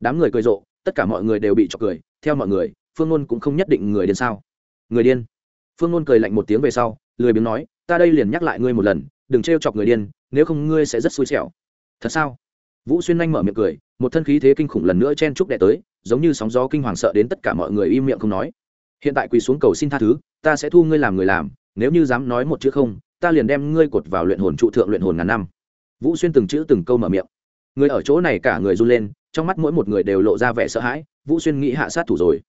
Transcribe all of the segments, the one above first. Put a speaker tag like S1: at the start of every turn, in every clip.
S1: đám người cười rộ, tất cả mọi người đều bị chọc cười, theo mọi người, phương ngôn cũng không nhất định người điên sao? Người điên? Phương ngôn cười lạnh một tiếng về sau, lười biếng nói, ta đây liền nhắc lại ngươi một lần, đừng trêu chọc người điên, nếu không ngươi sẽ rất xui xẻo. Thật sao? Vũ xuyên Anh mở miệng cười, một thân khí thế kinh khủng lần nữa chen chúc đẻ tới, giống như sóng gió kinh hoàng sợ đến tất cả mọi người im miệng không nói. Hiện tại quỳ xuống cầu xin tha thứ, ta sẽ thu ngươi làm người làm, nếu như dám nói một chữ không, ta liền đem ngươi cột vào luyện hồn trụ thượng luyện hồn ngàn năm. Vũ xuyên từng chữ từng câu mở miệng. Người ở chỗ này cả người run lên trong mắt mỗi một người đều lộ ra vẻ sợ hãi, vũ xuyên nghĩ hạ sát thủ rồi.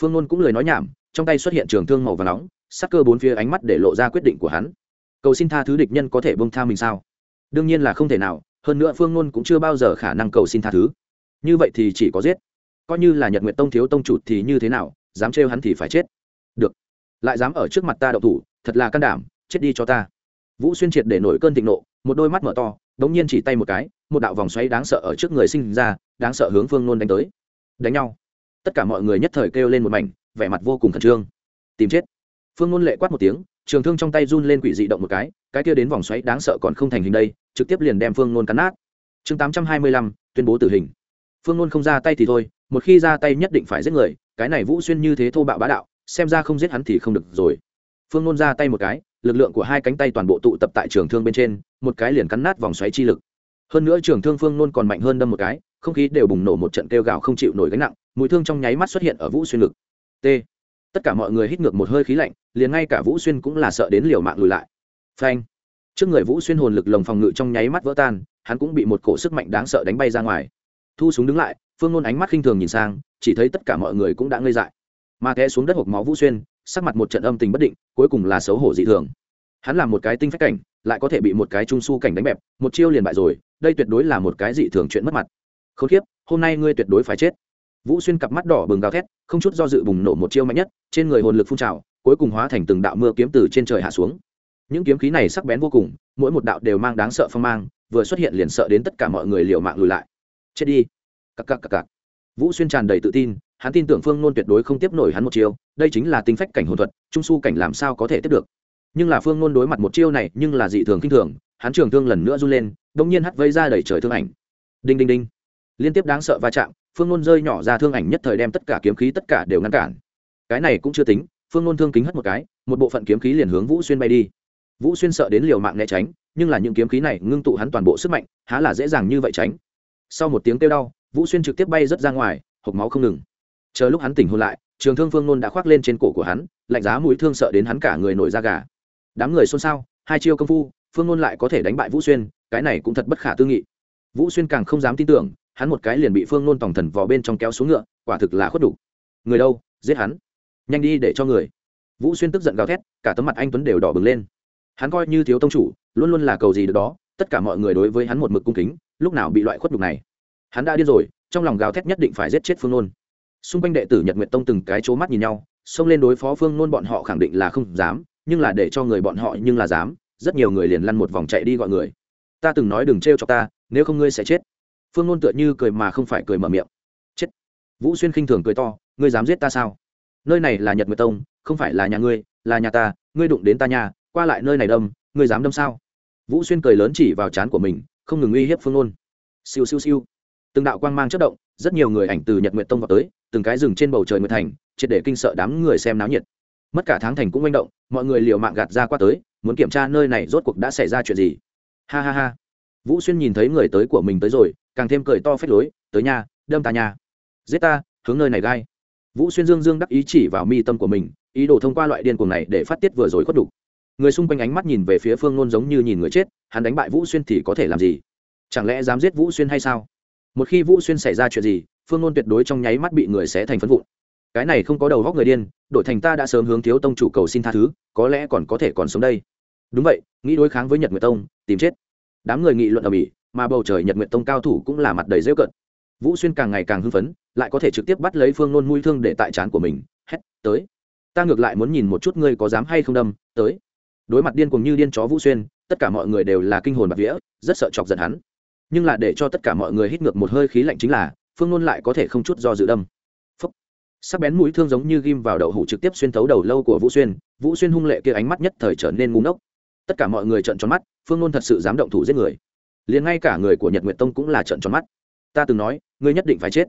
S1: Phương ngôn cũng lời nói nhảm, trong tay xuất hiện trường thương màu và nóng, sắc cơ bốn phía ánh mắt để lộ ra quyết định của hắn. Cầu xin tha thứ địch nhân có thể bông tha mình sao? Đương nhiên là không thể nào, hơn nữa phương ngôn cũng chưa bao giờ khả năng cầu xin tha thứ. Như vậy thì chỉ có giết. Coi như là nhật nguyện tông thiếu tông chủ thì như thế nào, dám trêu hắn thì phải chết. Được. Lại dám ở trước mặt ta đậu thủ, thật là can đảm, chết đi cho ta. Vũ xuyên triệt để nổi cơn thịnh nộ, một đôi mắt mở to đống nhiên chỉ tay một cái, một đạo vòng xoáy đáng sợ ở trước người sinh ra, đáng sợ hướng phương nôn đánh tới. Đánh nhau. Tất cả mọi người nhất thời kêu lên một mảnh, vẻ mặt vô cùng khẩn trương. Tìm chết. Phương nôn lệ quát một tiếng, trường thương trong tay run lên quỷ dị động một cái cái kia đến vòng xoáy đáng sợ còn không thành hình đây, trực tiếp liền đem phương nôn cắn nát. Chương tám trăm hai mươi lăm, tuyên bố tử hình. Phương nôn không ra tay thì thôi, một khi ra tay nhất định phải giết người, cái này vũ xuyên như thế thô bạo bá đạo, xem ra không giết hắn thì không được rồi phương nôn ra tay một cái, lực lượng của hai cánh tay toàn bộ tụ tập tại trường thương bên trên, một cái liền cắn nát vòng xoáy chi lực. Hơn nữa trường thương phương nôn còn mạnh hơn đâm một cái, không khí đều bùng nổ một trận kêu gào không chịu nổi gánh nặng, mùi thương trong nháy mắt xuất hiện ở vũ xuyên lực. T. Tất cả mọi người hít ngược một hơi khí lạnh, liền ngay cả vũ xuyên cũng là sợ đến liều mạng lùi lại. Phanh. Trước người vũ xuyên hồn lực lồng phòng ngự trong nháy mắt vỡ tan, hắn cũng bị một cổ sức mạnh đáng sợ đánh bay ra ngoài. Thu súng đứng lại, phương nôn ánh mắt khinh thường nhìn sang, chỉ thấy tất cả mọi người cũng đã ngây dại. Mà té xuống đất hộp máu vũ xuyên sắc mặt một trận âm tình bất định, cuối cùng là xấu hổ dị thường. Hắn là một cái tinh phách cảnh, lại có thể bị một cái trung s u cảnh đánh bẹp, một chiêu liền bại rồi, đây tuyệt đối là một cái dị thường chuyện mất mặt. Không khiếp hôm nay ngươi tuyệt đối phải chết. Vũ xuyên cặp mắt đỏ bừng gào thét, không chút do dự bùng nổ một chiêu mạnh nhất, trên người hồn lực phun trào, cuối cùng hóa thành từng đạo mưa kiếm từ trên trời hạ xuống. Những kiếm khí này sắc bén vô cùng, mỗi một đạo đều mang đáng sợ phong mang, vừa xuất hiện liền sợ đến tất cả mọi người liều mạng lùi lại. Chết đi. Cặc cặc cặc cặc. Vũ xuyên tràn đầy tự tin hắn tin tưởng phương nôn tuyệt đối không tiếp nổi hắn một chiêu, đây chính là tính phách cảnh hồn thuật, trung s u cảnh làm sao có thể tiếp được. Nhưng là phương nôn đối mặt một chiêu này, nhưng là dị thường k i n h thường, hắn trường thương lần nữa run lên đ ỗ n g nhiên hắt vây ra đẩy trời thương ảnh. Đinh đinh đinh. Liên tiếp đáng sợ va chạm, phương nôn rơi nhỏ ra thương ảnh nhất thời đem tất cả kiếm khí tất cả đều ngăn cản. Cái này cũng chưa tính, phương nôn thương kính hất một cái, một bộ phận kiếm khí liền hướng vũ xuyên bay đi. Vũ xuyên sợ đến liều mạng né tránh, nhưng là những kiếm khí này ngưng tụ hắn toàn bộ sức mạnh, há là dễ dàng như vậy tránh. Sau một tiếng kêu đau, vũ xuyên trực tiếp bay rớt ra ngoài hộp máu không ngừng chờ lúc hắn tỉnh hôn lại, trường thương phương nôn đã khoác lên trên cổ của hắn, lạnh giá mũi thương sợ đến hắn cả người nổi da gà. Đám người xôn xao, hai chiêu công phu, phương nôn lại có thể đánh bại vũ xuyên, cái này cũng thật bất khả tư nghị. Vũ xuyên càng không dám tin tưởng, hắn một cái liền bị phương nôn tòng thần vò bên trong kéo xuống ngựa, quả thực là khuất đủ. Người đâu, giết hắn. Nhanh đi để cho người. Vũ xuyên tức giận gào thét, cả tấm mặt anh tuấn đều đỏ bừng lên. Hắn coi như thiếu tông chủ, luôn luôn là cầu gì được đó, tất cả mọi người đối với hắn một mực cung kính, lúc nào bị loại khuất đục này. Hắn đã điên rồi, trong lòng gào thét nhất định phải giết chết phương nôn xung quanh đệ tử nhật nguyện tông từng cái c mắt nhìn nhau, xông lên đối phó phương nôn bọn họ khẳng định là không dám, nhưng là để cho người bọn họ nhưng là dám, rất nhiều người liền lăn một vòng chạy đi gọi người. Ta từng nói đừng trêu cho ta, nếu không ngươi sẽ chết. Phương nôn tựa như cười mà không phải cười mở miệng. Chết. Vũ xuyên khinh thường cười to, ngươi dám giết ta sao? Nơi này là nhật nguyệt tông, không phải là nhà ngươi, là nhà ta, ngươi đụng đến ta nhà, qua lại nơi này đâm, ngươi dám đâm sao? Vũ xuyên cười lớn chỉ vào trán của mình, không ngừng uy hiếp phương nôn. Siêu siêu siêu. Từng đạo quang mang chất động rất nhiều người ảnh từ nhật nguyện tông vào tới, từng cái rừng trên bầu trời nguyệt thành, triệt để kinh sợ đám người xem náo nhiệt. Mất cả tháng thành cũng manh động, mọi người liều mạng gạt ra qua tới, muốn kiểm tra nơi này rốt cuộc đã xảy ra chuyện gì. Ha ha ha. Vũ xuyên nhìn thấy người tới của mình tới rồi, càng thêm cười to phết lối, tới nhà đâm ta nhà giết ta, hướng nơi này gai. Vũ xuyên dương dương đắc ý chỉ vào mi tâm của mình, ý đồ thông qua loại điên cuồng này để phát tiết vừa rồi khuất đủ. người xung quanh ánh mắt nhìn về phía phương ngôn giống như nhìn người chết, hắn đánh bại vũ xuyên thì có thể làm gì? Chẳng lẽ dám giết vũ xuyên hay sao? Một khi vũ xuyên xảy ra chuyện gì, phương ngôn tuyệt đối trong nháy mắt bị người xé thành phân vụn. Cái này không có đầu góc người điên đội thành ta đã sớm hướng thiếu tông chủ cầu xin tha thứ, có lẽ còn có thể còn sống đây. Đúng vậy, nghĩ đối kháng với nhật nguyệt tông, tìm chết. Đám người nghị luận ở mỹ mà bầu trời nhật nguyệt tông cao thủ cũng là mặt đầy rêu cận vũ xuyên càng ngày càng hưng phấn, lại có thể trực tiếp bắt lấy phương nôn mũi thương để tại trán của mình, hét, tới. Ta ngược lại muốn nhìn một chút ngươi có dám hay không đâm, tới. Đối mặt điên cùng như điên chó vũ xuyên, tất cả mọi người đều là kinh hồn bạc vía, rất sợ chọc giận hắn nhưng là để cho tất cả mọi người hít ngược một hơi khí lạnh chính là, phương nôn lại có thể không chút do dự đâm. Phúc. sắc bén mũi thương giống như ghim vào đậu hủ trực tiếp xuyên thấu đầu lâu của vũ xuyên vũ xuyên hung lệ kia ánh mắt nhất thời trở nên ngu ngốc. Tất cả mọi người trợn tròn mắt, phương nôn thật sự dám động thủ giết người. Liền ngay cả người của nhật nguyệt tông cũng là trợn tròn mắt. Ta từng nói, ngươi nhất định phải chết.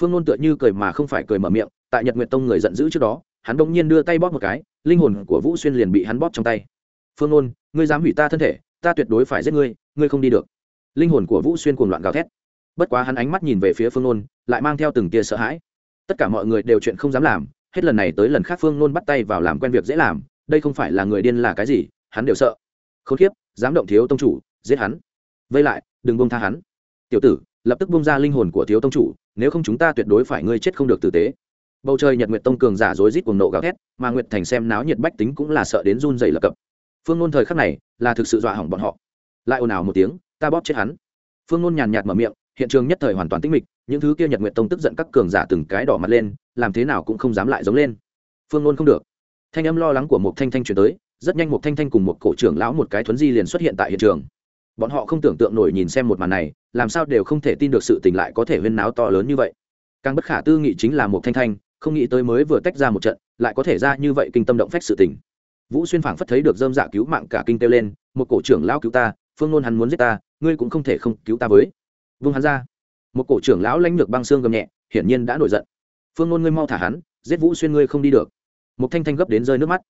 S1: Phương nôn tựa như cười mà không phải cười mở miệng, tại nhật nguyệt tông người giận dữ trước đó, hắn bỗng nhiên đưa tay bóp một cái, linh hồn của vũ xuyên liền bị hắn bóp trong tay. Phương nôn, ngươi dám hủy ta thân thể, ta tuyệt đối phải giết ngươi ngươi không đi được linh hồn của vũ xuyên cuồng loạn gào thét bất quá hắn ánh mắt nhìn về phía phương nôn lại mang theo từng tia sợ hãi tất cả mọi người đều chuyện không dám làm hết lần này tới lần khác phương nôn bắt tay vào làm quen việc dễ làm đây không phải là người điên là cái gì hắn đều sợ không khiếp dám động thiếu tông chủ giết hắn vây lại đừng bông tha hắn tiểu tử lập tức bông ra linh hồn của thiếu tông chủ nếu không chúng ta tuyệt đối phải ngươi chết không được tử tế bầu trời nhật nguyệt tông cường giả rối rít cuồng nộ gào thét mà nguyệt thành xem náo nhiệt bách tính cũng là sợ đến run dày lập cập phương nôn thời khắc này là thực sự dọa hỏng bọn họ lại ồn ào một tiếng ta bóp chết hắn. Phương nôn nhàn nhạt mở miệng, hiện trường nhất thời hoàn toàn tĩnh mịch, những thứ kia nhật nguyện tông tức giận các cường giả từng cái đỏ mặt lên, làm thế nào cũng không dám lại giống lên. Phương nôn không được. Thanh âm lo lắng của một thanh thanh chuyển tới, rất nhanh một thanh thanh cùng một cổ trưởng lão một cái thuấn di liền xuất hiện tại hiện trường. Bọn họ không tưởng tượng nổi nhìn xem một màn này, làm sao đều không thể tin được sự tình lại có thể huyên náo to lớn như vậy. Càng bất khả tư nghị chính là một thanh thanh, không nghĩ tới mới vừa tách ra một trận, lại có thể ra như vậy kinh tâm động phách sự tình. Vũ xuyên phảng phất thấy được dơm dạ cứu mạng cả kinh kêu lên, một cổ trưởng lão cứu ta phương nôn hắn muốn giết ta, ngươi cũng không thể không cứu ta với. Vung hắn ra. Một cổ trưởng lão lãnh lược băng xương gầm nhẹ, hiển nhiên đã nổi giận. Phương nôn ngươi mau thả hắn, giết vũ xuyên ngươi không đi được. Một thanh thanh gấp đến rơi nước mắt.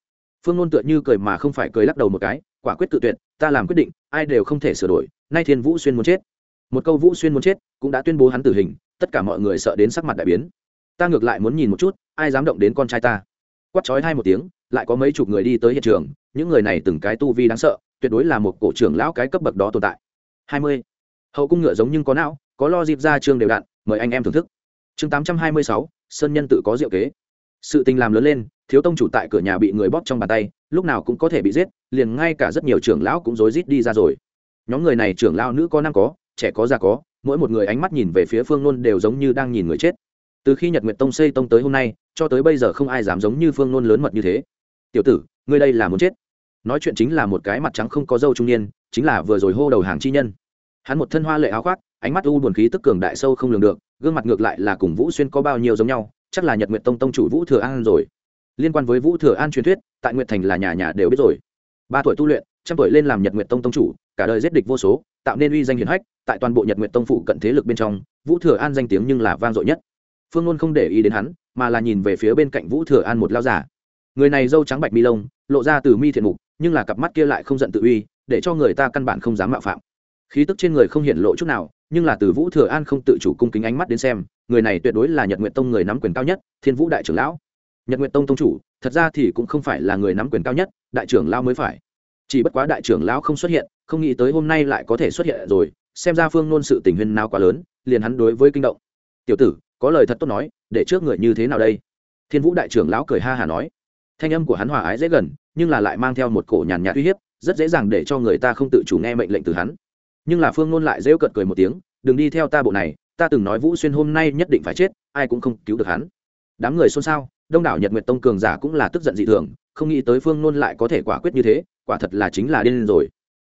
S1: Phương nôn tựa như cười mà không phải cười lắc đầu một cái, quả quyết tự tuyệt, ta làm quyết định, ai đều không thể sửa đổi, nay thiên vũ xuyên muốn chết. Một câu vũ xuyên muốn chết, cũng đã tuyên bố hắn tử hình, tất cả mọi người sợ đến sắc mặt đại biến. Ta ngược lại muốn nhìn một chút, ai dám động đến con trai ta. Quát chói hai một tiếng lại có mấy chục người đi tới hiện trường, những người này từng cái tu vi đáng sợ, tuyệt đối là một cổ trưởng lão cái cấp bậc đó tồn tại. Hai mươi. Hậu cung ngựa giống nhưng có não, có lo dịp ra chương đều đặn, mời anh em thưởng thức. Chương tám trăm hai mươi sáu, sơn nhân tự có diệu kế. Sự tình làm lớn lên, thiếu tông chủ tại cửa nhà bị người bóp trong bàn tay, lúc nào cũng có thể bị giết, liền ngay cả rất nhiều trưởng lão cũng rối rít đi ra rồi. Nhóm người này trưởng lão nữ có nam có, trẻ có già có, mỗi một người ánh mắt nhìn về phía phương nôn đều giống như đang nhìn người chết. Từ khi nhật nguyệt tông xây tông tới hôm nay, cho tới bây giờ không ai dám giống như phương nôn lớn mật như thế tiểu tử, ngươi đây là muốn chết. Nói chuyện chính là một cái mặt trắng không có dâu trung niên, chính là vừa rồi hô đầu hàng chi nhân. Hắn một thân hoa lệ áo khoác, ánh mắt u buồn khí tức cường đại sâu không lường được, gương mặt ngược lại là cùng vũ xuyên có bao nhiêu giống nhau, chắc là nhật nguyện tông tông chủ vũ thừa an rồi. Liên quan với vũ thừa an truyền thuyết, tại nguyệt thành là nhà nhà đều biết rồi. Ba tuổi tu luyện, trăm tuổi lên làm nhật nguyện tông tông chủ, cả đời giết địch vô số, tạo nên uy danh hiển hách, tại toàn bộ nhật nguyện tông phụ cận thế lực bên trong, vũ thừa an danh tiếng nhưng là vang dội nhất. Phương ngôn không để ý đến hắn, mà là nhìn về phía bên cạnh vũ thừa an một lao giả người này dâu trắng bạch mi lông, lộ ra từ mi thiện mục, nhưng là cặp mắt kia lại không giận tự uy, để cho người ta căn bản không dám mạo phạm. Khí tức trên người không hiện lộ chút nào, nhưng là từ vũ thừa an không tự chủ cung kính ánh mắt đến xem, người này tuyệt đối là nhật nguyện tông người nắm quyền cao nhất, thiên vũ đại trưởng lão. Nhật nguyện tông tông chủ, thật ra thì cũng không phải là người nắm quyền cao nhất, đại trưởng lão mới phải. Chỉ bất quá đại trưởng lão không xuất hiện, không nghĩ tới hôm nay lại có thể xuất hiện rồi, xem ra phương nôn sự tình huyên nào quá lớn, liền hắn đối với kinh động. Tiểu tử, có lời thật tốt nói, để trước người như thế nào đây? Thiên vũ đại trưởng lão cười ha hà nói thanh âm của hắn hòa ái dễ gần, nhưng là lại mang theo một cổ nhàn nhạt uy hiếp, rất dễ dàng để cho người ta không tự chủ nghe mệnh lệnh từ hắn. Nhưng là phương nôn lại rêu cợt cười một tiếng, đừng đi theo ta bộ này, ta từng nói vũ xuyên hôm nay nhất định phải chết, ai cũng không cứu được hắn. Đám người xôn xao, đông đảo nhật nguyệt tông cường giả cũng là tức giận dị thường, không nghĩ tới phương nôn lại có thể quả quyết như thế, quả thật là chính là điên rồi.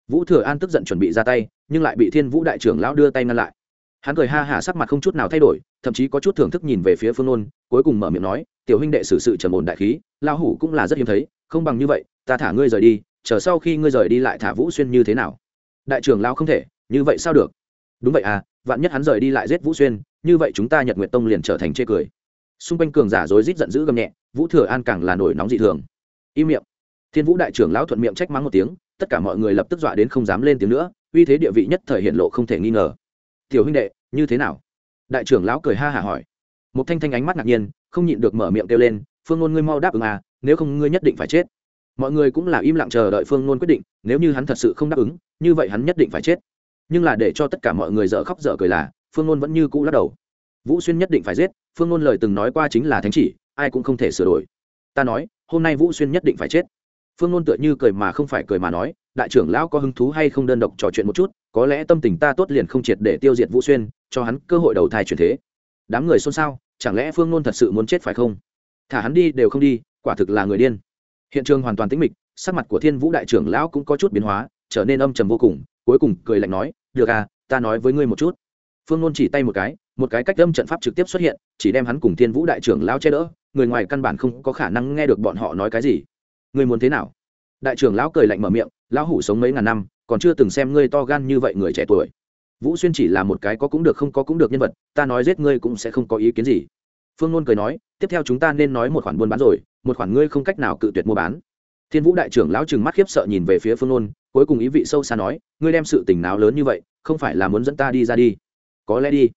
S1: Vũ thừa an tức giận chuẩn bị ra tay, nhưng lại bị thiên vũ đại trưởng lão đưa tay ngăn lại hắn cười ha hả sắc mặt không chút nào thay đổi, thậm chí có chút thưởng thức nhìn về phía phương nôn, cuối cùng mở miệng nói, tiểu huynh đệ xử sự trầm ổn đại khí lao hủ cũng là rất hiếm thấy, không bằng như vậy, ta thả ngươi rời đi, chờ sau khi ngươi rời đi lại thả vũ xuyên như thế nào? Đại trưởng lao không thể, như vậy sao được? Đúng vậy à vạn nhất hắn rời đi lại giết vũ xuyên, như vậy chúng ta nhật nguyệt tông liền trở thành chê cười. Xung quanh cường giả rối rít giận dữ gầm nhẹ, vũ thừa an càng là nổi nóng dị thường. Im miệng. Thiên vũ đại trưởng lão thuận miệng trách mắng một tiếng, tất cả mọi người lập tức dọa đến không dám lên tiếng nữa, uy thế địa vị nhất thời hiện lộ không thể nghi ngờ tiểu huynh đệ, như thế nào? Đại trưởng lão cười ha hả hỏi. Một thanh thanh ánh mắt ngạc nhiên, không nhịn được mở miệng kêu lên, phương ngôn ngươi mau đáp ứng à nếu không ngươi nhất định phải chết. Mọi người cũng là im lặng chờ đợi phương ngôn quyết định, nếu như hắn thật sự không đáp ứng, như vậy hắn nhất định phải chết. Nhưng là để cho tất cả mọi người dở khóc dở cười là, phương ngôn vẫn như cũ lắc đầu. Vũ xuyên nhất định phải giết, phương ngôn lời từng nói qua chính là thánh chỉ, ai cũng không thể sửa đổi. Ta nói, hôm nay vũ xuyên nhất định phải chết phương nôn tựa như cười mà không phải cười mà nói, đại trưởng lão có hứng thú hay không đơn độc trò chuyện một chút, có lẽ tâm tình ta tốt liền không triệt để tiêu diệt vũ xuyên, cho hắn cơ hội đầu thai chuyển thế. Đám người xôn xao, chẳng lẽ phương nôn thật sự muốn chết phải không? Thả hắn đi đều không đi, quả thực là người điên. Hiện trường hoàn toàn tĩnh mịch, sắc mặt của thiên vũ đại trưởng lão cũng có chút biến hóa, trở nên âm trầm vô cùng, cuối cùng cười lạnh nói, được à ta nói với ngươi một chút. Phương nôn chỉ tay một cái một cái cách âm trận pháp trực tiếp xuất hiện, chỉ đem hắn cùng thiên vũ đại trưởng lão che đỡ, người ngoài căn bản không có khả năng nghe được bọn họ nói cái gì ngươi muốn thế nào? Đại trưởng lão cười lạnh mở miệng, lão hủ sống mấy ngàn năm, còn chưa từng xem ngươi to gan như vậy người trẻ tuổi. Vũ xuyên chỉ là một cái có cũng được không có cũng được nhân vật, ta nói giết ngươi cũng sẽ không có ý kiến gì. Phương nôn cười nói, tiếp theo chúng ta nên nói một khoản buôn bán rồi, một khoản ngươi không cách nào cự tuyệt mua bán. Thiên vũ đại trưởng lão chừng mắt khiếp sợ nhìn về phía phương nôn cuối cùng ý vị sâu xa nói, ngươi đem sự tình nào lớn như vậy, không phải là muốn dẫn ta đi ra đi. Có lẽ đi.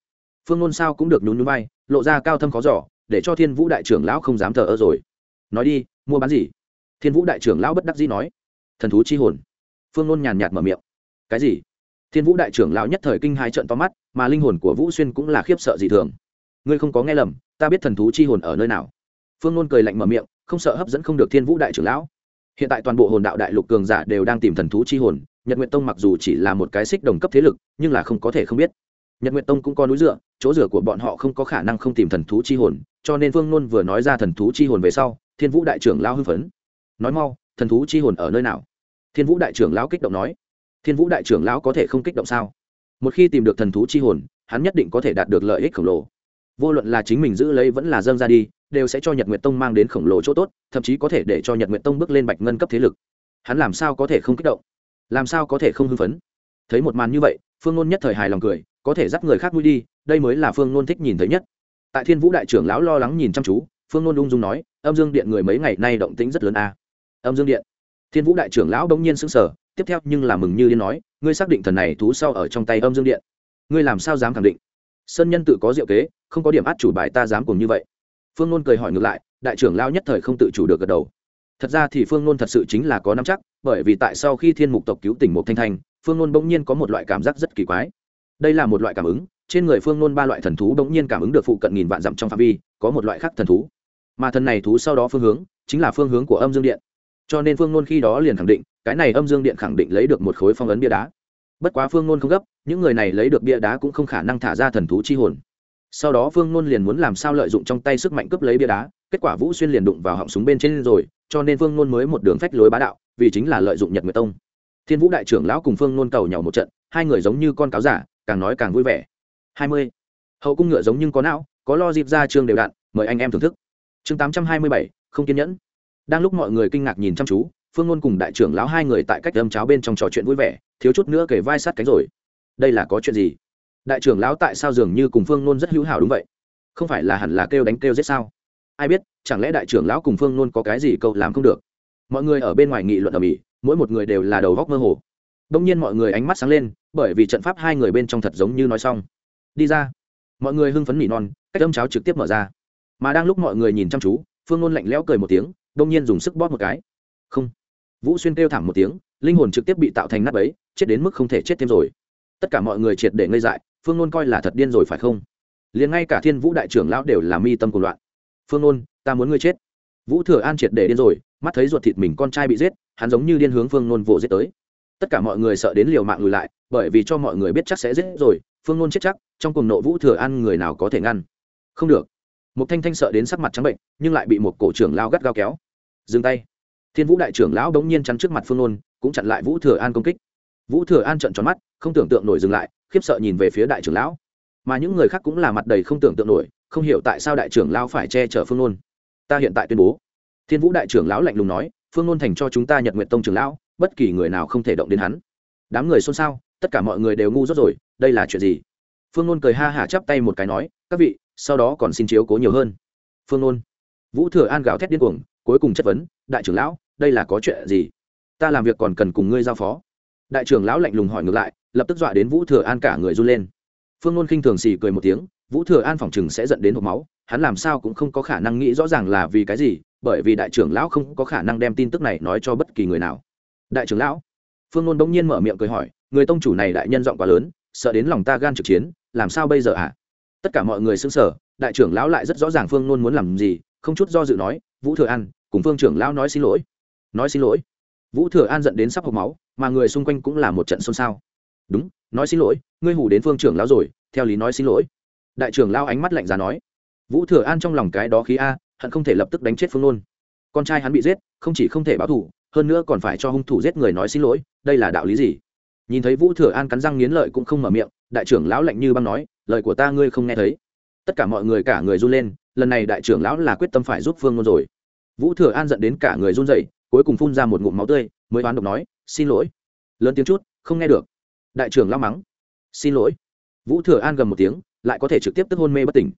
S1: Phương nôn sao cũng được nhún nhún vai, lộ ra cao thâm khó giỏ để cho thiên vũ đại trưởng lão không dám thờ ơ rồi. Nói đi, mua bán gì? Thiên vũ đại trưởng lão bất đắc dĩ nói. Thần thú chi hồn. Phương nôn nhàn nhạt mở miệng. Cái gì? Thiên vũ đại trưởng lão nhất thời kinh hai trận to mắt, mà linh hồn của vũ xuyên cũng là khiếp sợ dị thường. Ngươi không có nghe lầm, ta biết thần thú chi hồn ở nơi nào. Phương nôn cười lạnh mở miệng, không sợ hấp dẫn không được thiên vũ đại trưởng lão. Hiện tại toàn bộ hồn đạo đại lục cường giả đều đang tìm thần thú chi hồn, nhật nguyện tông mặc dù chỉ là một cái xích đồng cấp thế lực, nhưng là không có thể không biết. Nhật nguyện tông cũng có núi dựa, chỗ dựa của bọn họ không có khả năng không tìm thần thú chi hồn, cho nên phương nôn vừa nói ra thần thú chi hồn về sau, thiên vũ đại trưởng lao hưng phấn nói mau, thần thú chi hồn ở nơi nào? Thiên vũ đại trưởng lão kích động nói. Thiên vũ đại trưởng lão có thể không kích động sao? Một khi tìm được thần thú chi hồn, hắn nhất định có thể đạt được lợi ích khổng lồ. Vô luận là chính mình giữ lấy vẫn là dâng ra đi, đều sẽ cho nhật nguyệt tông mang đến khổng lồ chỗ tốt, thậm chí có thể để cho nhật nguyệt tông bước lên bạch ngân cấp thế lực. Hắn làm sao có thể không kích động? Làm sao có thể không hưng phấn? Thấy một màn như vậy, phương ngôn nhất thời hài lòng cười, có thể dắt người khác vui đi, đây mới là phương ngôn thích nhìn thấy nhất. Tại thiên vũ đại trưởng lão lo lắng nhìn chăm chú, phương ngôn ung dung nói, âm dương điện người mấy ngày nay động tĩnh rất lớn a âm dương điện. Thiên vũ đại trưởng lão bỗng nhiên sững sờ, tiếp theo nhưng là mừng như điên nói, ngươi xác định thần này thú sau ở trong tay âm dương điện. Ngươi làm sao dám khẳng định? Sơn nhân tự có diệu kế, không có điểm át chủ bài ta dám cùng như vậy. Phương nôn cười hỏi ngược lại, đại trưởng lao nhất thời không tự chủ được gật đầu. Thật ra thì phương nôn thật sự chính là có nắm chắc, bởi vì tại sau khi thiên mục tộc cứu tỉnh một thanh thanh phương nôn bỗng nhiên có một loại cảm giác rất kỳ quái. Đây là một loại cảm ứng, trên người phương nôn ba loại thần thú bỗng nhiên cảm ứng được phụ cận nghìn vạn dặm trong phạm vi, có một loại khác thần thú. Mà thần này thú sau đó phương hướng, chính là phương hướng của âm dương điện cho nên phương nôn khi đó liền khẳng định cái này âm dương điện khẳng định lấy được một khối phong ấn bia đá. Bất quá phương nôn không gấp những người này lấy được bia đá cũng không khả năng thả ra thần thú chi hồn. Sau đó phương nôn liền muốn làm sao lợi dụng trong tay sức mạnh cướp lấy bia đá kết quả vũ xuyên liền đụng vào họng súng bên trên rồi cho nên phương nôn mới một đường phách lối bá đạo vì chính là lợi dụng nhật nguyệt tông. Thiên vũ đại trưởng lão cùng phương nôn cầu nhau một trận hai người giống như con cáo giả càng nói càng vui vẻ. Hai mươi. Hậu cung ngựa giống nhưng có não có lo dịp ra chương đều đạn, mời anh em thưởng thức. Chương tám trăm hai mươi bảy không kiên nhẫn đang lúc mọi người kinh ngạc nhìn chăm chú, phương ngôn cùng đại trưởng lão hai người tại cách âm cháo bên trong trò chuyện vui vẻ, thiếu chút nữa kể vai sát cánh rồi. Đây là có chuyện gì? Đại trưởng lão tại sao dường như cùng phương ngôn rất hữu hảo đúng vậy? Không phải là hẳn là kêu đánh kêu giết sao? Ai biết, chẳng lẽ đại trưởng lão cùng phương ngôn có cái gì cậu làm không được? Mọi người ở bên ngoài nghị luận ở mỹ, mỗi một người đều là đầu góc mơ hồ. Đông nhiên mọi người ánh mắt sáng lên, bởi vì trận pháp hai người bên trong thật giống như nói xong. Đi ra. Mọi người hưng phấn nỉ non, cách âm cháo trực tiếp mở ra. Mà đang lúc mọi người nhìn chăm chú, phương ngôn lạnh lẽo cười một tiếng đông nhiên dùng sức bóp một cái. Không. Vũ xuyên kêu thảm một tiếng, linh hồn trực tiếp bị tạo thành nắp ấy chết đến mức không thể chết thêm rồi. Tất cả mọi người triệt để ngây dại, phương nôn coi là thật điên rồi phải không? Liền ngay cả thiên vũ đại trưởng lão đều là mi tâm cùng loạn. Phương nôn, ta muốn ngươi chết. Vũ thừa an triệt để điên rồi, mắt thấy ruột thịt mình con trai bị giết, hắn giống như điên hướng phương nôn vỗ giết tới. Tất cả mọi người sợ đến liều mạng lùi lại, bởi vì cho mọi người biết chắc sẽ giết rồi, phương nôn chết chắc, trong cùng nộ vũ thừa an người nào có thể ngăn? Không được. Một thanh thanh sợ đến sắc mặt trắng bệnh, nhưng lại bị một cổ trưởng lao gắt gao kéo dừng tay. Thiên vũ đại trưởng lão đống nhiên chắn trước mặt phương nôn, cũng chặn lại vũ thừa an công kích. Vũ thừa an trận tròn mắt, không tưởng tượng nổi dừng lại, khiếp sợ nhìn về phía đại trưởng lão. Mà những người khác cũng là mặt đầy không tưởng tượng nổi, không hiểu tại sao đại trưởng lão phải che chở phương nôn. Ta hiện tại tuyên bố. Thiên vũ đại trưởng lão lạnh lùng nói, phương nôn thành cho chúng ta nhật nguyện tông trưởng lão, bất kỳ người nào không thể động đến hắn. Đám người xôn xao, tất cả mọi người đều ngu dốt rồi, đây là chuyện gì? Phương nôn cười ha hả chắp tay một cái nói, các vị, sau đó còn xin chiếu cố nhiều hơn. Phương nôn. Vũ thừa an gào thét điên cuồng cuối cùng chất vấn, đại trưởng lão, đây là có chuyện gì? Ta làm việc còn cần cùng ngươi giao phó. Đại trưởng lão lạnh lùng hỏi ngược lại, lập tức dọa đến vũ thừa an cả người run lên. Phương ngôn khinh thường xì cười một tiếng, vũ thừa an phòng chừng sẽ dẫn đến hộp máu, hắn làm sao cũng không có khả năng nghĩ rõ ràng là vì cái gì, bởi vì đại trưởng lão không có khả năng đem tin tức này nói cho bất kỳ người nào. Đại trưởng lão? Phương ngôn bỗng nhiên mở miệng cười hỏi, người tông chủ này đại nhân giọng quá lớn, sợ đến lòng ta gan trực chiến, làm sao bây giờ ạ à? tất cả mọi người xứng sở đại trưởng lão lại rất rõ ràng phương ngôn muốn làm gì, không chút do dự nói vũ thừa an, cùng phương trưởng lão nói xin lỗi. Nói xin lỗi? Vũ thừa an giận đến sắp hộp máu, mà người xung quanh cũng là một trận xôn xao. Đúng, nói xin lỗi, ngươi hủ đến phương trưởng lão rồi, theo lý nói xin lỗi. Đại trưởng lao ánh mắt lạnh giá nói. Vũ thừa an trong lòng cái đó khí a, hận không thể lập tức đánh chết phương nôn con trai hắn bị giết, không chỉ không thể báo thủ hơn nữa còn phải cho hung thủ giết người nói xin lỗi, đây là đạo lý gì? Nhìn thấy vũ thừa an cắn răng nghiến lợi cũng không mở miệng, đại trưởng lão lạnh như băng nói, lời của ta ngươi không nghe thấy. Tất cả mọi người cả người run lên, lần này đại trưởng lão là quyết tâm phải giúp phương ngôn rồi vũ thừa an dẫn đến cả người run rẩy, cuối cùng phun ra một ngụm máu tươi, mới oán độc nói, xin lỗi. Lớn tiếng chút, không nghe được. Đại trưởng lao mắng, xin lỗi. Vũ thừa an gầm một tiếng, lại có thể trực tiếp tức hôn mê bất tỉnh.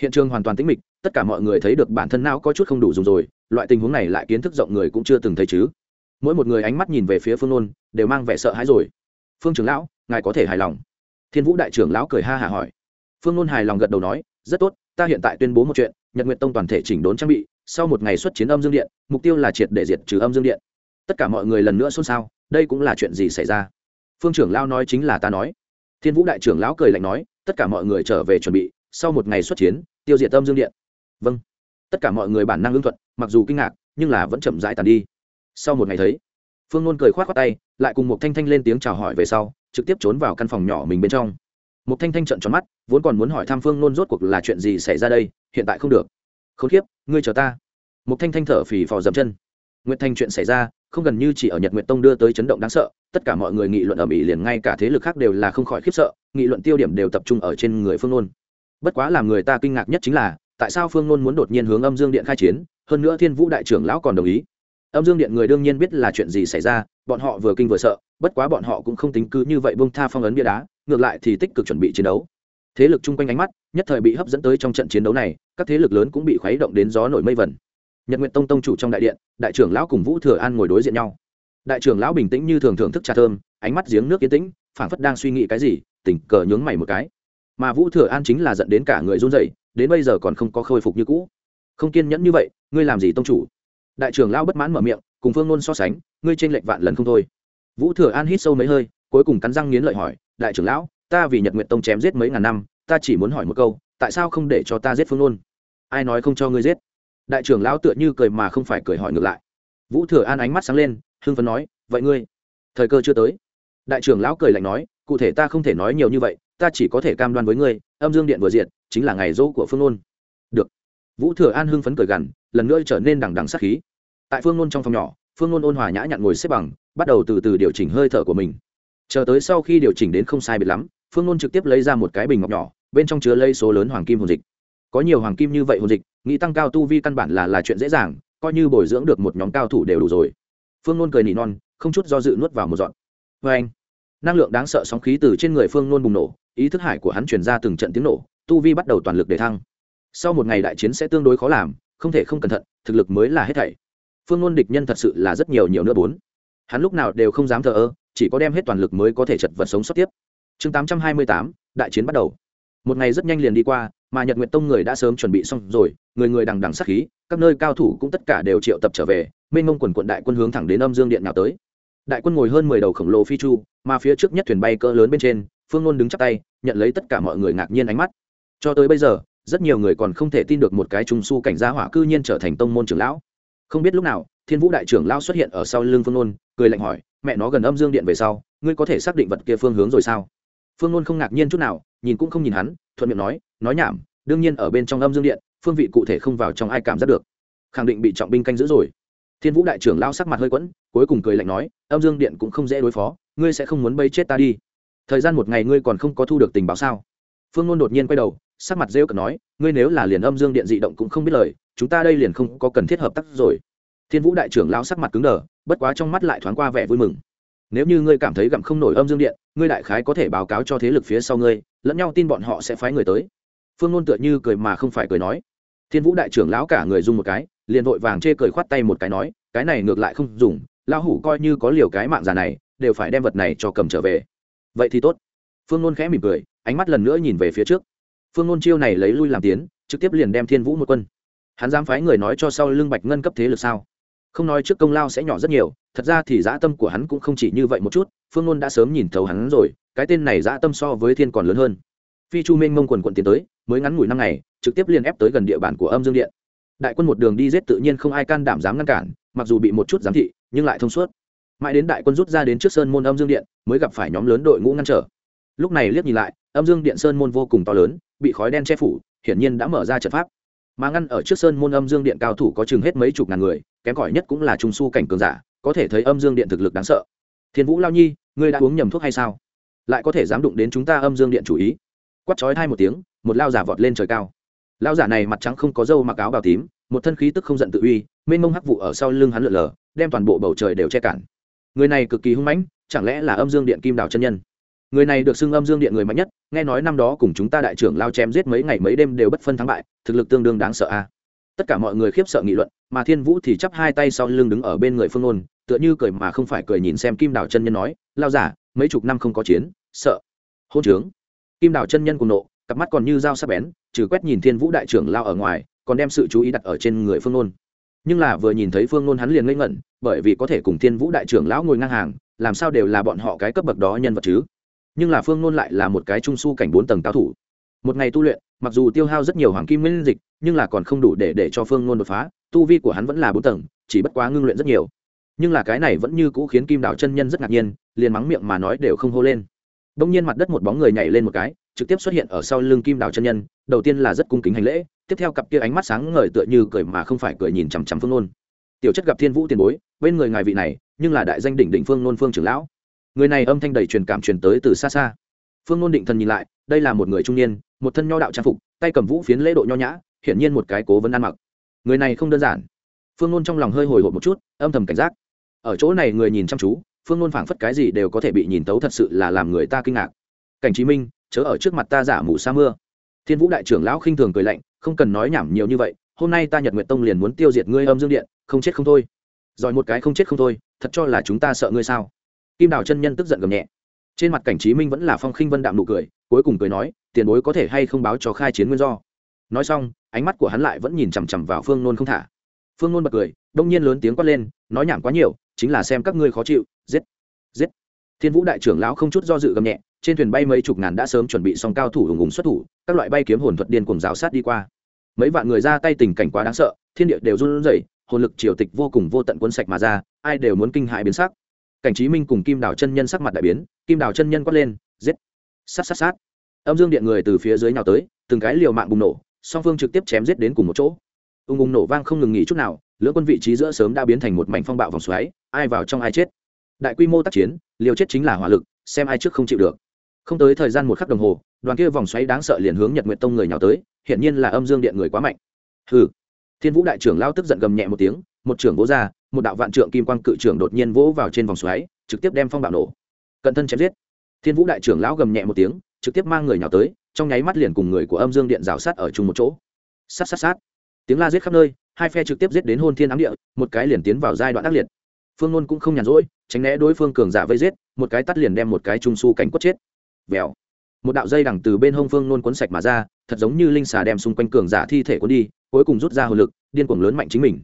S1: Hiện trường hoàn toàn tĩnh mịch, tất cả mọi người thấy được bản thân não có chút không đủ dùng rồi, loại tình huống này lại kiến thức rộng người cũng chưa từng thấy chứ. Mỗi một người ánh mắt nhìn về phía phương nôn, đều mang vẻ sợ hãi rồi. Phương trưởng lão, ngài có thể hài lòng? Thiên vũ đại trưởng lão cười ha hả hỏi. Phương nôn hài lòng gật đầu nói, rất tốt, ta hiện tại tuyên bố một chuyện, nhật nguyện tông toàn thể chỉnh đốn trang bị sau một ngày xuất chiến âm dương điện, mục tiêu là triệt để diệt trừ âm dương điện. Tất cả mọi người lần nữa xôn xao, đây cũng là chuyện gì xảy ra? Phương trưởng lão nói chính là ta nói. Thiên vũ đại trưởng lão cười lạnh nói, tất cả mọi người trở về chuẩn bị, sau một ngày xuất chiến, tiêu diệt âm dương điện. Vâng. Tất cả mọi người bản năng ứng thuận, mặc dù kinh ngạc, nhưng là vẫn chậm rãi tàn đi. Sau một ngày thấy, phương nôn cười k h o á t k tay, lại cùng một thanh thanh lên tiếng chào hỏi về sau, trực tiếp trốn vào căn phòng nhỏ mình bên trong. Một thanh thanh trận tròn mắt, vốn còn muốn hỏi thăm phương nôn rốt cuộc là chuyện gì xảy ra đây, hiện tại không được khốn kiếp, ngươi chờ ta. Một thanh thanh thở phì phò dậm chân. Nguyệt thanh chuyện xảy ra không gần như chỉ ở nhật Nguyệt tông đưa tới chấn động đáng sợ tất cả mọi người nghị luận ở mỹ liền ngay cả thế lực khác đều là không khỏi khiếp sợ nghị luận tiêu điểm đều tập trung ở trên người phương nôn. Bất quá làm người ta kinh ngạc nhất chính là tại sao phương nôn muốn đột nhiên hướng âm dương điện khai chiến hơn nữa thiên vũ đại trưởng lão còn đồng ý. Âm dương điện người đương nhiên biết là chuyện gì xảy ra bọn họ vừa kinh vừa sợ bất quá bọn họ cũng không tính cứ như vậy bông tha phong ấn bia đá ngược lại thì tích cực chuẩn bị chiến đấu thế lực chung quanh ánh mắt nhất thời bị hấp dẫn tới trong trận chiến đấu này, các thế lực lớn cũng bị khuấy động đến gió nổi mây vẩn nhật nguyện tông tông chủ trong đại điện, đại trưởng lão cùng vũ thừa an ngồi đối diện nhau. Đại trưởng lão bình tĩnh như thường thưởng thức trà thơm, ánh mắt giếng nước yên tĩnh, phảng phất đang suy nghĩ cái gì, tình cờ nhướng mày một cái. Mà vũ thừa an chính là dẫn đến cả người run rẩy, đến bây giờ còn không có khôi phục như cũ. Không kiên nhẫn như vậy, ngươi làm gì tông chủ? Đại trưởng lão bất mãn mở miệng, cùng phương ngôn so sánh, ngươi trên lệnh vạn lần không thôi. Vũ thừa an hít sâu mấy hơi, cuối cùng cắn răng nghiến lợi hỏi, đại trưởng lão ta vì nhật nguyện tông chém giết mấy ngàn năm, ta chỉ muốn hỏi một câu, tại sao không để cho ta giết phương ngôn ai nói không cho ngươi giết? Đại trưởng lão tựa như cười mà không phải cười hỏi ngược lại. Vũ thừa an ánh mắt sáng lên, hưng phấn nói, vậy ngươi, thời cơ chưa tới. Đại trưởng lão cười lạnh nói, cụ thể ta không thể nói nhiều như vậy, ta chỉ có thể cam đoan với ngươi, âm dương điện vừa diện chính là ngày dỗ của phương ngôn được. Vũ thừa an hưng phấn cười gằn, lần nữa trở nên đằng đằng sát khí. Tại phương nôn trong phòng nhỏ, phương nôn ôn hòa nhã nhặn ngồi xếp bằng, bắt đầu từ từ điều chỉnh hơi thở của mình. Chờ tới sau khi điều chỉnh đến không sai biệt lắm phương nôn trực tiếp lấy ra một cái bình ngọc nhỏ, bên trong chứa lây số lớn hoàng kim hồn dịch. Có nhiều hoàng kim như vậy hồn dịch, nghĩ tăng cao tu vi căn bản là là chuyện dễ dàng, coi như bồi dưỡng được một nhóm cao thủ đều đủ rồi. Phương nôn cười nỉ non, không chút do dự nuốt vào một dọn vê anh, năng lượng đáng sợ sóng khí từ trên người phương nôn bùng nổ, ý thức hải của hắn chuyển ra từng trận tiếng nổ, tu vi bắt đầu toàn lực để thăng. Sau một ngày đại chiến sẽ tương đối khó làm, không thể không cẩn thận, thực lực mới là hết thảy. Phương nôn địch nhân thật sự là rất nhiều nhiều nữa bốn. Hắn lúc nào đều không dám thờ ơ, chỉ có đem hết toàn lực mới có thể chật vật sống sót tiếp chương tám trăm hai mươi tám, đại chiến bắt đầu. Một ngày rất nhanh liền đi qua, mà nhật nguyện tông người đã sớm chuẩn bị xong rồi, người người đằng đằng sát khí, các nơi cao thủ cũng tất cả đều triệu tập trở về, mênh mông quần quận đại quân hướng thẳng đến âm dương điện nào tới. Đại quân ngồi hơn mười đầu khổng lồ phi chu, mà phía trước nhất thuyền bay cỡ lớn bên trên, phương ngôn đứng chắp tay, nhận lấy tất cả mọi người ngạc nhiên ánh mắt. Cho tới bây giờ, rất nhiều người còn không thể tin được một cái trung su cảnh gia hỏa cư nhiên trở thành tông môn trưởng lão. Không biết lúc nào, thiên vũ đại trưởng lão xuất hiện ở sau lưng phương nôn, cười lạnh hỏi, mẹ nó gần âm dương điện về sau, ngươi có thể xác định vật kia phương hướng rồi sao? Phương nôn không ngạc nhiên chút nào, nhìn cũng không nhìn hắn, thuận miệng nói nói nhảm, đương nhiên ở bên trong âm dương điện, phương vị cụ thể không vào trong ai cảm giác được. Khẳng định bị trọng binh canh giữ rồi. Thiên vũ đại trưởng lao sắc mặt hơi quẫn, cuối cùng cười lạnh nói, âm dương điện cũng không dễ đối phó, ngươi sẽ không muốn bây chết ta đi. Thời gian một ngày ngươi còn không có thu được tình báo sao? Phương nôn đột nhiên quay đầu, sắc mặt rêu cực nói, ngươi nếu là liền âm dương điện dị động cũng không biết lời, chúng ta đây liền không có cần thiết hợp tác rồi. Thiên vũ đại trưởng lao sắc mặt cứng đờ, bất quá trong mắt lại thoáng qua vẻ vui mừng. Nếu như ngươi cảm thấy gặm không nổi âm dương điện ngươi đại khái có thể báo cáo cho thế lực phía sau ngươi, lẫn nhau tin bọn họ sẽ phái người tới. Phương ngôn tựa như cười mà không phải cười nói. Thiên vũ đại trưởng lão cả người dung một cái, liền vội vàng chê cười khoát tay một cái nói, cái này ngược lại không dùng, lão hủ coi như có liều cái mạng già này, đều phải đem vật này cho cầm trở về. Vậy thì tốt. Phương ngôn khẽ mỉm cười, ánh mắt lần nữa nhìn về phía trước. Phương ngôn chiêu này lấy lui làm tiến, trực tiếp liền đem thiên vũ một quân. Hắn dám phái người nói cho sau lưng bạch ngân cấp thế lực sao? Không nói trước công lao sẽ nhỏ rất nhiều, thật ra thì dã tâm của hắn cũng không chỉ như vậy một chút, phương ngôn đã sớm nhìn thấu hắn rồi, cái tên này dã tâm so với thiên còn lớn hơn. Phi chu minh mông quần quận tiến tới, mới ngắn ngủi năm ngày, trực tiếp liền ép tới gần địa bàn của âm dương điện. Đại quân một đường đi giết tự nhiên không ai can đảm dám ngăn cản, mặc dù bị một chút giám thị, nhưng lại thông suốt. Mãi đến đại quân rút ra đến trước sơn môn âm dương điện, mới gặp phải nhóm lớn đội ngũ ngăn trở. Lúc này liếc nhìn lại, âm dương điện sơn môn vô cùng to lớn, bị khói đen che phủ, hiển nhiên đã mở ra trận pháp mà ngăn ở trước sơn môn âm dương điện cao thủ có chừng hết mấy chục ngàn người, kém cỏi nhất cũng là trung su cảnh cường giả, có thể thấy âm dương điện thực lực đáng sợ. Thiên vũ lao nhi, ngươi đã uống nhầm thuốc hay sao? Lại có thể dám đụng đến chúng ta âm dương điện chủ ý. Quắt chói hai một tiếng, một lao giả vọt lên trời cao. Lao giả này mặt trắng không có râu mặc áo bào tím, một thân khí tức không giận tự uy, mênh mông hắc vụ ở sau lưng hắn lượn lờ, đem toàn bộ bầu trời đều che cản. Người này cực kỳ hung mãnh, chẳng lẽ là âm dương điện kim đào chân nhân? Người này được xưng âm dương điện người mạnh nhất, nghe nói năm đó cùng chúng ta đại trưởng lao chém giết mấy ngày mấy đêm đều bất phân thắng bại, thực lực tương đương đáng sợ a. À. Tất cả mọi người khiếp sợ nghị luận, mà thiên vũ thì chắp hai tay sau lưng đứng ở bên người phương ôn tựa như cười mà không phải cười nhìn xem kim đào chân nhân nói, lao giả, mấy chục năm không có chiến, sợ. Hôn trướng. Kim đào chân nhân cùng nộ, cặp mắt còn như dao sắc bén, trừ quét nhìn thiên vũ đại trưởng lao ở ngoài, còn đem sự chú ý đặt ở trên người phương ôn nhưng là vừa nhìn thấy phương ôn hắn liền ngây ngẩn, bởi vì có thể cùng thiên vũ đại trưởng lão ngồi ngang hàng, làm sao đều là bọn họ cái cấp bậc đó nhân vật chứ? Nhưng là phương nôn lại là một cái trung s u cảnh bốn tầng cao thủ. Một ngày tu luyện, mặc dù tiêu hao rất nhiều hoàng kim nguyên dịch, nhưng là còn không đủ để để cho phương nôn đột phá, tu vi của hắn vẫn là bốn tầng, chỉ bất quá ngưng luyện rất nhiều. Nhưng là cái này vẫn như cũ khiến kim Đào chân nhân rất ngạc nhiên, liền mắng miệng mà nói đều không hô lên. Đông nhiên mặt đất một bóng người nhảy lên một cái, trực tiếp xuất hiện ở sau lưng kim Đào chân nhân, đầu tiên là rất cung kính hành lễ, tiếp theo cặp kia ánh mắt sáng ngời tựa như cười mà không phải cười nhìn chằm chằm phương nôn. Tiểu chất gặp thiên vũ tiền bối, bên người ngài vị này, nhưng là đại danh đỉnh đỉnh phương nôn phương trưởng lão người này âm thanh đầy truyền cảm truyền tới từ xa xa. Phương nôn định thần nhìn lại, đây là một người trung niên, một thân nho đạo trang phục, tay cầm vũ phiến lễ độ nho nhã, hiển nhiên một cái cố vấn ăn mặc. Người này không đơn giản. Phương nôn trong lòng hơi hồi hộp một chút, âm thầm cảnh giác. Ở chỗ này người nhìn chăm chú, phương nôn phảng phất cái gì đều có thể bị nhìn tấu thật sự là làm người ta kinh ngạc. Cảnh chí minh, chớ ở trước mặt ta giả mù sa mưa. Thiên vũ đại trưởng lão khinh thường cười lạnh, không cần nói nhảm nhiều như vậy, hôm nay ta nhật nguyện tông liền muốn tiêu diệt ngươi âm dương điện, không chết không thôi. Giỏi một cái không chết không thôi, thật cho là chúng ta sợ ngươi sao? Kim đào chân nhân tức giận gầm nhẹ. Trên mặt cảnh trí minh vẫn là phong khinh vân đạm nụ cười, cuối cùng cười nói, tiền bối có thể hay không báo cho khai chiến nguyên do? Nói xong, ánh mắt của hắn lại vẫn nhìn chằm chằm vào phương nôn không thả. Phương nôn bật cười, đông nhiên lớn tiếng quát lên, nói nhảm quá nhiều, chính là xem các ngươi khó chịu, giết giết. Thiên vũ đại trưởng lão không chút do dự gầm nhẹ, trên thuyền bay mấy chục ngàn đã sớm chuẩn bị xong cao thủ hùng hùng xuất thủ, các loại bay kiếm hồn thuật điên cùng rào sát đi qua. Mấy vạn người ra tay tình cảnh quá đáng sợ, thiên địa đều run rẩy, hồn lực triều tịch vô cùng vô tận cuốn sạch mà ra, ai đều muốn kinh hại biến sắc cảnh trí minh cùng kim đào chân nhân sắc mặt đại biến, kim đào chân nhân quát lên, giết, sát sát sát. Âm dương điện người từ phía dưới nhào tới, từng cái liều mạng bùng nổ, song phương trực tiếp chém giết đến cùng một chỗ. Ung ung nổ vang không ngừng nghỉ chút nào, lưỡng quân vị trí giữa sớm đã biến thành một mảnh phong bạo vòng xoáy, ai vào trong ai chết. Đại quy mô tác chiến, liều chết chính là hỏa lực, xem ai trước không chịu được. Không tới thời gian một khắc đồng hồ, đoàn kia vòng xoáy đáng sợ liền hướng nhật nguyện tông người nhào tới hiện nhiên là âm dương điện người quá mạnh. Hừ. Thiên vũ đại trưởng lao tức giận gầm nhẹ một tiếng một trưởng vỗ ra, một đạo vạn trượng kim quang cự trưởng đột nhiên vỗ vào trên vòng xoáy, trực tiếp đem phong bạo nổ. Cận thân chém giết. Thiên vũ đại trưởng lão gầm nhẹ một tiếng, trực tiếp mang người nhào tới, trong nháy mắt liền cùng người của âm dương điện rào sát ở chung một chỗ. Sát sát sát. Tiếng la giết khắp nơi, hai phe trực tiếp giết đến hôn thiên ám địa, một cái liền tiến vào giai đoạn ác liệt. Phương ngôn cũng không nhàn rỗi, tránh né đối phương cường giả vây giết, một cái tắt liền đem một cái trung su cánh quất chết. Vèo. Một đạo dây đằng từ bên hông phương nôn cuốn sạch mà ra, thật giống như linh xà đem xung quanh cường giả thi thể cuốn đi, cuối cùng rút ra hồn lực, điên cuồng lớn mạnh chính mình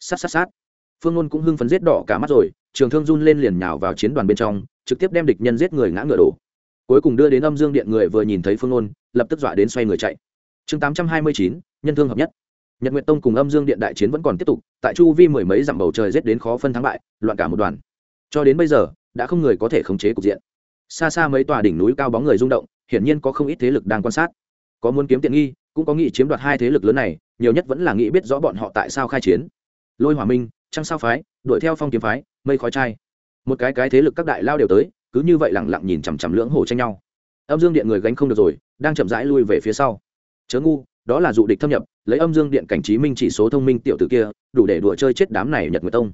S1: sát sát sát. Phương ngôn cũng hưng phấn giết đỏ cả mắt rồi, trường thương run lên liền nhào vào chiến đoàn bên trong, trực tiếp đem địch nhân giết người ngã ngựa đổ. Cuối cùng đưa đến âm dương điện người vừa nhìn thấy phương ngôn lập tức dọa đến xoay người chạy. Chương tám trăm hai mươi chín, nhân thương hợp nhất. Nhật nguyện tông cùng âm dương điện đại chiến vẫn còn tiếp tục, tại chu vi mười mấy dặm bầu trời giết đến khó phân thắng bại, loạn cả một đoàn. Cho đến bây giờ, đã không người có thể khống chế cục diện. Xa xa mấy tòa đỉnh núi cao bóng người rung động, hiển nhiên có không ít thế lực đang quan sát. Có muốn kiếm tiện nghi, cũng có nghĩ chiếm đoạt hai thế lực lớn này, nhiều nhất vẫn là nghĩ biết rõ bọn họ tại sao khai chiến lôi hòa minh, trăng sao phái, đuổi theo phong kiếm phái, mây khói trai một cái cái thế lực các đại lao đều tới, cứ như vậy lẳng lặng nhìn chằm chằm lưỡng hổ tranh nhau. Âm dương điện người gánh không được rồi, đang chậm rãi lui về phía sau. Chớ ngu, đó là dụ địch thâm nhập, lấy âm dương điện cảnh trí minh chỉ số thông minh tiểu tử kia, đủ để đùa chơi chết đám này nhật nguyệt tông.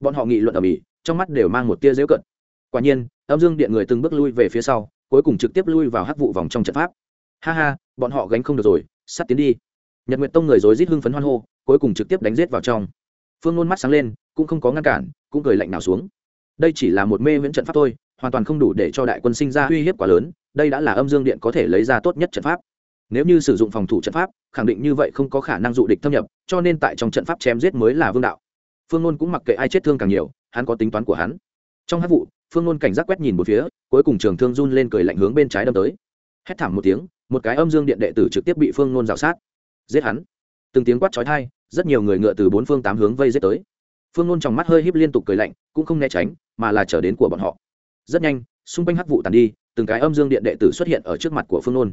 S1: Bọn họ nghị luận ở mỹ trong mắt đều mang một tia dễu cận quả nhiên, âm dương điện người từng bước lui về phía sau, cuối cùng trực tiếp lui vào hắc vụ vòng trong trận pháp. Ha ha, bọn họ gánh không được rồi sắt tiến đi. Nhật nguyệt tông người rối rít hưng phấn hoan hô, cuối cùng trực tiếp đánh giết vào trong phương nôn mắt sáng lên, cũng không có ngăn cản, cũng cười lạnh nào xuống. Đây chỉ là một mê viễn trận pháp thôi, hoàn toàn không đủ để cho đại quân sinh ra uy hiếp quá lớn, đây đã là âm dương điện có thể lấy ra tốt nhất trận pháp. Nếu như sử dụng phòng thủ trận pháp, khẳng định như vậy không có khả năng dụ địch thâm nhập, cho nên tại trong trận pháp chém giết mới là vương đạo. Phương nôn cũng mặc kệ ai chết thương càng nhiều, hắn có tính toán của hắn. Trong hát vụ, phương nôn cảnh giác quét nhìn một phía, cuối cùng trường thương run lên cười lạnh hướng bên trái đâm tới. Hét thảm một tiếng, một cái âm dương điện đệ tử trực tiếp bị phương nôn rào sát. Giết hắn. Từng tiếng quát trói thai rất nhiều người ngựa từ bốn phương tám hướng vây giết tới. Phương nôn trong mắt hơi híp liên tục cười lạnh, cũng không né tránh, mà là trở đến của bọn họ. Rất nhanh, xung quanh hắc vụ tàn đi, từng cái âm dương điện đệ tử xuất hiện ở trước mặt của phương nôn.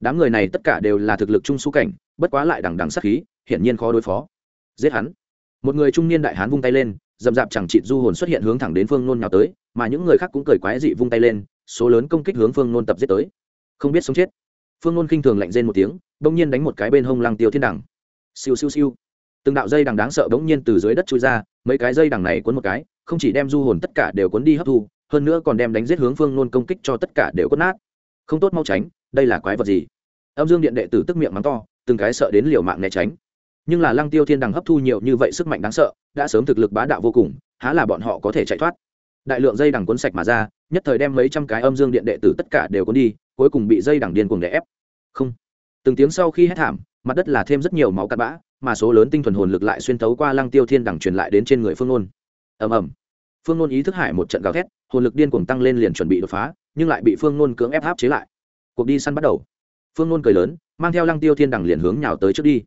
S1: Đám người này tất cả đều là thực lực trung su cảnh, bất quá lại đằng đằng sát khí, hiển nhiên khó đối phó. Giết hắn. Một người trung niên đại hán vung tay lên, dầm dạp chẳng chịt du hồn xuất hiện hướng thẳng đến phương nôn nhào tới, mà những người khác cũng cười quái dị vung tay lên, số lớn công kích hướng phương nôn tập giết tới. Không biết sống chết. Phương nôn khinh thường lạnh rên một tiếng bỗng nhiên đánh một cái bên hông lăng tiêu thiên đẳng. Siêu siêu siêu từng đạo dây đằng đáng sợ bỗng nhiên từ dưới đất trôi ra, mấy cái dây đằng này cuốn một cái, không chỉ đem du hồn tất cả đều cuốn đi hấp thu, hơn nữa còn đem đánh giết hướng phương nôn công kích cho tất cả đều cốt nát. Không tốt mau tránh, đây là quái vật gì? Âm dương điện đệ tử tức miệng mắng to, từng cái sợ đến liều mạng né tránh. Nhưng là lăng tiêu thiên đằng hấp thu nhiều như vậy sức mạnh đáng sợ, đã sớm thực lực bá đạo vô cùng, há là bọn họ có thể chạy thoát? Đại lượng dây đằng cuốn sạch mà ra, nhất thời đem mấy trăm cái âm dương điện đệ tử tất cả đều cuốn đi, cuối cùng bị dây đằng điên cuồng đè ép. Không. Từng tiếng sau khi hét thảm, mặt đất là thêm rất nhiều máu cặn bã mà số lớn tinh thuần hồn lực lại xuyên tấu qua lăng tiêu thiên đằng truyền lại đến trên người phương nôn ầm ầm. Phương nôn ý thức hải một trận gào thét, hồn lực điên cuồng tăng lên liền chuẩn bị đột phá, nhưng lại bị phương nôn cưỡng ép áp chế lại. Cuộc đi săn bắt đầu. Phương nôn cười lớn, mang theo lăng tiêu thiên đằng liền hướng nhào tới trước đi.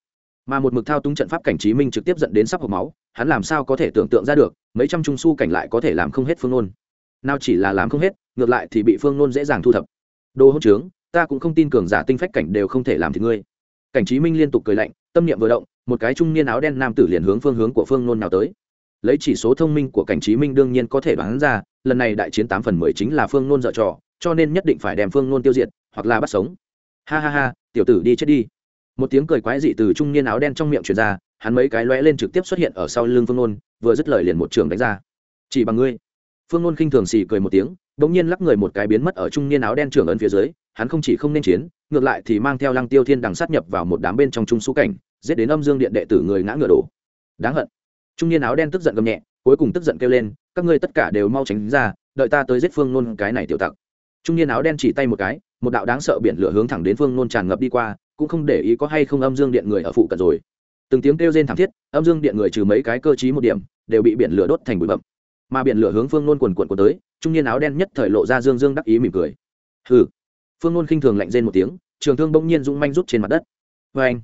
S1: Mà một mực thao túng trận pháp cảnh trí minh trực tiếp dẫn đến sắp hộp máu, hắn làm sao có thể tưởng tượng ra được, mấy trăm trung su cảnh lại có thể làm không hết phương nôn nào chỉ là làm không hết, ngược lại thì bị phương nôn dễ dàng thu thập. Đồ hỗn trướng, ta cũng không tin cường giả tinh phách cảnh đều không thể làm thì ngươi. Cảnh trí minh liên tục cười lạnh, tâm niệm vừa động một cái trung niên áo đen nam tử liền hướng phương hướng của phương nôn nào tới. Lấy chỉ số thông minh của cảnh trí minh đương nhiên có thể đoán ra, lần này đại chiến tám phần mười chính là phương nôn dợ trò, cho nên nhất định phải đem phương nôn tiêu diệt, hoặc là bắt sống. Ha ha ha, tiểu tử đi chết đi. Một tiếng cười quái dị từ trung niên áo đen trong miệng truyền ra, hắn mấy cái lóe lên trực tiếp xuất hiện ở sau lưng phương nôn, vừa dứt lời liền một trường đánh ra. Chỉ bằng ngươi. Phương nôn khinh thường xì cười một tiếng đ ỗ n g nhiên lắc người một cái biến mất ở trung niên áo đen trưởng ấn phía dưới, hắn không chỉ không nên chiến, ngược lại thì mang theo lăng tiêu thiên đằng sát nhập vào một đám bên trong trung su cảnh giết đến âm dương điện đệ tử người ngã ngựa đổ. Đáng hận. Trung niên áo đen tức giận gầm nhẹ, cuối cùng tức giận kêu lên, các ngươi tất cả đều mau tránh ra, đợi ta tới giết phương nôn cái này tiểu tặc. Trung niên áo đen chỉ tay một cái, một đạo đáng sợ biển lửa hướng thẳng đến phương nôn tràn ngập đi qua, cũng không để ý có hay không âm dương điện người ở phụ cận rồi. Từng tiếng kêu rên thảm thiết, âm dương điện người trừ mấy cái cơ chí một điểm, đều bị biển lửa đốt thành bụi bậm mà biển lửa hướng phương nôn quần quần của tới, trung niên áo đen nhất thời lộ ra dương dương đắc ý mỉm cười. Hừ. Phương nôn khinh thường lạnh rên một tiếng, trường thương bỗng nhiên rung manh rút trên mặt đất. Vê anh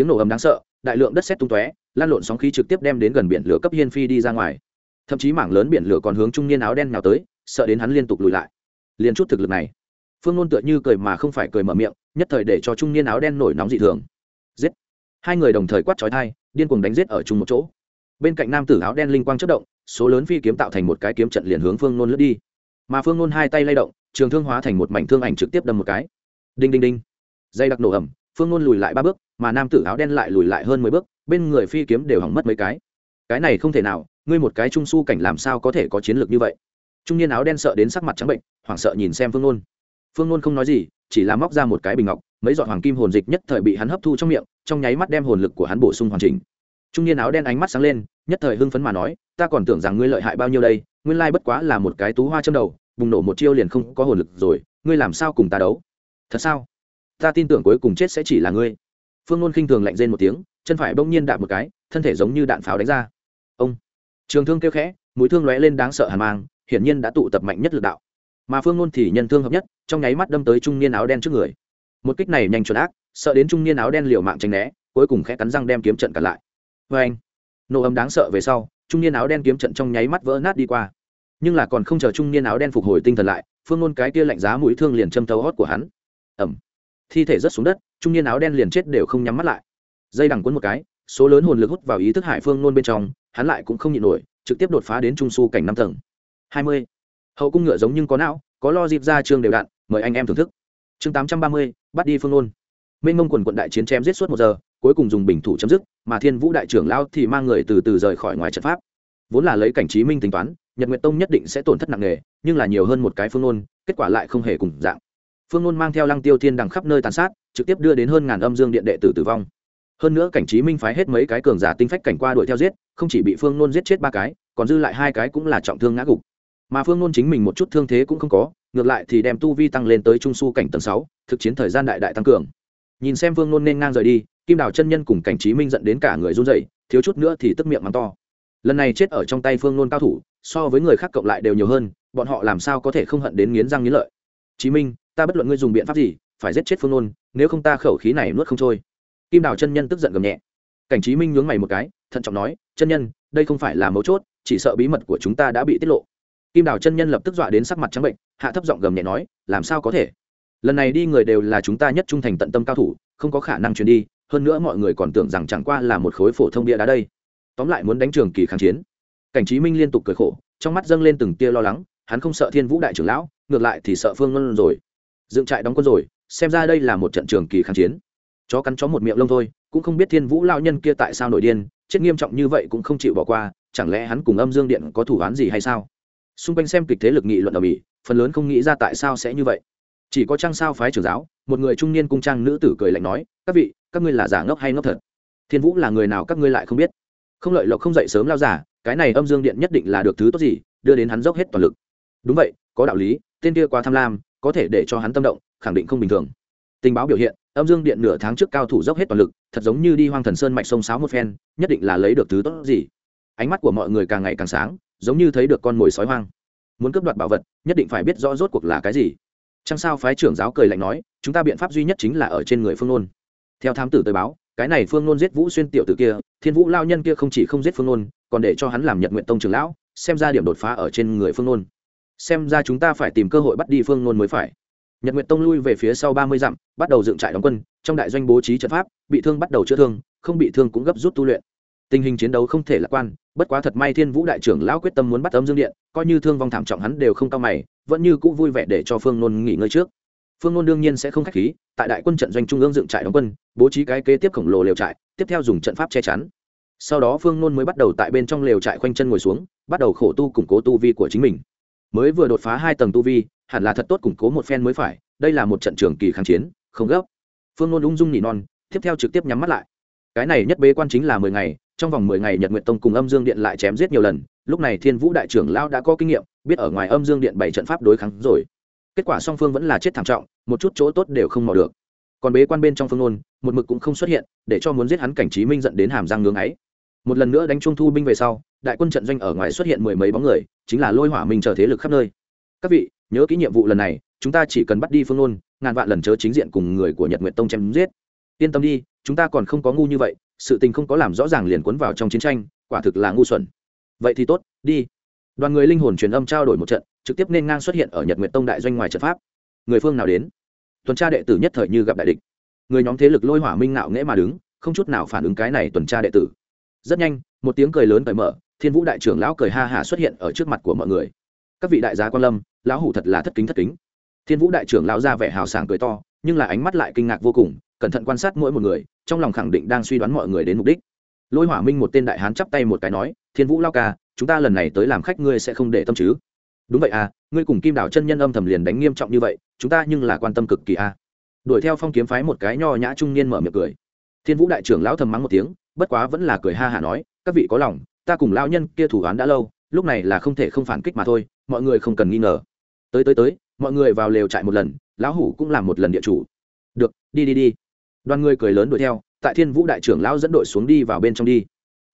S1: tiếng nổ ầm đáng sợ, đại lượng đất xét tung tóe, lan lộn sóng khí trực tiếp đem đến gần biển lửa cấp hiên phi đi ra ngoài. Thậm chí mảng lớn biển lửa còn hướng trung niên áo đen nào tới, sợ đến hắn liên tục lùi lại. Liền chút thực lực này, phương nôn tựa như cười mà không phải cười mở miệng, nhất thời để cho trung niên áo đen nổi nóng dị thường. Giết! Hai người đồng thời quát trói thai điên cuồng đánh giết ở chung một chỗ. Bên cạnh nam tử áo đen linh quang chất động, số lớn phi kiếm tạo thành một cái kiếm trận liền hướng phương nôn lướt đi. Mà phương nôn hai tay lay động, trường thương hóa thành một mảnh thương ảnh trực tiếp đâm một cái. Đinh đinh đinh. Dây đặc nổ ẩm phương nôn lùi lại ba bước, mà nam tử áo đen lại lùi lại hơn mười bước, bên người phi kiếm đều hỏng mất mấy cái. Cái này không thể nào, ngươi một cái trung su cảnh làm sao có thể có chiến lược như vậy? Trung niên áo đen sợ đến sắc mặt trắng bệnh, hoảng sợ nhìn xem phương nôn phương nôn không nói gì, chỉ là móc ra một cái bình ngọc, mấy giọt hoàng kim hồn dịch nhất thời bị hắn hấp thu trong miệng, trong nháy mắt đem hồn lực của hắn bổ sung hoàn chỉnh. Trung niên áo đen ánh mắt sáng lên, nhất thời hưng phấn mà nói, ta còn tưởng rằng ngươi lợi hại bao nhiêu đây, nguyên lai bất quá là một cái tú hoa châm đầu, bùng nổ một chiêu liền không có hồn lực rồi, ngươi làm sao cùng ta đấu? Thật sao? Ta tin tưởng cuối cùng chết sẽ chỉ là ngươi. Phương nôn khinh thường lạnh rên một tiếng, chân phải bỗng nhiên đạp một cái, thân thể giống như đạn pháo đánh ra. Ông! Trường thương kêu khẽ, mũi thương lóe lên đáng sợ hàn mang, hiển nhiên đã tụ tập mạnh nhất lực đạo. Mà phương nôn thì nhân thương hợp nhất, trong nháy mắt đâm tới trung niên áo đen trước người. Một kích này nhanh chuẩn ác, sợ đến trung niên áo đen liều mạng tránh né, cuối cùng khẽ cắn răng đem kiếm trận cản lại. Vê anh, nổ ấm đáng sợ về sau, trung niên áo đen kiếm trận trong nháy mắt vỡ nát đi qua. Nhưng là còn không chờ trung niên áo đen phục hồi tinh thần lại, phương nôn cái kia lạnh giá mũi thương liền châm thấu hót của hắn. Ẩm thi thể rớt xuống đất, trung niên áo đen liền chết đều không nhắm mắt lại. Dây đằng quấn một cái, số lớn hồn lực hút vào ý thức hải phương nôn bên trong, hắn lại cũng không nhịn nổi, trực tiếp đột phá đến trung su cảnh năm tầng. Hai mươi. Hậu cung ngựa giống nhưng có não, có lo dịp ra chương đều đạn, mời anh em thưởng thức. Chương tám trăm ba mươi, bắt đi phương ôn minh mông quần quận đại chiến chém giết suốt một giờ, cuối cùng dùng bình thủ chấm dứt, mà thiên vũ đại trưởng lao thì mang người từ từ rời khỏi ngoài trận pháp. Vốn là lấy cảnh trí minh tính toán, nhật nguyện tông nhất định sẽ tổn thất nặng nề, nhưng là nhiều hơn một cái phương ôn kết quả lại không hề cùng dạng phương ôn mang theo lăng tiêu thiên đằng khắp nơi tàn sát, trực tiếp đưa đến hơn ngàn âm dương điện đệ tử tử vong. Hơn nữa cảnh trí minh phái hết mấy cái cường giả tinh phách cảnh qua đuổi theo giết, không chỉ bị phương nôn giết chết ba cái, còn dư lại hai cái cũng là trọng thương ngã gục. Mà phương nôn chính mình một chút thương thế cũng không có, ngược lại thì đem tu vi tăng lên tới trung su cảnh tầng sáu, thực chiến thời gian đại đại tăng cường. Nhìn xem phương nôn nên ngang rời đi, kim đào chân nhân cùng cảnh trí minh dẫn đến cả người run dậy thiếu chút nữa thì tức miệng mắng to. Lần này chết ở trong tay phương nôn cao thủ, so với người khác cộng lại đều nhiều hơn, bọn họ làm sao có thể không hận đến nghiến răng nghiến lợi. Chí minh ta bất luận ngươi dùng biện pháp gì, phải giết chết phương nôn, nếu không ta khẩu khí này nuốt không trôi. Kim đào chân nhân tức giận gầm nhẹ. Cảnh trí minh nhướng mày một cái, thận trọng nói, chân nhân, đây không phải là mấu chốt, chỉ sợ bí mật của chúng ta đã bị tiết lộ. Kim đào chân nhân lập tức dọa đến sắc mặt trắng bệnh, hạ thấp giọng gầm nhẹ nói, làm sao có thể? Lần này đi người đều là chúng ta nhất trung thành tận tâm cao thủ, không có khả năng truyền đi, hơn nữa mọi người còn tưởng rằng chẳng qua là một khối phổ thông bia đá đây. Tóm lại muốn đánh trường kỳ kháng chiến. Cảnh trí minh liên tục cười khổ, trong mắt dâng lên từng tia lo lắng, hắn không sợ thiên vũ đại trưởng lão, ngược lại thì sợ phương ngân rồi dựng trại đóng quân rồi, xem ra đây là một trận trường kỳ kháng chiến. Chó cắn chó một miệng lông thôi, cũng không biết thiên vũ lao nhân kia tại sao nổi điên, chết nghiêm trọng như vậy cũng không chịu bỏ qua, chẳng lẽ hắn cùng âm dương điện có thủ án gì hay sao? Xung quanh xem kịch thế lực nghị luận ở mỹ, phần lớn không nghĩ ra tại sao sẽ như vậy. Chỉ có trang sao phái trưởng giáo, một người trung niên cung trang nữ tử cười lạnh nói, các vị, các ngươi là giả ngốc hay ngốc thật? Thiên vũ là người nào các ngươi lại không biết? Không lợi lộc không dậy sớm lao giả, cái này âm dương điện nhất định là được thứ tốt gì, đưa đến hắn dốc hết toàn lực. Đúng vậy, có đạo lý, tên kia quá tham lam có thể để cho hắn tâm động, khẳng định không bình thường. Tình báo biểu hiện, âm dương điện nửa tháng trước cao thủ dốc hết toàn lực, thật giống như đi hoang thần sơn mạch sông sáo một phen, nhất định là lấy được thứ tốt gì. Ánh mắt của mọi người càng ngày càng sáng, giống như thấy được con mồi sói hoang. Muốn cướp đoạt bảo vật, nhất định phải biết rõ rốt cuộc là cái gì. Chăng sao phái trưởng giáo cười lạnh nói, chúng ta biện pháp duy nhất chính là ở trên người phương nôn. Theo thám tử tới báo, cái này phương nôn giết vũ xuyên tiểu tử kia, thiên vũ lao nhân kia không chỉ không giết phương nôn, còn để cho hắn làm nhật nguyện tông trường lão, xem ra điểm đột phá ở trên người phương nôn xem ra chúng ta phải tìm cơ hội bắt đi phương nôn mới phải. Nhật Nguyệt tông lui về phía sau ba mươi dặm, bắt đầu dựng trại đóng quân, trong đại doanh bố trí trận pháp, bị thương bắt đầu chữa thương, không bị thương cũng gấp rút tu luyện. Tình hình chiến đấu không thể lạc quan, bất quá thật may thiên vũ đại trưởng lão quyết tâm muốn bắt âm dương điện, coi như thương vong thảm trọng hắn đều không cao mày, vẫn như cũ vui vẻ để cho phương nôn nghỉ ngơi trước. Phương nôn đương nhiên sẽ không k h á c h khí, tại đại quân trận doanh trung ương dựng trại đóng quân, bố trí cái kế tiếp khổng lồ lều trại, tiếp theo dùng trận pháp che chắn. Sau đó phương nôn mới bắt đầu tại bên trong lều trại khoanh chân ngồi xuống, bắt đầu khổ tu củng cố tu vi của chính mình mới vừa đột phá hai tầng tu vi, hẳn là thật tốt củng cố một phen mới phải, đây là một trận trường kỳ kháng chiến, không gấp. Phương nôn ung dung nỉ non, tiếp theo trực tiếp nhắm mắt lại. Cái này nhất bế quan chính là mười ngày, trong vòng mười ngày nhật nguyện tông cùng âm dương điện lại chém giết nhiều lần, lúc này thiên vũ đại trưởng lao đã có kinh nghiệm, biết ở ngoài âm dương điện bảy trận pháp đối kháng rồi. Kết quả song phương vẫn là chết thảm trọng, một chút chỗ tốt đều không mò được. Còn bế quan bên trong phương nôn, một mực cũng không xuất hiện, để cho muốn giết hắn cảnh trí minh dẫn đến hàm răng ngưng ấy một lần nữa đánh trung thu binh về sau, đại quân trận doanh ở ngoài xuất hiện mười mấy bóng người, chính là lôi hỏa minh chờ thế lực khắp nơi. Các vị, nhớ kỹ nhiệm vụ lần này, chúng ta chỉ cần bắt đi phương nôn ngàn vạn lần chớ chính diện cùng người của nhật nguyện tông chém giết. Yên tâm đi, chúng ta còn không có ngu như vậy, sự tình không có làm rõ ràng liền cuốn vào trong chiến tranh, quả thực là ngu xuẩn. Vậy thì tốt, đi. Đoàn người linh hồn truyền âm trao đổi một trận, trực tiếp nên ngang xuất hiện ở nhật nguyện tông đại doanh ngoài trận pháp. Người phương nào đến? Tuần tra đệ tử nhất thời như gặp đại địch. Người nhóm thế lực lôi hỏa minh ngạo nghễ mà đứng, không chút nào phản ứng cái này tuần tra đệ tử rất nhanh, một tiếng cười lớn cởi mở, thiên vũ đại trưởng lão cười ha hả xuất hiện ở trước mặt của mọi người. Các vị đại gia quan lâm, lão hủ thật là thất kính thất kính. Thiên vũ đại trưởng lão ra vẻ hào sảng cười to, nhưng là ánh mắt lại kinh ngạc vô cùng, cẩn thận quan sát mỗi một người, trong lòng khẳng định đang suy đoán mọi người đến mục đích. Lôi hỏa minh một tên đại hán chắp tay một cái nói, thiên vũ lao ca, chúng ta lần này tới làm khách ngươi sẽ không để tâm chứ? Đúng vậy à ngươi cùng kim đảo chân nhân âm thầm liền đánh nghiêm trọng như vậy, chúng ta nhưng là quan tâm cực kỳ à. Đuổi theo phong kiếm phái một cái nho nhã trung niên mở miệng cười. Thiên vũ đại trưởng lão thầm mắng một tiếng bất quá vẫn là cười ha hả nói, các vị có lòng, ta cùng lão nhân kia thủ án đã lâu, lúc này là không thể không phản kích mà thôi, mọi người không cần nghi ngờ. Tới tới tới, mọi người vào lều trại một lần, lão hủ cũng làm một lần địa chủ. Được, đi đi đi. Đoàn người cười lớn đuổi theo, tại thiên vũ đại trưởng lão dẫn đội xuống đi vào bên trong đi.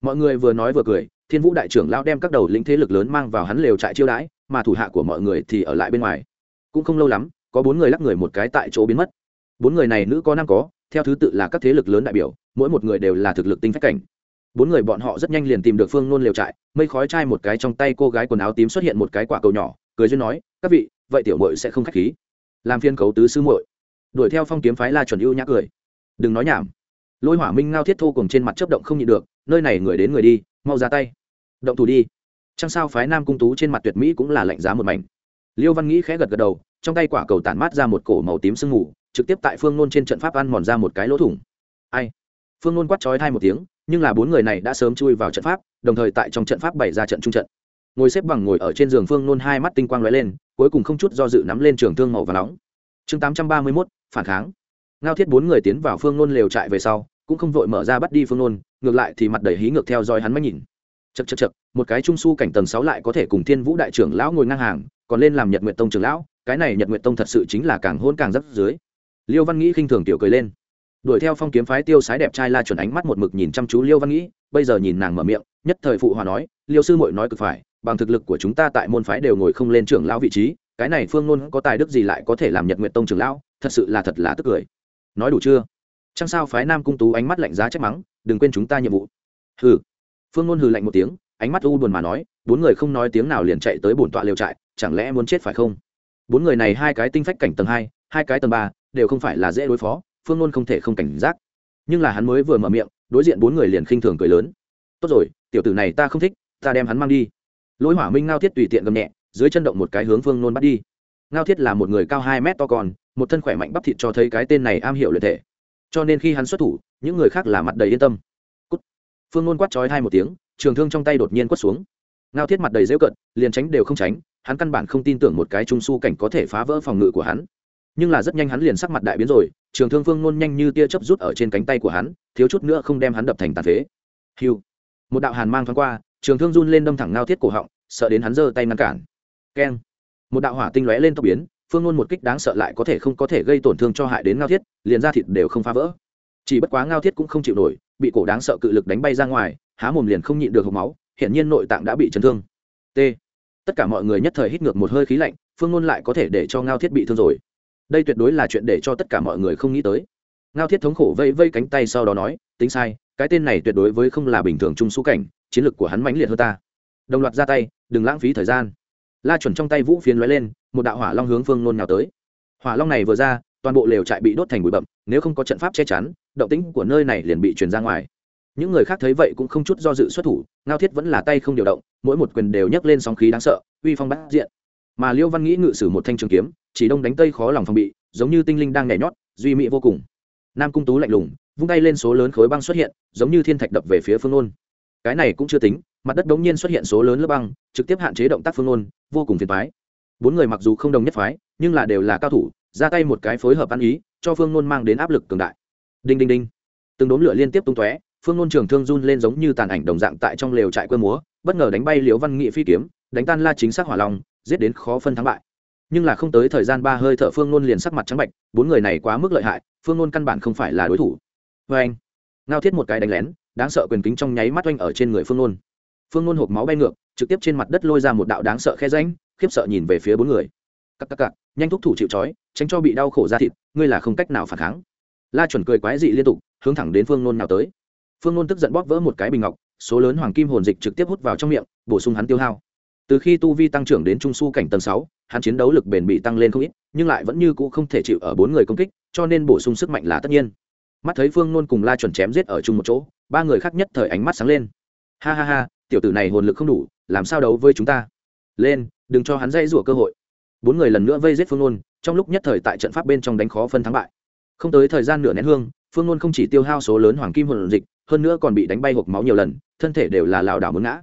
S1: Mọi người vừa nói vừa cười, thiên vũ đại trưởng lão đem các đầu lĩnh thế lực lớn mang vào hắn lều trại chiêu đãi, mà thủ hạ của mọi người thì ở lại bên ngoài. Cũng không lâu lắm, có bốn người lắc người một cái tại chỗ biến mất. Bốn người này nữ có nam có, theo thứ tự là các thế lực lớn đại biểu mỗi một người đều là thực lực tinh phách cảnh. Bốn người bọn họ rất nhanh liền tìm được phương nôn lều trại, mây khói chai một cái trong tay cô gái quần áo tím xuất hiện một cái quả cầu nhỏ, cười duyên nói, các vị, vậy tiểu mội sẽ không k h á c h khí. Làm phiên cấu tứ sư muội. Đuổi theo phong kiếm phái la chuẩn ưu nhã cười. Đừng nói nhảm. Lôi hỏa minh ngao thiết thô cùng trên mặt chấp động không nhịn được, nơi này người đến người đi, mau ra tay. Động thủ đi. Chăng sao phái nam cung tú trên mặt tuyệt mỹ cũng là lạnh giá một mảnh. Liêu văn nghĩ khẽ gật gật đầu, trong tay quả cầu tản mát ra một cổ màu tím sương mù, trực tiếp tại phương nôn trên trận pháp ăn mòn ra một cái lỗ thủng. Ai? Phương nôn quát trói thai một tiếng, nhưng là bốn người này đã sớm chui vào trận pháp, đồng thời tại trong trận pháp bày ra trận trung trận. Ngồi xếp bằng ngồi ở trên giường phương nôn hai mắt tinh quang lóe lên, cuối cùng không chút do dự nắm lên trường thương màu và nóng. Chương tám trăm ba mươi mốt, phản kháng. Ngao thiết bốn người tiến vào phương nôn lều trại về sau, cũng không vội mở ra bắt đi phương nôn, ngược lại thì mặt đầy hí ngược theo dõi hắn mắt nhìn. Chật chật chật một cái trung s u cảnh tầng sáu lại có thể cùng thiên vũ đại trưởng lão ngồi ngang hàng, còn lên làm nhật nguyện tông trưởng lão, cái này nhật nguyện tông thật sự chính là càng hôn càng rắp dưới liêu văn nghĩ khinh thường tiểu cười lên đuổi theo phong kiếm phái tiêu sái đẹp trai la chuẩn ánh mắt một mực nhìn chăm chú liêu văn nghĩ, bây giờ nhìn nàng mở miệng, nhất thời phụ hòa nói, liêu sư mội nói cực phải, bằng thực lực của chúng ta tại môn phái đều ngồi không lên trưởng lão vị trí, cái này phương ngôn có tài đức gì lại có thể làm nhật nguyện tông trưởng lão, thật sự là thật là tức cười. Nói đủ chưa? Chẳng sao, phái nam cung tú ánh mắt lạnh giá trách mắng, đừng quên chúng ta nhiệm vụ. Hừ. Phương ngôn hừ lạnh một tiếng, ánh mắt u buồn mà nói, bốn người không nói tiếng nào liền chạy tới bổn tọa liều trại, chẳng lẽ muốn chết phải không? Bốn người này hai cái tinh phách cảnh tầng hai hai cái tầng ba, đều không phải là dễ đối phó phương ngôn không thể không cảnh giác. Nhưng là hắn mới vừa mở miệng, đối diện bốn người liền khinh thường cười lớn. Tốt rồi, tiểu tử này ta không thích, ta đem hắn mang đi. Lỗi hỏa minh ngao thiết tùy tiện gầm nhẹ, dưới chân động một cái hướng phương nôn bắt đi. Ngao thiết là một người cao hai mét to còn một thân khỏe mạnh bắp thịt cho thấy cái tên này am hiểu lợi thể. Cho nên khi hắn xuất thủ, những người khác là mặt đầy yên tâm. Cút. phương nôn quát trói hai một tiếng, trường thương trong tay đột nhiên quất xuống. Ngao thiết mặt đầy dễu cận liền tránh đều không tránh, hắn căn bản không tin tưởng một cái trung su cảnh có thể phá vỡ phòng ngự của hắn nhưng là rất nhanh hắn liền sắc mặt đại biến rồi, trường thương phương nôn nhanh như tia chớp rút ở trên cánh tay của hắn, thiếu chút nữa không đem hắn đập thành tàn phế. Hiu. Một đạo hàn mang thoáng qua, trường thương run lên đâm thẳng ngao thiết cổ họng, sợ đến hắn giơ tay ngăn cản. Keng. Một đạo hỏa tinh lóe lên tốc biến, phương nôn một kích đáng sợ lại có thể không có thể gây tổn thương cho hại đến ngao thiết, liền ra thịt đều không phá vỡ. Chỉ bất quá ngao thiết cũng không chịu nổi, bị cổ đáng sợ cự lực đánh bay ra ngoài, há mồm liền không nhịn được hộp máu, hiển nhiên nội tạng đã bị chấn thương. T. Tất cả mọi người nhất thời hít ngược một hơi khí lạnh, phương ngôn lại có thể để cho ngao thiết bị thương rồi đây tuyệt đối là chuyện để cho tất cả mọi người không nghĩ tới. Ngao thiết thống khổ vây vây cánh tay sau đó nói, tính sai, cái tên này tuyệt đối với không là bình thường trung số cảnh, chiến lược của hắn mãnh liệt hơn ta. Đồng loạt ra tay, đừng lãng phí thời gian. La chuẩn trong tay vũ phiến lóe lên, một đạo hỏa long hướng phương nôn nhào tới. Hỏa long này vừa ra, toàn bộ lều trại bị đốt thành bụi bậm nếu không có trận pháp che chắn, động tĩnh của nơi này liền bị truyền ra ngoài. Những người khác thấy vậy cũng không chút do dự xuất thủ, ngao thiết vẫn là tay không điều động, mỗi một quyền đều nhấc lên sóng khí đáng sợ, uy phong bát diện mà liêu văn nghĩ ngự sử một thanh trường kiếm, chỉ đông đánh tây khó lòng phòng bị, giống như tinh linh đang nhảy nhót, duy mỹ vô cùng. Nam cung tú lạnh lùng, vung tay lên số lớn khối băng xuất hiện, giống như thiên thạch đập về phía phương ôn cái này cũng chưa tính, mặt đất đống nhiên xuất hiện số lớn lớp băng, trực tiếp hạn chế động tác phương ôn vô cùng phiền phái bốn người mặc dù không đồng nhất phái, nhưng là đều là cao thủ, ra tay một cái phối hợp ăn ý, cho phương nôn mang đến áp lực cường đại. Đinh đinh đinh. Từng đốm lửa liên tiếp tung tóe, phương nôn trường thương run lên giống như tàn ảnh đồng dạng tại trong lều trại quê múa, bất ngờ đánh bay liễu văn nghị phi kiếm, đánh tan la chính xác hỏa long giết đến khó phân thắng bại. Nhưng là không tới thời gian ba hơi thở phương nôn liền sắc mặt trắng bạch bốn người này quá mức lợi hại, phương nôn căn bản không phải là đối thủ. Vê anh, ngao thiết một cái đánh lén, đáng sợ quyền kính trong nháy mắt oanh ở trên người phương nôn. Phương nôn hộp máu bay ngược, trực tiếp trên mặt đất lôi ra một đạo đáng sợ khe ránh khiếp sợ nhìn về phía bốn người. Cặp cặp cặp nhanh thúc thủ chịu trói, tránh cho bị đau khổ ra thịt, ngươi là không cách nào phản kháng. La chuẩn cười quái dị liên tục, hướng thẳng đến phương nôn nào tới. Phương nôn tức giận bóp vỡ một cái bình ngọc, số lớn hoàng kim hồn dịch trực tiếp hút vào trong miệng, bổ sung hắn tiêu hao từ khi tu vi tăng trưởng đến trung su cảnh tầng sáu, hắn chiến đấu lực bền bị tăng lên không ít, nhưng lại vẫn như cũ không thể chịu ở bốn người công kích, cho nên bổ sung sức mạnh là tất nhiên. Mắt thấy phương nôn cùng la chuẩn chém giết ở chung một chỗ, ba người khác nhất thời ánh mắt sáng lên. Ha ha ha, tiểu tử này hồn lực không đủ, làm sao đấu với chúng ta? Lên, đừng cho hắn dây rủa cơ hội. Bốn người lần nữa vây giết phương nôn, trong lúc nhất thời tại trận pháp bên trong đánh khó phân thắng bại. Không tới thời gian nửa nén hương, phương nôn không chỉ tiêu hao số lớn hoàng kim hồn dịch, hơn nữa còn bị đánh bay hộp máu nhiều lần, thân thể đều là lảo đảo muốn ngã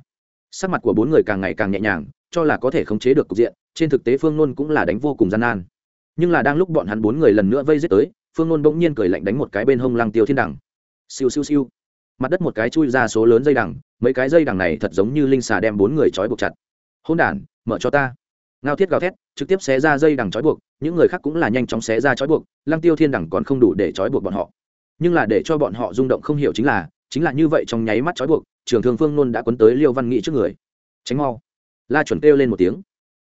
S1: sắc mặt của bốn người càng ngày càng nhẹ nhàng, cho là có thể khống chế được cục diện, trên thực tế phương nôn cũng là đánh vô cùng gian nan. Nhưng là đang lúc bọn hắn bốn người lần nữa vây giết tới, phương nôn bỗng nhiên cười lạnh đánh một cái bên hông lăng tiêu thiên đẳng. Siêu siêu siêu. Mặt đất một cái chui ra số lớn dây đằng, mấy cái dây đằng này thật giống như linh xà đem bốn người trói buộc chặt. Hôn đản, mở cho ta. Ngao thiết gào thét, trực tiếp xé ra dây đằng trói buộc, những người khác cũng là nhanh chóng xé ra trói buộc, lăng tiêu thiên đẳng còn không đủ để trói buộc bọn họ. Nhưng là để cho bọn họ rung động không hiểu chính là chính là như vậy trong nháy mắt trói buộc trường thương phương nôn đã quấn tới liêu văn nghĩ trước người tránh mau la chuẩn kêu lên một tiếng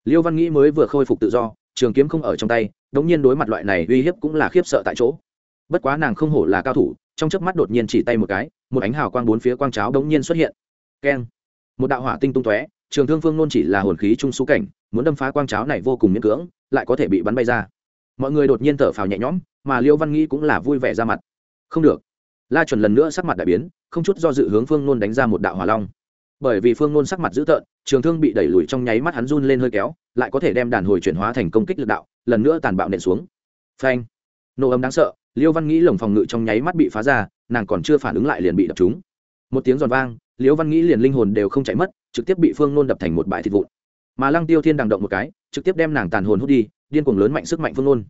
S1: liêu văn nghĩ mới vừa khôi phục tự do trường kiếm không ở trong tay đống nhiên đối mặt loại này uy hiếp cũng là khiếp sợ tại chỗ bất quá nàng không hổ là cao thủ trong chớp mắt đột nhiên chỉ tay một cái một ánh hào quang bốn phía quang cháo đống nhiên xuất hiện keng một đạo hỏa tinh tung tóe trường thương phương nôn chỉ là hồn khí trung số cảnh muốn đâm phá quang cháo này vô cùng miễn cưỡng lại có thể bị bắn bay ra mọi người đột nhiên thở phào nhẹ nhõm mà liêu văn nghĩ cũng là vui vẻ ra mặt không được la chuẩn lần nữa sắc mặt đại biến, không chút do dự hướng phương nôn đánh ra một đạo hỏa long. Bởi vì phương nôn sắc mặt dữ tợn, trường thương bị đẩy lùi trong nháy mắt hắn run lên hơi kéo, lại có thể đem đàn hồi chuyển hóa thành công kích lực đạo, lần nữa tàn bạo nện xuống. Phanh! Nổ âm đáng sợ, liêu văn nghĩ lồng phòng ngự trong nháy mắt bị phá ra, nàng còn chưa phản ứng lại liền bị đập trúng. Một tiếng giòn vang, liêu văn nghĩ liền linh hồn đều không chạy mất, trực tiếp bị phương nôn đập thành một bãi thịt vụn. Mà lăng tiêu thiên đằng động một cái, trực tiếp đem nàng tàn hồn hút đi, điên cuồng lớn mạnh sức mạnh phương nôn.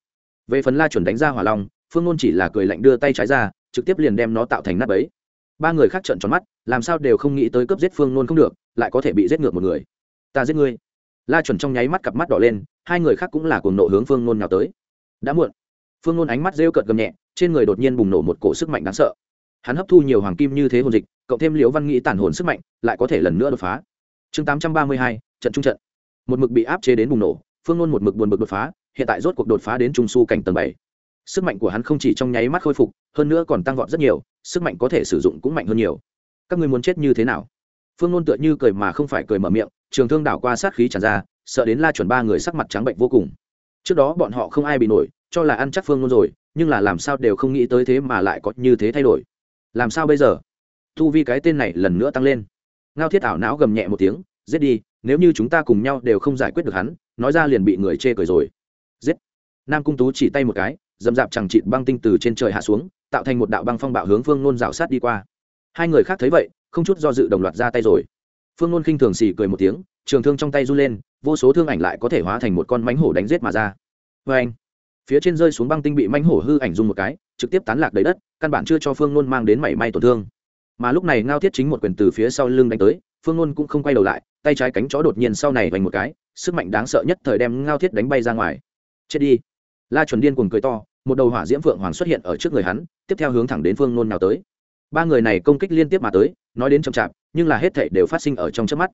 S1: Về phần la chuẩn đánh ra hỏa long, phương nôn chỉ là cười lạnh đưa tay trái ra trực tiếp liền đem nó tạo thành nắp ấy. Ba người khác trợn tròn mắt, làm sao đều không nghĩ tới cấp giết phương nôn không được, lại có thể bị giết ngược một người. Ta giết ngươi. La chuẩn trong nháy mắt cặp mắt đỏ lên, hai người khác cũng là cuồng nộ hướng phương nôn nào tới. Đã muộn. Phương nôn ánh mắt rêu cợt gầm nhẹ, trên người đột nhiên bùng nổ một cổ sức mạnh đáng sợ. Hắn hấp thu nhiều hoàng kim như thế hồn dịch, cộng thêm liễu văn nghĩ tản hồn sức mạnh, lại có thể lần nữa đột phá. Chương tám trăm ba mươi hai, trận trung trận. Một mực bị áp chế đến bùng nổ, phương nôn một mực buồn bực đột phá, hiện tại rốt cuộc đột phá đến trung su cảnh tầng bảy sức mạnh của hắn không chỉ trong nháy mắt khôi phục, hơn nữa còn tăng vọt rất nhiều, sức mạnh có thể sử dụng cũng mạnh hơn nhiều. Các ngươi muốn chết như thế nào? Phương nôn tựa như cười mà không phải cười mở miệng, trường thương đảo qua sát khí tràn ra, sợ đến la chuẩn ba người sắc mặt trắng bệnh vô cùng. Trước đó bọn họ không ai bị nổi, cho là ăn chắc phương nôn rồi, nhưng là làm sao đều không nghĩ tới thế mà lại có như thế thay đổi. Làm sao bây giờ? Thu vi cái tên này lần nữa tăng lên. Ngao thiết ảo não gầm nhẹ một tiếng, giết đi, nếu như chúng ta cùng nhau đều không giải quyết được hắn, nói ra liền bị người chê cười rồi. Giết. Nam cung tú chỉ tay một cái dầm dạp chẳng chịt băng tinh từ trên trời hạ xuống, tạo thành một đạo băng phong bạo hướng phương nôn rào sát đi qua. Hai người khác thấy vậy, không chút do dự đồng loạt ra tay rồi. Phương nôn khinh thường xì cười một tiếng, trường thương trong tay run lên, vô số thương ảnh lại có thể hóa thành một con mánh hổ đánh g i ế t mà ra. Vê anh, phía trên rơi xuống băng tinh bị mánh hổ hư ảnh dùng một cái, trực tiếp tán lạc đầy đất, căn bản chưa cho phương nôn mang đến mảy may tổn thương. Mà lúc này ngao thiết chính một quyền từ phía sau lưng đánh tới, phương nôn cũng không quay đầu lại, tay trái cánh chó đột nhiên sau này vành một cái, sức mạnh đáng sợ nhất thời đem ngao thiết đánh bay ra ngoài. Chết đi la chuẩn điên cuồng cười to, một đầu hỏa diễm phượng hoàng xuất hiện ở trước người hắn, tiếp theo hướng thẳng đến phương nôn nào tới. Ba người này công kích liên tiếp mà tới, nói đến chậm chạp, nhưng là hết thảy đều phát sinh ở trong trước mắt.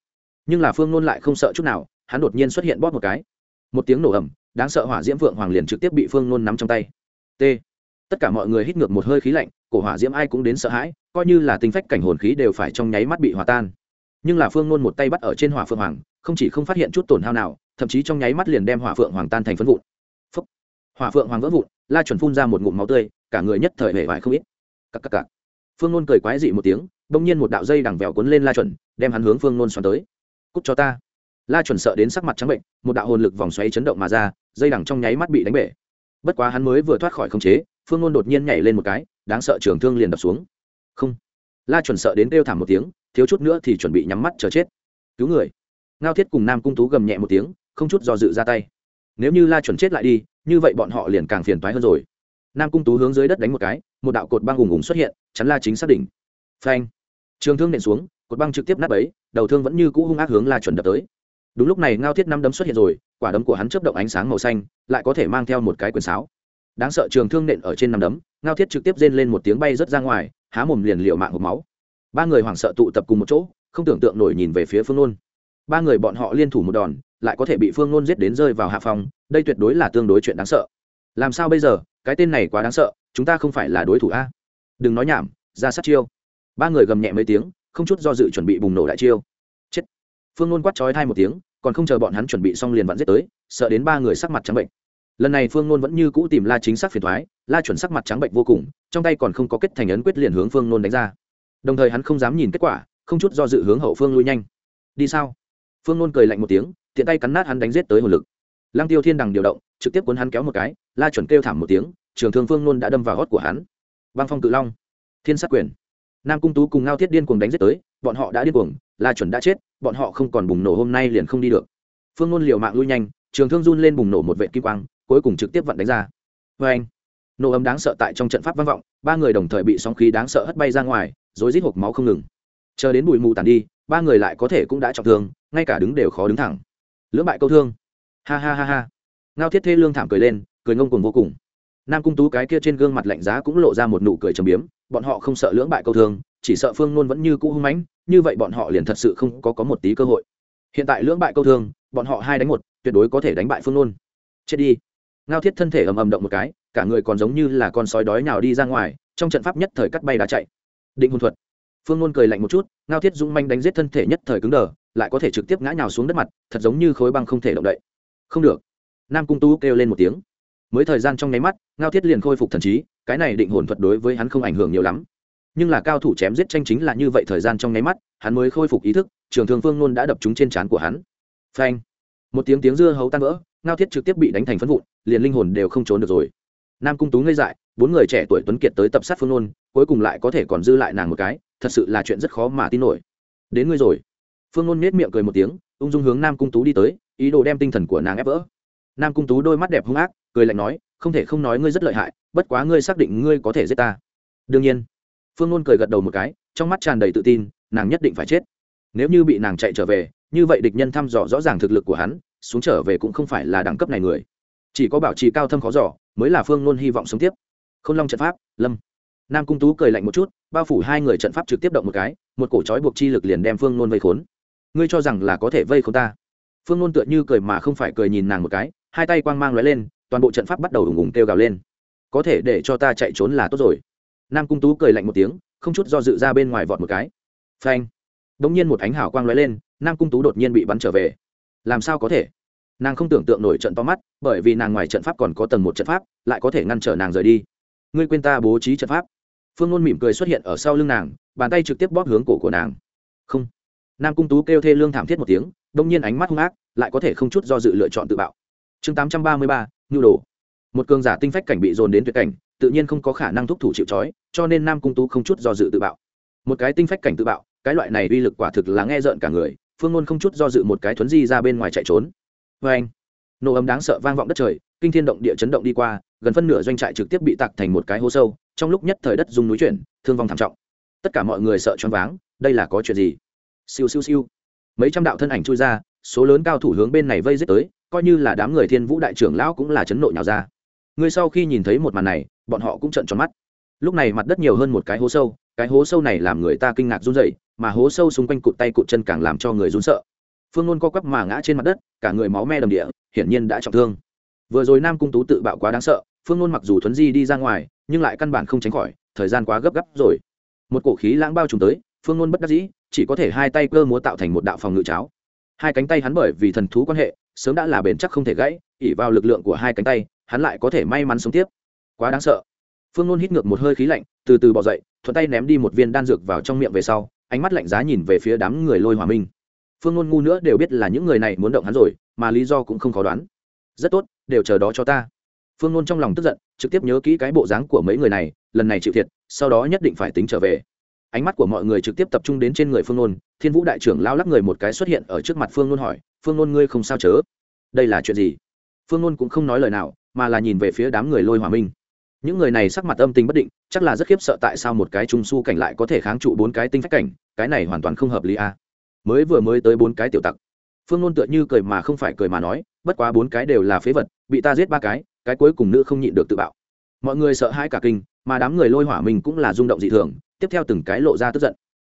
S1: Nhưng là phương nôn lại không sợ chút nào, hắn đột nhiên xuất hiện bóp một cái. Một tiếng nổ ẩm đáng sợ hỏa diễm phượng hoàng liền trực tiếp bị phương nôn nắm trong tay. T. Tất cả mọi người hít ngược một hơi khí lạnh, cổ hỏa diễm ai cũng đến sợ hãi, coi như là tinh phách cảnh hồn khí đều phải trong nháy mắt bị hòa tan. Nhưng là phương nôn một tay bắt ở trên hỏa phượng hoàng, không chỉ không phát hiện chút tổn hao nào, thậm chí trong nháy mắt liền đem hỏa phượng hoàng tan thành phân vụn hỏa phượng hoàng vỡ vụn, la chuẩn phun ra một ngụm máu tươi, cả người nhất thời hề vải không ít. Cắc cắc cắc. phương nôn cười quái dị một tiếng, bỗng nhiên một đạo dây đằng vèo cuốn lên la chuẩn, đem hắn hướng phương nôn xoắn tới. Cút cho ta. La chuẩn sợ đến sắc mặt trắng bệnh, một đạo hồn lực vòng xoáy chấn động mà ra, dây đằng trong nháy mắt bị đánh bể. Bất quá hắn mới vừa thoát khỏi khống chế, phương nôn đột nhiên nhảy lên một cái, đáng sợ trường thương liền đập xuống. Không. La chuẩn sợ đến kêu thảm một tiếng, thiếu chút nữa thì chuẩn bị nhắm mắt chờ chết. Cứu người. Ngao thiết cùng nam cung tú gầm nhẹ một tiếng, không chút do dự ra tay. Nếu như la chuẩn chết lại đi như vậy bọn họ liền càng phiền toái hơn rồi. Nam cung tú hướng dưới đất đánh một cái, một đạo cột băng ùng ùng xuất hiện, chắn la chính xác đỉnh. Phanh! Trường thương nện xuống, cột băng trực tiếp nát ấy đầu thương vẫn như cũ hung ác hướng la chuẩn đập tới. Đúng lúc này, ngao thiết năm đấm xuất hiện rồi, quả đấm của hắn chớp động ánh sáng màu xanh, lại có thể mang theo một cái quyền sáo. Đáng sợ trường thương nện ở trên năm đấm, ngao thiết trực tiếp rên lên một tiếng bay rớt ra ngoài, há mồm liền liệu mạng hộp máu. Ba người hoảng sợ tụ tập cùng một chỗ, không tưởng tượng nổi nhìn về phía phương nôn. Ba người bọn họ liên thủ một đòn lại có thể bị phương nôn giết đến rơi vào hạ phòng đây tuyệt đối là tương đối chuyện đáng sợ. Làm sao bây giờ? Cái tên này quá đáng sợ, chúng ta không phải là đối thủ a? Đừng nói nhảm, ra sát chiêu. Ba người gầm nhẹ mấy tiếng, không chút do dự chuẩn bị bùng nổ đại chiêu. Chết. Phương nôn quát trói thai một tiếng, còn không chờ bọn hắn chuẩn bị xong liền vặn giết tới, sợ đến ba người sắc mặt trắng bệnh. Lần này phương nôn vẫn như cũ tìm la chính xác phiền thoái la chuẩn sắc mặt trắng bệnh vô cùng, trong tay còn không có kết thành ấn quyết liền hướng phương nôn đánh ra. Đồng thời hắn không dám nhìn kết quả, không chút do dự hướng hậu phương lui nhanh. Đi sao? Phương nôn cười lạnh một tiếng tiện tay cắn nát hắn đánh giết tới hồn lực. Lăng tiêu thiên đằng điều động, trực tiếp cuốn hắn kéo một cái, la chuẩn kêu thảm một tiếng, trường thương phương nôn đã đâm vào gót của hắn. Băng phong cự long, thiên sát quyền. Nam cung tú cùng ngao thiết điên cuồng đánh giết tới, bọn họ đã điên cuồng, la chuẩn đã chết, bọn họ không còn bùng nổ hôm nay liền không đi được. Phương nôn liều mạng lui nhanh, trường thương run lên bùng nổ một vệ kim quang, cuối cùng trực tiếp vận đánh ra. Vê anh, nổ ấm đáng sợ tại trong trận pháp vang vọng, ba người đồng thời bị sóng khí đáng sợ hất bay ra ngoài rồi rít hộp máu không ngừng. Chờ đến bụi mù tàn đi, ba người lại có thể cũng đã trọng thương, ngay cả đứng đều khó đứng thẳng lưỡng bại câu thương. Ha ha ha ha. Ngao thiết thê lương thảm cười lên, cười ngông cuồng vô cùng. Nam cung tú cái kia trên gương mặt lạnh giá cũng lộ ra một nụ cười trầm biếm, bọn họ không sợ lưỡng bại câu thương, chỉ sợ phương nôn vẫn như cũ hung mãnh, như vậy bọn họ liền thật sự không có có một tí cơ hội. Hiện tại lưỡng bại câu thương, bọn họ hai đánh một, tuyệt đối có thể đánh bại phương nôn. Chết đi. Ngao thiết thân thể ầm ầm động một cái, cả người còn giống như là con sói đói nào đi ra ngoài, trong trận pháp nhất thời cắt bay đá chạy. Định hồn thuật phương nôn cười lạnh một chút, ngao thiết dũng manh đánh giết thân thể nhất thời cứng đờ, lại có thể trực tiếp ngã nhào xuống đất mặt, thật giống như khối băng không thể động đậy. Không được. Nam cung tú kêu lên một tiếng. Mới thời gian trong nháy mắt, ngao thiết liền khôi phục thần trí, cái này định hồn thuật đối với hắn không ảnh hưởng nhiều lắm. Nhưng là cao thủ chém giết tranh chính là như vậy thời gian trong nháy mắt, hắn mới khôi phục ý thức, trường thường phương nôn đã đập trúng trên trán của hắn. Phanh. Một tiếng tiếng dưa hấu tan vỡ, ngao thiết trực tiếp bị đánh thành phân vụn, liền linh hồn đều không trốn được rồi. Nam cung tú ngây dại, bốn người trẻ tuổi tuấn kiệt tới tập sát phương nôn, cuối cùng lại có thể còn dư lại nàng một cái thật sự là chuyện rất khó mà tin nổi. Đến ngươi rồi. Phương Luân nết miệng cười một tiếng, ung dung hướng nam cung tú đi tới, ý đồ đem tinh thần của nàng ép vỡ. Nam cung tú đôi mắt đẹp hung ác, cười lạnh nói, không thể không nói ngươi rất lợi hại, bất quá ngươi xác định ngươi có thể giết ta. Đương nhiên. Phương Luân cười gật đầu một cái, trong mắt tràn đầy tự tin, nàng nhất định phải chết. Nếu như bị nàng chạy trở về, như vậy địch nhân thăm dò rõ ràng thực lực của hắn, xuống trở về cũng không phải là đẳng cấp này người. Chỉ có bảo trì cao thâm khó giỏ mới là phương Luân hy vọng sống tiếp. K h ô n long trận pháp, lâm nam cung tú cười lạnh một chút, bao phủ hai người trận pháp trực tiếp động một cái, một cổ trói buộc chi lực liền đem phương nôn vây khốn. Ngươi cho rằng là có thể vây khốn ta? Phương nôn tựa như cười mà không phải cười nhìn nàng một cái, hai tay quang mang l ó e lên, toàn bộ trận pháp bắt đầu ủng ủng kêu gào lên. Có thể để cho ta chạy trốn là tốt rồi. Nam cung tú cười lạnh một tiếng, không chút do dự ra bên ngoài vọt một cái. Phanh! Đ ỗ n g nhiên một ánh hào quang lóe lên, nam cung tú đột nhiên bị bắn trở về. Làm sao có thể? Nàng không tưởng tượng nổi trận to mắt, bởi vì nàng ngoài trận pháp còn có tầng một trận pháp, lại có thể ngăn trở nàng rời đi. Ngươi quên ta bố trí trận pháp phương nôn mỉm cười xuất hiện ở sau lưng nàng, bàn tay trực tiếp bóp hướng cổ của nàng. Không. Nam cung tú kêu thê lương thảm thiết một tiếng, đông nhiên ánh mắt hung ác, lại có thể không chút do dự lựa chọn tự bạo. Chương tám trăm ba mươi ba, nhu đồ. Một cường giả tinh phách cảnh bị dồn đến tuyệt cảnh, tự nhiên không có khả năng thúc thủ chịu trói, cho nên nam cung tú không chút do dự tự bạo. Một cái tinh phách cảnh tự bạo, cái loại này uy lực quả thực là nghe rợn cả người, phương ngôn không chút do dự một cái thuấn di ra bên ngoài chạy trốn. Vê anh nổ ấm đáng sợ vang vọng đất trời, kinh thiên động địa chấn động đi qua gần phân nửa doanh trại trực tiếp bị tạc thành một cái hố sâu, trong lúc nhất thời đất dùng núi chuyển, thương vong thảm trọng. Tất cả mọi người sợ choáng váng, đây là có chuyện gì? Siêu siêu siêu. Mấy trăm đạo thân ảnh chui ra, số lớn cao thủ hướng bên này vây giết tới, coi như là đám người thiên vũ đại trưởng lão cũng là chấn nội nhào ra. Người sau khi nhìn thấy một màn này, bọn họ cũng trợn tròn mắt. Lúc này mặt đất nhiều hơn một cái hố sâu, cái hố sâu này làm người ta kinh ngạc run rẩy, mà hố sâu xung quanh cụt tay cụt chân càng làm cho người run sợ. Phương ngôn co quắp mà ngã trên mặt đất, cả người máu me đầm địa, hiển nhiên đã trọng thương. Vừa rồi nam cung tú tự bạo quá đáng sợ phương nôn mặc dù thuấn di đi ra ngoài, nhưng lại căn bản không tránh khỏi, thời gian quá gấp gáp rồi. Một cổ khí lãng bao trùm tới, phương nôn bất đắc dĩ, chỉ có thể hai tay cơ múa tạo thành một đạo phòng ngự cháo. Hai cánh tay hắn bởi vì thần thú quan hệ, sớm đã là bền chắc không thể gãy ỉ vào lực lượng của hai cánh tay, hắn lại có thể may mắn sống tiếp. Quá đáng sợ. Phương nôn hít ngược một hơi khí lạnh, từ từ bỏ dậy, thuận tay ném đi một viên đan dược vào trong miệng về sau, ánh mắt lạnh giá nhìn về phía đám người lôi hòa minh. Phương nôn ngu nữa đều biết là những người này muốn động hắn rồi, mà lý do cũng không khó đoán. Rất tốt, đều chờ đó cho ta phương nôn trong lòng tức giận, trực tiếp nhớ kỹ cái bộ dáng của mấy người này, lần này chịu thiệt, sau đó nhất định phải tính trở về. Ánh mắt của mọi người trực tiếp tập trung đến trên người phương nôn, thiên vũ đại trưởng lao lắc người một cái xuất hiện ở trước mặt phương nôn hỏi, phương nôn ngươi không sao chớ? Đây là chuyện gì? Phương nôn cũng không nói lời nào, mà là nhìn về phía đám người lôi hòa minh. Những người này sắc mặt âm tình bất định, chắc là rất khiếp sợ tại sao một cái trung su cảnh lại có thể kháng trụ bốn cái tinh phách cảnh, cái này hoàn toàn không hợp lý à. mới vừa mới tới bốn cái tiểu tặc. Phương nôn tựa như cười mà không phải cười mà nói, bất quá bốn cái đều là phế vật, bị ta giết ba cái cái cuối cùng nữ không nhịn được tự bạo. Mọi người sợ hãi cả kinh, mà đám người lôi hỏa mình cũng là rung động dị thường, tiếp theo từng cái lộ ra tức giận.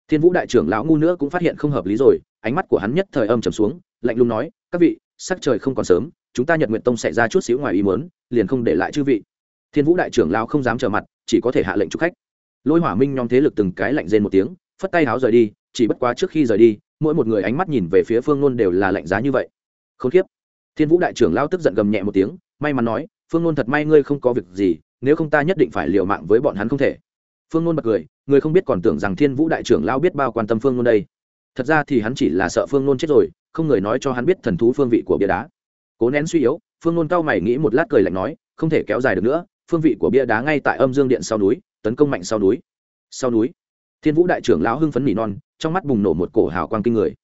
S1: Thiên vũ đại trưởng lão ngu nữa cũng phát hiện không hợp lý rồi, ánh mắt của hắn nhất thời âm trầm xuống, lạnh lùng nói, các vị, sắc trời không còn sớm, chúng ta nhật nguyện tông xảy ra chút xíu ngoài ý mớn liền không để lại chư vị. Thiên vũ đại trưởng lão không dám trở mặt, chỉ có thể hạ lệnh chúc khách. Lôi hỏa minh nhóm thế lực từng cái lạnh rên một tiếng, phất tay háo rời đi, chỉ bất quá trước khi rời đi, mỗi một người ánh mắt nhìn về phía phương nôn đều là lạnh giá như vậy. Không khiếp thiên vũ đại trưởng lão tức giận gầm nhẹ một tiếng, may mắn nói phương nôn thật may ngươi không có việc gì, nếu không ta nhất định phải liều mạng với bọn hắn không thể. Phương nôn bật cười, người không biết còn tưởng rằng thiên vũ đại trưởng lão biết bao quan tâm phương nôn đây. Thật ra thì hắn chỉ là sợ phương nôn chết rồi, không người nói cho hắn biết thần thú phương vị của bia đá. Cố nén suy yếu, phương nôn cao mày nghĩ một lát cười lạnh nói, không thể kéo dài được nữa, phương vị của bia đá ngay tại âm dương điện sau núi, tấn công mạnh sau núi. Sau núi, thiên vũ đại trưởng lão hưng phấn nỉ non, trong mắt bùng nổ một cổ hào quang kinh người.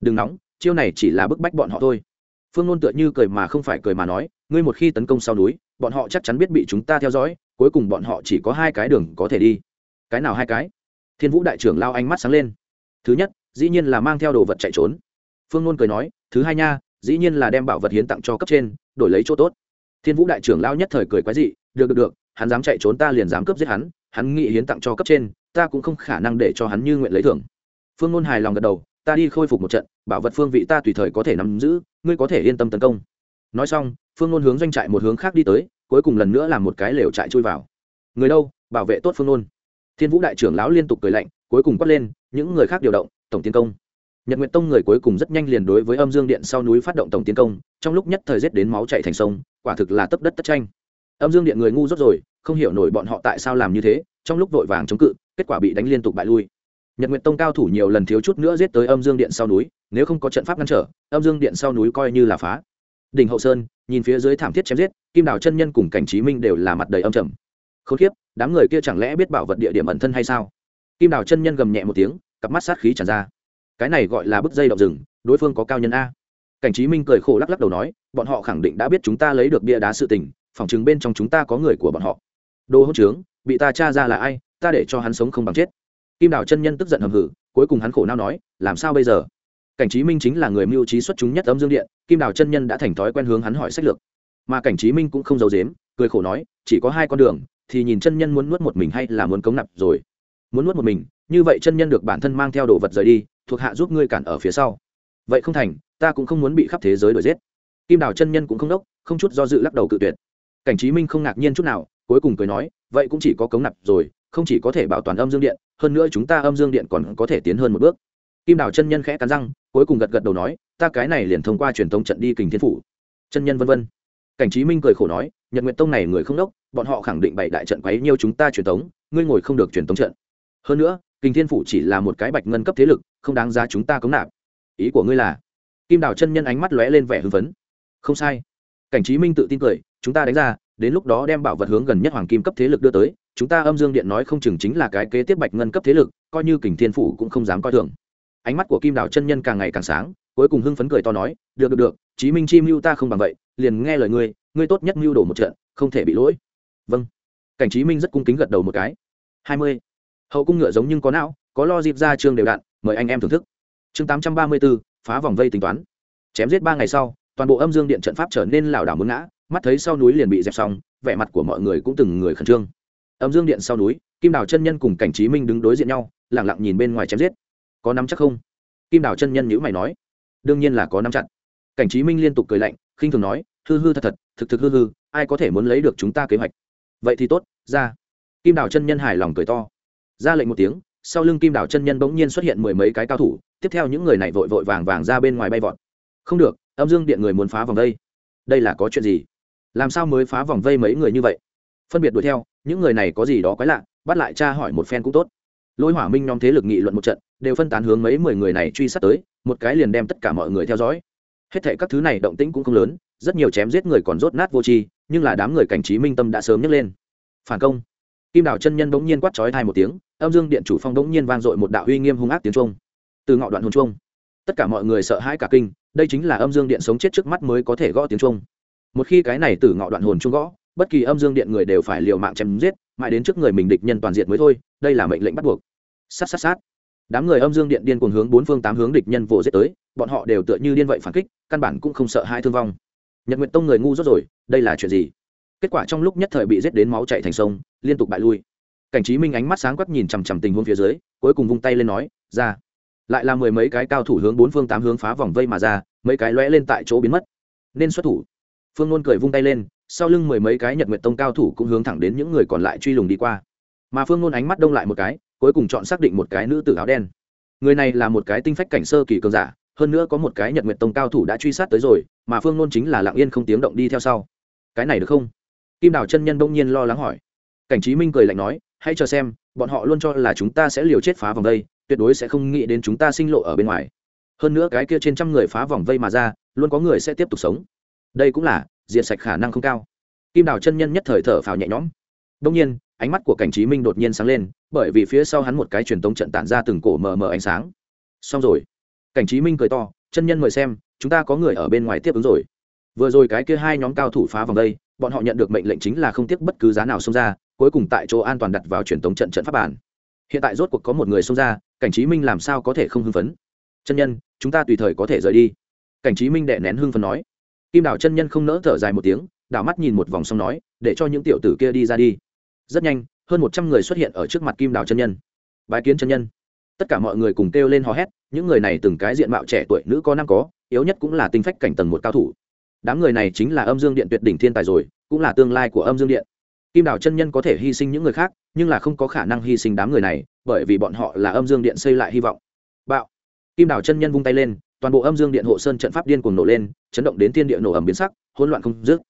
S1: Đừng nóng, chiêu này chỉ là bức bách bọn họ thôi. Phương nôn tựa như cười mà không phải cười mà nói ngươi một khi tấn công sau núi, bọn họ chắc chắn biết bị chúng ta theo dõi, cuối cùng bọn họ chỉ có hai cái đường có thể đi. Cái nào hai cái? Thiên vũ đại trưởng lao ánh mắt sáng lên. Thứ nhất, dĩ nhiên là mang theo đồ vật chạy trốn. Phương nôn cười nói, thứ hai nha, dĩ nhiên là đem bảo vật hiến tặng cho cấp trên, đổi lấy chỗ tốt. Thiên vũ đại trưởng lao nhất thời cười quái dị, được được được, hắn dám chạy trốn ta liền dám cướp giết hắn hắn nghĩ hiến tặng cho cấp trên, ta cũng không khả năng để cho hắn như nguyện lấy thưởng. Phương nôn hài lòng gật đầu, ta đi khôi phục một trận, bảo vật phương vị ta tùy thời có thể nắm giữ, ngươi có thể yên tâm tấn công nói xong, phương nôn hướng doanh trại một hướng khác đi tới, cuối cùng lần nữa làm một cái lều trại chui vào. Người đâu? Bảo vệ tốt phương nôn. Thiên vũ đại trưởng lão liên tục cười lạnh, cuối cùng quát lên, những người khác điều động, tổng tiến công. Nhật nguyện tông người cuối cùng rất nhanh liền đối với âm dương điện sau núi phát động tổng tiến công, trong lúc nhất thời giết đến máu chạy thành sông, quả thực là tấp đất tất tranh. Âm dương điện người ngu rốt rồi, không hiểu nổi bọn họ tại sao làm như thế, trong lúc vội vàng chống cự, kết quả bị đánh liên tục bại lui. Nhật nguyện tông cao thủ nhiều lần thiếu chút nữa giết tới âm dương điện sau núi, nếu không có trận pháp ngăn trở, âm dương điện sau núi coi như là phá đỉnh hậu sơn, nhìn phía dưới thảm thiết chém giết, kim đào chân nhân cùng cảnh trí minh đều là mặt đầy âm trầm. Khốn kiếp, đám người kia chẳng lẽ biết bảo vật địa điểm ẩn thân hay sao? Kim đào chân nhân gầm nhẹ một tiếng, cặp mắt sát khí tràn ra. Cái này gọi là bức dây động rừng, đối phương có cao nhân a. Cảnh trí minh cười khổ lắc lắc đầu nói, bọn họ khẳng định đã biết chúng ta lấy được bia đá sự tình phỏng chứng bên trong chúng ta có người của bọn họ. Đồ hỗn trướng, bị ta tra ra là ai, ta để cho hắn sống không bằng chết. Kim đào chân nhân tức giận hầm hử cuối cùng hắn khổ nao nói, làm sao bây giờ? Cảnh trí minh chính là người mưu trí xuất chúng nhất âm dương điện, kim đào chân nhân đã thành thói quen hướng hắn hỏi sách lược. Mà cảnh trí minh cũng không giấu dếm cười khổ nói, chỉ có hai con đường, thì nhìn chân nhân muốn nuốt một mình hay là muốn cống nạp rồi. Muốn nuốt một mình, như vậy chân nhân được bản thân mang theo đồ vật rời đi, thuộc hạ giúp ngươi cản ở phía sau. Vậy không thành, ta cũng không muốn bị khắp thế giới đuổi giết. Kim đào chân nhân cũng không đốc, không chút do dự lắc đầu cự tuyệt. Cảnh trí minh không ngạc nhiên chút nào, cuối cùng cười nói, vậy cũng chỉ có cống nạp rồi, không chỉ có thể bảo toàn âm dương điện, hơn nữa chúng ta âm dương điện còn có thể tiến hơn một bước kim đào chân nhân khẽ cắn răng, cuối cùng gật gật đầu nói, ta cái này liền thông qua truyền thống trận đi kình thiên phủ. Chân nhân vân vân. Cảnh trí minh cười khổ nói, nhật nguyện tông này người không đốc, bọn họ khẳng định bảy đại trận quấy nhiêu chúng ta truyền thống ngươi ngồi không được truyền thống trận. Hơn nữa, kình thiên phủ chỉ là một cái bạch ngân cấp thế lực, không đáng giá chúng ta cống nạp. Ý của ngươi là? Kim đào chân nhân ánh mắt lóe lên vẻ hưng phấn. Không sai. Cảnh trí minh tự tin cười, chúng ta đánh ra, đến lúc đó đem bảo vật hướng gần nhất hoàng kim cấp thế lực đưa tới, chúng ta âm dương điện nói không chừng chính là cái kế tiếp bạch ngân cấp thế lực, coi như kình thiên phủ cũng không dám coi thường ánh mắt của kim đào chân nhân càng ngày càng sáng cuối cùng hưng phấn cười to nói được được được chí minh chi mưu ta không bằng vậy liền nghe lời ngươi ngươi tốt nhất mưu đồ một trận không thể bị lỗi. Vâng. Cảnh chí minh rất cung kính gật đầu một cái. Hai mươi. Hậu cung ngựa giống nhưng có não có lo dịp ra chương đều đạn, mời anh em thưởng thức. Chương tám trăm ba mươi bốn phá vòng vây tính toán. Chém giết ba ngày sau toàn bộ âm dương điện trận pháp trở nên lảo đảo muốn ngã mắt thấy sau núi liền bị dẹp xong vẻ mặt của mọi người cũng từng người khẩn trương. Âm dương điện sau núi kim đào chân nhân cùng cảnh Chí minh đứng đối diện nhau lẳng lặng nhìn bên ngoài chém giết có nắm chắc không? Kim đào chân nhân nhữ mày nói. Đương nhiên là có nắm chặt. Cảnh trí minh liên tục cười lạnh, khinh thường nói, hư hư thật thật, thực thực hư hư, ai có thể muốn lấy được chúng ta kế hoạch? Vậy thì tốt, ra. Kim đào chân nhân hài lòng cười to. Ra lệnh một tiếng, sau lưng kim đào chân nhân bỗng nhiên xuất hiện mười mấy cái cao thủ, tiếp theo những người này vội vội vàng vàng ra bên ngoài bay vọt. Không được, âm dương điện người muốn phá vòng vây. Đây là có chuyện gì? Làm sao mới phá vòng vây mấy người như vậy? Phân biệt đuổi theo, những người này có gì đó quái lạ, bắt lại cha hỏi một phen cũng tốt. Lôi hỏa minh nhóm thế lực nghị luận một trận đều phân tán hướng mấy mười người này truy sát tới, một cái liền đem tất cả mọi người theo dõi. Hết thệ các thứ này động tĩnh cũng không lớn, rất nhiều chém giết người còn rốt nát vô tri, nhưng là đám người cảnh trí minh tâm đã sớm nhấc lên. Phản công. Kim đào chân nhân bỗng nhiên quát chói thai một tiếng, âm dương điện chủ phong bỗng nhiên vang dội một đạo uy nghiêm hung ác tiếng trung từ ngọ đoạn hồn trung tất cả mọi người sợ hãi cả kinh, đây chính là âm dương điện sống chết trước mắt mới có thể gõ tiếng trung một khi cái này từ ngọ đoạn hồn trung gõ, bất kỳ âm dương điện người đều phải liều mạng chém giết, mãi đến trước người mình địch nhân toàn diện mới thôi, đây là mệnh lệnh bắt buộc. Sát sát sát đám người âm dương điện điên cuồng hướng bốn phương tám hướng địch nhân vồ giết tới, bọn họ đều tựa như điên vậy phản kích, căn bản cũng không sợ hai thương vong. Nhật nguyện tông người ngu rốt rồi, đây là chuyện gì? Kết quả trong lúc nhất thời bị giết đến máu chạy thành sông, liên tục bại lui. Cảnh trí minh ánh mắt sáng quắc nhìn chằm chằm tình huống phía dưới, cuối cùng vung tay lên nói, ra. Lại là mười mấy cái cao thủ hướng bốn phương tám hướng phá vòng vây mà ra, mấy cái lóe lên tại chỗ biến mất. Nên xuất thủ. Phương nôn cười vung tay lên, sau lưng mười mấy cái nhật nguyện tông cao thủ cũng hướng thẳng đến những người còn lại truy lùng đi qua. Mà phương nôn ánh mắt đông lại một cái cuối cùng chọn xác định một cái nữ tử áo đen. Người này là một cái tinh phách cảnh sơ kỳ cường giả, hơn nữa có một cái nhật nguyện tông cao thủ đã truy sát tới rồi, mà phương nôn chính là lặng yên không tiếng động đi theo sau. Cái này được không? Kim đào chân nhân bỗng nhiên lo lắng hỏi. Cảnh trí minh cười lạnh nói, hãy chờ xem, bọn họ luôn cho là chúng ta sẽ liều chết phá vòng vây, tuyệt đối sẽ không nghĩ đến chúng ta sinh lộ ở bên ngoài. Hơn nữa cái kia trên trăm người phá vòng vây mà ra, luôn có người sẽ tiếp tục sống. Đây cũng là, diệt sạch khả năng không cao. Kim đào chân nhân nhất thời thở phào nhẹ nhõm. Đông nhiên ánh mắt của cảnh trí minh đột nhiên sáng lên, bởi vì phía sau hắn một cái truyền tống trận tản ra từng cổ mờ mờ ánh sáng. Xong rồi. Cảnh trí minh cười to, chân nhân mời xem, chúng ta có người ở bên ngoài tiếp ứng rồi. Vừa rồi cái kia hai nhóm cao thủ phá vòng đây, bọn họ nhận được mệnh lệnh chính là không tiếc bất cứ giá nào xông ra, cuối cùng tại chỗ an toàn đặt vào truyền tống trận trận pháp bản. Hiện tại rốt cuộc có một người xông ra, cảnh trí minh làm sao có thể không hưng phấn? Chân nhân, chúng ta tùy thời có thể rời đi. Cảnh trí minh đệ nén hưng phấn nói. Kim đảo chân nhân không nỡ thở dài một tiếng, đảo mắt nhìn một vòng xong nói, để cho những tiểu tử kia đi ra đi rất nhanh, hơn một trăm người xuất hiện ở trước mặt kim đảo chân nhân. Bái kiến chân nhân. Tất cả mọi người cùng kêu lên hò hét, những người này từng cái diện mạo trẻ tuổi, nữ có năm có, yếu nhất cũng là tinh phách cảnh tầng một cao thủ. Đám người này chính là âm dương điện tuyệt đỉnh thiên tài rồi, cũng là tương lai của âm dương điện. Kim đảo chân nhân có thể hy sinh những người khác, nhưng là không có khả năng hy sinh đám người này, bởi vì bọn họ là âm dương điện xây lại hy vọng. Bạo. Kim đảo chân nhân vung tay lên, toàn bộ âm dương điện hộ sơn trận pháp điên cuồng nổ lên, chấn động đến thiên địa nổ ẩm biến sắc, hỗn loạn không dứt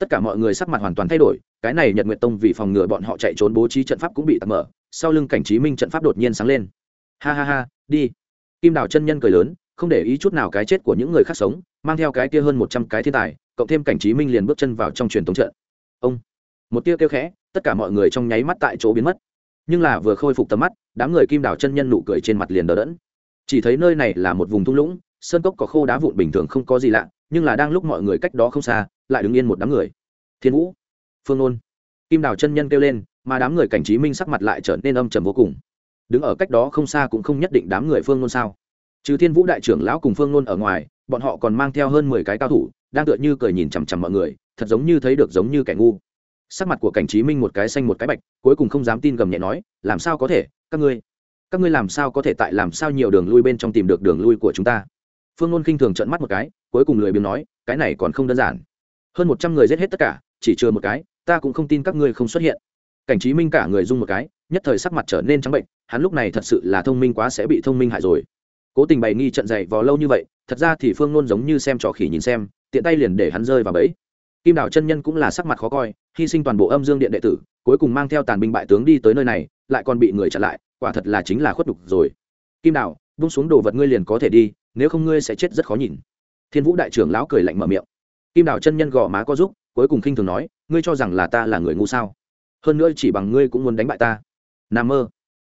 S1: tất cả mọi người sắc mặt hoàn toàn thay đổi, cái này nhật nguyệt tông vì phòng ngừa bọn họ chạy trốn bố trí trận pháp cũng bị tạm mở, sau lưng cảnh trí minh trận pháp đột nhiên sáng lên. Ha ha ha, đi. Kim đào chân nhân cười lớn, không để ý chút nào cái chết của những người khác sống, mang theo cái kia hơn một trăm cái thiên tài, cộng thêm cảnh trí minh liền bước chân vào trong truyền thống trận. Ông. Một tia kêu khẽ, tất cả mọi người trong nháy mắt tại chỗ biến mất. Nhưng là vừa khôi phục tầm mắt, đám người kim đào chân nhân nụ cười trên mặt liền đờ đẫn. Chỉ thấy nơi này là một vùng thung lũng, sơn cốc có khô đá vụn bình thường không có gì lạ, nhưng là đang lúc mọi người cách đó không xa lại đứng yên một đám người. Thiên vũ, phương nôn, kim đào chân nhân kêu lên, mà đám người cảnh trí minh sắc mặt lại trở nên âm trầm vô cùng. Đứng ở cách đó không xa cũng không nhất định đám người phương nôn sao? Trừ thiên vũ đại trưởng lão cùng phương nôn ở ngoài, bọn họ còn mang theo hơn mười cái cao thủ, đang tựa như cười nhìn chằm chằm mọi người, thật giống như thấy được giống như kẻ ngu. Sắc mặt của cảnh trí minh một cái xanh một cái bạch, cuối cùng không dám tin gầm nhẹ nói, làm sao có thể, các ngươi các ngươi làm sao có thể tại làm sao nhiều đường lui bên trong tìm được đường lui của chúng ta? Phương nôn khinh thường trận mắt một cái, cuối cùng lười biếng nói, cái này còn không đơn giản hơn một trăm người giết hết tất cả, chỉ chừa một cái, ta cũng không tin các ngươi không xuất hiện. Cảnh trí minh cả người dung một cái, nhất thời sắc mặt trở nên trắng bệnh, hắn lúc này thật sự là thông minh quá sẽ bị thông minh hại rồi. Cố tình bày nghi trận dày vò lâu như vậy, thật ra thì phương nôn giống như xem trò khỉ nhìn xem, tiện tay liền để hắn rơi vào bẫy. Kim đảo chân nhân cũng là sắc mặt khó coi, hy sinh toàn bộ âm dương điện đệ tử, cuối cùng mang theo tàn binh bại tướng đi tới nơi này, lại còn bị người chặn lại, quả thật là chính là khuất đục rồi. Kim đảo bung xuống đồ vật ngươi liền có thể đi, nếu không ngươi sẽ chết rất khó nhìn. Thiên vũ đại trưởng lão cười lạnh mở miệng kim đảo chân nhân gò má có giúp cuối cùng khinh thường nói, ngươi cho rằng là ta là người ngu sao? Hơn nữa chỉ bằng ngươi cũng muốn đánh bại ta. N mơ,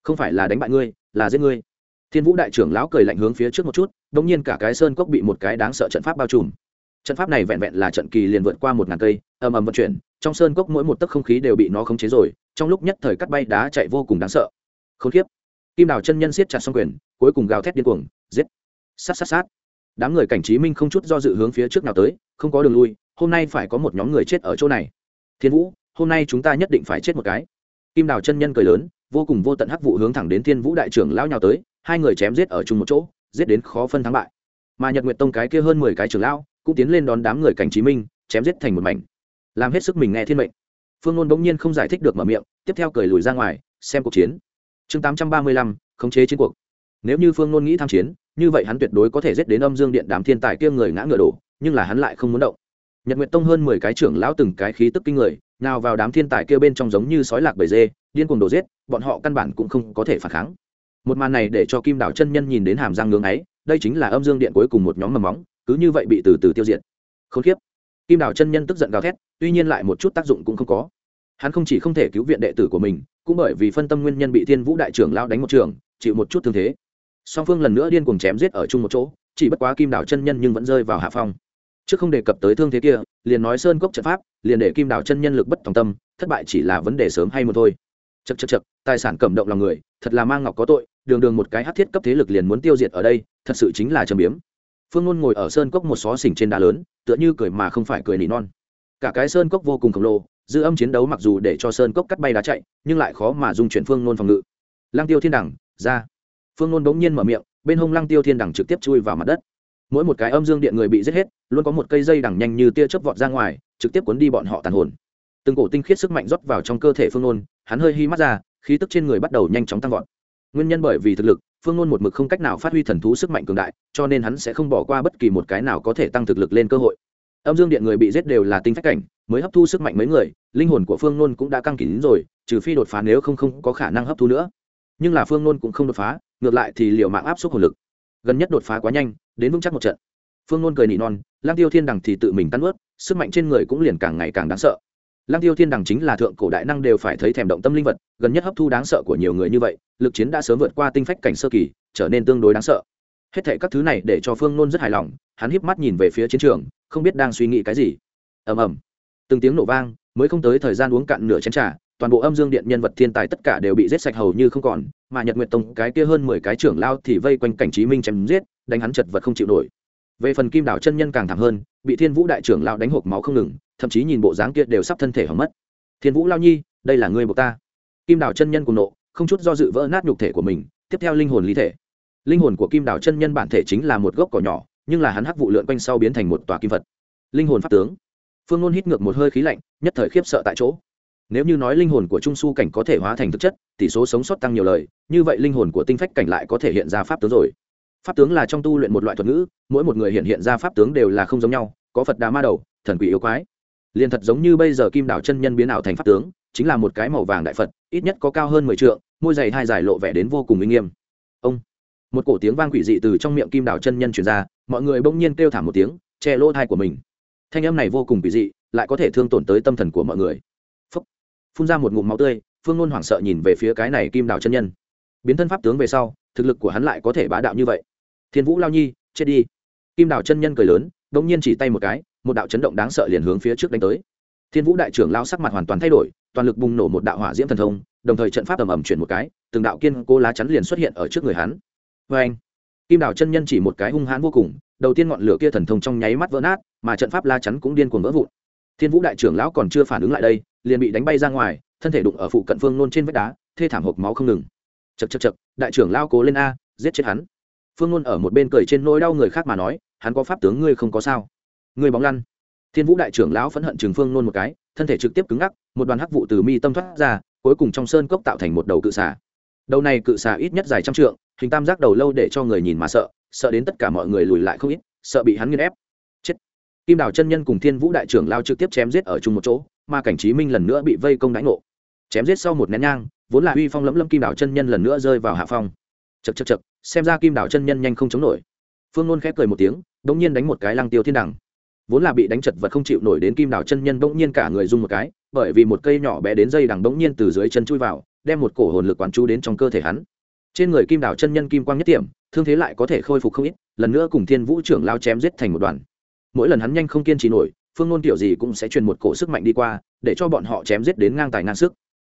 S1: không phải là đánh bại ngươi, là giết ngươi. Thiên vũ đại trưởng lão cười lạnh hướng phía trước một chút đ ỗ n g nhiên cả cái sơn cốc bị một cái đáng sợ trận pháp bao trùm. Trận pháp này vẹn vẹn là trận kỳ liền vượt qua một ngàn cây, ầm ầm vận chuyển, trong sơn cốc mỗi một tấc không khí đều bị nó khống chế rồi, trong lúc nhất thời cắt bay đá chạy vô cùng đáng sợ. Khốn kiếp. Kim đào chân nhân siết chặt xong quyền, cuối cùng gào thét điên cuồng, giết. Sát sát sát đám người cảnh trí minh không chút do dự hướng phía trước nào tới, không có đường lui, hôm nay phải có một nhóm người chết ở chỗ này. Thiên vũ, hôm nay chúng ta nhất định phải chết một cái. Kim đào chân nhân cười lớn, vô cùng vô tận hắc vụ hướng thẳng đến thiên vũ đại trưởng lão nhào tới, hai người chém giết ở chung một chỗ, giết đến khó phân thắng bại. Mà nhật nguyệt tông cái kia hơn mười cái trưởng lão, cũng tiến lên đón đám người cảnh trí minh, chém giết thành một mảnh. Làm hết sức mình nghe thiên mệnh. Phương ngôn bỗng nhiên không giải thích được mở miệng, tiếp theo cười lùi ra ngoài, xem cuộc chiến. Chương tám trăm ba mươi lăm, khống chế chiến cuộc. Nếu như phương ngôn nghĩ tham chiến như vậy hắn tuyệt đối có thể giết đến âm dương điện đám thiên tài kia người ngã ngựa đổ, nhưng là hắn lại không muốn động. Nhật nguyệt tông hơn mười cái trưởng lão từng cái khí tức kinh người, nào vào đám thiên tài kia bên trong giống như sói lạc bầy dê, điên cuồng đổ giết, bọn họ căn bản cũng không có thể phản kháng. Một màn này để cho kim đảo chân nhân nhìn đến hàm răng ngưỡng ấy, đây chính là âm dương điện cuối cùng một nhóm mầm móng, cứ như vậy bị từ từ tiêu diệt. Khốn kiếp. Kim đảo chân nhân tức giận gào thét, tuy nhiên lại một chút tác dụng cũng không có. Hắn không chỉ không thể cứu viện đệ tử của mình, cũng bởi vì phân tâm nguyên nhân bị thiên vũ đại trưởng lao đánh một trường, chịu một chút thương thế song phương lần nữa điên cuồng chém giết ở chung một chỗ, chỉ bất quá kim đảo chân nhân nhưng vẫn rơi vào hạ phong. Trước không đề cập tới thương thế kia, liền nói sơn cốc trận pháp, liền để kim đảo chân nhân lực bất tòng tâm, thất bại chỉ là vấn đề sớm hay một thôi. Chật chật chật tài sản cầm động lòng người, thật là mang ngọc có tội, đường đường một cái hát thiết cấp thế lực liền muốn tiêu diệt ở đây, thật sự chính là trầm biếm. Phương luôn ngồi ở sơn cốc một xó xỉnh trên đá lớn, tựa như cười mà không phải cười nỉ non. Cả cái sơn cốc vô cùng khổng lồ, dư âm chiến đấu mặc dù để cho sơn cốc cắt bay đá chạy, nhưng lại khó mà dung chuyển phương ngôn phòng ngự. Lang tiêu thiên đẳng, ra phương nôn bỗng nhiên mở miệng, bên hông lăng tiêu thiên đẳng trực tiếp chui vào mặt đất. Mỗi một cái âm dương điện người bị giết hết, luôn có một cây dây đằng nhanh như tia chớp vọt ra ngoài, trực tiếp cuốn đi bọn họ tàn hồn. Từng cổ tinh khiết sức mạnh rót vào trong cơ thể phương nôn, hắn hơi hi mắt ra, khí tức trên người bắt đầu nhanh chóng tăng vọt. Nguyên nhân bởi vì thực lực, phương nôn một mực không cách nào phát huy thần thú sức mạnh cường đại, cho nên hắn sẽ không bỏ qua bất kỳ một cái nào có thể tăng thực lực lên cơ hội. Âm dương điện người bị giết đều là tinh phách cảnh, mới hấp thu sức mạnh mấy người, linh hồn của phương nôn cũng đã căng kín rồi, trừ phi đột phá nếu không không có khả năng hấp thu nữa nhưng là phương nôn cũng không đột phá, ngược lại thì liệu mạng áp suất hồn lực. Gần nhất đột phá quá nhanh, đến vững chắc một trận. Phương nôn cười nỉ non lang tiêu thiên đằng thì tự mình tắn ướt sức mạnh trên người cũng liền càng ngày càng đáng sợ. Lang tiêu thiên đằng chính là thượng cổ đại năng đều phải thấy thèm động tâm linh vật, gần nhất hấp thu đáng sợ của nhiều người như vậy, lực chiến đã sớm vượt qua tinh phách cảnh sơ kỳ, trở nên tương đối đáng sợ. Hết thệ các thứ này để cho phương nôn rất hài lòng, hắn híp mắt nhìn về phía chiến trường, không biết đang suy nghĩ cái gì. Ầm ầm. Từng tiếng nổ vang, mới không tới thời gian uống cạn nửa chén trà toàn bộ âm dương điện nhân vật thiên tài tất cả đều bị giết sạch hầu như không còn, mà nhật nguyệt tông cái kia hơn mười cái trưởng lao thì vây quanh cảnh trí minh chém giết, đánh hắn chật vật không chịu nổi. Về phần kim đảo chân nhân càng thảm hơn, bị thiên vũ đại trưởng lao đánh hộp máu không ngừng, thậm chí nhìn bộ dáng kia đều sắp thân thể hỏng mất. Thiên vũ lao nhi, đây là ngươi buộc ta. Kim đảo chân nhân cùng nộ, không chút do dự vỡ nát nhục thể của mình, tiếp theo linh hồn lý thể. Linh hồn của kim đảo chân nhân bản thể chính là một gốc cỏ nhỏ, nhưng là hắn hắc vụ lượn quanh sau biến thành một tòa kim vật. Linh hồn pháp tướng. Phương ngôn hít ngược một hơi khí lạnh, nhất thời khiếp sợ tại chỗ nếu như nói linh hồn của trung su cảnh có thể hóa thành thực chất, tỷ số sống sót tăng nhiều lời, như vậy linh hồn của tinh phách cảnh lại có thể hiện ra pháp tướng rồi. Pháp tướng là trong tu luyện một loại thuật ngữ, mỗi một người hiện hiện ra pháp tướng đều là không giống nhau, có phật đà ma đầu, thần quỷ yêu quái. Liền thật giống như bây giờ kim đảo chân nhân biến ảo thành pháp tướng, chính là một cái màu vàng đại phật, ít nhất có cao hơn mười t môi dày hai dài lộ vẻ đến vô cùng uy nghiêm. Ông. Một cổ tiếng vang quỷ dị từ trong miệng kim đảo chân nhân truyền ra, mọi người bỗng nhiên kêu thảm một tiếng, che lỗ thai của mình. Thanh âm này vô cùng quỷ dị, lại có thể thương tổn tới tâm thần của mọi người phun ra một ngụm máu tươi, phương nôn hoảng sợ nhìn về phía cái này kim Đào chân nhân. Biến thân pháp tướng về sau, thực lực của hắn lại có thể bá đạo như vậy. Thiên vũ lao nhi, chết đi. Kim Đào chân nhân cười lớn đ ỗ n g nhiên chỉ tay một cái, một đạo chấn động đáng sợ liền hướng phía trước đánh tới. Thiên vũ đại trưởng lao sắc mặt hoàn toàn thay đổi, toàn lực bùng nổ một đạo hỏa diễm thần thông, đồng thời trận pháp ầm ầm chuyển một cái, từng đạo kiên cố lá chắn liền xuất hiện ở trước người hắn. Vê anh, kim Đào chân nhân chỉ một cái hung hãn vô cùng, đầu tiên ngọn lửa kia thần thông trong nháy mắt vỡ nát, mà trận pháp lá chắn cũng điên cuồng vỡ vụn thiên vũ đại trưởng lão còn chưa phản ứng lại đây, liền bị đánh bay ra ngoài, thân thể đụng ở phụ cận phương nôn trên vách đá, thê thảm hộp máu không ngừng. Chật chật chật đại trưởng lao cố lên a, giết chết hắn. Phương nôn ở một bên cười trên nỗi đau người khác mà nói, hắn có pháp tướng ngươi không có sao? Ngươi bóng lăn. Thiên vũ đại trưởng lão phẫn hận chừng phương nôn một cái, thân thể trực tiếp cứng ngắc, một đoàn hắc vụ từ mi tâm thoát ra, cuối cùng trong sơn cốc tạo thành một đầu cự xà. Đầu này cự xà ít nhất dài trăm trượng, hình tam giác đầu lâu để cho người nhìn mà sợ sợ đến tất cả mọi người lùi lại không ít, sợ bị hắn nghiên ép kim đào chân nhân cùng thiên vũ đại trưởng lao trực tiếp chém giết ở chung một chỗ mà cảnh trí minh lần nữa bị vây công đánh ngộ. Chém giết sau một nén nhang vốn là uy phong lẫm lâm kim đào chân nhân lần nữa rơi vào hạ phong. Chật chật chật xem ra kim Đào chân nhân nhanh không chống nổi. Phương nôn khép cười một tiếng đ ỗ n g nhiên đánh một cái lăng tiêu thiên đẳng vốn là bị đánh chật vật không chịu nổi đến kim Đào chân nhân bỗng nhiên cả người rung một cái bởi vì một cây nhỏ bé đến dây đằng bỗng nhiên từ dưới chân chui vào đem một cổ hồn lực quán chú đến trong cơ thể hắn. Trên người kim Đào chân nhân kim quang nhất Tiệm, thương thế lại có thể khôi phục không ít lần nữa cùng thiên vũ trưởng lao chém giết thành một đoàn mỗi lần hắn nhanh không kiên trì nổi phương ngôn kiểu gì cũng sẽ truyền một cổ sức mạnh đi qua để cho bọn họ chém giết đến ngang tài ngang sức.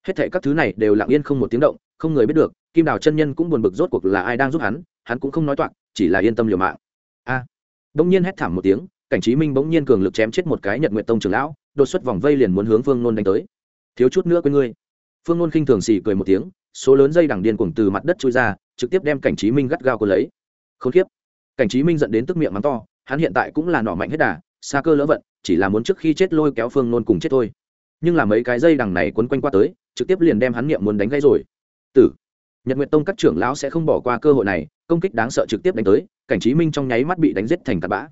S1: Hết thệ các thứ này đều lặng yên không một tiếng động không người biết được kim đào chân nhân cũng buồn bực rốt cuộc là ai đang giúp hắn hắn cũng không nói toạc chỉ là yên tâm liều mạng. A. À, bỗng nhiên hét thảm một tiếng cảnh trí minh bỗng nhiên cường lực chém chết một cái nhật nguyện tông trưởng lão đột xuất vòng vây liền muốn hướng phương nôn đánh tới. Thiếu chút nữa quên ngươi. Phương nôn khinh thường xì cười một tiếng số lớn dây đằng điên cuồng từ mặt đất trôi ra trực tiếp đem cảnh trí minh gắt gao quân lấy. Khốn kiếp, cảnh trí minh dẫn đến tức miệng mắng to hắn hiện tại cũng là nỏ mạnh hết đà, xa cơ lỡ vận, chỉ là muốn trước khi chết lôi kéo phương nôn cùng chết thôi. Nhưng là mấy cái dây đằng này quấn quanh qua tới, trực tiếp liền đem hắn niệm muốn đánh gãy rồi. Tử, nhật nguyện tông các trưởng lão sẽ không bỏ qua cơ hội này, công kích đáng sợ trực tiếp đánh tới, cảnh trí minh trong nháy mắt bị đánh giết thành tạt bã.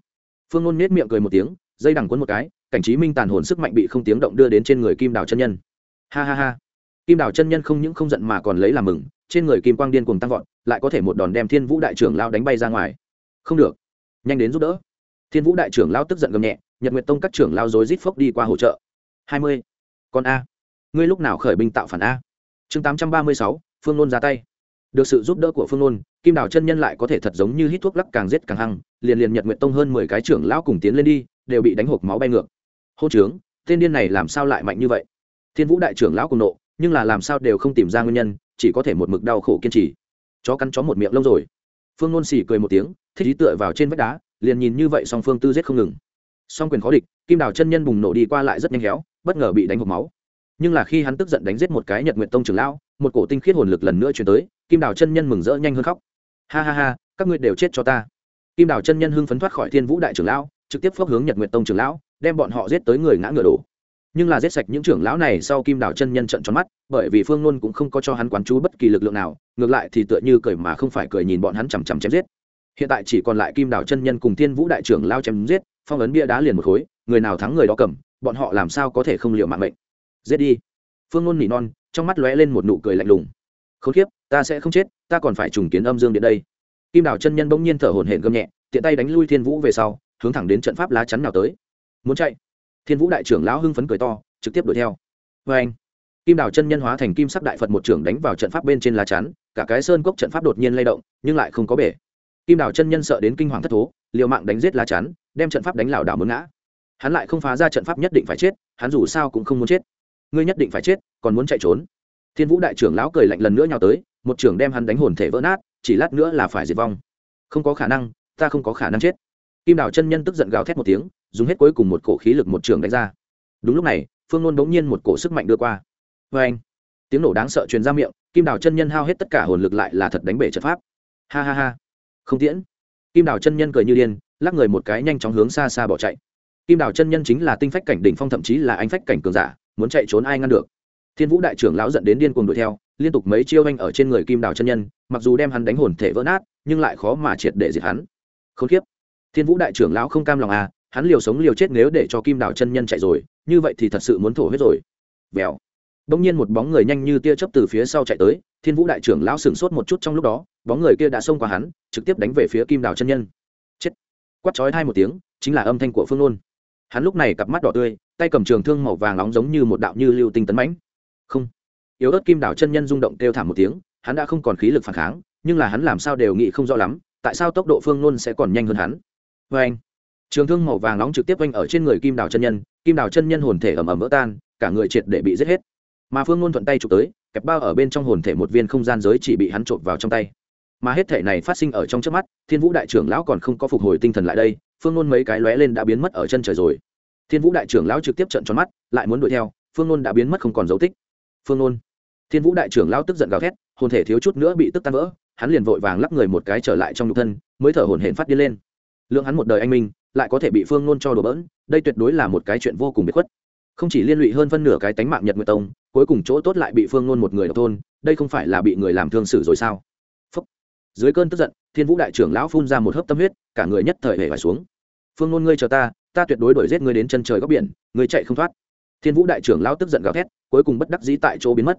S1: Phương nôn nết miệng cười một tiếng, dây đằng quấn một cái, cảnh trí minh tàn hồn sức mạnh bị không tiếng động đưa đến trên người kim đào chân nhân. Ha ha ha. Kim đào chân nhân không những không giận mà còn lấy làm mừng, trên người kim quang điên cùng tăng vọt, lại có thể một đòn đem thiên vũ đại trưởng lao đánh bay ra ngoài. Không được nhanh đến giúp đỡ. Thiên vũ đại trưởng lao tức giận gầm nhẹ, nhật nguyệt tông các trưởng lao dối rít phốc đi qua hỗ trợ. Hai mươi. Con a. Ngươi lúc nào khởi binh tạo phản a? Chương tám trăm ba mươi sáu, phương nôn ra tay. Được sự giúp đỡ của phương nôn, kim đào chân nhân lại có thể thật giống như hít thuốc lắc càng giết càng hăng, liền liền nhật nguyện tông hơn mười cái trưởng lão cùng tiến lên đi, đều bị đánh hộp máu bay ngược. Hô trướng, tên điên này làm sao lại mạnh như vậy? Thiên vũ đại trưởng lão cùng nộ, nhưng là làm sao đều không tìm ra nguyên nhân, chỉ có thể một mực đau khổ kiên trì. Chó cắn chó một miệng lông rồi phương nôn xỉ cười một tiếng, thích ý tựa vào trên vách đá, liền nhìn như vậy song phương tư giết không ngừng. Song quyền khó địch, kim đào chân nhân bùng nổ đi qua lại rất nhanh khéo, bất ngờ bị đánh hộp máu. Nhưng là khi hắn tức giận đánh giết một cái nhật nguyện tông trưởng lão, một cổ tinh khiết hồn lực lần nữa chuyển tới, kim đào chân nhân mừng rỡ nhanh hơn khóc. Ha ha ha, các ngươi đều chết cho ta. Kim đào chân nhân hưng phấn thoát khỏi thiên vũ đại trưởng lão, trực tiếp phước hướng nhật nguyện tông trưởng lão, đem bọn họ giết tới người ngã ngựa đổ. Nhưng là giết sạch những trưởng lão này sau kim đào chân nhân trận tròn mắt bởi vì phương luân cũng không có cho hắn quán chú bất kỳ lực lượng nào, ngược lại thì tựa như cười mà không phải cười nhìn bọn hắn chằm chằm chém giết. Hiện tại chỉ còn lại kim đảo chân nhân cùng thiên vũ đại trưởng lao chém giết, phong ấn bia đá liền một khối, người nào thắng người đó cầm, bọn họ làm sao có thể không liệu mạng mệnh. Giết đi. Phương luân nỉ non, trong mắt lóe lên một nụ cười lạnh lùng. Khốn kiếp, ta sẽ không chết, ta còn phải trùng kiến âm dương điện đây. Kim đảo chân nhân bỗng nhiên thở hổn hển gầm nhẹ, tiện tay đánh lui thiên vũ về sau, hướng thẳng đến trận pháp lá chắn nào tới. Muốn chạy. Thiên vũ đại trưởng lão hưng phấn cười to, trực tiếp đuổi theo. Vê anh kim đào chân nhân hóa thành kim sắc đại phật một trưởng đánh vào trận pháp bên trên lá chắn, cả cái sơn cốc trận pháp đột nhiên lay động, nhưng lại không có bể. Kim đào chân nhân sợ đến kinh hoàng thất thố, liều mạng đánh giết lá chắn, đem trận pháp đánh lảo đảo muốn ngã. Hắn lại không phá ra trận pháp nhất định phải chết, hắn dù sao cũng không muốn chết. Ngươi nhất định phải chết, còn muốn chạy trốn. Thiên vũ đại trưởng lão cười lạnh lần nữa nhào tới, một trưởng đem hắn đánh hồn thể vỡ nát, chỉ lát nữa là phải diệt vong. Không có khả năng, ta không có khả năng chết. Kim đào chân nhân tức giận gào thét một tiếng, dùng hết cuối cùng một cổ khí lực một trường đánh ra. Đúng lúc này, phương nôn bỗng nhiên một cổ sức mạnh đưa qua vê anh. Tiếng nổ đáng sợ truyền ra miệng, kim đào chân nhân hao hết tất cả hồn lực lại là thật đánh bể trận pháp. Ha ha ha. Không tiễn. Kim đào chân nhân cười như điên, lắc người một cái nhanh chóng hướng xa xa bỏ chạy. Kim đào chân nhân chính là tinh phách cảnh đỉnh phong, thậm chí là anh phách cảnh cường giả, muốn chạy trốn ai ngăn được. Thiên vũ đại trưởng lão dẫn đến điên cuồng đuổi theo, liên tục mấy chiêu anh ở trên người kim đào chân nhân, mặc dù đem hắn đánh hồn thể vỡ nát, nhưng lại khó mà triệt để diệt hắn. Không khiếp thiên vũ đại trưởng lão không cam lòng à hắn liều sống liều chết nếu để cho kim đào chân nhân chạy rồi, như vậy thì thật sự muốn thổ huyết rồi. Vèo đông nhiên một bóng người nhanh như tia chớp từ phía sau chạy tới, thiên vũ đại trưởng lão sửng sốt một chút trong lúc đó, bóng người kia đã xông qua hắn, trực tiếp đánh về phía kim đào chân nhân. Chết! Quát chói hai một tiếng, chính là âm thanh của phương Luân. hắn lúc này cặp mắt đỏ tươi, tay cầm trường thương màu vàng nóng giống như một đạo như lưu tinh tấn mãnh. Không! Yếu ớt kim đào chân nhân rung động kêu thảm một tiếng, hắn đã không còn khí lực phản kháng, nhưng là hắn làm sao đều nghĩ không rõ lắm, tại sao tốc độ phương Luân sẽ còn nhanh hơn hắn? Vê anh, trường thương màu vàng nóng trực tiếp oanh ở trên người kim đào chân nhân, kim đào chân nhân hồn thể ẩm ẩm vỡ tan, cả người triệt để bị giết hết mà phương nôn thuận tay chụp tới, kẹp bao ở bên trong hồn thể một viên không gian giới chỉ bị hắn trộm vào trong tay. Mà hết thể này phát sinh ở trong trước mắt, thiên vũ đại trưởng lão còn không có phục hồi tinh thần lại đây, phương nôn mấy cái lóe lên đã biến mất ở chân trời rồi. Thiên vũ đại trưởng lão trực tiếp trận tròn mắt, lại muốn đuổi theo, phương nôn đã biến mất không còn dấu tích. Phương nôn. Thiên vũ đại trưởng lão tức giận gào thét, hồn thể thiếu chút nữa bị tức tan vỡ, hắn liền vội vàng lắp người một cái trở lại trong nhục thân, mới thở hồn hển phát đi lên. Lượng hắn một đời anh minh, lại có thể bị phương nôn cho đổ bỡn, đây tuyệt đối là một cái chuyện vô cùng biệt khuất không chỉ liên lụy hơn phân nửa cái tánh mạng nhật nguyệt tông, cuối cùng chỗ tốt lại bị phương nôn một người độc thôn, đây không phải là bị người làm thương xử rồi sao? Phúc. dưới cơn tức giận, thiên vũ đại trưởng lão phun ra một hớp tâm huyết, cả người nhất thời hề phải xuống. Phương nôn ngươi chờ ta ta tuyệt đối đuổi giết ngươi đến chân trời góc biển, ngươi chạy không thoát. Thiên vũ đại trưởng lão tức giận gào thét, cuối cùng bất đắc dĩ tại chỗ biến mất.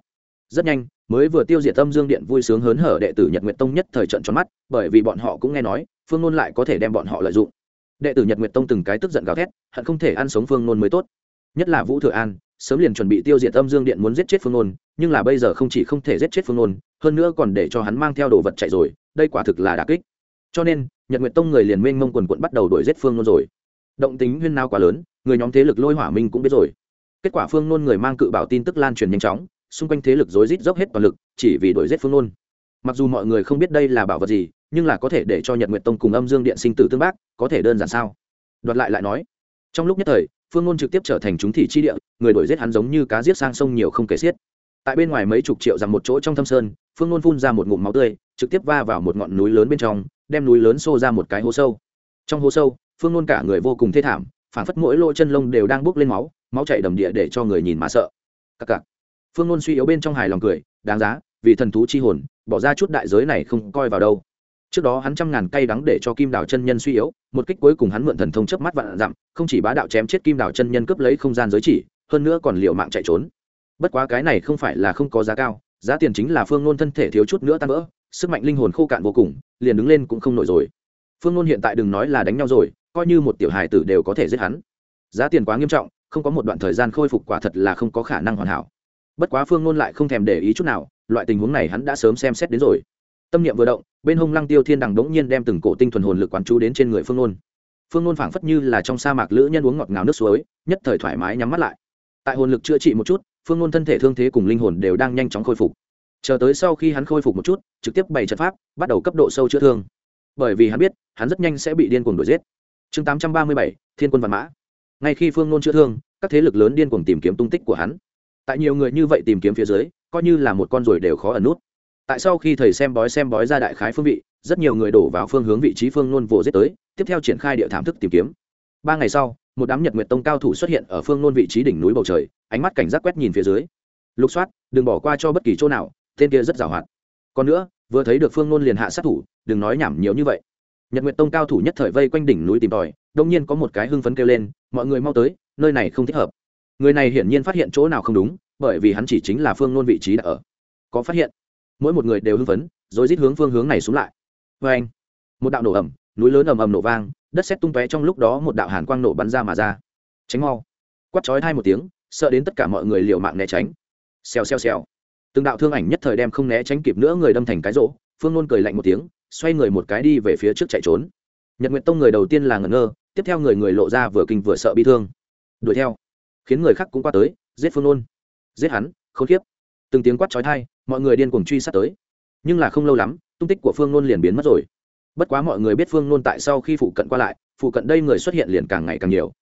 S1: Rất nhanh, mới vừa tiêu diệt tâm dương điện vui sướng hớn hở đệ tử nhật nguyệt tông nhất thời trận tròn mắt, bởi vì bọn họ cũng nghe nói, phương nôn lại có thể đem bọn họ lợi dụng. Đệ tử nhật nguyệt tông từng cái tức giận gào thét, hận không thể ăn sống phương nôn mới tốt nhất là vũ thừa an, sớm liền chuẩn bị tiêu diệt âm dương điện muốn giết chết phương nôn, nhưng là bây giờ không chỉ không thể giết chết phương nôn, hơn nữa còn để cho hắn mang theo đồ vật chạy rồi, đây quả thực là đà kích. Cho nên, nhật nguyệt tông người liền mênh mông quần quận bắt đầu đuổi giết phương nôn rồi. Động tính huyên nao quá lớn, người nhóm thế lực lôi hỏa minh cũng biết rồi. Kết quả phương nôn người mang cự bảo tin tức lan truyền nhanh chóng, xung quanh thế lực rối rít dốc hết toàn lực, chỉ vì đuổi giết phương nôn. Mặc dù mọi người không biết đây là bảo vật gì, nhưng là có thể để cho nhật nguyệt tông cùng âm dương điện sinh tử tương bác, có thể đơn giản sao? Đoạt lại lại nói. Trong lúc nhất thời phương Ngôn trực tiếp trở thành chúng thị chi địa, người đuổi giết hắn giống như cá giết sang sông nhiều không kể xiết. Tại bên ngoài mấy chục triệu dặm một chỗ trong thâm sơn, phương Ngôn phun ra một ngụm máu tươi, trực tiếp va vào một ngọn núi lớn bên trong, đem núi lớn xô ra một cái hố sâu. Trong hố sâu, phương Ngôn cả người vô cùng thê thảm phản phất mỗi lỗ chân lông đều đang bốc lên máu máu chảy đầm địa để cho người nhìn mà sợ. Cặc cặc. Phương Ngôn suy yếu bên trong hài lòng cười, đáng giá, vì thần thú chi hồn, bỏ ra chút đại giới này không coi vào đâu. Trước đó hắn trăm ngàn cây đắng để cho kim đào chân nhân suy yếu một kích cuối cùng hắn mượn thần thông chớp mắt vạn dặm, không chỉ bá đạo chém chết kim Đảo chân nhân cướp lấy không gian giới chỉ, hơn nữa còn liều mạng chạy trốn. Bất quá cái này không phải là không có giá cao, giá tiền chính là phương Luân thân thể thiếu chút nữa tan vỡ, sức mạnh linh hồn khô cạn vô cùng, liền đứng lên cũng không nổi rồi. Phương Luân hiện tại đừng nói là đánh nhau rồi, coi như một tiểu hài tử đều có thể giết hắn. Giá tiền quá nghiêm trọng, không có một đoạn thời gian khôi phục quả thật là không có khả năng hoàn hảo. Bất quá phương Luân lại không thèm để ý chút nào, loại tình huống này hắn đã sớm xem xét đến rồi tâm niệm vừa động, bên hông lăng tiêu thiên đằng đống nhiên đem từng cổ tinh thuần hồn lực quán chú đến trên người phương nôn. Phương nôn phảng phất như là trong sa mạc lữ nhân uống ngọt ngào nước suối, nhất thời thoải mái nhắm mắt lại. Tại hồn lực chữa trị một chút, phương nôn thân thể thương thế cùng linh hồn đều đang nhanh chóng khôi phục. Chờ tới sau khi hắn khôi phục một chút, trực tiếp bày trận pháp, bắt đầu cấp độ sâu chữa thương. Bởi vì hắn biết, hắn rất nhanh sẽ bị điên cuồng đuổi giết. Chương tám trăm ba mươi bảy, thiên quân văn mã. Ngay khi phương nôn chữa thương, các thế lực lớn điên cuồng tìm kiếm tung tích của hắn. Tại nhiều người như vậy tìm kiếm phía dưới, coi như là một con ruồi đều khó ẩn nút tại sau khi thầy xem bói xem bói ra đại khái phương vị, rất nhiều người đổ vào phương hướng vị trí phương nôn vồ giết tới, tiếp theo triển khai địa thảm thức tìm kiếm. Ba ngày sau, một đám nhật nguyệt tông cao thủ xuất hiện ở phương nôn vị trí đỉnh núi bầu trời, ánh mắt cảnh giác quét nhìn phía dưới. Lục soát, đừng bỏ qua cho bất kỳ chỗ nào, tên kia rất giàu hoạt. Còn nữa, vừa thấy được phương nôn liền hạ sát thủ, đừng nói nhảm nhiều như vậy. Nhật nguyệt tông cao thủ nhất thời vây quanh đỉnh núi tìm tòi, đông nhiên có một cái hưng phấn kêu lên, mọi người mau tới, nơi này không thích hợp. Người này hiển nhiên phát hiện chỗ nào không đúng, bởi vì hắn chỉ chính là phương nôn vị trí đã ở. Có phát hiện mỗi một người đều hưng phấn, rồi rít hướng phương hướng này xuống lại. Vê anh, một đạo nổ ẩm núi lớn ầm ầm nổ vang, đất xét tung tóe trong lúc đó một đạo hàn quang nổ bắn ra mà ra. Tránh mau. Quắt chói hai một tiếng, sợ đến tất cả mọi người liều mạng né tránh. Xèo xèo xèo. Từng đạo thương ảnh nhất thời đem không né tránh kịp nữa người đâm thành cái rỗ phương nôn cười lạnh một tiếng, xoay người một cái đi về phía trước chạy trốn. Nhật nguyện tông người đầu tiên là ngẩn ngơ, tiếp theo người người lộ ra vừa kinh vừa sợ bị thương. Đuổi theo. Khiến người khác cũng qua tới, giết phương nôn giết hắn, khốn kiếp! từng tiếng quát trói thai mọi người điên cuồng truy sát tới. Nhưng là không lâu lắm, tung tích của phương nôn liền biến mất rồi. Bất quá mọi người biết phương nôn tại sau khi phụ cận qua lại, phụ cận đây người xuất hiện liền càng ngày càng nhiều.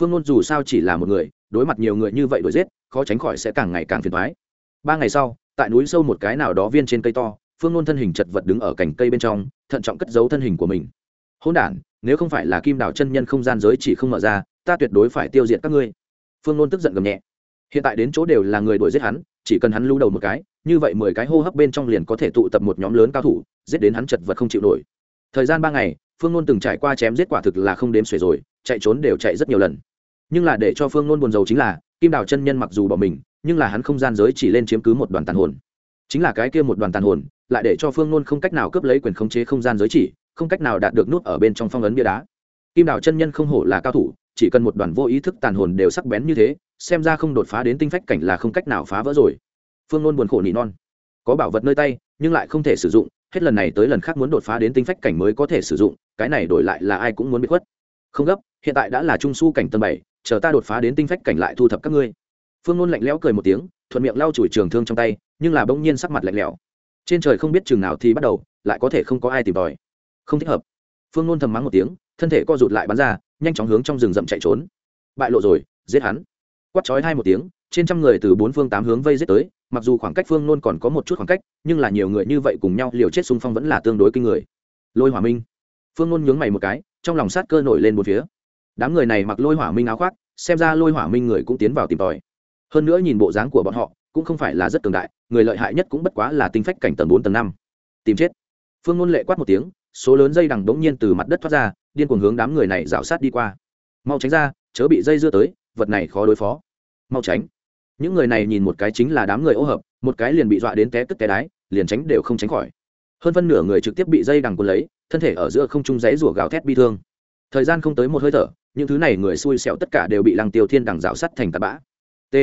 S1: Phương nôn dù sao chỉ là một người, đối mặt nhiều người như vậy đuổi giết, khó tránh khỏi sẽ càng ngày càng phiền thoái ba ngày sau, tại núi sâu một cái nào đó viên trên cây to, phương nôn thân hình chật vật đứng ở cành cây bên trong, thận trọng cất giấu thân hình của mình. Hôn đ nếu không phải là kim đào chân nhân không gian giới chỉ không mở ra, ta tuyệt đối phải tiêu diệt các ngươi. Phương nôn tức giận gầm nhẹ. Hiện tại đến chỗ đều là người đuổi giết hắn chỉ cần hắn lưu đầu một cái, như vậy mười cái hô hấp bên trong liền có thể tụ tập một nhóm lớn cao thủ, giết đến hắn chật vật không chịu nổi. Thời gian ba ngày, phương nôn từng trải qua chém giết quả thực là không đếm xuể rồi, chạy trốn đều chạy rất nhiều lần. Nhưng là để cho phương nôn buồn rầu chính là, kim đào chân nhân mặc dù bỏ mình, nhưng là hắn không gian giới chỉ lên chiếm cứ một đoàn tàn hồn. Chính là cái kia một đoàn tàn hồn, lại để cho phương nôn không cách nào cướp lấy quyền khống chế không gian giới chỉ, không cách nào đạt được nút ở bên trong phong ấn bia đá. Kim đào chân nhân không hổ là cao thủ, chỉ cần một đoàn vô ý thức tàn hồn đều sắc bén như thế xem ra không đột phá đến tinh phách cảnh là không cách nào phá vỡ rồi. Phương nôn buồn khổ nỉ non. Có bảo vật nơi tay, nhưng lại không thể sử dụng, hết lần này tới lần khác muốn đột phá đến tinh phách cảnh mới có thể sử dụng, cái này đổi lại là ai cũng muốn bị khuất. Không gấp, hiện tại đã là trung s u cảnh tầng bảy, chờ ta đột phá đến tinh phách cảnh lại thu thập các ngươi. Phương nôn lạnh lẽo cười một tiếng, thuận miệng lau chùi trường thương trong tay, nhưng là bỗng nhiên sắc mặt lạnh lẽo. Trên trời không biết chừng nào thì bắt đầu, lại có thể không có ai tìm tòi. Không thích hợp. Phương nôn thầm mắng một tiếng, thân thể co rụt lại bắn ra, nhanh chóng hướng trong rừng rậm chạy trốn. Bại lộ rồi, giết hắn quát chói hai một tiếng, trên trăm người từ bốn phương tám hướng vây giết tới, mặc dù khoảng cách phương nôn còn có một chút khoảng cách, nhưng là nhiều người như vậy cùng nhau liều chết xung phong vẫn là tương đối kinh người. Lôi hỏa minh. Phương nôn nhướng mày một cái, trong lòng sát cơ nổi lên một phía. Đám người này mặc lôi hỏa minh áo khoác, xem ra lôi hỏa minh người cũng tiến vào tìm tòi. Hơn nữa nhìn bộ dáng của bọn họ, cũng không phải là rất cường đại, người lợi hại nhất cũng bất quá là tinh phách cảnh tầng bốn, tầng năm. Tìm chết. Phương nôn lệ quát một tiếng, số lớn dây đằng đống nhiên từ mặt đất thoát ra, điên cuồng hướng đám người này rảo sát đi qua. Mau tránh ra, chớ bị dây dưa tới vật này khó đối phó. Mau tránh. Những người này nhìn một cái chính là đám người ô hợp, một cái liền bị dọa đến té tức té đái, liền tránh đều không tránh khỏi. Hơn phân nửa người trực tiếp bị dây đằng cuốn lấy, thân thể ở giữa không trung giấy rủa gào thét bi thương. Thời gian không tới một hơi thở, những thứ này người xui xẻo tất cả đều bị lăng tiêu thiên đằng rào sắt thành tạt bã. T.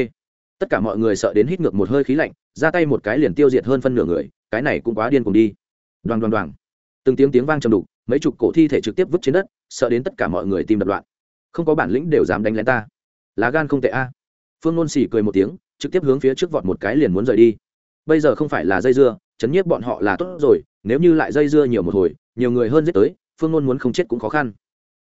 S1: Tất cả mọi người sợ đến hít ngược một hơi khí lạnh, ra tay một cái liền tiêu diệt hơn phân nửa người, cái này cũng quá điên cùng đi. Đoàn đoàn đoàn từng tiếng tiếng vang trầm đục, mấy chục cổ thi thể trực tiếp vứt trên đất, sợ đến tất cả mọi người tìm đập loạn. Không có bản lĩnh đều dám đánh lén ta lá gan không tệ a. Phương nôn xỉ cười một tiếng, trực tiếp hướng phía trước vọt một cái liền muốn rời đi. Bây giờ không phải là dây dưa, chấn nhiếp bọn họ là tốt rồi, nếu như lại dây dưa nhiều một hồi, nhiều người hơn giết tới, phương nôn muốn không chết cũng khó khăn.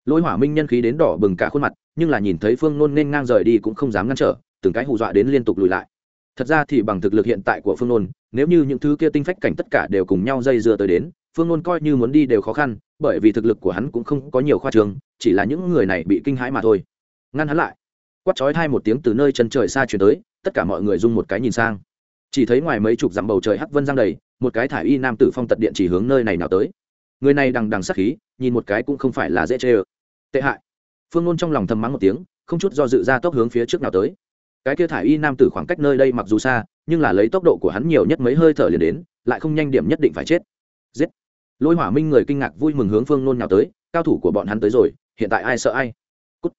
S1: Lôi hỏa minh nhân khí đến đỏ bừng cả khuôn mặt, nhưng là nhìn thấy phương nôn nên ngang rời đi cũng không dám ngăn trở, từng cái hù dọa đến liên tục lùi lại. Thật ra thì bằng thực lực hiện tại của phương nôn, nếu như những thứ kia tinh phách cảnh tất cả đều cùng nhau dây dưa tới đến, phương nôn coi như muốn đi đều khó khăn, bởi vì thực lực của hắn cũng không có nhiều khoa trường, chỉ là những người này bị kinh hãi mà thôi. Ngăn hắn lại quát chói thai một tiếng từ nơi chân trời xa chuyển tới, tất cả mọi người rung một cái nhìn sang. Chỉ thấy ngoài mấy chục dặm bầu trời hắc vân giang đầy, một cái thải y nam tử phong tật điện chỉ hướng nơi này nào tới. Người này đằng đằng sắc khí, nhìn một cái cũng không phải là dễ chê ơ. Tệ hại. Phương nôn trong lòng thầm mắng một tiếng, không chút do dự ra tốc hướng phía trước nào tới. Cái kia thải y nam tử khoảng cách nơi đây mặc dù xa, nhưng là lấy tốc độ của hắn nhiều nhất mấy hơi thở liền đến, lại không nhanh điểm nhất định phải chết. Giết. Lôi hỏa minh người kinh ngạc vui mừng hướng phương nôn nào tới, cao thủ của bọn hắn tới rồi, hiện tại ai sợ ai? Cút.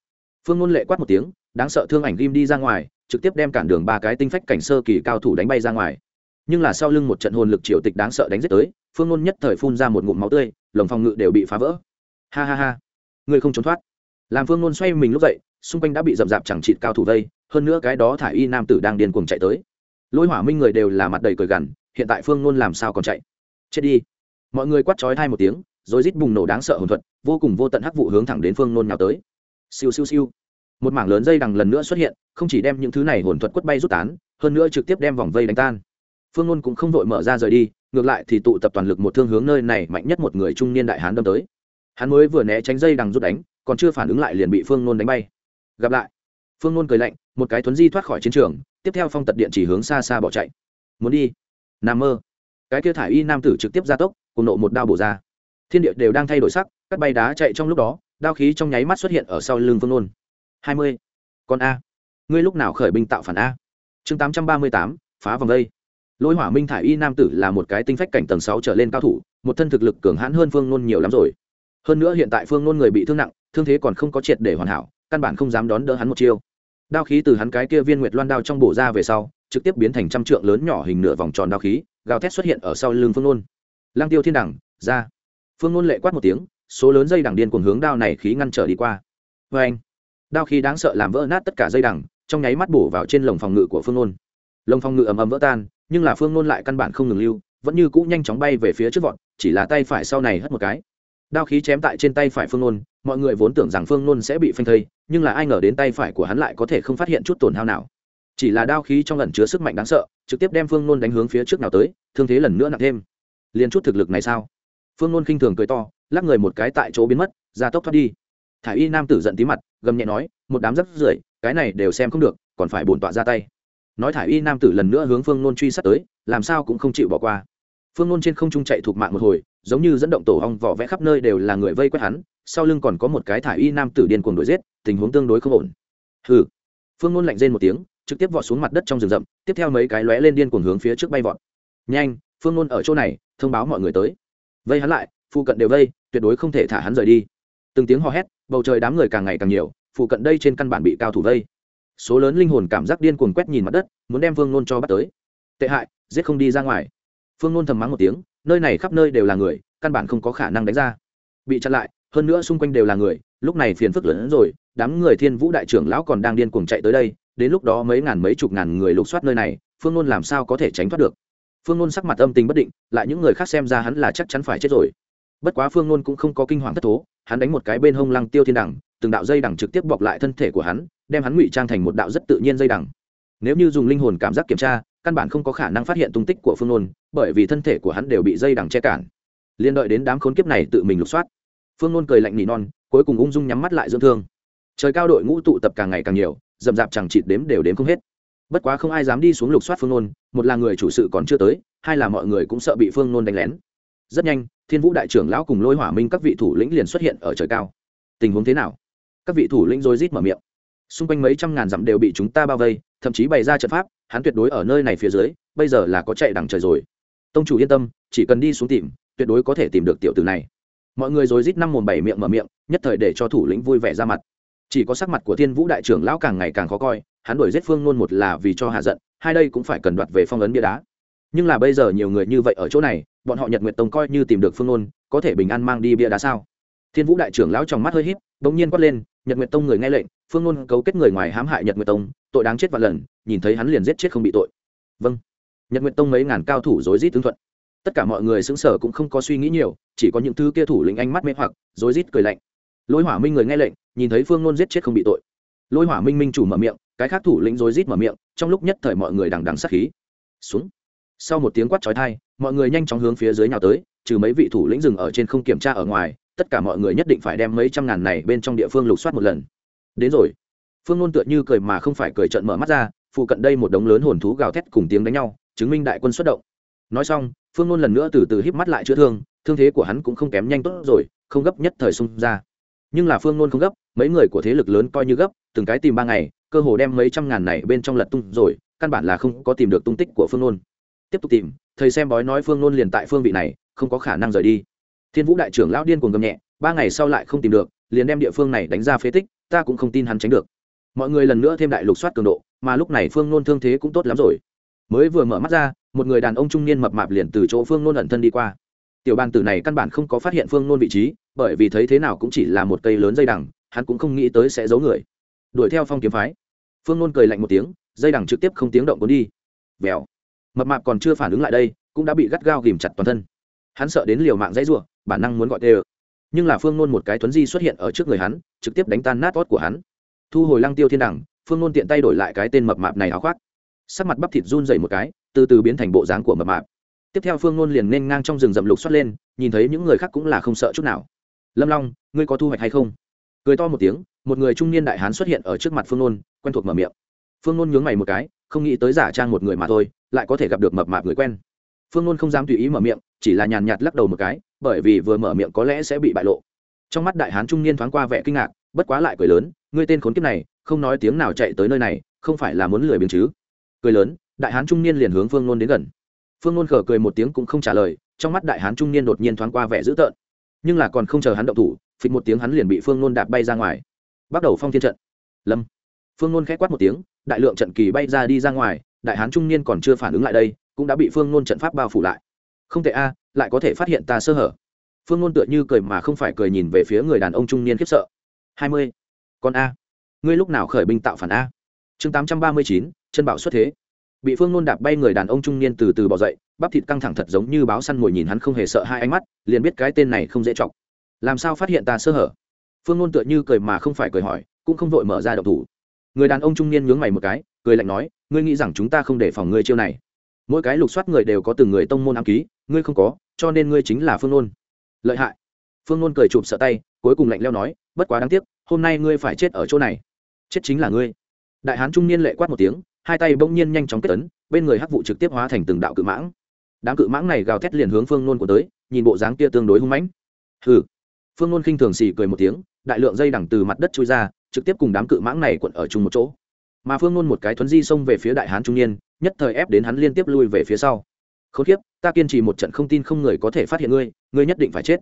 S1: phương nôn lệ quát một tiếng đáng sợ thương ảnh ghim đi ra ngoài, trực tiếp đem cản đường ba cái tinh phách cảnh sơ kỳ cao thủ đánh bay ra ngoài. Nhưng là sau lưng một trận hồn lực triều tịch đáng sợ đánh giết tới, phương ngôn nhất thời phun ra một ngụm máu tươi, lồng phòng ngự đều bị phá vỡ. Ha ha ha. Người không trốn thoát. Làm phương ngôn xoay mình lúc dậy, xung quanh đã bị rậm rạp chẳng chịt cao thủ vây, hơn nữa cái đó thả y nam tử đang điên cuồng chạy tới. Lôi hỏa minh người đều là mặt đầy cười gằn, hiện tại phương ngôn làm sao còn chạy? Chết đi. Mọi người quát chói thai một tiếng, rồi rít bùng nổ đáng sợ hồn thuật, vô cùng vô tận hắc vụ hướng thẳng đến phương ngôn nào tới. Siêu siêu siêu một mảng lớn dây đằng lần nữa xuất hiện, không chỉ đem những thứ này hồn thuật quất bay rút tán, hơn nữa trực tiếp đem vòng vây đánh tan. Phương ngôn cũng không vội mở ra rời đi, ngược lại thì tụ tập toàn lực một thương hướng nơi này mạnh nhất một người trung niên đại hán đâm tới. Hắn mới vừa né tránh dây đằng rút đánh, còn chưa phản ứng lại liền bị phương ngôn đánh bay. Gặp lại, phương ngôn cười lạnh, một cái thuấn di thoát khỏi chiến trường, tiếp theo phong tật điện chỉ hướng xa xa bỏ chạy. Muốn đi? Nằm mơ. Cái kia thải y nam tử trực tiếp ra tốc, cùng nộ một đao bổ ra. Thiên địa đều đang thay đổi sắc, cắt bay đá chạy trong lúc đó, đao khí trong nháy mắt xuất hiện ở sau lưng phương ngôn hai mươi. Con a. Ngươi lúc nào khởi binh tạo phản a? Chương tám trăm ba mươi tám, phá vòng đây. Lôi hỏa minh thải y nam tử là một cái tinh phách cảnh tầng sáu trở lên cao thủ, một thân thực lực cường hãn hơn phương nôn nhiều lắm rồi. Hơn nữa hiện tại phương nôn người bị thương nặng, thương thế còn không có triệt để hoàn hảo, căn bản không dám đón đỡ hắn một chiêu. Đao khí từ hắn cái kia viên nguyệt loan đao trong bổ ra về sau, trực tiếp biến thành trăm trượng lớn nhỏ hình nửa vòng tròn đao khí, gào thét xuất hiện ở sau lưng phương nôn. Lang tiêu thiên đẳng, ra. Phương nôn lệ quát một tiếng, số lớn dây đằng điên cuồng hướng đao này khí ngăn trở đi qua. Vê anh đao khí đáng sợ làm vỡ nát tất cả dây đằng, trong nháy mắt bổ vào trên lồng phòng ngự của phương nôn. Lồng phòng ngự ầm ầm vỡ tan, nhưng là phương nôn lại căn bản không ngừng lưu, vẫn như cũ nhanh chóng bay về phía trước vọt, chỉ là tay phải sau này hất một cái. Đao khí chém tại trên tay phải phương nôn, mọi người vốn tưởng rằng phương nôn sẽ bị phanh thây, nhưng là ai ngờ đến tay phải của hắn lại có thể không phát hiện chút tổn hao nào. Chỉ là đao khí trong lần chứa sức mạnh đáng sợ, trực tiếp đem phương nôn đánh hướng phía trước nào tới, thương thế lần nữa nặng thêm. Liền chút thực lực này sao? Phương nôn khinh thường cười to, lắc người một cái tại chỗ biến mất, ra tốc thoát đi thả y nam tử giận tí mặt, gầm nhẹ nói, một đám rất rưởi, cái này đều xem không được, còn phải bổn tọa ra tay. Nói thả y nam tử lần nữa hướng phương nôn truy sát tới, làm sao cũng không chịu bỏ qua. Phương nôn trên không trung chạy thuộc mạng một hồi, giống như dẫn động tổ hong vỏ vẽ khắp nơi đều là người vây quét hắn, sau lưng còn có một cái thả y nam tử điên cuồng đuổi giết, tình huống tương đối không ổn. Hừ. Phương nôn lạnh rên một tiếng, trực tiếp vọt xuống mặt đất trong rừng rậm, tiếp theo mấy cái lóe lên điên cuồng hướng phía trước bay vọt. Nhanh, phương nôn ở chỗ này, thông báo mọi người tới. Vây hắn lại phụ cận đều vây, tuyệt đối không thể thả hắn rời đi từng tiếng hò hét, bầu trời đám người càng ngày càng nhiều, phụ cận đây trên căn bản bị cao thủ vây. Số lớn linh hồn cảm giác điên cuồng quét nhìn mặt đất, muốn đem Vương nôn cho bắt tới. Tệ hại, giết không đi ra ngoài. Phương nôn thầm mắng một tiếng, nơi này khắp nơi đều là người, căn bản không có khả năng đánh ra. Bị chặn lại, hơn nữa xung quanh đều là người, lúc này phiền phức lớn hơn rồi, đám người thiên vũ đại trưởng lão còn đang điên cuồng chạy tới đây, đến lúc đó mấy ngàn mấy chục ngàn người lục soát nơi này, phương nôn làm sao có thể tránh thoát được? Phương nôn sắc mặt âm tình bất định, lại những người khác xem ra hắn là chắc chắn phải chết rồi bất quá phương nôn cũng không có kinh hoàng thất thố, hắn đánh một cái bên hông lăng tiêu thiên đẳng, từng đạo dây đẳng trực tiếp bọc lại thân thể của hắn, đem hắn ngụy trang thành một đạo rất tự nhiên dây đẳng nếu như dùng linh hồn cảm giác kiểm tra, căn bản không có khả năng phát hiện tung tích của phương nôn, bởi vì thân thể của hắn đều bị dây đằng che cản. Liên đợi đến đám khốn kiếp này tự mình lục soát, phương nôn cười lạnh nỉ non, cuối cùng ung dung nhắm mắt lại dưỡng thương. Trời cao đội ngũ tụ tập càng ngày càng nhiều dầm dạp chẳng chịt đếm đều đếm không hết. Bất quá không ai dám đi xuống lục soát phương nôn, một là người chủ sự còn chưa tới, hai là mọi người cũng sợ bị phương nôn đánh lén rất nhanh, thiên vũ đại trưởng lão cùng lôi hỏa minh các vị thủ lĩnh liền xuất hiện ở trời cao. Tình huống thế nào? Các vị thủ lĩnh rồi rít mở miệng. Xung quanh mấy trăm ngàn dặm đều bị chúng ta bao vây, thậm chí bày ra trận pháp, hắn tuyệt đối ở nơi này phía dưới, bây giờ là có chạy đằng trời rồi. Tông chủ yên tâm, chỉ cần đi xuống tìm, tuyệt đối có thể tìm được tiểu tử này. Mọi người rồi rít năm mồm bảy miệng mở miệng, nhất thời để cho thủ lĩnh vui vẻ ra mặt. Chỉ có sắc mặt của thiên vũ đại trưởng lão càng ngày càng khó coi, hắn đuổi giết phương nôn một là vì cho hạ giận, hai đây cũng phải cần đoạt về phong ấn bia đá. Nhưng là bây giờ nhiều người như vậy ở chỗ này bọn họ nhật nguyện tông coi như tìm được phương ngôn, có thể bình an mang đi bia đá sao? Thiên vũ đại trưởng lão trong mắt hơi híp bỗng nhiên quát lên, nhật nguyệt tông người nghe lệnh, phương ngôn cấu kết người ngoài hãm hại nhật nguyệt tông, tội đáng chết vạn lần, nhìn thấy hắn liền giết chết không bị tội. Vâng. Nhật nguyệt tông mấy ngàn cao thủ rối rít tương thuận. Tất cả mọi người xứng sở cũng không có suy nghĩ nhiều, chỉ có những thứ kia thủ lĩnh ánh mắt mê hoặc, rối rít cười lạnh. Lôi hỏa minh người nghe lệnh, nhìn thấy phương ngôn giết chết không bị tội. Lôi hỏa minh minh chủ mở miệng, cái khác thủ lĩnh rối rít mở miệng, trong lúc nhất thời mọi người đằng đằng sát khí. Xuống. Sau một tiếng quát chói tai mọi người nhanh chóng hướng phía dưới nhào tới, trừ mấy vị thủ lĩnh dừng ở trên không kiểm tra ở ngoài, tất cả mọi người nhất định phải đem mấy trăm ngàn này bên trong địa phương lục soát một lần. Đến rồi. Phương ngôn tựa như cười mà không phải cười trận mở mắt ra, phụ cận đây một đống lớn hồn thú gào thét cùng tiếng đánh nhau, chứng minh đại quân xuất động. Nói xong, phương ngôn lần nữa từ từ híp mắt lại chữa thương thương thế của hắn cũng không kém nhanh tốt rồi, không gấp nhất thời xung ra. Nhưng là phương ngôn không gấp, mấy người của thế lực lớn coi như gấp, từng cái tìm ba ngày, cơ hồ đem mấy trăm ngàn này bên trong lật tung rồi, căn bản là không có tìm được tung tích của phương ngôn tiếp tục tìm thầy xem bói nói phương nôn liền tại phương vị này, không có khả năng rời đi. Thiên vũ đại trưởng lão điên cuồng gầm nhẹ, ba ngày sau lại không tìm được, liền đem địa phương này đánh ra phế tích, ta cũng không tin hắn tránh được. Mọi người lần nữa thêm đại lục soát cường độ, mà lúc này phương nôn thương thế cũng tốt lắm rồi. Mới vừa mở mắt ra, một người đàn ông trung niên mập mạp liền từ chỗ phương nôn ẩn thân đi qua. Tiểu bàn tử này căn bản không có phát hiện phương nôn vị trí, bởi vì thấy thế nào cũng chỉ là một cây lớn dây đằng, hắn cũng không nghĩ tới sẽ giấu người. Đuổi theo phong kiếm phái. Phương nôn cười lạnh một tiếng, dây đằng trực tiếp không tiếng động cuốn đi. Vèo mập mạp còn chưa phản ứng lại đây, cũng đã bị gắt gao ghìm chặt toàn thân. Hắn sợ đến liều mạng dãy rủa, bản năng muốn gọi tê ơ. Nhưng là phương nôn một cái tuấn di xuất hiện ở trước người hắn, trực tiếp đánh tan nát ót của hắn. Thu hồi lăng tiêu thiên đẳng, phương nôn tiện tay đổi lại cái tên mập mạp này áo khoác. Sắc mặt bắp thịt run dày một cái, từ từ biến thành bộ dáng của mập mạp. Tiếp theo phương nôn liền nên ngang trong rừng rậm lục xuất lên, nhìn thấy những người khác cũng là không sợ chút nào. Lâm long, ngươi có thu hoạch hay không? Cười to một tiếng, một người trung niên đại hán xuất hiện ở trước mặt phương nôn, quen thuộc mở miệng. Phương nôn nhướng mày một cái không nghĩ tới giả trang một người mà thôi, lại có thể gặp được mập mạp người quen. Phương nôn không dám tùy ý mở miệng, chỉ là nhàn nhạt lắc đầu một cái, bởi vì vừa mở miệng có lẽ sẽ bị bại lộ. Trong mắt đại hán trung niên thoáng qua vẻ kinh ngạc, bất quá lại cười lớn, ngươi tên khốn kiếp này, không nói tiếng nào chạy tới nơi này, không phải là muốn lười biếng chứ? Cười lớn, đại hán trung niên liền hướng phương nôn đến gần. Phương nôn khở cười một tiếng cũng không trả lời, trong mắt đại hán trung niên đột nhiên thoáng qua vẻ dữ tợn. Nhưng là còn không chờ hắn động thủ, phịch một tiếng hắn liền bị phương nôn đạp bay ra ngoài. Bắt đầu phong thiên trận. Lâm. Phương nôn k h á quát một tiếng đại lượng trận kỳ bay ra đi ra ngoài, đại hán trung niên còn chưa phản ứng lại đây, cũng đã bị phương nôn trận pháp bao phủ lại. Không thể a, lại có thể phát hiện ta sơ hở. Phương ngôn tựa như cười mà không phải cười nhìn về phía người đàn ông trung niên khiếp sợ. Hai mươi. Con a. Ngươi lúc nào khởi binh tạo phản a? Chương tám trăm ba mươi chín, chân bảo xuất thế. Bị phương ngôn đạp bay người đàn ông trung niên từ từ bỏ dậy, bắp thịt căng thẳng thật giống như báo săn mồi nhìn hắn không hề sợ hai ánh mắt, liền biết cái tên này không dễ chọc. Làm sao phát hiện ta sơ hở? Phương ngôn tựa như cười mà không phải cười hỏi, cũng không vội mở ra độc thủ người đàn ông trung niên nhướng mày một cái, cười lạnh nói, ngươi nghĩ rằng chúng ta không để phòng ngươi chiêu này? Mỗi cái lục soát người đều có từng người tông môn ám ký, ngươi không có, cho nên ngươi chính là phương nôn. Lợi hại. Phương nôn cười chụp sợ tay, cuối cùng lạnh leo nói, bất quá đáng tiếc, hôm nay ngươi phải chết ở chỗ này. Chết chính là ngươi. Đại hán trung niên lệ quát một tiếng, hai tay bỗng nhiên nhanh chóng kết tấn bên người hắc vụ trực tiếp hóa thành từng đạo cự mãng. Đám cự mãng này gào thét liền hướng phương nôn của tới, nhìn bộ dáng kia tương đối hung mãnh. Hừ. Phương nôn khinh thường xì cười một tiếng, đại lượng dây đằng từ mặt đất trôi ra trực tiếp cùng đám cự mãng này quận ở chung một chỗ. Mà phương nôn một cái thuấn di xông về phía đại hán trung niên, nhất thời ép đến hắn liên tiếp lui về phía sau. Khốn kiếp, ta kiên trì một trận không tin không người có thể phát hiện ngươi ngươi nhất định phải chết.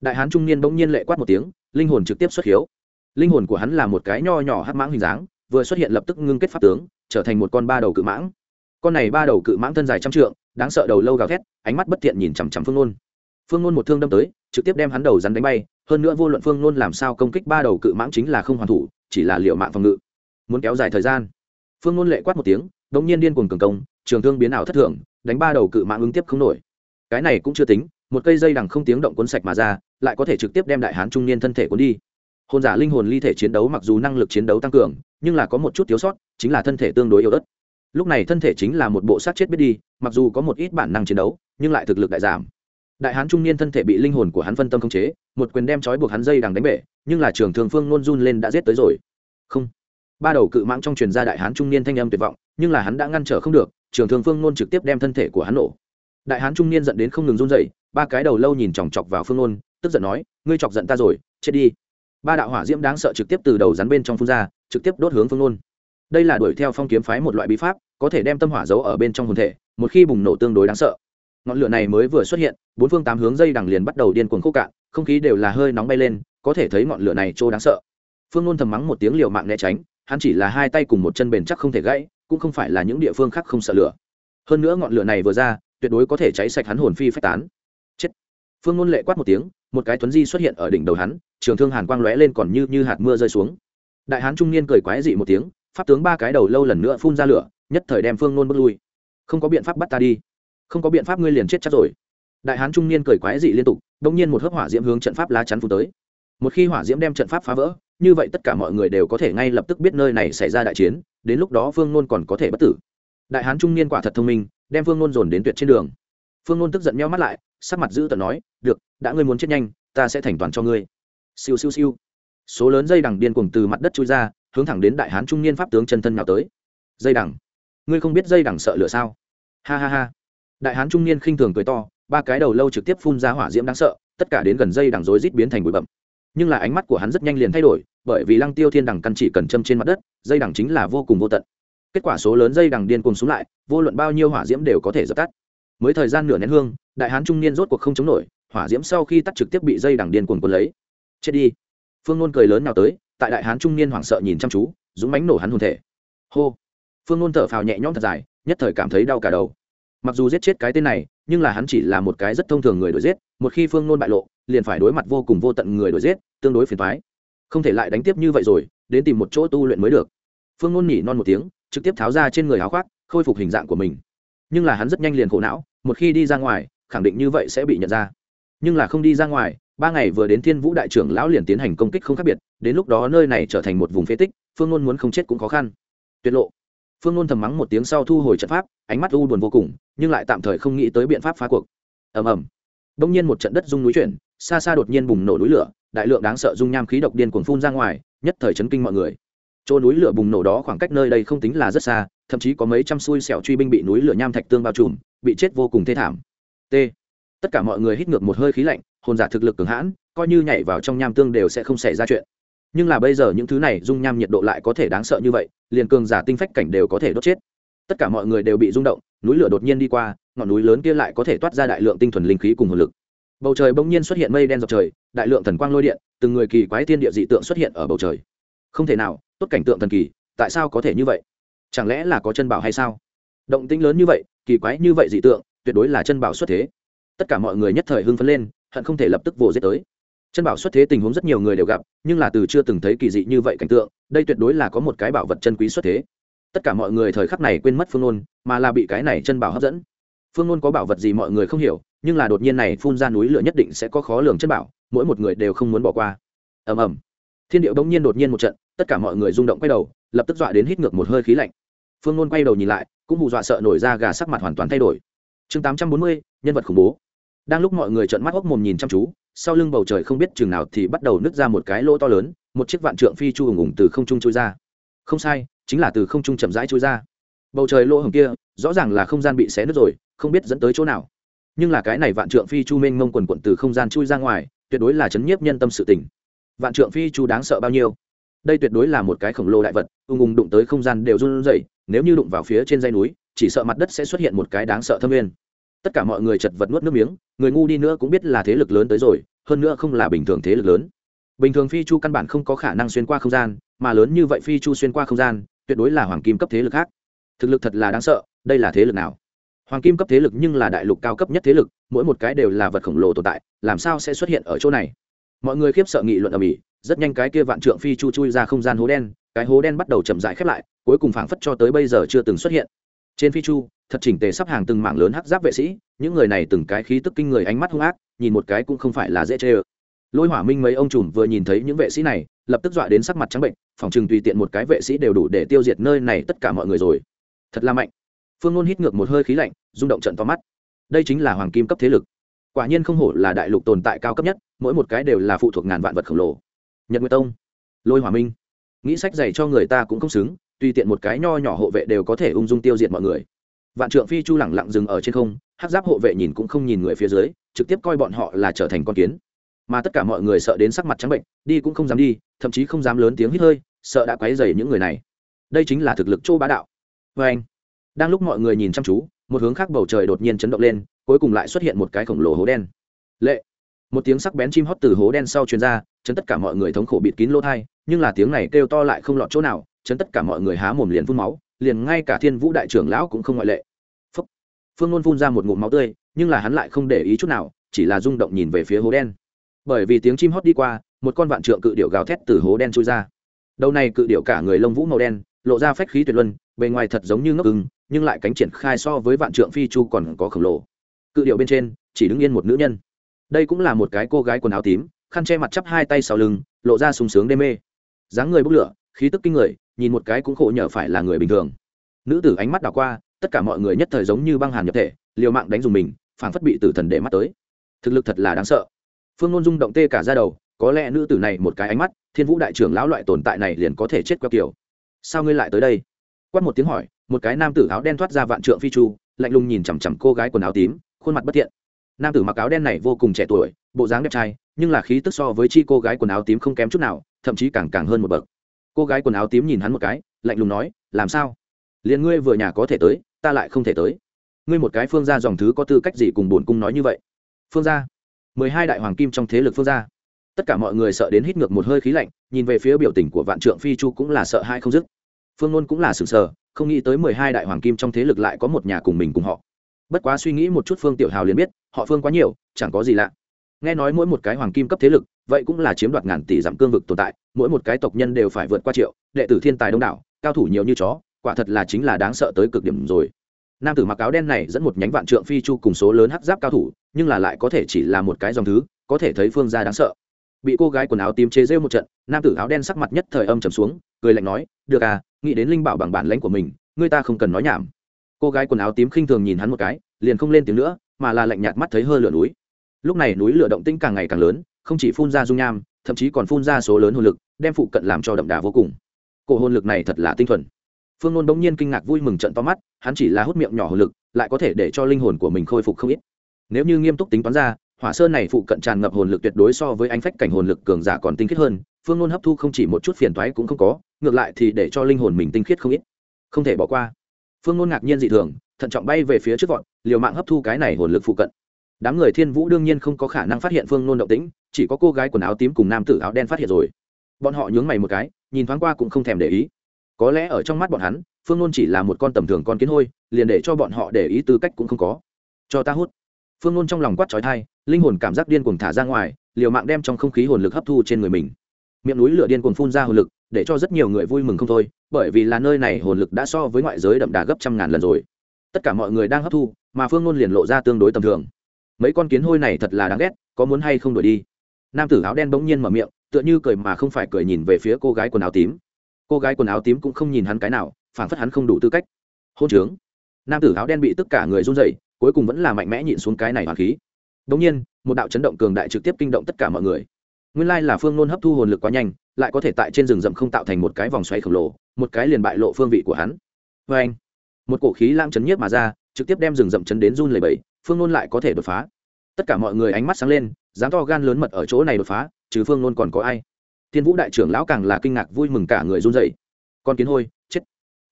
S1: Đại hán trung niên bỗng nhiên lệ quát một tiếng, linh hồn trực tiếp xuất hiếu. Linh hồn của hắn là một cái nho nhỏ hắc mãng hình dáng, vừa xuất hiện lập tức ngưng kết pháp tướng, trở thành một con ba đầu cự mãng. Con này ba đầu cự mãng thân dài trăm trượng, đáng sợ đầu lâu gào thét, ánh mắt bất thiện nhìn chằm chằm phương nôn. Phương nôn một thương đâm tới, trực tiếp đem hắn đầu rắn đánh bay, hơn nữa vô luận phương nôn làm sao công kích ba đầu cự mãng chính là không hoàn thủ chỉ là liệu mạng phòng ngự. Muốn kéo dài thời gian. Phương ngôn lệ quát một tiếng, đống nhiên điên cuồng cường công, trường thương biến ảo thất thường, đánh ba đầu cự mạng ứng tiếp không nổi. Cái này cũng chưa tính, một cây dây đằng không tiếng động cuốn sạch mà ra, lại có thể trực tiếp đem đại hán trung niên thân thể cuốn đi. Hồn giả linh hồn ly thể chiến đấu mặc dù năng lực chiến đấu tăng cường, nhưng là có một chút thiếu sót, chính là thân thể tương đối yếu ớt. Lúc này thân thể chính là một bộ sát chết biết đi, mặc dù có một ít bản năng chiến đấu, nhưng lại thực lực đại giảm đại hán trung niên thân thể bị linh hồn của hắn phân tâm khống chế, một quyền đem trói buộc hắn dây đằng đánh bể, nhưng là trường thường phương nôn run lên đã giết tới rồi. Không. Ba đầu cự mãng trong truyền gia đại hán trung niên thanh âm tuyệt vọng, nhưng là hắn đã ngăn trở không được, trường thường phương nôn trực tiếp đem thân thể của hắn nổ. Đại hán trung niên giận đến không ngừng run dậy ba cái đầu lâu nhìn chòng chọc vào phương nôn tức giận nói, ngươi chọc giận ta rồi, chết đi. Ba đạo hỏa diễm đáng sợ trực tiếp từ đầu rắn bên trong phun ra, trực tiếp đốt hướng phương nôn đây là đuổi theo phong kiếm phái một loại bí pháp, có thể đem tâm hỏa giấu ở bên trong hồn thể, một khi bùng nổ tương đối đáng sợ ngọn lửa này mới vừa xuất hiện, bốn phương tám hướng dây đằng liền bắt đầu điên cuồng khô cạn, không khí đều là hơi nóng bay lên, có thể thấy ngọn lửa này trô đáng sợ. Phương luôn thầm mắng một tiếng liều mạng né tránh, hắn chỉ là hai tay cùng một chân bền chắc không thể gãy, cũng không phải là những địa phương khác không sợ lửa. Hơn nữa ngọn lửa này vừa ra, tuyệt đối có thể cháy sạch hắn hồn phi phách tán. Chết. Phương luôn lệ quát một tiếng, một cái tuấn di xuất hiện ở đỉnh đầu hắn, trường thương hàn quang lóe lên còn như như hạt mưa rơi xuống. Đại hán trung niên cười quái dị một tiếng, pháp tướng ba cái đầu lâu lần nữa phun ra lửa, nhất thời đem phương nôn bước lui. Không có biện pháp bắt ta đi không có biện pháp ngươi liền chết chắc rồi. Đại hán trung niên cười quái dị liên tục đ ỗ n g nhiên một hớp hỏa diễm hướng trận pháp lá chắn phun tới. Một khi hỏa diễm đem trận pháp phá vỡ, như vậy tất cả mọi người đều có thể ngay lập tức biết nơi này xảy ra đại chiến, đến lúc đó phương nôn còn có thể bất tử. Đại hán trung niên quả thật thông minh, đem phương nôn dồn đến tuyệt trên đường. Phương nôn tức giận meo mắt lại, sắc mặt giữ tận nói, được, đã ngươi muốn chết nhanh, ta sẽ thành toàn cho ngươi. Siêu siêu siêu. Số lớn dây đằng điên cuồng từ mặt đất chui ra, hướng thẳng đến đại hán trung niên pháp tướng chân thân nào tới. Dây đằng? Ngươi không biết dây đằng sợ lửa sao? Ha ha ha đại hán trung niên khinh thường cười to, ba cái đầu lâu trực tiếp phun ra hỏa diễm đáng sợ, tất cả đến gần dây đằng rối rít biến thành bụi bậm nhưng là ánh mắt của hắn rất nhanh liền thay đổi, bởi vì lăng tiêu thiên đằng căn chỉ cần châm trên mặt đất, dây đằng chính là vô cùng vô tận. Kết quả số lớn dây đằng điên cuồng xuống lại, vô luận bao nhiêu hỏa diễm đều có thể dập tắt. Mới thời gian nửa nén hương, đại hán trung niên rốt cuộc không chống nổi, hỏa diễm sau khi tắt trực tiếp bị dây đằng điên cuồng cuốn lấy. Chết đi. Phương nôn cười lớn nào tới, tại đại hán trung niên hoảng sợ nhìn chăm chú, dũng mánh nổ hắn hồn thể. Hô. Phương nôn thở phào nhẹ nhõm thật dài, nhất thời cảm thấy đau cả đầu mặc dù giết chết cái tên này, nhưng là hắn chỉ là một cái rất thông thường người đuổi giết, một khi phương nôn bại lộ, liền phải đối mặt vô cùng vô tận người đuổi giết, tương đối phiền thoái không thể lại đánh tiếp như vậy rồi, đến tìm một chỗ tu luyện mới được. Phương nôn nhỉ non một tiếng, trực tiếp tháo ra trên người áo khoác, khôi phục hình dạng của mình. Nhưng là hắn rất nhanh liền khổ não, một khi đi ra ngoài, khẳng định như vậy sẽ bị nhận ra. Nhưng là không đi ra ngoài, ba ngày vừa đến thiên vũ đại trưởng lão liền tiến hành công kích không khác biệt, đến lúc đó nơi này trở thành một vùng phế tích, phương Nôn muốn không chết cũng khó khăn. Tuyệt lộ phương nôn thầm mắng một tiếng sau thu hồi trận pháp, ánh mắt u buồn vô cùng, nhưng lại tạm thời không nghĩ tới biện pháp phá cuộc. Ầm ầm. Đông nhiên một trận đất rung núi chuyển, xa xa đột nhiên bùng nổ núi lửa, đại lượng đáng sợ dung nham khí độc điên cuồng phun ra ngoài, nhất thời chấn kinh mọi người. Chỗ núi lửa bùng nổ đó khoảng cách nơi đây không tính là rất xa, thậm chí có mấy trăm xui xẻo truy binh bị núi lửa nham thạch tương bao trùm, bị chết vô cùng thê thảm. T. Tất cả mọi người hít ngược một hơi khí lạnh, hồn giả thực lực cường hãn, coi như nhảy vào trong nham tương đều sẽ không xảy ra chuyện nhưng là bây giờ những thứ này dung nham nhiệt độ lại có thể đáng sợ như vậy, liền cường giả tinh phách cảnh đều có thể đốt chết. Tất cả mọi người đều bị rung động, núi lửa đột nhiên đi qua, ngọn núi lớn kia lại có thể toát ra đại lượng tinh thuần linh khí cùng hồn lực. Bầu trời bỗng nhiên xuất hiện mây đen dọc trời, đại lượng thần quang lôi điện, từng người kỳ quái thiên địa dị tượng xuất hiện ở bầu trời. Không thể nào, tốt cảnh tượng thần kỳ, tại sao có thể như vậy? Chẳng lẽ là có chân bảo hay sao? Động tĩnh lớn như vậy, kỳ quái như vậy dị tượng, tuyệt đối là chân bảo xuất thế. Tất cả mọi người nhất thời hưng phấn lên, hận không thể lập tức vồ giết tới chân bảo xuất thế tình huống rất nhiều người đều gặp, nhưng là từ chưa từng thấy kỳ dị như vậy cảnh tượng, đây tuyệt đối là có một cái bảo vật chân quý xuất thế. Tất cả mọi người thời khắc này quên mất phương nôn, mà là bị cái này chân bảo hấp dẫn. Phương nôn có bảo vật gì mọi người không hiểu, nhưng là đột nhiên này phun ra núi lửa nhất định sẽ có khó lường chân bảo, mỗi một người đều không muốn bỏ qua. Ầm ầm. Thiên điệu bỗng nhiên đột nhiên một trận, tất cả mọi người rung động quay đầu, lập tức dọa đến hít ngược một hơi khí lạnh. Phương nôn quay đầu nhìn lại, cũng hù dọa sợ nổi ra gà sắc mặt hoàn toàn thay đổi. Chương tám trăm bốn mươi, nhân vật khủng bố đang lúc mọi người trợn mắt hốc mồm nhìn chăm chú, sau lưng bầu trời không biết chừng nào thì bắt đầu nứt ra một cái lỗ to lớn, một chiếc vạn trượng phi chu ủng ủng từ không trung trôi ra. Không sai, chính là từ không trung chậm rãi trôi ra. Bầu trời lỗ hồng kia, rõ ràng là không gian bị xé nứt rồi, không biết dẫn tới chỗ nào. Nhưng là cái này vạn trượng phi chu mênh mông quần quận từ không gian chui ra ngoài, tuyệt đối là chấn nhiếp nhân tâm sự tình. Vạn trượng phi chu đáng sợ bao nhiêu? Đây tuyệt đối là một cái khổng lồ đại vật, ung ung đụng tới không gian đều run rẩy, nếu như đụng vào phía trên dây núi, chỉ sợ mặt đất sẽ xuất hiện một cái đáng sợ thâm nguyên tất cả mọi người chật vật nuốt nước miếng, người ngu đi nữa cũng biết là thế lực lớn tới rồi, hơn nữa không là bình thường thế lực lớn. Bình thường phi chu căn bản không có khả năng xuyên qua không gian, mà lớn như vậy phi chu xuyên qua không gian, tuyệt đối là hoàng kim cấp thế lực khác. Thực lực thật là đáng sợ, đây là thế lực nào? Hoàng kim cấp thế lực nhưng là đại lục cao cấp nhất thế lực, mỗi một cái đều là vật khổng lồ tồn tại, làm sao sẽ xuất hiện ở chỗ này? Mọi người khiếp sợ nghị luận ở mỹ rất nhanh cái kia vạn trượng phi chu chui ra không gian hố đen, cái hố đen bắt đầu chậm rãi khép lại, cuối cùng phảng phất cho tới bây giờ chưa từng xuất hiện trên phi chu, thật chỉnh tề sắp hàng từng mảng lớn hắc giáp vệ sĩ, những người này từng cái khí tức kinh người ánh mắt hung ác, nhìn một cái cũng không phải là dễ chê ơ. Lôi hỏa minh mấy ông trùm vừa nhìn thấy những vệ sĩ này, lập tức dọa đến sắc mặt trắng bệnh, phòng chừng tùy tiện một cái vệ sĩ đều đủ để tiêu diệt nơi này tất cả mọi người rồi. Thật là mạnh. Phương ngôn hít ngược một hơi khí lạnh, rung động trận to mắt. Đây chính là hoàng kim cấp thế lực. Quả nhiên không hổ là đại lục tồn tại cao cấp nhất, mỗi một cái đều là phụ thuộc ngàn vạn vật khổng lồ. Nhật nguyệt tông, lôi hỏa minh. Nghĩ sách dạy cho người ta cũng không xứng tùy tiện một cái nho nhỏ hộ vệ đều có thể ung dung tiêu diệt mọi người. Vạn trượng phi chu lẳng lặng dừng ở trên không hát giáp hộ vệ nhìn cũng không nhìn người phía dưới, trực tiếp coi bọn họ là trở thành con kiến. Mà tất cả mọi người sợ đến sắc mặt trắng bệnh, đi cũng không dám đi, thậm chí không dám lớn tiếng hít hơi, sợ đã quấy dày những người này. Đây chính là thực lực châu bá đạo. Vê anh, đang lúc mọi người nhìn chăm chú, một hướng khác bầu trời đột nhiên chấn động lên, cuối cùng lại xuất hiện một cái khổng lồ hố đen. Lệ! Một tiếng sắc bén chim hót từ hố đen sau truyền ra, chấn tất cả mọi người thống khổ bịt kín lỗ thai, nhưng là tiếng này kêu to lại không lọt chỗ nào chấn tất cả mọi người há mồm liền phun máu, liền ngay cả thiên vũ đại trưởng lão cũng không ngoại lệ. Phúc. phương ngôn phun ra một ngụm máu tươi, nhưng là hắn lại không để ý chút nào, chỉ là rung động nhìn về phía hố đen. Bởi vì tiếng chim hót đi qua, một con vạn trượng cự điệu gào thét từ hố đen trôi ra. Đầu này cự điệu cả người lông vũ màu đen, lộ ra phách khí tuyệt luân, bề ngoài thật giống như ngốc ưng, nhưng lại cánh triển khai so với vạn trượng phi chu còn có khổng lồ. Cự điệu bên trên, chỉ đứng yên một nữ nhân. Đây cũng là một cái cô gái quần áo tím, khăn che mặt chắp hai tay sau lưng, lộ ra sung sướng đê mê. Dáng người bốc lửa khí tức kinh người, nhìn một cái cũng khổ nhở phải là người bình thường. Nữ tử ánh mắt đảo qua, tất cả mọi người nhất thời giống như băng hàn nhập thể, liều mạng đánh dùng mình, phảng phất bị tử thần để mắt tới. Thực lực thật là đáng sợ. Phương ngôn rung động tê cả ra đầu, có lẽ nữ tử này một cái ánh mắt, thiên vũ đại trưởng lão loại tồn tại này liền có thể chết queo kiểu sao ngươi lại tới đây? Quát một tiếng hỏi, một cái nam tử áo đen thoát ra vạn trượng phi chu, lạnh lùng nhìn chằm chằm cô gái quần áo tím, khuôn mặt bất thiện. Nam tử mặc áo đen này vô cùng trẻ tuổi, bộ dáng đẹp trai, nhưng là khí tức so với chi cô gái quần áo tím không kém chút nào, thậm chí càng càng hơn một bậc cô gái quần áo tím nhìn hắn một cái, lạnh lùng nói, làm sao? Liền ngươi vừa nhà có thể tới, ta lại không thể tới. Ngươi một cái phương gia dòng thứ có tư cách gì cùng bổn cung nói như vậy? Phương gia. Mười hai đại hoàng kim trong thế lực phương gia. Tất cả mọi người sợ đến hít ngược một hơi khí lạnh, nhìn về phía biểu tình của vạn trượng phi chu cũng là sợ hai không dứt. Phương ngôn cũng là sừng sờ, không nghĩ tới mười hai đại hoàng kim trong thế lực lại có một nhà cùng mình cùng họ. Bất quá suy nghĩ một chút phương tiểu hào liền biết, họ phương quá nhiều, chẳng có gì lạ. Nghe nói mỗi một cái hoàng kim cấp thế lực vậy cũng là chiếm đoạt ngàn tỷ giảm cương vực tồn tại, mỗi một cái tộc nhân đều phải vượt qua triệu, đệ tử thiên tài đông đảo, cao thủ nhiều như chó, quả thật là chính là đáng sợ tới cực điểm rồi. Nam tử mặc áo đen này dẫn một nhánh vạn trượng phi chu cùng số lớn hắc giáp cao thủ, nhưng là lại có thể chỉ là một cái dòng thứ, có thể thấy phương gia đáng sợ. Bị cô gái quần áo tím chế rêu một trận, nam tử áo đen sắc mặt nhất thời âm trầm xuống, cười lạnh nói, được à nghĩ đến linh bảo bằng bản lãnh của mình người ta không cần nói nhảm. Cô gái quần áo tím khinh thường nhìn hắn một cái, liền không lên tiếng nữa, mà là lạnh nhạt mắt thấy hơi lửa núi. Lúc này núi lửa động tĩnh càng ngày càng lớn không chỉ phun ra dung nham, thậm chí còn phun ra số lớn hồn lực, đem phụ cận làm cho đậm đà vô cùng. Cổ hồn lực này thật là tinh thuần. Phương nôn bỗng nhiên kinh ngạc vui mừng trận to mắt, hắn chỉ là hút miệng nhỏ hồn lực, lại có thể để cho linh hồn của mình khôi phục không ít. Nếu như nghiêm túc tính toán ra, hỏa sơn này phụ cận tràn ngập hồn lực tuyệt đối so với anh phách cảnh hồn lực cường giả còn tinh khiết hơn, phương nôn hấp thu không chỉ một chút phiền thoái cũng không có, ngược lại thì để cho linh hồn mình tinh khiết không ít. Không thể bỏ qua. Phương nôn ngạc nhiên dị thường, thận trọng bay về phía trước vọn liều mạng hấp thu cái này hồn lực phụ cận đám người thiên vũ đương nhiên không có khả năng phát hiện phương nôn động tĩnh, chỉ có cô gái quần áo tím cùng nam tử áo đen phát hiện rồi. Bọn họ nhướng mày một cái, nhìn thoáng qua cũng không thèm để ý. Có lẽ ở trong mắt bọn hắn, phương nôn chỉ là một con tầm thường con kiến hôi, liền để cho bọn họ để ý tư cách cũng không có. Cho ta hút. Phương nôn trong lòng quát trói thai linh hồn cảm giác điên cuồng thả ra ngoài, liều mạng đem trong không khí hồn lực hấp thu trên người mình. Miệng núi lửa điên cuồng phun ra hồn lực, để cho rất nhiều người vui mừng không thôi, bởi vì là nơi này hồn lực đã so với ngoại giới đậm đà gấp trăm ngàn lần rồi. Tất cả mọi người đang hấp thu, mà phương nôn liền lộ ra tương đối tầm thường mấy con kiến hôi này thật là đáng ghét, có muốn hay không đổi đi? Nam tử áo đen bỗng nhiên mở miệng, tựa như cười mà không phải cười nhìn về phía cô gái quần áo tím. Cô gái quần áo tím cũng không nhìn hắn cái nào phản phất hắn không đủ tư cách. Hôn trướng. Nam tử áo đen bị tất cả người run rẩy, cuối cùng vẫn là mạnh mẽ nhịn xuống cái này hoàn khí. Bỗng nhiên, một đạo chấn động cường đại trực tiếp kinh động tất cả mọi người. Nguyên lai là phương nôn hấp thu hồn lực quá nhanh, lại có thể tại trên rừng rậm không tạo thành một cái vòng xoay khổng lồ, một cái liền bại lộ phương vị của hắn. Vê anh một cổ khí lang chấn nhiếp mà ra, trực tiếp đem rừng rậm chấn đến run lầy bẫy phương nôn lại có thể đột phá. Tất cả mọi người ánh mắt sáng lên, dám to gan lớn mật ở chỗ này đột phá chứ phương nôn còn có ai? Thiên vũ đại trưởng lão càng là kinh ngạc vui mừng cả người run dậy con kiến hôi, chết.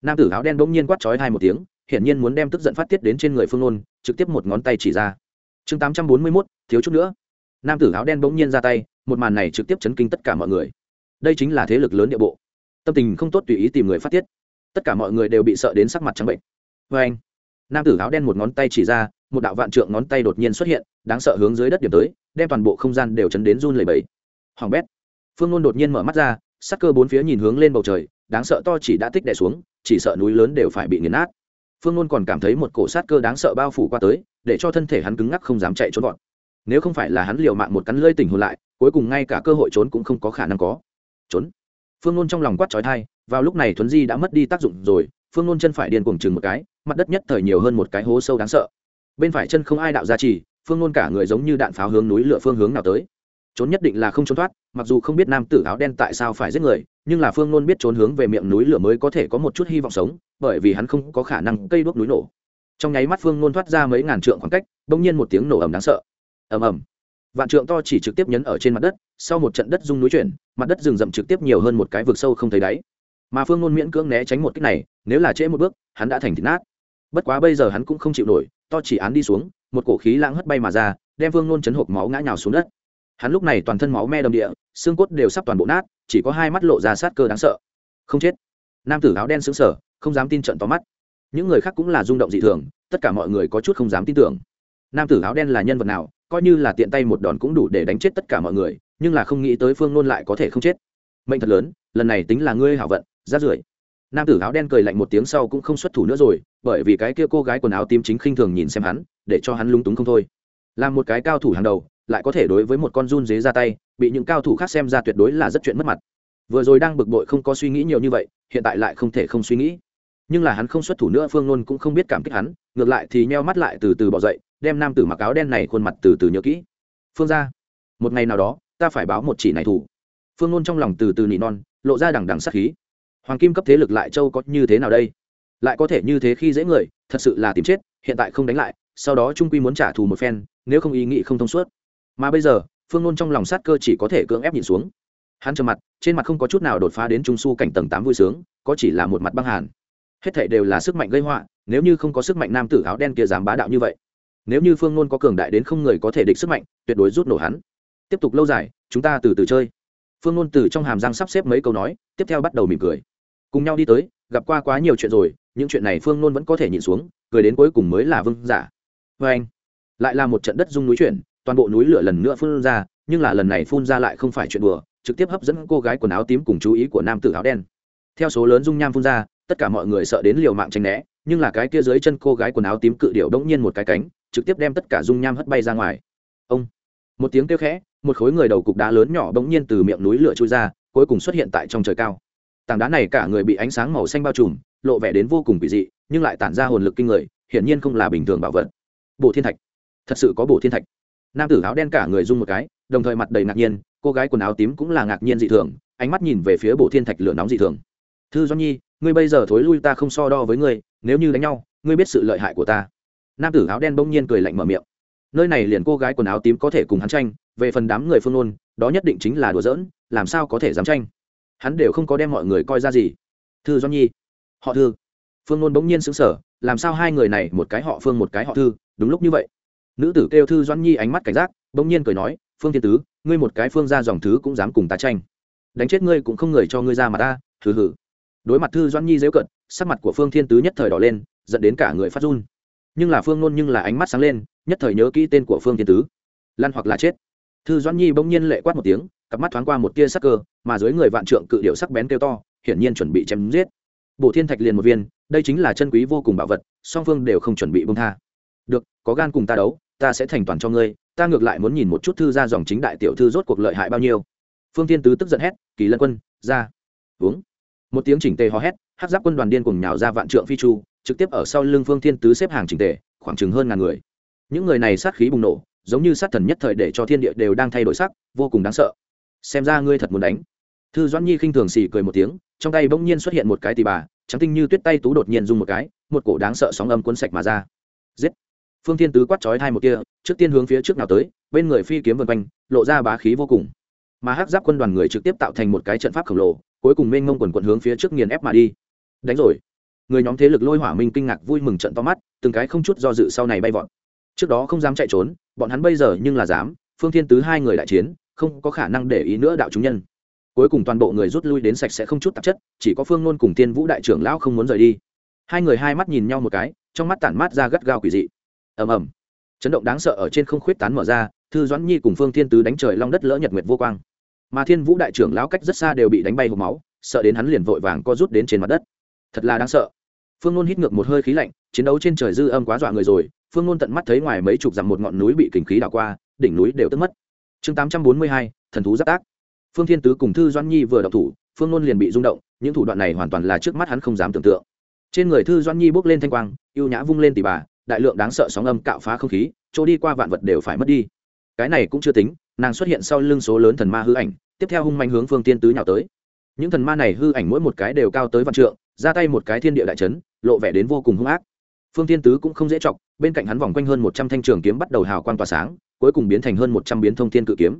S1: Nam tử áo đen bỗng nhiên quát trói hai một tiếng, hiển nhiên muốn đem tức giận phát tiết đến trên người phương nôn, trực tiếp một ngón tay chỉ ra. Chương tám trăm bốn mươi mốt, thiếu chút nữa. Nam tử áo đen bỗng nhiên ra tay, một màn này trực tiếp chấn kinh tất cả mọi người. Đây chính là thế lực lớn địa bộ. Tâm tình không tốt tùy ý tìm người phát tiết. Tất cả mọi người đều bị sợ đến sắc mặt trắng bệnh. Vê anh nam tử áo đen một ngón tay chỉ ra một đạo vạn trượng ngón tay đột nhiên xuất hiện, đáng sợ hướng dưới đất điểm tới, đem toàn bộ không gian đều chấn đến run lẩy bẩy. Hoàng bét. Phương nôn đột nhiên mở mắt ra, sắc cơ bốn phía nhìn hướng lên bầu trời, đáng sợ to chỉ đã tích đè xuống, chỉ sợ núi lớn đều phải bị nghiền nát. Phương nôn còn cảm thấy một cổ sát cơ đáng sợ bao phủ qua tới, để cho thân thể hắn cứng ngắc không dám chạy trốn gọn nếu không phải là hắn liều mạng một cắn lơi tỉnh hồn lại, cuối cùng ngay cả cơ hội trốn cũng không có khả năng có. Trốn. Phương nôn trong lòng quát trói thai vào lúc này thuấn di đã mất đi tác dụng rồi, phương nôn chân phải điên cuồng chừng một cái, mặt đất nhất thời nhiều hơn một cái hố sâu đáng sợ bên phải chân không ai đạo ra trì, phương nôn cả người giống như đạn pháo hướng núi lửa phương hướng nào tới. Trốn nhất định là không trốn thoát, mặc dù không biết nam tử áo đen tại sao phải giết người, nhưng là phương nôn biết trốn hướng về miệng núi lửa mới có thể có một chút hy vọng sống, bởi vì hắn không có khả năng cây đuốc núi nổ. Trong nháy mắt phương nôn thoát ra mấy ngàn trượng khoảng cách, bỗng nhiên một tiếng nổ ầm đáng sợ. Ầm ầm. Vạn trượng to chỉ trực tiếp nhấn ở trên mặt đất, sau một trận đất rung núi chuyển, mặt đất rừng rậm trực tiếp nhiều hơn một cái vực sâu không thấy đáy. Mà phương nôn miễn cưỡng né tránh một cách này, nếu là trễ một bước, hắn đã thành thịt nát. Bất quá bây giờ hắn cũng không chịu nổi to chỉ án đi xuống, một cổ khí lãng hất bay mà ra, đem Vương nôn chấn hộp máu ngã nhào xuống đất. Hắn lúc này toàn thân máu me đầm địa, xương cốt đều sắp toàn bộ nát, chỉ có hai mắt lộ ra sát cơ đáng sợ. Không chết. Nam tử áo đen xứng sở không dám tin trận tóm mắt. Những người khác cũng là rung động dị thường, tất cả mọi người có chút không dám tin tưởng. Nam tử áo đen là nhân vật nào, coi như là tiện tay một đòn cũng đủ để đánh chết tất cả mọi người, nhưng là không nghĩ tới phương nôn lại có thể không chết. Mệnh thật lớn, lần này tính là ngươi hảo vận rát rưởi nam tử áo đen cười lạnh một tiếng sau cũng không xuất thủ nữa rồi, bởi vì cái kia cô gái quần áo tím chính khinh thường nhìn xem hắn, để cho hắn lung túng không thôi. Làm một cái cao thủ hàng đầu, lại có thể đối với một con run dế ra tay, bị những cao thủ khác xem ra tuyệt đối là rất chuyện mất mặt. Vừa rồi đang bực bội không có suy nghĩ nhiều như vậy, hiện tại lại không thể không suy nghĩ. Nhưng là hắn không xuất thủ nữa, phương nôn cũng không biết cảm kích hắn, ngược lại thì nheo mắt lại từ từ bỏ dậy, đem nam tử mặc áo đen này khuôn mặt từ từ nhớ kỹ. Phương ra một ngày nào đó, ta phải báo một chỉ này thủ. Phương nôn trong lòng từ từ nỉ non, lộ ra đằng đằng sắc khí hoàng kim cấp thế lực lại châu có như thế nào đây? Lại có thể như thế khi dễ người, thật sự là tìm chết, hiện tại không đánh lại, sau đó trung quy muốn trả thù một phen, nếu không ý nghĩ không thông suốt. Mà bây giờ, phương nôn trong lòng sát cơ chỉ có thể cưỡng ép nhìn xuống. Hắn trầm mặt, trên mặt không có chút nào đột phá đến trung s u cảnh tầng tám vui sướng, có chỉ là một mặt băng hàn. Hết thệ đều là sức mạnh gây họa, nếu như không có sức mạnh nam tử áo đen kia dám bá đạo như vậy, nếu như phương nôn có cường đại đến không người có thể địch sức mạnh, tuyệt đối rút nổ hắn. Tiếp tục lâu dài, chúng ta từ từ chơi. Phương nôn từ trong hàm răng sắp xếp mấy câu nói, tiếp theo bắt đầu mỉm cười cùng nhau đi tới, gặp qua quá nhiều chuyện rồi, những chuyện này phương nôn vẫn có thể nhìn xuống, cười đến cuối cùng mới là vương giả. Vê anh, lại là một trận đất dung núi chuyển, toàn bộ núi lửa lần nữa phun ra, nhưng là lần này phun ra lại không phải chuyện đùa, trực tiếp hấp dẫn cô gái quần áo tím cùng chú ý của nam tử áo đen. Theo số lớn dung nham phun ra, tất cả mọi người sợ đến liều mạng tranh né, nhưng là cái kia dưới chân cô gái quần áo tím cự điệu đống nhiên một cái cánh, trực tiếp đem tất cả dung nham hất bay ra ngoài. Ông, một tiếng kêu khẽ, một khối người đầu cục đá lớn nhỏ đống nhiên từ miệng núi lửa trôi ra, cuối cùng xuất hiện tại trong trời cao tảng đá này cả người bị ánh sáng màu xanh bao trùm, lộ vẻ đến vô cùng kỳ dị, nhưng lại tản ra hồn lực kinh người, hiển nhiên không là bình thường bảo vật. Bộ thiên thạch. Thật sự có bộ thiên thạch. Nam tử áo đen cả người rung một cái, đồng thời mặt đầy ngạc nhiên, cô gái quần áo tím cũng là ngạc nhiên dị thường, ánh mắt nhìn về phía bộ thiên thạch lửa nóng dị thường. Thư do nhi, ngươi bây giờ thối lui ta không so đo với ngươi, nếu như đánh nhau, ngươi biết sự lợi hại của ta. Nam tử áo đen bỗng nhiên cười lạnh mở miệng. Nơi này liền cô gái quần áo tím có thể cùng hắn tranh, về phần đám người phương nôn đó nhất định chính là đùa giỡn, làm sao có thể dám tranh? Hắn đều không có đem mọi người coi ra gì. Thư doãn nhi, họ thư. Phương nôn bỗng nhiên xứng sở làm sao hai người này một cái họ phương một cái họ thư, đúng lúc như vậy. Nữ tử kêu thư doãn nhi ánh mắt cảnh giác, bỗng nhiên cười nói, phương thiên tứ, ngươi một cái phương ra dòng thứ cũng dám cùng ta tranh. Đánh chết ngươi cũng không người cho ngươi ra mà ta thử hử đối mặt thư doãn nhi dễu cận sắc mặt của phương thiên tứ nhất thời đỏ lên dẫn đến cả người phát run. Nhưng là phương nôn nhưng là ánh mắt sáng lên, nhất thời nhớ kỹ tên của phương thiên tứ. Lan hoặc là chết. Thư doãn nhi bỗng nhiên lệ quát một tiếng cặp mắt thoáng qua một tia sắc cơ, mà dưới người vạn trượng cự điệu sắc bén kêu to, hiển nhiên chuẩn bị chém giết. Bộ thiên thạch liền một viên, đây chính là chân quý vô cùng bảo vật, song phương đều không chuẩn bị bông tha. Được, có gan cùng ta đấu, ta sẽ thành toàn cho ngươi, ta ngược lại muốn nhìn một chút thư ra dòng chính đại tiểu thư rốt cuộc lợi hại bao nhiêu. Phương thiên tứ tức giận hét, kỳ lân quân, ra. Uống. Một tiếng chỉnh tề hò hét hát giáp quân đoàn điên cùng nhào ra vạn trượng phi chu, trực tiếp ở sau lưng phương thiên tứ xếp hàng chỉnh tề, khoảng chừng hơn ngàn người. Những người này sát khí bùng nổ, giống như sát thần nhất thời để cho thiên địa đều đang thay đổi sắc, vô cùng đáng sợ xem ra ngươi thật muốn đánh. Thư doãn nhi khinh thường xì cười một tiếng, trong tay bỗng nhiên xuất hiện một cái tì bà, trắng tinh như tuyết tay tú đột nhiên dùng một cái, một cổ đáng sợ sóng âm cuốn sạch mà ra. Giết! Phương thiên tứ quát chói hai một kia trước tiên hướng phía trước nào tới, bên người phi kiếm vân quanh, lộ ra bá khí vô cùng. Mà hắc giáp quân đoàn người trực tiếp tạo thành một cái trận pháp khổng lồ, cuối cùng mênh mông quần quận hướng phía trước nghiền ép mà đi. Đánh rồi! Người nhóm thế lực lôi hỏa minh kinh ngạc vui mừng trận to mắt, từng cái không chút do dự sau này bay vọt. Trước đó không dám chạy trốn, bọn hắn bây giờ nhưng là dám. Phương thiên tứ hai người đại chiến không có khả năng để ý nữa đạo chúng nhân. Cuối cùng toàn bộ người rút lui đến sạch sẽ không chút tạp chất, chỉ có phương nôn cùng tiên vũ đại trưởng lão không muốn rời đi. Hai người hai mắt nhìn nhau một cái, trong mắt tản mát ra gắt gao quỷ dị. Ầm ầm. Chấn động đáng sợ ở trên không khuyết tán mở ra, thư doãn nhi cùng phương thiên tứ đánh trời long đất lỡ nhật nguyệt vô quang. Mà thiên vũ đại trưởng lão cách rất xa đều bị đánh bay hộp máu, sợ đến hắn liền vội vàng co rút đến trên mặt đất. Thật là đáng sợ. Phương nôn hít ngược một hơi khí lạnh, chiến đấu trên trời dư âm quá dọa người rồi, phương nôn tận mắt thấy ngoài mấy chục dặm một ngọn núi bị kình khí đảo qua, đỉnh núi đều tức mất chương tám trăm bốn mươi hai, thần thú giáp tác. Phương thiên tứ cùng thư doãn nhi vừa đọc thủ, phương nôn liền bị rung động, những thủ đoạn này hoàn toàn là trước mắt hắn không dám tưởng tượng. Trên người thư doãn nhi bước lên thanh quang y ê u nhã vung lên tỉ bà, đại lượng đáng sợ sóng âm cạo phá không khí, chỗ đi qua vạn vật đều phải mất đi. Cái này cũng chưa tính, nàng xuất hiện sau lưng số lớn thần ma hư ảnh, tiếp theo hung manh hướng phương tiên tứ nhào tới. Những thần ma này hư ảnh mỗi một cái đều cao tới vạn trượng, ra tay một cái thiên địa đại trấn lộ vẻ đến vô cùng hung ác. Phương tiên tứ cũng không dễ chọc, bên cạnh hắn vòng quanh hơn một trăm thanh trường kiếm bắt đầu hào quang tỏa sáng cuối cùng biến thành hơn một trăm biến thông thiên cự kiếm.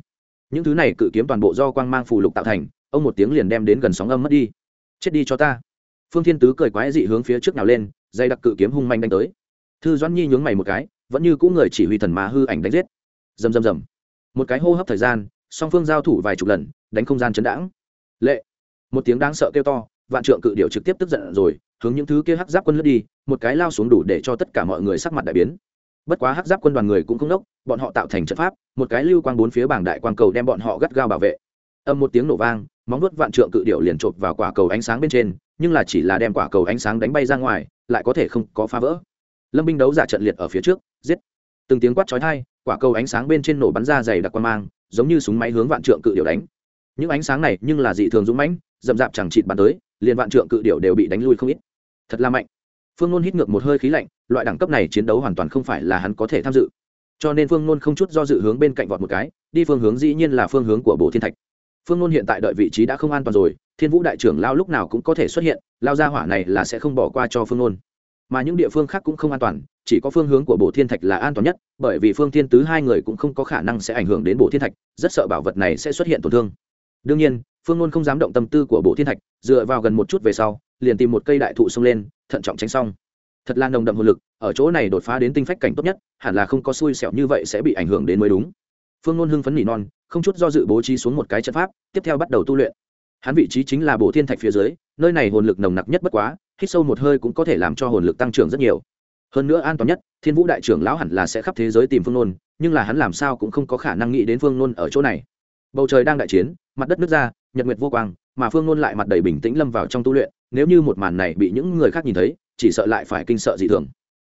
S1: Những thứ này cự kiếm toàn bộ do quang mang phù lục tạo thành, ông một tiếng liền đem đến gần sóng âm mất đi. Chết đi cho ta. Phương thiên tứ cười quái dị hướng phía trước nào lên, dây đặc cự kiếm hung manh đánh tới. Thư doãn nhi nhướng mày một cái, vẫn như cũ người chỉ huy thần ma hư ảnh đánh giết. Rầm rầm rầm. Một cái hô hấp thời gian, song phương giao thủ vài chục lần, đánh không gian chấn đãng. Lệ. Một tiếng đáng sợ kêu to, vạn trượng cự điệu trực tiếp tức giận rồi, hướng những thứ kia hắc giáp quân lướt đi, một cái lao xuống đủ để cho tất cả mọi người sắc mặt đại biến bất quá hắc giáp quân đoàn người cũng không đốc, bọn họ tạo thành trận pháp, một cái lưu quang bốn phía bảng đại quang cầu đem bọn họ gắt gao bảo vệ. Âm một tiếng nổ vang, móng nuốt vạn trượng cự điệu liền chộp vào quả cầu ánh sáng bên trên, nhưng là chỉ là đem quả cầu ánh sáng đánh bay ra ngoài, lại có thể không có phá vỡ. Lâm binh đấu giả trận liệt ở phía trước, giết. Từng tiếng quát chói thai quả cầu ánh sáng bên trên nổ bắn ra dày đặc quan mang, giống như súng máy hướng vạn trượng cự điệu đánh. Những ánh sáng này nhưng là dị thường dũng mãnh dậm dạp chẳng chịt bắn tới, liền vạn trượng cự điệu đều bị đánh lui không ít. Thật là mạnh phương nôn hít ngược một hơi khí lạnh, loại đẳng cấp này chiến đấu hoàn toàn không phải là hắn có thể tham dự. Cho nên phương nôn không chút do dự hướng bên cạnh vọt một cái, đi phương hướng dĩ nhiên là phương hướng của bồ thiên thạch. Phương nôn hiện tại đợi vị trí đã không an toàn rồi, thiên vũ đại trưởng lao lúc nào cũng có thể xuất hiện, lao ra hỏa này là sẽ không bỏ qua cho phương nôn. Mà những địa phương khác cũng không an toàn, chỉ có phương hướng của bồ thiên thạch là an toàn nhất, bởi vì phương thiên tứ hai người cũng không có khả năng sẽ ảnh hưởng đến bồ thiên thạch, rất sợ bảo vật này sẽ xuất hiện tổn thương. Đương nhiên, phương nôn không dám động tâm tư của bộ thiên thạch, dựa vào gần một chút về sau liền tìm một cây đại thụ xông lên, thận trọng tránh xong. Thật là nồng đậm hồn lực, ở chỗ này đột phá đến tinh phách cảnh tốt nhất, hẳn là không có xui xẻo như vậy sẽ bị ảnh hưởng đến mới đúng. Phương nôn hưng phấn nỉ non, không chút do dự bố trí xuống một cái trận pháp, tiếp theo bắt đầu tu luyện. Hắn vị trí chính là bộ thiên thạch phía dưới, nơi này hồn lực nồng nặc nhất bất quá, hít sâu một hơi cũng có thể làm cho hồn lực tăng trưởng rất nhiều. Hơn nữa an toàn nhất, thiên vũ đại trưởng lão hẳn là sẽ khắp thế giới tìm phương nôn, nhưng là hắn làm sao cũng không có khả năng nghĩ đến phương nôn ở chỗ này. Bầu trời đang đại chiến, mặt đất nước ra, nhật nguyệt vô quang, mà phương nôn lại mặt đầy bình tĩnh lâm vào trong tu luyện nếu như một màn này bị những người khác nhìn thấy, chỉ sợ lại phải kinh sợ dị thường.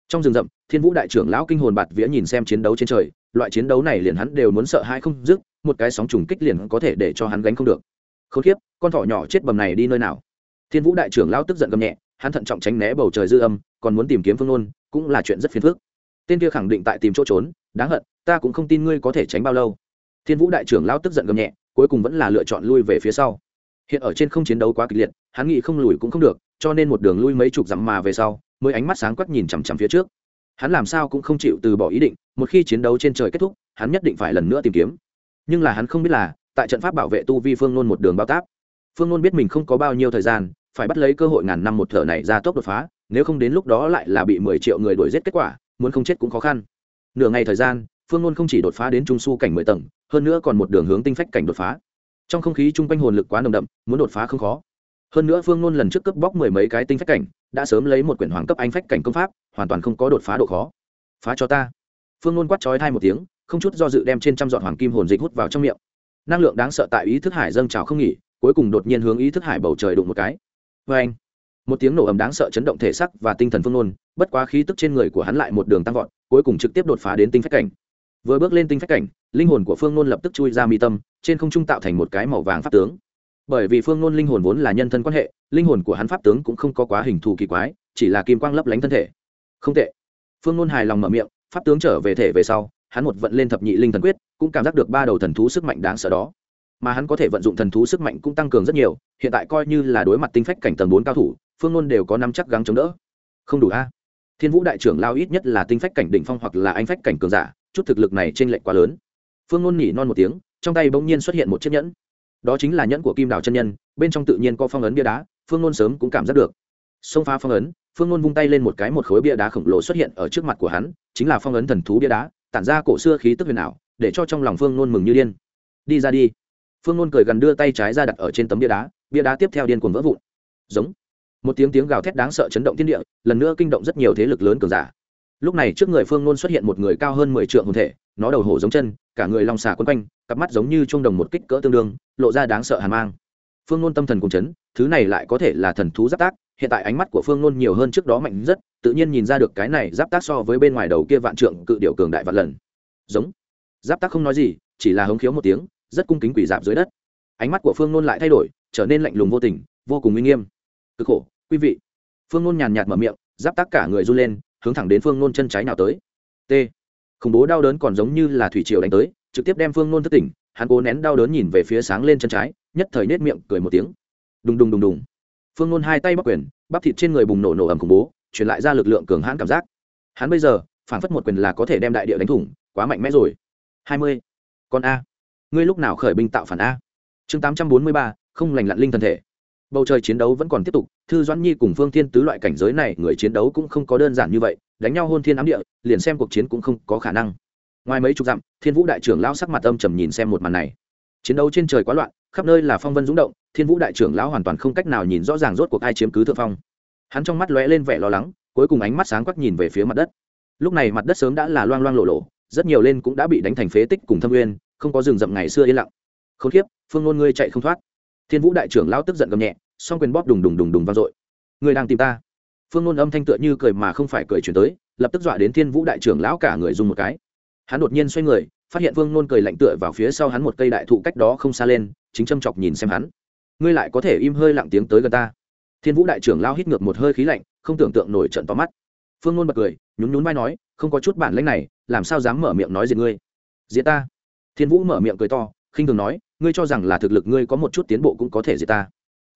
S1: Trong rừng rậm, thiên vũ đại trưởng lão kinh hồn bạt vía nhìn xem chiến đấu trên trời, loại chiến đấu này liền hắn đều muốn sợ hai không dứt, một cái sóng trùng kích liền có thể để cho hắn gánh không được. Khốn kiếp, con thỏ nhỏ chết bầm này đi nơi nào? Thiên vũ đại trưởng lão tức giận gầm nhẹ, hắn thận trọng tránh né bầu trời dư âm, còn muốn tìm kiếm phương nôn cũng là chuyện rất phiền phức. Tên kia khẳng định tại tìm chỗ trốn, đáng hận, ta cũng không tin ngươi có thể tránh bao lâu. Thiên vũ đại trưởng lão tức giận gầm nhẹ, cuối cùng vẫn là lựa chọn lui về phía sau. Hiện ở trên không chiến đấu quá kịch liệt hắn nghĩ không lùi cũng không được, cho nên một đường lui mấy chục dặm mà về sau, mới ánh mắt sáng quắc nhìn chằm chằm phía trước. Hắn làm sao cũng không chịu từ bỏ ý định, một khi chiến đấu trên trời kết thúc, hắn nhất định phải lần nữa tìm kiếm. Nhưng là hắn không biết là, tại trận pháp bảo vệ tu vi phương nôn một đường bao táp, phương nôn biết mình không có bao nhiêu thời gian, phải bắt lấy cơ hội ngàn năm một thở này ra tốc đột phá, nếu không đến lúc đó lại là bị mười triệu người đuổi giết kết quả, muốn không chết cũng khó khăn. Nửa ngày thời gian, phương nôn không chỉ đột phá đến trung su cảnh mười tầng, hơn nữa còn một đường hướng tinh phách cảnh đột phá. Trong không khí chung quanh hồn lực quá nồng đậm, muốn đột phá không khó hơn nữa phương nôn lần trước cướp bóc mười mấy cái tinh phách cảnh, đã sớm lấy một quyển hoàng cấp anh phách cảnh công pháp, hoàn toàn không có đột phá độ khó. Phá cho ta. Phương nôn quát trói thai một tiếng, không chút do dự đem trên trăm dọn hoàng kim hồn dịch hút vào trong miệng. Năng lượng đáng sợ tại ý thức hải dâng trào không nghỉ, cuối cùng đột nhiên hướng ý thức hải bầu trời đụng một cái. Vê anh, một tiếng nổ ầm đáng sợ chấn động thể sắc và tinh thần phương nôn, bất quá khí tức trên người của hắn lại một đường tăng vọt, cuối cùng trực tiếp đột phá đến tinh phách cảnh. Vừa bước lên tinh phách cảnh, linh hồn của phương nôn lập tức chui ra mi tâm, trên không trung tạo thành một cái màu vàng pháp tướng bởi vì phương nôn linh hồn vốn là nhân thân quan hệ, linh hồn của hắn pháp tướng cũng không có quá hình thù kỳ quái, chỉ là kim quang lấp lánh thân thể. Không tệ. Phương nôn hài lòng mở miệng, pháp tướng trở về thể về sau, hắn một vận lên thập nhị linh thần quyết, cũng cảm giác được ba đầu thần thú sức mạnh đáng sợ đó. Mà hắn có thể vận dụng thần thú sức mạnh cũng tăng cường rất nhiều, hiện tại coi như là đối mặt tinh phách cảnh tầng bốn cao thủ, phương nôn đều có năm chắc gắng chống đỡ. Không đủ a. Thiên vũ đại trưởng lao ít nhất là tinh phách cảnh đỉnh phong hoặc là anh phách cảnh cường giả, chút thực lực này t r ê n lệch quá lớn. Phương nôn nhỉ non một tiếng, trong tay bỗng nhiên xuất hiện một chiếc nhẫn đó chính là nhẫn của kim đào chân nhân, bên trong tự nhiên có phong ấn bia đá, phương nôn sớm cũng cảm giác được. Xông phá phong ấn, phương nôn vung tay lên một cái một khối bia đá khổng lồ xuất hiện ở trước mặt của hắn, chính là phong ấn thần thú bia đá, tản ra cổ xưa khí tức huyền ảo, để cho trong lòng phương nôn mừng như điên. Đi ra đi. Phương nôn cười gần đưa tay trái ra đặt ở trên tấm bia đá bia đá tiếp theo điên cuồng vỡ vụn. Giống. Một tiếng tiếng gào thét đáng sợ chấn động thiên địa, lần nữa kinh động rất nhiều thế lực lớn cường giả. Lúc này trước người phương nôn xuất hiện một người cao hơn mười triệu hồn thể nó đầu hổ giống chân, cả người long xà quấn quanh, cặp mắt giống như chuông đồng một kích cỡ tương đương, lộ ra đáng sợ hàn mang. Phương nôn tâm thần cùng chấn, thứ này lại có thể là thần thú giáp tác, hiện tại ánh mắt của phương nôn nhiều hơn trước đó mạnh rất, tự nhiên nhìn ra được cái này giáp tác so với bên ngoài đầu kia vạn trượng cự điệu cường đại vạn lần. Giống. Giáp tác không nói gì, chỉ là hống khiếu một tiếng, rất cung kính quỷ dạp dưới đất. Ánh mắt của phương nôn lại thay đổi, trở nên lạnh lùng vô tình, vô cùng uy nghiêm. Cực khổ, quý vị. Phương nôn nhàn nhạt mở miệng, giáp tác cả người run lên, hướng thẳng đến phương nôn chân trái nào tới. T khủng bố đau đớn còn giống như là thủy triều đánh tới, trực tiếp đem phương nôn thất tỉnh, hắn cố nén đau đớn nhìn về phía sáng lên chân trái, nhất thời nết miệng cười một tiếng. Đùng đùng đùng đùng. Phương nôn hai tay bắc quyền, bắp thịt trên người bùng nổ nổ ẩm khủng bố, truyền lại ra lực lượng cường hãn cảm giác. Hắn bây giờ phản phất một quyền là có thể đem đại địa đánh thủng, quá mạnh mẽ rồi. Hai mươi. Con a. Ngươi lúc nào khởi binh tạo phản a? Chương tám trăm bốn mươi ba, không lành lặn linh thân thể bầu trời chiến đấu vẫn còn tiếp tục, thư doãn nhi cùng phương thiên tứ loại cảnh giới này, người chiến đấu cũng không có đơn giản như vậy, đánh nhau hôn thiên ám địa, liền xem cuộc chiến cũng không có khả năng. Ngoài mấy chục dặm, thiên vũ đại trưởng lão sắc mặt âm trầm nhìn xem một màn này. Chiến đấu trên trời quá loạn, khắp nơi là phong vân rúng động, thiên vũ đại trưởng lão hoàn toàn không cách nào nhìn rõ ràng rốt cuộc ai chiếm cứ thượng phong. Hắn trong mắt lóe lên vẻ lo lắng, cuối cùng ánh mắt sáng quắc nhìn về phía mặt đất. Lúc này mặt đất sớm đã là loang loang lộ lộ rất nhiều lên cũng đã bị đánh thành phế tích cùng thâm nguyên, không có rừng rậm ngày xưa yên lặng. K h ố n kiếp, phương ngôn ngươi chạy không thoát. Thiên vũ đại trưởng lão tức giận gầm nhẹ song quyền bóp đùng đùng đùng đùng vang dội. Người đang tìm ta. Phương nôn âm thanh tựa như cười mà không phải cười chuyển tới, lập tức dọa đến thiên vũ đại trưởng lão cả người dùng một cái. Hắn đột nhiên xoay người, phát hiện phương nôn cười lạnh tựa vào phía sau hắn một cây đại thụ cách đó không xa lên, chính châm chọc nhìn xem hắn. Ngươi lại có thể im hơi lặng tiếng tới gần ta. Thiên vũ đại trưởng lao hít ngược một hơi khí lạnh, không tưởng tượng nổi trận tóm mắt. Phương nôn bật cười, nhún nhún vai nói, không có chút bản lãnh này, làm sao dám mở miệng nói diệt ngươi? Diệt ta. Thiên vũ mở miệng cười to, khinh thường nói, ngươi cho rằng là thực lực ngươi có một chút tiến bộ cũng có thể diệt ta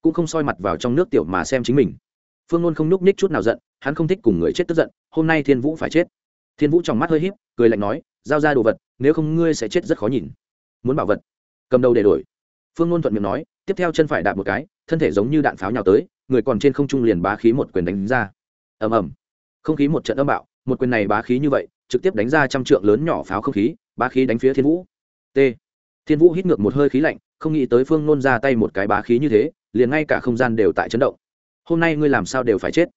S1: cũng không soi mặt vào trong nước tiểu mà xem chính mình. Phương ngôn không nhúc ních chút nào giận, hắn không thích cùng người chết tức giận, hôm nay thiên vũ phải chết. Thiên vũ trong mắt hơi h í p cười lạnh nói, giao ra đồ vật, nếu không ngươi sẽ chết rất khó nhìn. Muốn bảo vật. Cầm đầu để đổi. Phương ngôn thuận miệng nói, tiếp theo chân phải đạp một cái, thân thể giống như đạn pháo nhào tới, người còn trên không trung liền bá khí một quyền đánh ra. Ầm ầm. Không khí một trận âm bạo, một quyền này bá khí như vậy, trực tiếp đánh ra trăm trượng lớn nhỏ pháo không khí, bá khí đánh phía thiên vũ. T. Thiên vũ hít ngược một hơi khí lạnh, không nghĩ tới phương nôn ra tay một cái bá khí như thế liền ngay cả không gian đều tại chấn động. Hôm nay ngươi làm sao đều phải chết?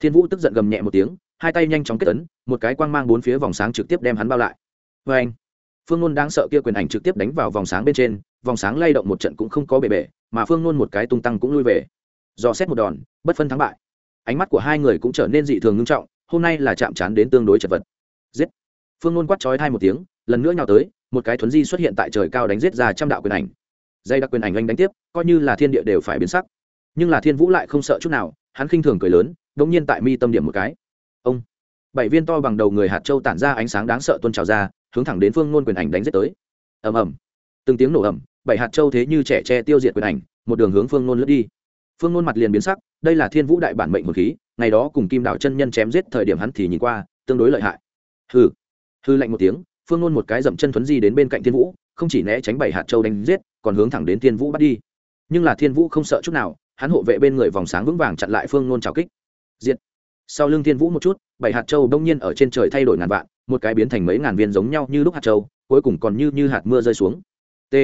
S1: Thiên vũ tức giận gầm nhẹ một tiếng, hai tay nhanh chóng kết tấn một cái quang mang bốn phía vòng sáng trực tiếp đem hắn bao lại. Vê anh, phương nôn đang sợ kia quyền ảnh trực tiếp đánh vào vòng sáng bên trên, vòng sáng lay động một trận cũng không có bể bể, mà phương nôn một cái tung tăng cũng lui về. Do xét một đòn, bất phân thắng bại. Ánh mắt của hai người cũng trở nên dị thường ngưng trọng, hôm nay là chạm trán đến tương đối chật vật. Giết! Phương nôn quát trói hai một tiếng, lần nữa nhào tới, một cái thuấn di xuất hiện tại trời cao đánh giết ra trăm đạo quyền ảnh dây đặc quyền ảnh anh đánh tiếp, coi như là thiên địa đều phải biến sắc. Nhưng là thiên vũ lại không sợ chút nào, hắn khinh thường cười lớn đ ỗ n g nhiên tại mi tâm điểm một cái. Ông! Bảy viên to bằng đầu người hạt châu tản ra ánh sáng đáng sợ tuôn trào ra, hướng thẳng đến phương nôn quyền ảnh đánh giết tới. Ầm ầm! Từng tiếng nổ ầm, bảy hạt châu thế như trẻ tre tiêu diệt quyền ảnh, một đường hướng phương nôn lướt đi. Phương nôn mặt liền biến sắc, đây là thiên vũ đại bản mệnh hồn khí, ngày đó cùng kim đảo chân nhân chém giết thời điểm hắn thì nhìn qua, tương đối lợi hại. Hư hư lạnh một tiếng, phương nôn một cái dậm chân thuấn di đến bên cạnh thiên vũ, không chỉ né tránh bảy hạt châu đánh giết còn hướng thẳng đến thiên vũ bắt đi. Nhưng là thiên vũ không sợ chút nào, hắn hộ vệ bên người vòng sáng vững vàng chặn lại phương nôn trào kích. Diện sau lưng thiên vũ một chút, bảy hạt châu đông nhiên ở trên trời thay đổi ngàn vạn, một cái biến thành mấy ngàn viên giống nhau như lúc hạt châu, cuối cùng còn như như hạt mưa rơi xuống. T.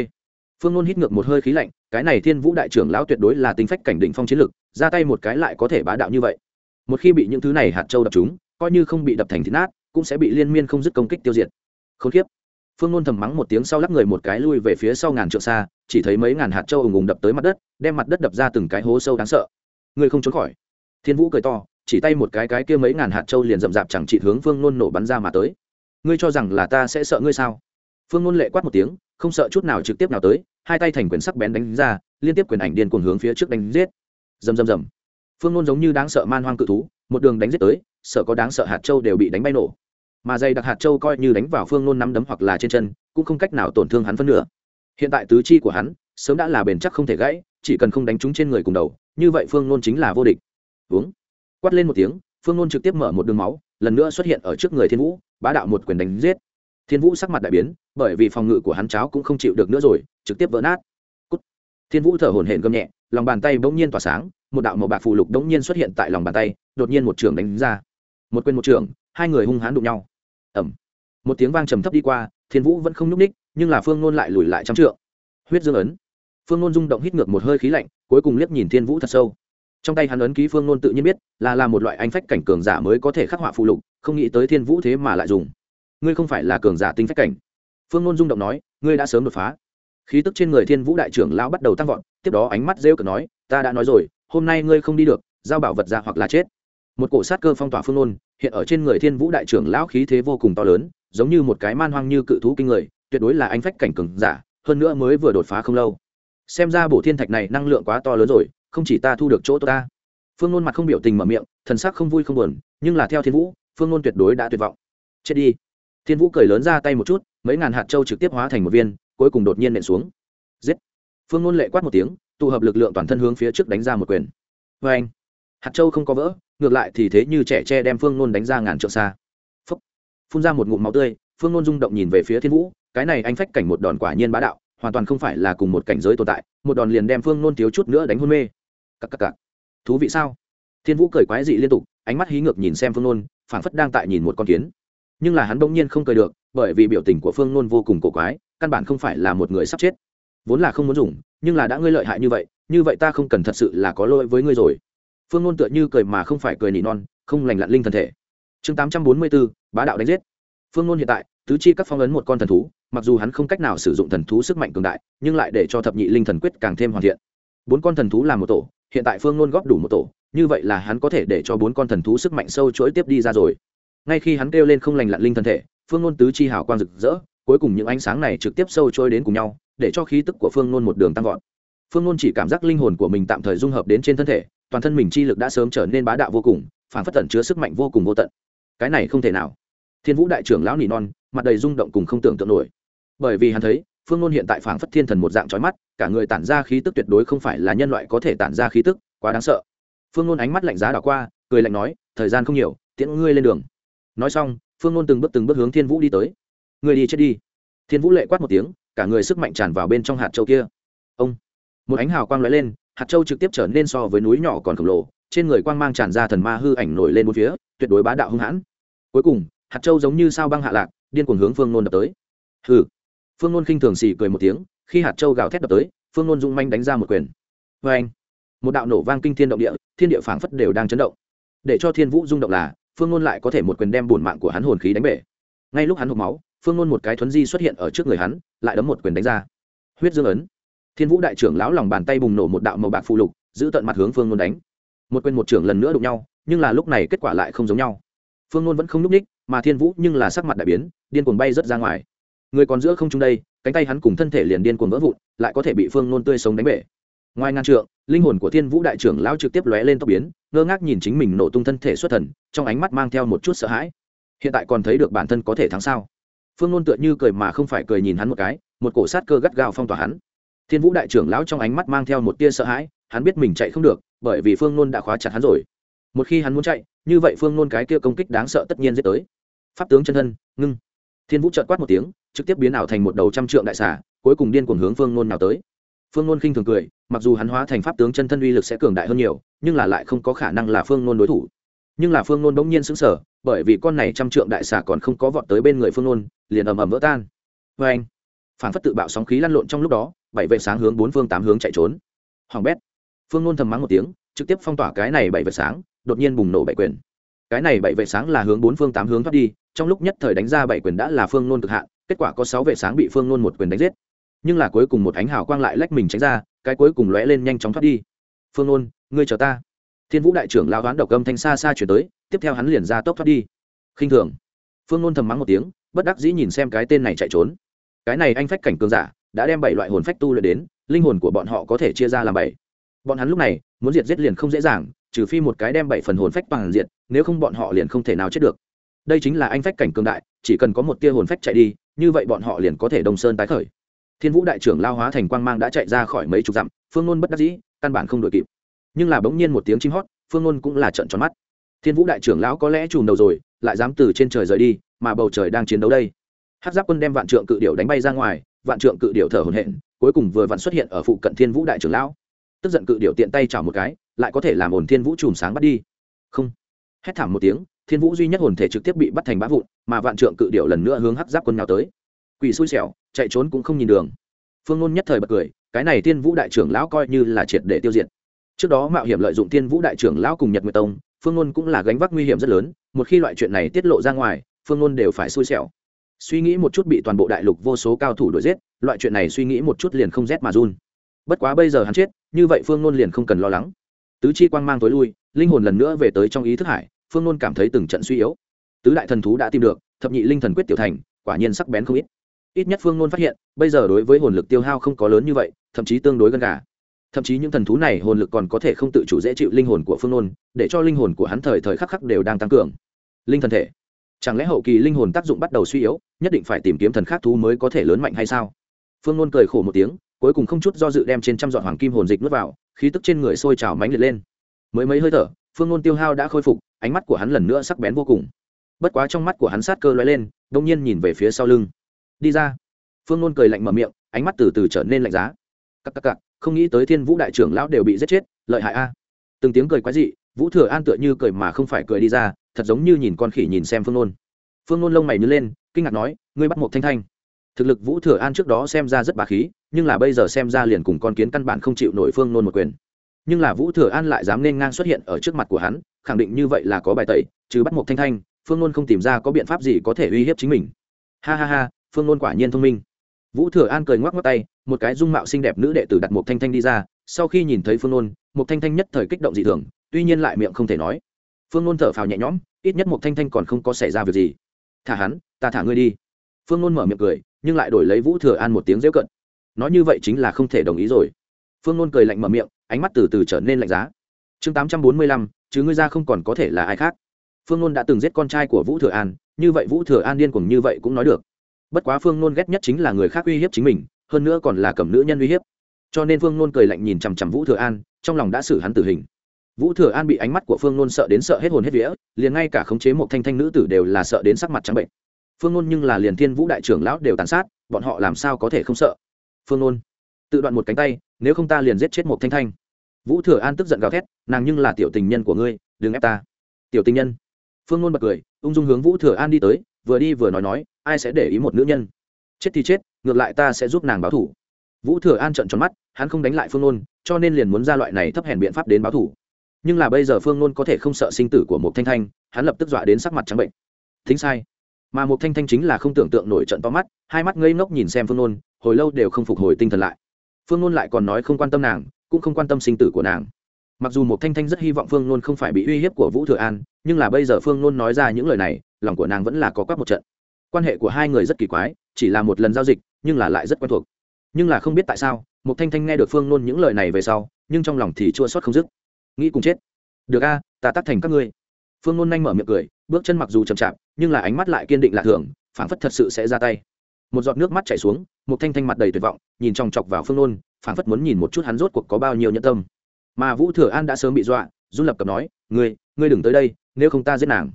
S1: Phương nôn hít ngược một hơi khí lạnh, cái này thiên vũ đại trưởng lão tuyệt đối là tính phách cảnh định phong chiến lực, ra tay một cái lại có thể bá đạo như vậy. Một khi bị những thứ này hạt châu đập chúng coi như không bị đập thành thịt nát, cũng sẽ bị liên miên không dứt công kích tiêu diệt. K h ố n kiếp phương nôn thầm mắng một tiếng sau lắp người một cái lui về phía sau ngàn trượng xa, chỉ thấy mấy ngàn hạt châu ùng ùng đập tới mặt đất, đem mặt đất đập ra từng cái hố sâu đáng sợ. Người không trốn khỏi. Thiên vũ cười to, chỉ tay một cái cái kia mấy ngàn hạt châu liền rậm rạp chẳng chỉ hướng phương nôn nổ bắn ra mà tới. Ngươi cho rằng là ta sẽ sợ ngươi sao? Phương nôn lệ quát một tiếng, không sợ chút nào trực tiếp nào tới, hai tay thành quyền sắc bén đánh ra, liên tiếp quyền ảnh điên cuồng hướng phía trước đánh giết. Rầm rầm rầm. Phương nôn giống như đáng sợ man hoang cự thú, một đường đánh giết tới, sợ có đáng sợ hạt châu đều bị đánh bay nổ mà dây đặc hạt châu coi như đánh vào phương nôn nắm đấm hoặc là trên chân, cũng không cách nào tổn thương hắn phân nửa. Hiện tại tứ chi của hắn sớm đã là bền chắc không thể gãy, chỉ cần không đánh trúng trên người cùng đầu, như vậy phương nôn chính là vô địch. Uống. Quát lên một tiếng, phương nôn trực tiếp mở một đường máu, lần nữa xuất hiện ở trước người thiên vũ, bá đạo một quyền đánh giết. Thiên vũ sắc mặt đại biến, bởi vì phòng ngự của hắn cháo cũng không chịu được nữa rồi, trực tiếp vỡ nát. Cút. thiên vũ thở hổn hển gầm nhẹ, lòng bàn tay bỗng nhiên tỏa sáng, một đạo màu bạc phù lục đống nhiên xuất hiện tại lòng bàn tay, đột nhiên một trường đánh ra. Một quên một trường, hai người hung hãn đụng nhau ẩm. Một tiếng vang trầm thấp đi qua, thiên vũ vẫn không nhúc ních nhưng là phương nôn lại lùi lại trăm trượng. Huyết dương ấn. Phương nôn rung động hít ngược một hơi khí lạnh, cuối cùng liếc nhìn thiên vũ thật sâu. Trong tay hắn ấn ký phương nôn tự nhiên biết, là là một loại anh phách cảnh cường giả mới có thể khắc họa phụ lục, không nghĩ tới thiên vũ thế mà lại dùng. Ngươi không phải là cường giả tinh phách cảnh. Phương nôn rung động nói, ngươi đã sớm đột phá. Khí tức trên người thiên vũ đại trưởng lão bắt đầu tăng vọt, tiếp đó ánh mắt rêu cực nói, ta đã nói rồi, hôm nay ngươi không đi được, giao bảo vật ra hoặc là chết. Một cổ sát cơ phong tỏa phương nôn hiện ở trên người thiên vũ đại trưởng lão khí thế vô cùng to lớn, giống như một cái man hoang như cự thú kinh người, tuyệt đối là anh phách cảnh cường giả, hơn nữa mới vừa đột phá không lâu. Xem ra bổ thiên thạch này năng lượng quá to lớn rồi, không chỉ ta thu được chỗ tốt ta. Phương nôn mặt không biểu tình mở miệng, thần sắc không vui không buồn, nhưng là theo thiên vũ, phương nôn tuyệt đối đã tuyệt vọng. Chết đi. Thiên vũ cười lớn ra tay một chút, mấy ngàn hạt châu trực tiếp hóa thành một viên, cuối cùng đột nhiên nện xuống. Giết. Phương nôn lệ quát một tiếng, tụ hợp lực lượng toàn thân hướng phía trước đánh ra một quyền. Vê anh hạt châu không có vỡ ngược lại thì thế như trẻ tre đem phương nôn đánh ra ngàn trượng xa. Phúc. phun ra một ngụm máu tươi phương nôn rung động nhìn về phía thiên vũ cái này anh phách cảnh một đòn quả nhiên bá đạo hoàn toàn không phải là cùng một cảnh giới tồn tại một đòn liền đem phương nôn thiếu chút nữa đánh hôn mê. Cặp cặp cặp thú vị sao? Thiên vũ cười quái dị liên tục ánh mắt hí ngược nhìn xem phương nôn, phảng phất đang tại nhìn một con kiến. Nhưng là hắn bỗng nhiên không cười được bởi vì biểu tình của phương nôn vô cùng cổ quái căn bản không phải là một người sắp chết. Vốn là không muốn dùng nhưng là đã ngươi lợi hại như vậy như vậy ta không cần thật sự là có lỗi với ngươi rồi phương nôn tựa như cười mà không phải cười nỉ non, không lành lặn linh thần thể. Chương tám trăm bốn mươi bốn, bá đạo đánh giết. Phương nôn hiện tại, tứ chi các phong ấn một con thần thú, mặc dù hắn không cách nào sử dụng thần thú sức mạnh cường đại, nhưng lại để cho thập nhị linh thần quyết càng thêm hoàn thiện. Bốn con thần thú làm một tổ, hiện tại phương nôn góp đủ một tổ, như vậy là hắn có thể để cho bốn con thần thú sức mạnh sâu chuỗi tiếp đi ra rồi. Ngay khi hắn kêu lên không lành lặn linh thần thể, phương nôn tứ chi hào quang rực rỡ, cuối cùng những ánh sáng này trực tiếp sâu trôi đến cùng nhau, để cho khí tức của phương nôn một đường tăng vọt. Phương nôn chỉ cảm giác linh hồn của mình tạm thời dung hợp đến trên thân thể toàn thân mình chi lực đã sớm trở nên bá đạo vô cùng phản phất tẩn chứa sức mạnh vô cùng vô tận. Cái này không thể nào. Thiên vũ đại trưởng lão nỉ non, mặt đầy rung động cùng không tưởng tượng nổi. Bởi vì hắn thấy, phương nôn hiện tại phản phất thiên thần một dạng trói mắt, cả người tản ra khí tức tuyệt đối không phải là nhân loại có thể tản ra khí tức, quá đáng sợ. Phương nôn ánh mắt lạnh giá đảo qua, cười lạnh nói, thời gian không nhiều, tiễn ngươi lên đường. Nói xong, phương nôn từng bước từng bước hướng thiên vũ đi tới. Ngươi đi chết đi. Thiên vũ lệ quát một tiếng, cả người sức mạnh tràn vào bên trong hạt châu kia. Ông, một ánh hào quang lóe lên hạt châu trực tiếp trở nên so với núi nhỏ còn khổng lồ, trên người quang mang tràn ra thần ma hư ảnh nổi lên một phía, tuyệt đối bá đạo hung hãn. Cuối cùng, hạt châu giống như sao băng hạ lạc, điên cuồng hướng phương nôn đập tới. Hừ. Phương nôn khinh thường xì cười một tiếng, khi hạt châu gào thét đập tới, phương nôn dung manh đánh ra một quyền. Vê anh một đạo nổ vang kinh thiên động địa, thiên địa phảng phất đều đang chấn động. Để cho thiên vũ rung động là, phương nôn lại có thể một quyền đem bổn mạng của hắn hồn khí đánh bể. Ngay lúc hắn hộp máu, phương nôn một cái thuấn di xuất hiện ở trước người hắn, lại đấm một quyền đánh ra. Huyết dương ấn thiên vũ đại trưởng lão lòng bàn tay bùng nổ một đạo màu bạc phụ lục, giữ tận mặt hướng phương nôn đánh. Một quên một trưởng lần nữa đụng nhau, nhưng là lúc này kết quả lại không giống nhau. Phương nôn vẫn không n ú c ních, mà thiên vũ nhưng là sắc mặt đại biến, điên cuồng bay rớt ra ngoài. Người còn giữa không trung đây, cánh tay hắn cùng thân thể liền điên cuồng vỡ vụn, lại có thể bị phương nôn tươi sống đánh bể. Ngoài ngàn trượng, linh hồn của thiên vũ đại trưởng lão trực tiếp lóe lên tóc biến, ngơ ngác nhìn chính mình nổ tung thân thể xuất thần, trong ánh mắt mang theo một chút sợ hãi. Hiện tại còn thấy được bản thân có thể thắng sao? Phương nôn tựa như cười mà không phải cười nhìn hắn một cái, một cổ sát cơ gắt gao phong tỏa hắn thiên vũ đại trưởng lão trong ánh mắt mang theo một tia sợ hãi, hắn biết mình chạy không được, bởi vì phương nôn đã khóa chặt hắn rồi. Một khi hắn muốn chạy, như vậy phương nôn cái kia công kích đáng sợ tất nhiên giết tới. Pháp tướng chân thân, ngưng. Thiên vũ trợt quát một tiếng, trực tiếp biến ảo thành một đầu trăm trượng đại xà, cuối cùng điên cuồng hướng phương nôn nào tới. Phương nôn khinh thường cười, mặc dù hắn hóa thành pháp tướng chân thân uy lực sẽ cường đại hơn nhiều, nhưng là lại không có khả năng là phương nôn đối thủ. Nhưng là phương nôn bỗng nhiên sững sờ, bởi vì con này trăm trượng đại xà còn không có vọt tới bên người phương nôn, liền ầm ầm vỡ tan. Vê anh phản phất tự bạo sóng khí lăn lộn trong lúc đó, bảy vệ sáng hướng bốn phương tám hướng chạy trốn. Hoàng bét, phương nôn thầm mắng một tiếng, trực tiếp phong tỏa cái này bảy vệ sáng, đột nhiên bùng nổ bảy quyền. Cái này bảy vệ sáng là hướng bốn phương tám hướng thoát đi, trong lúc nhất thời đánh ra bảy quyền đã là phương nôn cực hạn, kết quả có sáu vệ sáng bị phương nôn một quyền đánh giết. Nhưng là cuối cùng một ánh hào quang lại lách mình tránh ra, cái cuối cùng lóe lên nhanh chóng thoát đi. Phương nôn, ngươi chờ ta. Thiên vũ đại trưởng lao đoán độc âm thanh xa xa chuyển tới, tiếp theo hắn liền ra tốc thoát đi. Khinh thường. Phương nôn thầm mắng một tiếng, bất đắc dĩ nhìn xem cái tên này chạy trốn cái này anh phách cảnh cường giả đã đem bảy loại hồn phách tu luyện đến, linh hồn của bọn họ có thể chia ra làm bảy. Bọn hắn lúc này muốn diệt giết liền không dễ dàng, trừ phi một cái đem bảy phần hồn phách bằng diệt, nếu không bọn họ liền không thể nào chết được. Đây chính là anh phách cảnh cường đại, chỉ cần có một tia hồn phách chạy đi, như vậy bọn họ liền có thể đông sơn tái khởi. Thiên vũ đại trưởng lao hóa thành quang mang đã chạy ra khỏi mấy chục dặm, phương ngôn bất đắc dĩ, căn bản không đội kịp. Nhưng là bỗng nhiên một tiếng chim hót, phương ngôn cũng là trận tròn mắt. Thiên vũ đại trưởng lão có lẽ chùm đầu rồi, lại dám từ trên trời rời đi, mà bầu trời đang chiến đấu đây hát giáp quân đem vạn trượng cự điệu đánh bay ra ngoài vạn trượng cự điệu thở hồn hển, cuối cùng vừa vặn xuất hiện ở phụ cận thiên vũ đại trưởng lão. Tức giận cự điệu tiện tay chảo một cái lại có thể làm ổn thiên vũ chùm sáng bắt đi. Không. Hét thảm một tiếng thiên vũ duy nhất hồn thể trực tiếp bị bắt thành bá vụn mà vạn trượng cự điệu lần nữa hướng hắc giáp quân nào tới. Quỷ xui xẻo chạy trốn cũng không nhìn đường. Phương ngôn nhất thời bật cười cái này thiên vũ đại trưởng lão coi như là triệt để tiêu diệt. Trước đó mạo hiểm lợi dụng thiên vũ đại trưởng lão cùng nhật nguyệt tông phương ngôn cũng là gánh vác nguy hiểm rất lớn một khi loại chuyện này tiết lộ ra ngoài phương ngôn đều phải xui xẻo suy nghĩ một chút bị toàn bộ đại lục vô số cao thủ đuổi giết, loại chuyện này suy nghĩ một chút liền không rét mà run. Bất quá bây giờ hắn chết, như vậy phương ngôn liền không cần lo lắng. Tứ chi quang mang tối lui, linh hồn lần nữa về tới trong ý thức hải, phương ngôn cảm thấy từng trận suy yếu. Tứ đại thần thú đã tìm được, thập nhị linh thần quyết tiểu thành, quả nhiên sắc bén không ít. Ít nhất phương ngôn phát hiện, bây giờ đối với hồn lực tiêu hao không có lớn như vậy, thậm chí tương đối gần cả. thậm chí những thần thú này hồn lực còn có thể không tự chủ dễ chịu linh hồn của phương nôn, để cho linh hồn của hắn thời thời khắc khắc đều đang tăng cường. Linh thần thể chẳng lẽ hậu kỳ linh hồn tác dụng bắt đầu suy yếu, nhất định phải tìm kiếm thần khác thú mới có thể lớn mạnh hay sao? Phương nôn cười khổ một tiếng, cuối cùng không chút do dự đem trên trăm dọn hoàng kim hồn dịch nuốt vào, khí tức trên người sôi trào mánh liệt lên. Mới mấy hơi thở, phương nôn tiêu hao đã khôi phục, ánh mắt của hắn lần nữa sắc bén vô cùng. Bất quá trong mắt của hắn sát cơ l lên đ ỗ n g nhiên nhìn về phía sau lưng. Đi ra. Phương nôn cười lạnh mở miệng, ánh mắt từ từ trở nên lạnh giá. Cắc cắc cắc không nghĩ tới thiên vũ đại trưởng lão đều bị giết chết, lợi hại a. Từng tiếng cười quái dị, vũ thừa an tựa như cười mà không phải cười đi ra thật giống như nhìn con khỉ nhìn xem phương nôn. Phương nôn lông mày nhớ lên, kinh ngạc nói, ngươi bắt một thanh thanh. Thực lực vũ thừa an trước đó xem ra rất bà khí, nhưng là bây giờ xem ra liền cùng con kiến căn bản không chịu nổi phương nôn một quyền. Nhưng là vũ thừa an lại dám nên ngang xuất hiện ở trước mặt của hắn, khẳng định như vậy là có bài tẩy, chứ bắt một thanh thanh, phương nôn không tìm ra có biện pháp gì có thể uy hiếp chính mình. Ha ha ha, phương nôn quả nhiên thông minh. Vũ thừa an cười ngoắc ngoắc tay, một cái dung mạo xinh đẹp nữ đệ tử đặt một thanh thanh đi ra, sau khi nhìn thấy phương nôn một thanh thanh nhất thời kích động dị thường, tuy nhiên lại miệng không thể nói phương nôn thở phào nhẹ nhõm, ít nhất một thanh thanh còn không có xảy ra việc gì. Thả hắn, ta thả ngươi đi. Phương nôn mở miệng cười, nhưng lại đổi lấy vũ thừa an một tiếng rêu cận. Nói như vậy chính là không thể đồng ý rồi. Phương nôn cười lạnh mở miệng, ánh mắt từ từ trở nên lạnh giá. Chương tám trăm bốn mươi lăm, chứ ngươi ra không còn có thể là ai khác. Phương nôn đã từng giết con trai của vũ thừa an, như vậy vũ thừa an điên cuồng như vậy cũng nói được. Bất quá phương nôn ghét nhất chính là người khác uy hiếp chính mình, hơn nữa còn là cầm nữ nhân uy hiếp. Cho nên phương nôn cười lạnh nhìn chằm chằm vũ thừa an, trong lòng đã xử hắn tử hình vũ thừa an bị ánh mắt của phương nôn sợ đến sợ hết hồn hết vía, liền ngay cả khống chế một thanh thanh nữ tử đều là sợ đến sắc mặt trắng bệnh. Phương nôn nhưng là liền thiên vũ đại trưởng lão đều tàn sát, bọn họ làm sao có thể không sợ? Phương nôn, tự đoạn một cánh tay, nếu không ta liền giết chết một thanh thanh. Vũ thừa an tức giận gào thét, nàng nhưng là tiểu tình nhân của ngươi, đừng ép ta. Tiểu tình nhân. Phương nôn bật cười, ung dung hướng vũ thừa an đi tới, vừa đi vừa nói nói, ai sẽ để ý một nữ nhân? Chết thì chết, ngược lại ta sẽ giúp nàng báo thủ. Vũ thừa an trận tròn mắt, hắn không đánh lại phương nôn, cho nên liền muốn ra loại này thấp hèn biện pháp đến báo thủ nhưng là bây giờ phương nôn có thể không sợ sinh tử của một thanh thanh, hắn lập tức dọa đến sắc mặt trắng bệnh. Thính sai. Mà một thanh thanh chính là không tưởng tượng nổi trận to mắt, hai mắt ngây ngốc nhìn xem phương nôn, hồi lâu đều không phục hồi tinh thần lại. Phương nôn lại còn nói không quan tâm nàng, cũng không quan tâm sinh tử của nàng. Mặc dù một thanh thanh rất hy vọng phương nôn không phải bị uy hiếp của vũ thừa an, nhưng là bây giờ phương nôn nói ra những lời này, lòng của nàng vẫn là có quắc một trận. Quan hệ của hai người rất kỳ quái, chỉ là một lần giao dịch, nhưng là lại rất quen thuộc. Nhưng là không biết tại sao một thanh thanh nghe được phương nôn những lời này về sau, nhưng trong lòng thì chua xót không dứt nghĩ cùng chết. Được a, ta tắt thành các ngươi. Phương nôn nhanh mở miệng cười, bước chân mặc dù chậm chạp, nhưng là ánh mắt lại kiên định lạ thường, phảng phất thật sự sẽ ra tay. Một giọt nước mắt chảy xuống, một thanh thanh mặt đầy tuyệt vọng, nhìn chòng chọc vào phương nôn, phảng phất muốn nhìn một chút hắn rốt cuộc có bao nhiêu nhẫn tâm. Mà vũ thừa an đã sớm bị dọa, run lập cập nói, ngươi ngươi đừng tới đây, nếu không ta giết nàng.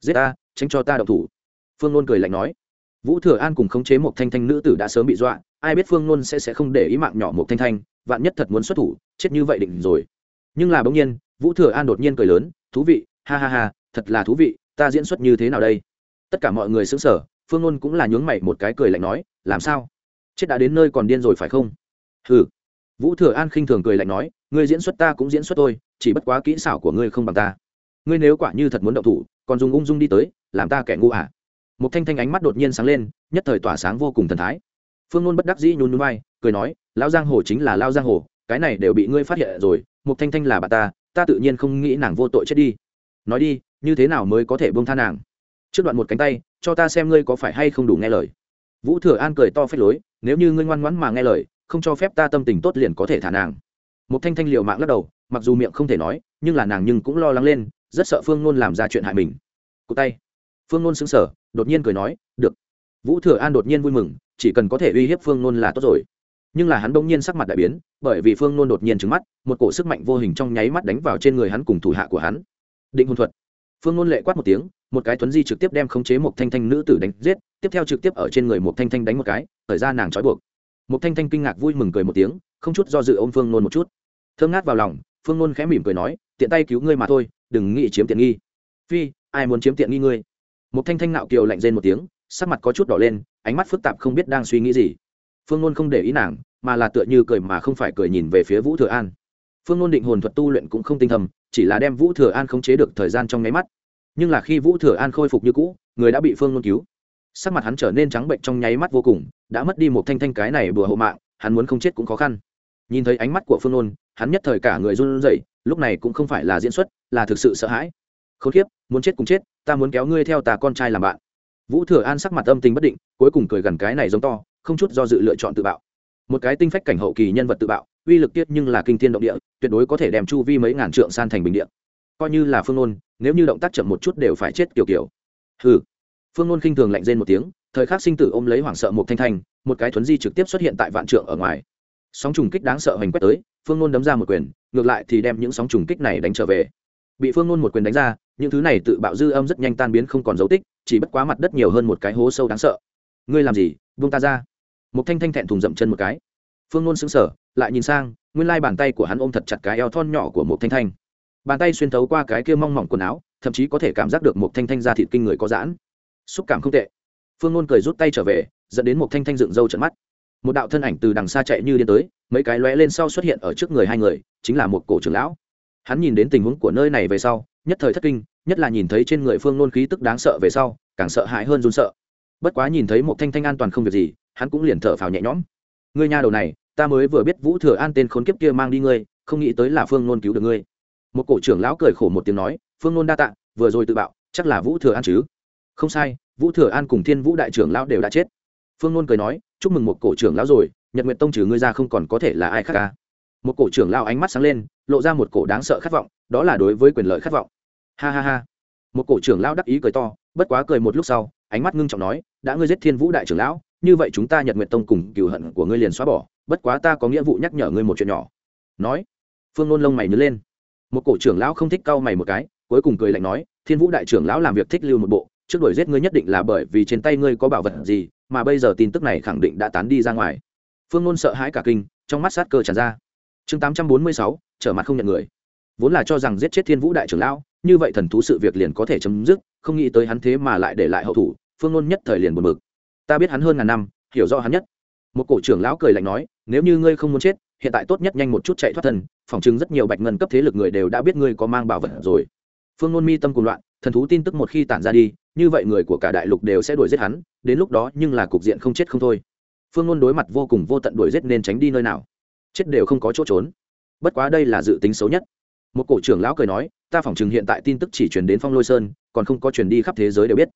S1: Giết ta, tránh cho ta đậu thủ. Phương nôn cười lạnh nói. Vũ thừa an cùng khống chế một thanh thanh nữ tử đã sớm bị dọa, ai biết phương nôn sẽ sẽ không để ý mạng nhỏ một thanh thanh, vạn nhất thật muốn xuất thủ, chết như vậy định rồi nhưng là bỗng nhiên, vũ thừa an đột nhiên cười lớn, thú vị, ha ha ha, thật là thú vị, ta diễn xuất như thế nào đây? Tất cả mọi người xứng sở phương ngôn cũng là nhướng mày một cái cười lạnh nói, làm sao? Chết đã đến nơi còn điên rồi phải không? Ừ vũ thừa an khinh thường cười lạnh nói, ngươi diễn xuất ta cũng diễn xuất tôi chỉ bất quá kỹ xảo của ngươi không bằng ta. Ngươi nếu quả như thật muốn động thủ, còn dùng ung dung đi tới, làm ta kẻ ngu à? Một thanh thanh ánh mắt đột nhiên sáng lên, nhất thời tỏa sáng vô cùng thần thái. Phương ngôn bất đắc dĩ nhún nhún vai, cười nói, lão giang hồ chính là lao giang hồ cái này đều bị ngươi phát hiện rồi một thanh thanh là bà ta ta tự nhiên không nghĩ nàng vô tội chết đi. Nói đi, như thế nào mới có thể buông tha nàng? Trước đoạn một cánh tay, cho ta xem ngươi có phải hay không đủ nghe lời. Vũ thừa an cười to phép lối, nếu như ngươi ngoan ngoãn mà nghe lời, không cho phép ta tâm tình tốt liền có thể thả nàng. Một thanh thanh liều mạng lắc đầu, mặc dù miệng không thể nói, nhưng là nàng nhưng cũng lo lắng lên, rất sợ phương nôn làm ra chuyện hại mình. Cụ tay. Phương nôn xứng sở đột nhiên cười nói, được. Vũ thừa an đột nhiên vui mừng, chỉ cần có thể uy hiếp phương nôn là tốt rồi nhưng là hắn bỗng nhiên sắc mặt đại biến, bởi vì phương nôn đột nhiên trứng mắt, một cổ sức mạnh vô hình trong nháy mắt đánh vào trên người hắn cùng thủ hạ của hắn. Định hôn thuật. Phương nôn lệ quát một tiếng, một cái tuấn di trực tiếp đem khống chế một thanh thanh nữ tử đánh giết, tiếp theo trực tiếp ở trên người một thanh thanh đánh một cái thời ra nàng trói buộc. Một thanh thanh kinh ngạc vui mừng cười một tiếng, không chút do dự ôm phương nôn một chút. Thơm ngát vào lòng, phương nôn khẽ mỉm cười nói, tiện tay cứu ngươi mà thôi, đừng nghĩ chiếm tiện nghi. Phi, ai muốn chiếm tiện nghi ngươi? Một thanh thanh nạo kiều lạnh rên một tiếng, sắc mặt có chút đỏ lên, ánh mắt phức tạp không biết đang suy nghĩ gì phương nôn không để ý nàng mà là tựa như cười mà không phải cười nhìn về phía vũ thừa an. Phương nôn định hồn thuật tu luyện cũng không tinh thầm chỉ là đem vũ thừa an khống chế được thời gian trong nháy mắt. Nhưng là khi vũ thừa an khôi phục như cũ người đã bị phương nôn cứu. Sắc mặt hắn trở nên trắng bệnh trong nháy mắt vô cùng đã mất đi một thanh thanh cái này bừa hộ mạng hắn muốn không chết cũng khó khăn. Nhìn thấy ánh mắt của phương nôn hắn nhất thời cả người run rẩy lúc này cũng không phải là diễn xuất là thực sự sợ hãi. Khốn kiếp, muốn chết cũng chết ta muốn kéo ngươi theo ta con trai làm bạn. Vũ thừa an sắc mặt âm tình bất định cuối cùng cười gần cái này giống to không chút do dự lựa chọn tự bạo. Một cái tinh phách cảnh hậu kỳ nhân vật tự bạo, uy lực tiết nhưng là kinh thiên động địa, tuyệt đối có thể đem chu vi mấy ngàn trượng san thành bình địa. Coi như là phương nôn, nếu như động tác chậm một chút đều phải chết kiểu kiểu. Hừ. Phương nôn khinh thường lạnh rên một tiếng, thời khắc sinh tử ôm lấy hoảng sợ một thanh thanh một cái thuấn di trực tiếp xuất hiện tại vạn trượng ở ngoài. Sóng trùng kích đáng sợ hành quét tới, phương nôn đấm ra một quyền, ngược lại thì đem những sóng trùng kích này đánh trở về. Bị phương nôn một quyền đánh ra, những thứ này tự bạo dư âm rất nhanh tan biến không còn dấu tích, chỉ bất quá mặt đất nhiều hơn một cái hố sâu đáng sợ. Ngươi làm gì? Vung ta ra một thanh thanh thẹn thùng dậm chân một cái. Phương nôn sững sờ, lại nhìn sang, nguyên lai bàn tay của hắn ôm thật chặt cái eo thon nhỏ của một thanh thanh. Bàn tay xuyên thấu qua cái kia mong mỏng quần áo, thậm chí có thể cảm giác được một thanh thanh da thịt kinh người có giãn. Xúc cảm không tệ. Phương nôn cười rút tay trở về, dẫn đến một thanh thanh dựng râu trận mắt. Một đạo thân ảnh từ đằng xa chạy như điên tới, mấy cái lóe lên sau xuất hiện ở trước người hai người, chính là một cổ trưởng lão. Hắn nhìn đến tình huống của nơi này về sau, nhất thời thất kinh, nhất là nhìn thấy trên người phương nôn khí tức đáng sợ về sau, càng sợ hãi hơn run sợ. Bất quá nhìn thấy một thanh thanh an toàn không việc gì hắn cũng liền thở phào nhẹ nhõm. Ngươi nha đầu này, ta mới vừa biết vũ thừa an tên khốn kiếp kia mang đi ngươi, không nghĩ tới là phương nôn cứu được ngươi. Một cổ trưởng lão cười khổ một tiếng nói, phương nôn đa tạ, vừa rồi tự bạo, chắc là vũ thừa an chứ? Không sai, vũ thừa an cùng thiên vũ đại trưởng lão đều đã chết. Phương nôn cười nói, chúc mừng một cổ trưởng lão rồi, nhật nguyện tông trừ ngươi ra không còn có thể là ai khác cả. một cổ trưởng lão ánh mắt sáng lên, lộ ra một cổ đáng sợ khát vọng, đó là đối với quyền lợi khát vọng. Ha ha ha. Một cổ trưởng lão đắc ý cười to, bất quá cười một lúc sau, ánh mắt ngưng trọng nói, đã ngươi giết thiên vũ đại trưởng lão như vậy chúng ta nhật nguyện tông cùng cựu hận của ngươi liền xóa bỏ, bất quá ta có nghĩa vụ nhắc nhở ngươi một chuyện nhỏ. Nói, phương nôn lông mày nhớ lên. Một cổ trưởng lão không thích cau mày một cái, cuối cùng cười lạnh nói, thiên vũ đại trưởng lão làm việc thích lưu một bộ, trước đuổi giết ngươi nhất định là bởi vì trên tay ngươi có bảo vật gì, mà bây giờ tin tức này khẳng định đã tán đi ra ngoài. Phương nôn sợ hãi cả kinh, trong mắt sát cơ tràn ra. Chương tám trăm bốn mươi sáu, trở mặt không nhận người. Vốn là cho rằng giết chết thiên vũ đại trưởng lão, như vậy thần thú sự việc liền có thể chấm dứt, không nghĩ tới hắn thế mà lại để lại hậu thủ, phương nôn nhất thời liền buồn bực ta biết hắn hơn ngàn năm, hiểu rõ hắn nhất. Một cổ trưởng lão cười lạnh nói, nếu như ngươi không muốn chết, hiện tại tốt nhất nhanh một chút chạy thoát thân phỏng chứng rất nhiều bạch ngân cấp thế lực người đều đã biết ngươi có mang bảo vật rồi. Phương nôn mi tâm cùng loạn, thần thú tin tức một khi tản ra đi, như vậy người của cả đại lục đều sẽ đuổi giết hắn, đến lúc đó nhưng là cục diện không chết không thôi. Phương nôn đối mặt vô cùng vô tận đuổi giết nên tránh đi nơi nào. Chết đều không có chỗ trốn. Bất quá đây là dự tính xấu nhất. Một cổ trưởng lão cười nói, ta phỏng chừng hiện tại tin tức chỉ truyền đến phong lôi sơn, còn không có truyền đi khắp thế giới đều biết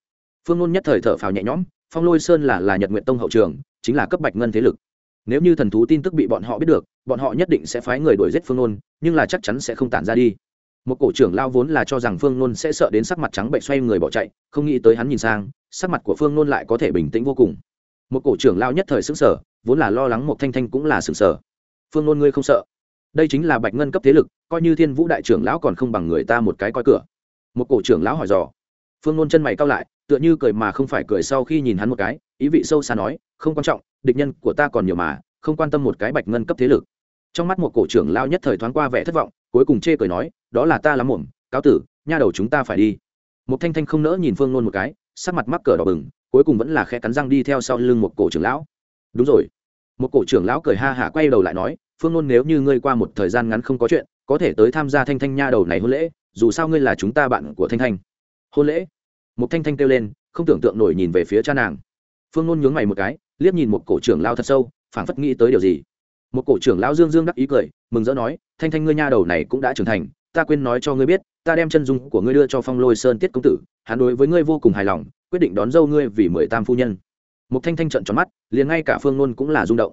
S1: phương nôn nhất thời thở phào nhẹ nhõm, phong lôi sơn là là nhật nguyện tông hậu trường, chính là cấp bạch ngân thế lực. Nếu như thần thú tin tức bị bọn họ biết được, bọn họ nhất định sẽ phái người đuổi giết phương nôn, nhưng là chắc chắn sẽ không tản ra đi. Một cổ trưởng lao vốn là cho rằng phương nôn sẽ sợ đến sắc mặt trắng bệnh xoay người bỏ chạy, không nghĩ tới hắn nhìn sang, sắc mặt của phương nôn lại có thể bình tĩnh vô cùng. Một cổ trưởng lao nhất thời xứng sở vốn là lo lắng một thanh thanh cũng là xứng sở phương nôn ngươi không sợ? Đây chính là bạch ngân cấp thế lực, coi như thiên vũ đại trưởng lão còn không bằng người ta một cái coi cửa. Một cổ trưởng lão hỏi dò. Phương nôn chân mày cao lại tựa như cười mà không phải cười sau khi nhìn hắn một cái, ý vị sâu xa nói, không quan trọng, địch nhân của ta còn nhiều mà, không quan tâm một cái bạch ngân cấp thế lực. Trong mắt một cổ trưởng lao nhất thời thoáng qua vẻ thất vọng, cuối cùng chê cười nói, đó là ta lắm muộn, cáo tử, nha đầu chúng ta phải đi. Một thanh thanh không nỡ nhìn phương nôn một cái, sắc mặt mắc cờ đỏ bừng, cuối cùng vẫn là khe cắn răng đi theo sau lưng một cổ trưởng lão. Đúng rồi. Một cổ trưởng lão cười ha hả quay đầu lại nói, phương nôn nếu như ngươi qua một thời gian ngắn không có chuyện, có thể tới tham gia thanh thanh nha đầu này hôn lễ, dù sao ngươi là chúng ta bạn của thanh thanh. Hôn lễ? Một thanh thanh kêu lên, không tưởng tượng nổi nhìn về phía cha nàng. Phương nôn nhướng mày một cái, liếc nhìn một cổ trưởng lao thật sâu, phảng phất nghĩ tới điều gì. Một cổ trưởng lão dương dương đắc ý cười, mừng rỡ nói, thanh thanh ngươi nha đầu này cũng đã trưởng thành, ta quên nói cho ngươi biết, ta đem chân dung của ngươi đưa cho phong lôi sơn tiết công tử, hắn đối với ngươi vô cùng hài lòng, quyết định đón dâu ngươi vì mười tam phu nhân. Một thanh thanh trận tròn mắt, liền ngay cả phương nôn cũng là rung động.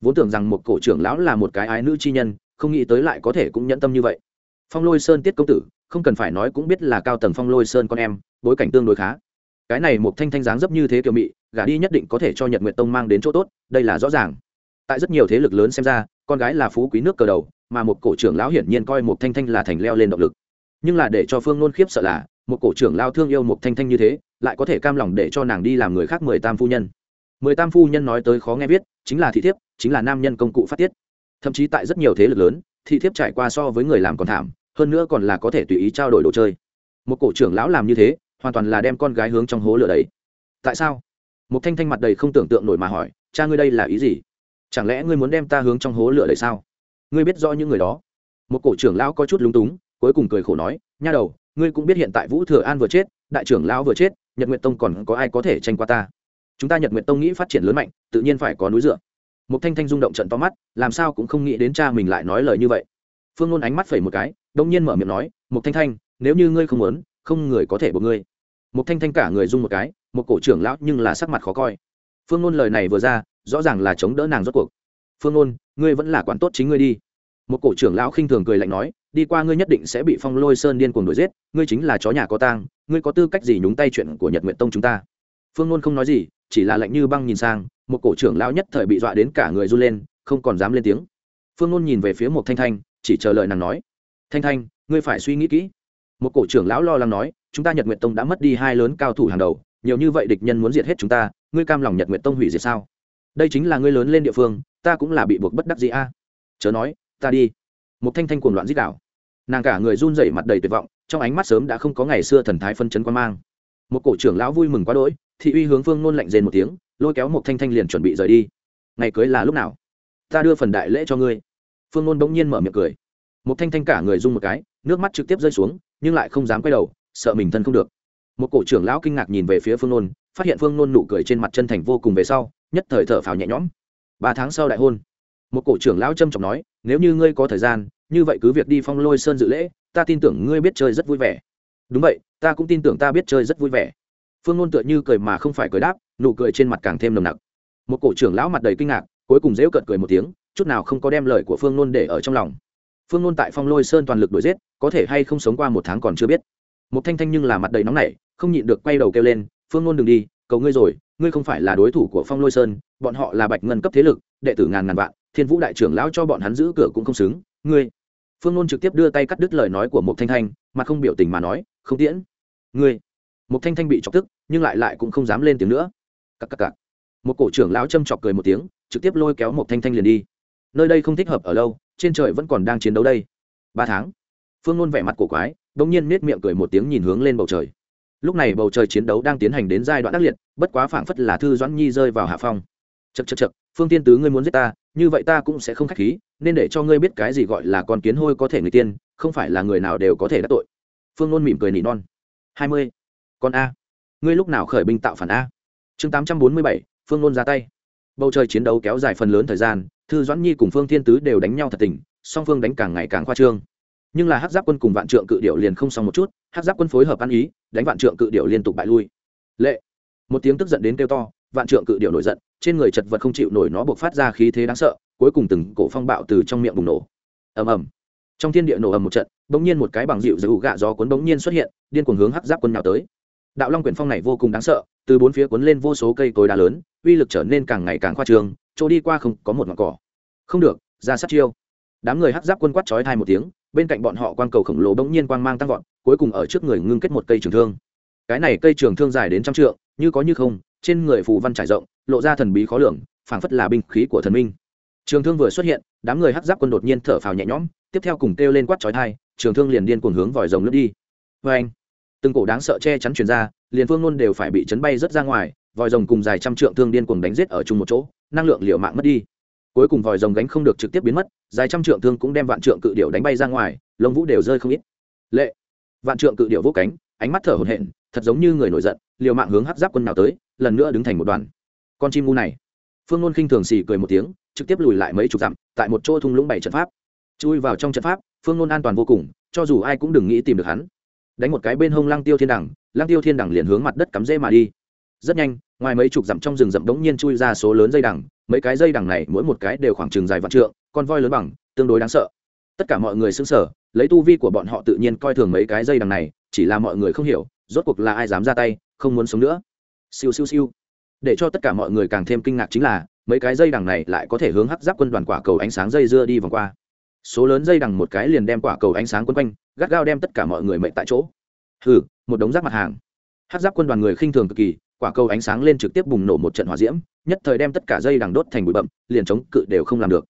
S1: Vốn tưởng rằng một cổ trưởng lão là một cái ái nữ chi nhân, không nghĩ tới lại có thể cũng nhẫn tâm như vậy phong lôi sơn tiết công tử, không cần phải nói cũng biết là cao tầng phong lôi sơn con em, bối cảnh tương đối khá. Cái này một thanh thanh dáng dấp như thế kiểu mị, gả đi nhất định có thể cho nhật nguyệt tông mang đến chỗ tốt, đây là rõ ràng. Tại rất nhiều thế lực lớn xem ra, con gái là phú quý nước cờ đầu, mà một cổ trưởng lão hiển nhiên coi một thanh thanh là thành leo lên động lực. Nhưng là để cho phương nôn khiếp sợ là, một cổ trưởng lao thương yêu một thanh thanh như thế, lại có thể cam lòng để cho nàng đi làm người khác mười tam phu nhân. Mười tam phu nhân nói tới khó nghe viết, chính là thị thiếp, chính là nam nhân công cụ phát tiết. Thậm chí tại rất nhiều thế lực lớn, thị thiếp trải qua so với người làm còn thảm hơn nữa còn là có thể tùy ý trao đổi đồ chơi. Một cổ trưởng lão làm như thế, hoàn toàn là đem con gái hướng trong hố lửa đấy tại sao? Một thanh thanh mặt đầy không tưởng tượng nổi mà hỏi, cha ngươi đây là ý gì? Chẳng lẽ ngươi muốn đem ta hướng trong hố lửa đấy sao? Ngươi biết rõ những người đó. Một cổ trưởng lão có chút lúng túng, cuối cùng cười khổ nói, nha đầu, ngươi cũng biết hiện tại vũ thừa an vừa chết, đại trưởng lão vừa chết, nhật nguyện tông còn có ai có thể tranh qua ta? Chúng ta nhật nguyện tông nghĩ phát triển lớn mạnh, tự nhiên phải có núi dựa. Một thanh thanh rung động trận to mắt, làm sao cũng không nghĩ đến cha mình lại nói lời như vậy. Phương ngôn ánh mắt phẩy một cái đông nhiên mở miệng nói một thanh thanh, nếu như ngươi không muốn, không người có thể buộc ngươi. Một thanh thanh cả người rung một cái, một cổ trưởng lão nhưng là sắc mặt khó coi. Phương ngôn lời này vừa ra, rõ ràng là chống đỡ nàng rốt cuộc. Phương ngôn ngươi vẫn là quản tốt chính ngươi đi. Một cổ trưởng lão khinh thường cười lạnh nói, đi qua ngươi nhất định sẽ bị phong lôi sơn điên cuồng đuổi giết, ngươi chính là chó nhà có tang, ngươi có tư cách gì nhúng tay chuyện của nhật nguyện tông chúng ta? Phương ngôn không nói gì, chỉ là lạnh như băng nhìn sang, một cổ trưởng lão nhất thời bị dọa đến cả người run lên, không còn dám lên tiếng. Phương ngôn nhìn về phía một thanh thanh, chỉ chờ lời nàng nói thanh thanh, ngươi phải suy nghĩ kỹ. Một cổ trưởng lão lo lắng nói, chúng ta nhật nguyện tông đã mất đi hai lớn cao thủ hàng đầu, nhiều như vậy địch nhân muốn diệt hết chúng ta, ngươi cam lòng nhật nguyện tông hủy diệt sao? Đây chính là ngươi lớn lên địa phương, ta cũng là bị buộc bất đắc gì a. Chớ nói, ta đi. Một thanh thanh cuồng loạn dích đảo nàng cả người run rẩy mặt đầy tuyệt vọng, trong ánh mắt sớm đã không có ngày xưa thần thái phân chấn quan mang. Một cổ trưởng lão vui mừng quá đỗi, thị uy hướng phương nôn lạnh rên một tiếng, lôi kéo một thanh thanh liền chuẩn bị rời đi. Ngày cưới là lúc nào? Ta đưa phần đại lễ cho ngươi. Phương nôn bỗng nhiên mở miệng cười một thanh thanh cả người rung một cái, nước mắt trực tiếp rơi xuống, nhưng lại không dám quay đầu, sợ mình thân không được. Một cổ trưởng lão kinh ngạc nhìn về phía phương nôn, phát hiện phương nôn nụ cười trên mặt chân thành vô cùng về sau, nhất thời thở phào nhẹ nhõm. Ba tháng sau đại hôn, một cổ trưởng lão trâm trọng nói, nếu như ngươi có thời gian, như vậy cứ việc đi phong lôi sơn dự lễ, ta tin tưởng ngươi biết chơi rất vui vẻ. Đúng vậy, ta cũng tin tưởng ta biết chơi rất vui vẻ. Phương nôn tựa như cười mà không phải cười đáp, nụ cười trên mặt càng thêm nồng nặc. Một cổ trưởng lão mặt đầy kinh ngạc, cuối cùng dễu cợt cười một tiếng, chút nào không có đem lời của phương nôn để ở trong lòng phương nôn tại phong lôi sơn toàn lực đuổi giết, có thể hay không sống qua một tháng còn chưa biết. Một thanh thanh nhưng là mặt đầy nóng nảy, không nhịn được quay đầu kêu lên, phương ngôn đừng đi, cầu ngươi rồi, ngươi không phải là đối thủ của phong lôi sơn, bọn họ là bạch ngân cấp thế lực, đệ tử ngàn ngàn vạn, thiên vũ đại trưởng lão cho bọn hắn giữ cửa cũng không xứng, ngươi. Phương nôn trực tiếp đưa tay cắt đứt lời nói của một thanh thanh mà không biểu tình mà nói, không tiễn, ngươi. Một thanh thanh bị chọc tức, nhưng lại lại cũng không dám lên tiếng nữa. Cắc cắc cắc một cổ trưởng lão châm chọc cười một tiếng, trực tiếp lôi kéo một thanh thanh liền đi. Nơi đây không thích hợp ở lâu trên trời vẫn còn đang chiến đấu đây. Ba tháng. Phương Nôn vẻ mặt cổ quái đ ỗ n g nhiên nết miệng cười một tiếng nhìn hướng lên bầu trời. Lúc này bầu trời chiến đấu đang tiến hành đến giai đoạn ác liệt, bất quá phảng phất là thư doãn nhi rơi vào hạ phong. Chật chật chật phương tiên tứ ngươi muốn giết ta, như vậy ta cũng sẽ không k h á c h khí, nên để cho ngươi biết cái gì gọi là con kiến hôi có thể người tiên, không phải là người nào đều có thể đắc tội. Phương Nôn mỉm cười nỉ non. Hai mươi. Con a. Ngươi lúc nào khởi binh tạo phản a? Chương tám trăm bốn mươi bảy, phương nôn ra tay. Bầu trời chiến đấu kéo dài phần lớn thời gian thư doãn nhi cùng phương thiên tứ đều đánh nhau thật tình, song phương đánh càng ngày càng khoa trương. Nhưng là hát giáp quân cùng vạn trượng cự điệu liền không xong một chút hát giáp quân phối hợp ăn ý, đánh vạn trượng cự điệu liên tục bại lui. Lệ. Một tiếng tức giận đến kêu to, vạn trượng cự điệu nổi giận, trên người chật vật không chịu nổi nó buộc phát ra khí thế đáng sợ, cuối cùng từng cổ phong bạo từ trong miệng bùng nổ. Ầm ầm. Trong thiên địa nổ ầm một trận, bỗng nhiên một cái bằng dịu giữ gạ gió cuốn bỗng nhiên xuất hiện, điên cuồng hướng hắc giáp quân nào tới đạo long quyển phong này vô cùng đáng sợ, từ bốn phía cuốn lên vô số cây cối đá lớn, uy lực trở nên càng ngày càng khoa trương, chỗ đi qua không có một ngọn cỏ. Không được, ra sát chiêu. Đám người hắc giáp quân quát chói thai một tiếng, bên cạnh bọn họ quang cầu khổng lồ bỗng nhiên quang mang tăng vọt, cuối cùng ở trước người ngưng kết một cây trường thương. Cái này cây trường thương dài đến trăm trượng, như có như không, trên người phù văn trải rộng, lộ ra thần bí khó lường, phảng phất là binh khí của thần minh. Trường thương vừa xuất hiện, đám người hắc giáp quân đột nhiên thở phào nhẹ nhõm, tiếp theo cùng kêu lên quát chói thai trường thương liền điên cuồng hướng vòi rồng lướt đi. Vê anh từng cổ đáng sợ che chắn truyền ra, liền phương luôn đều phải bị chấn bay rất ra ngoài, vòi rồng cùng dài trăm trượng thương điên cuồng đánh giết ở chung một chỗ, năng lượng liệu mạng mất đi. Cuối cùng vòi rồng gánh không được trực tiếp biến mất, dài trăm trượng thương cũng đem vạn trượng cự điệu đánh bay ra ngoài, lông vũ đều rơi không ít. Lệ. Vạn trượng cự điệu vỗ cánh, ánh mắt thở hổn hển, thật giống như người nổi giận, liều mạng hướng hắc giáp quân nào tới, lần nữa đứng thành một đoàn. Con chim ngu này. Phương luôn khinh thường xì cười một tiếng, trực tiếp lùi lại mấy chục dặm, tại một chỗ thung lũng bảy trận pháp. Chui vào trong trận pháp, phương luôn an toàn vô cùng, cho dù ai cũng đừng nghĩ tìm được hắn đánh một cái bên hông lăng tiêu thiên đẳng lăng tiêu thiên đẳng liền hướng mặt đất cắm rễ mà đi. Rất nhanh, ngoài mấy chục dặm trong rừng rậm đống nhiên chui ra số lớn dây đằng, mấy cái dây đằng này mỗi một cái đều khoảng chừng dài vạn trượng, con voi lớn bằng, tương đối đáng sợ. Tất cả mọi người xứng sở lấy tu vi của bọn họ tự nhiên coi thường mấy cái dây đằng này, chỉ là mọi người không hiểu, rốt cuộc là ai dám ra tay, không muốn sống nữa. Siêu siêu siêu. Để cho tất cả mọi người càng thêm kinh ngạc chính là, mấy cái dây đằng này lại có thể hướng hắc giáp quân đoàn quả cầu ánh sáng dây dưa đi vòng qua. Số lớn dây đằng một cái liền đem quả cầu ánh sáng quân quanh gắt gao đem tất cả mọi người mệnh tại chỗ. Hừ, một đống rác mặt hàng. Hát giáp quân đoàn người khinh thường cực kỳ, quả cầu ánh sáng lên trực tiếp bùng nổ một trận hỏa diễm, nhất thời đem tất cả dây đằng đốt thành bụi bậm liền chống cự đều không làm được.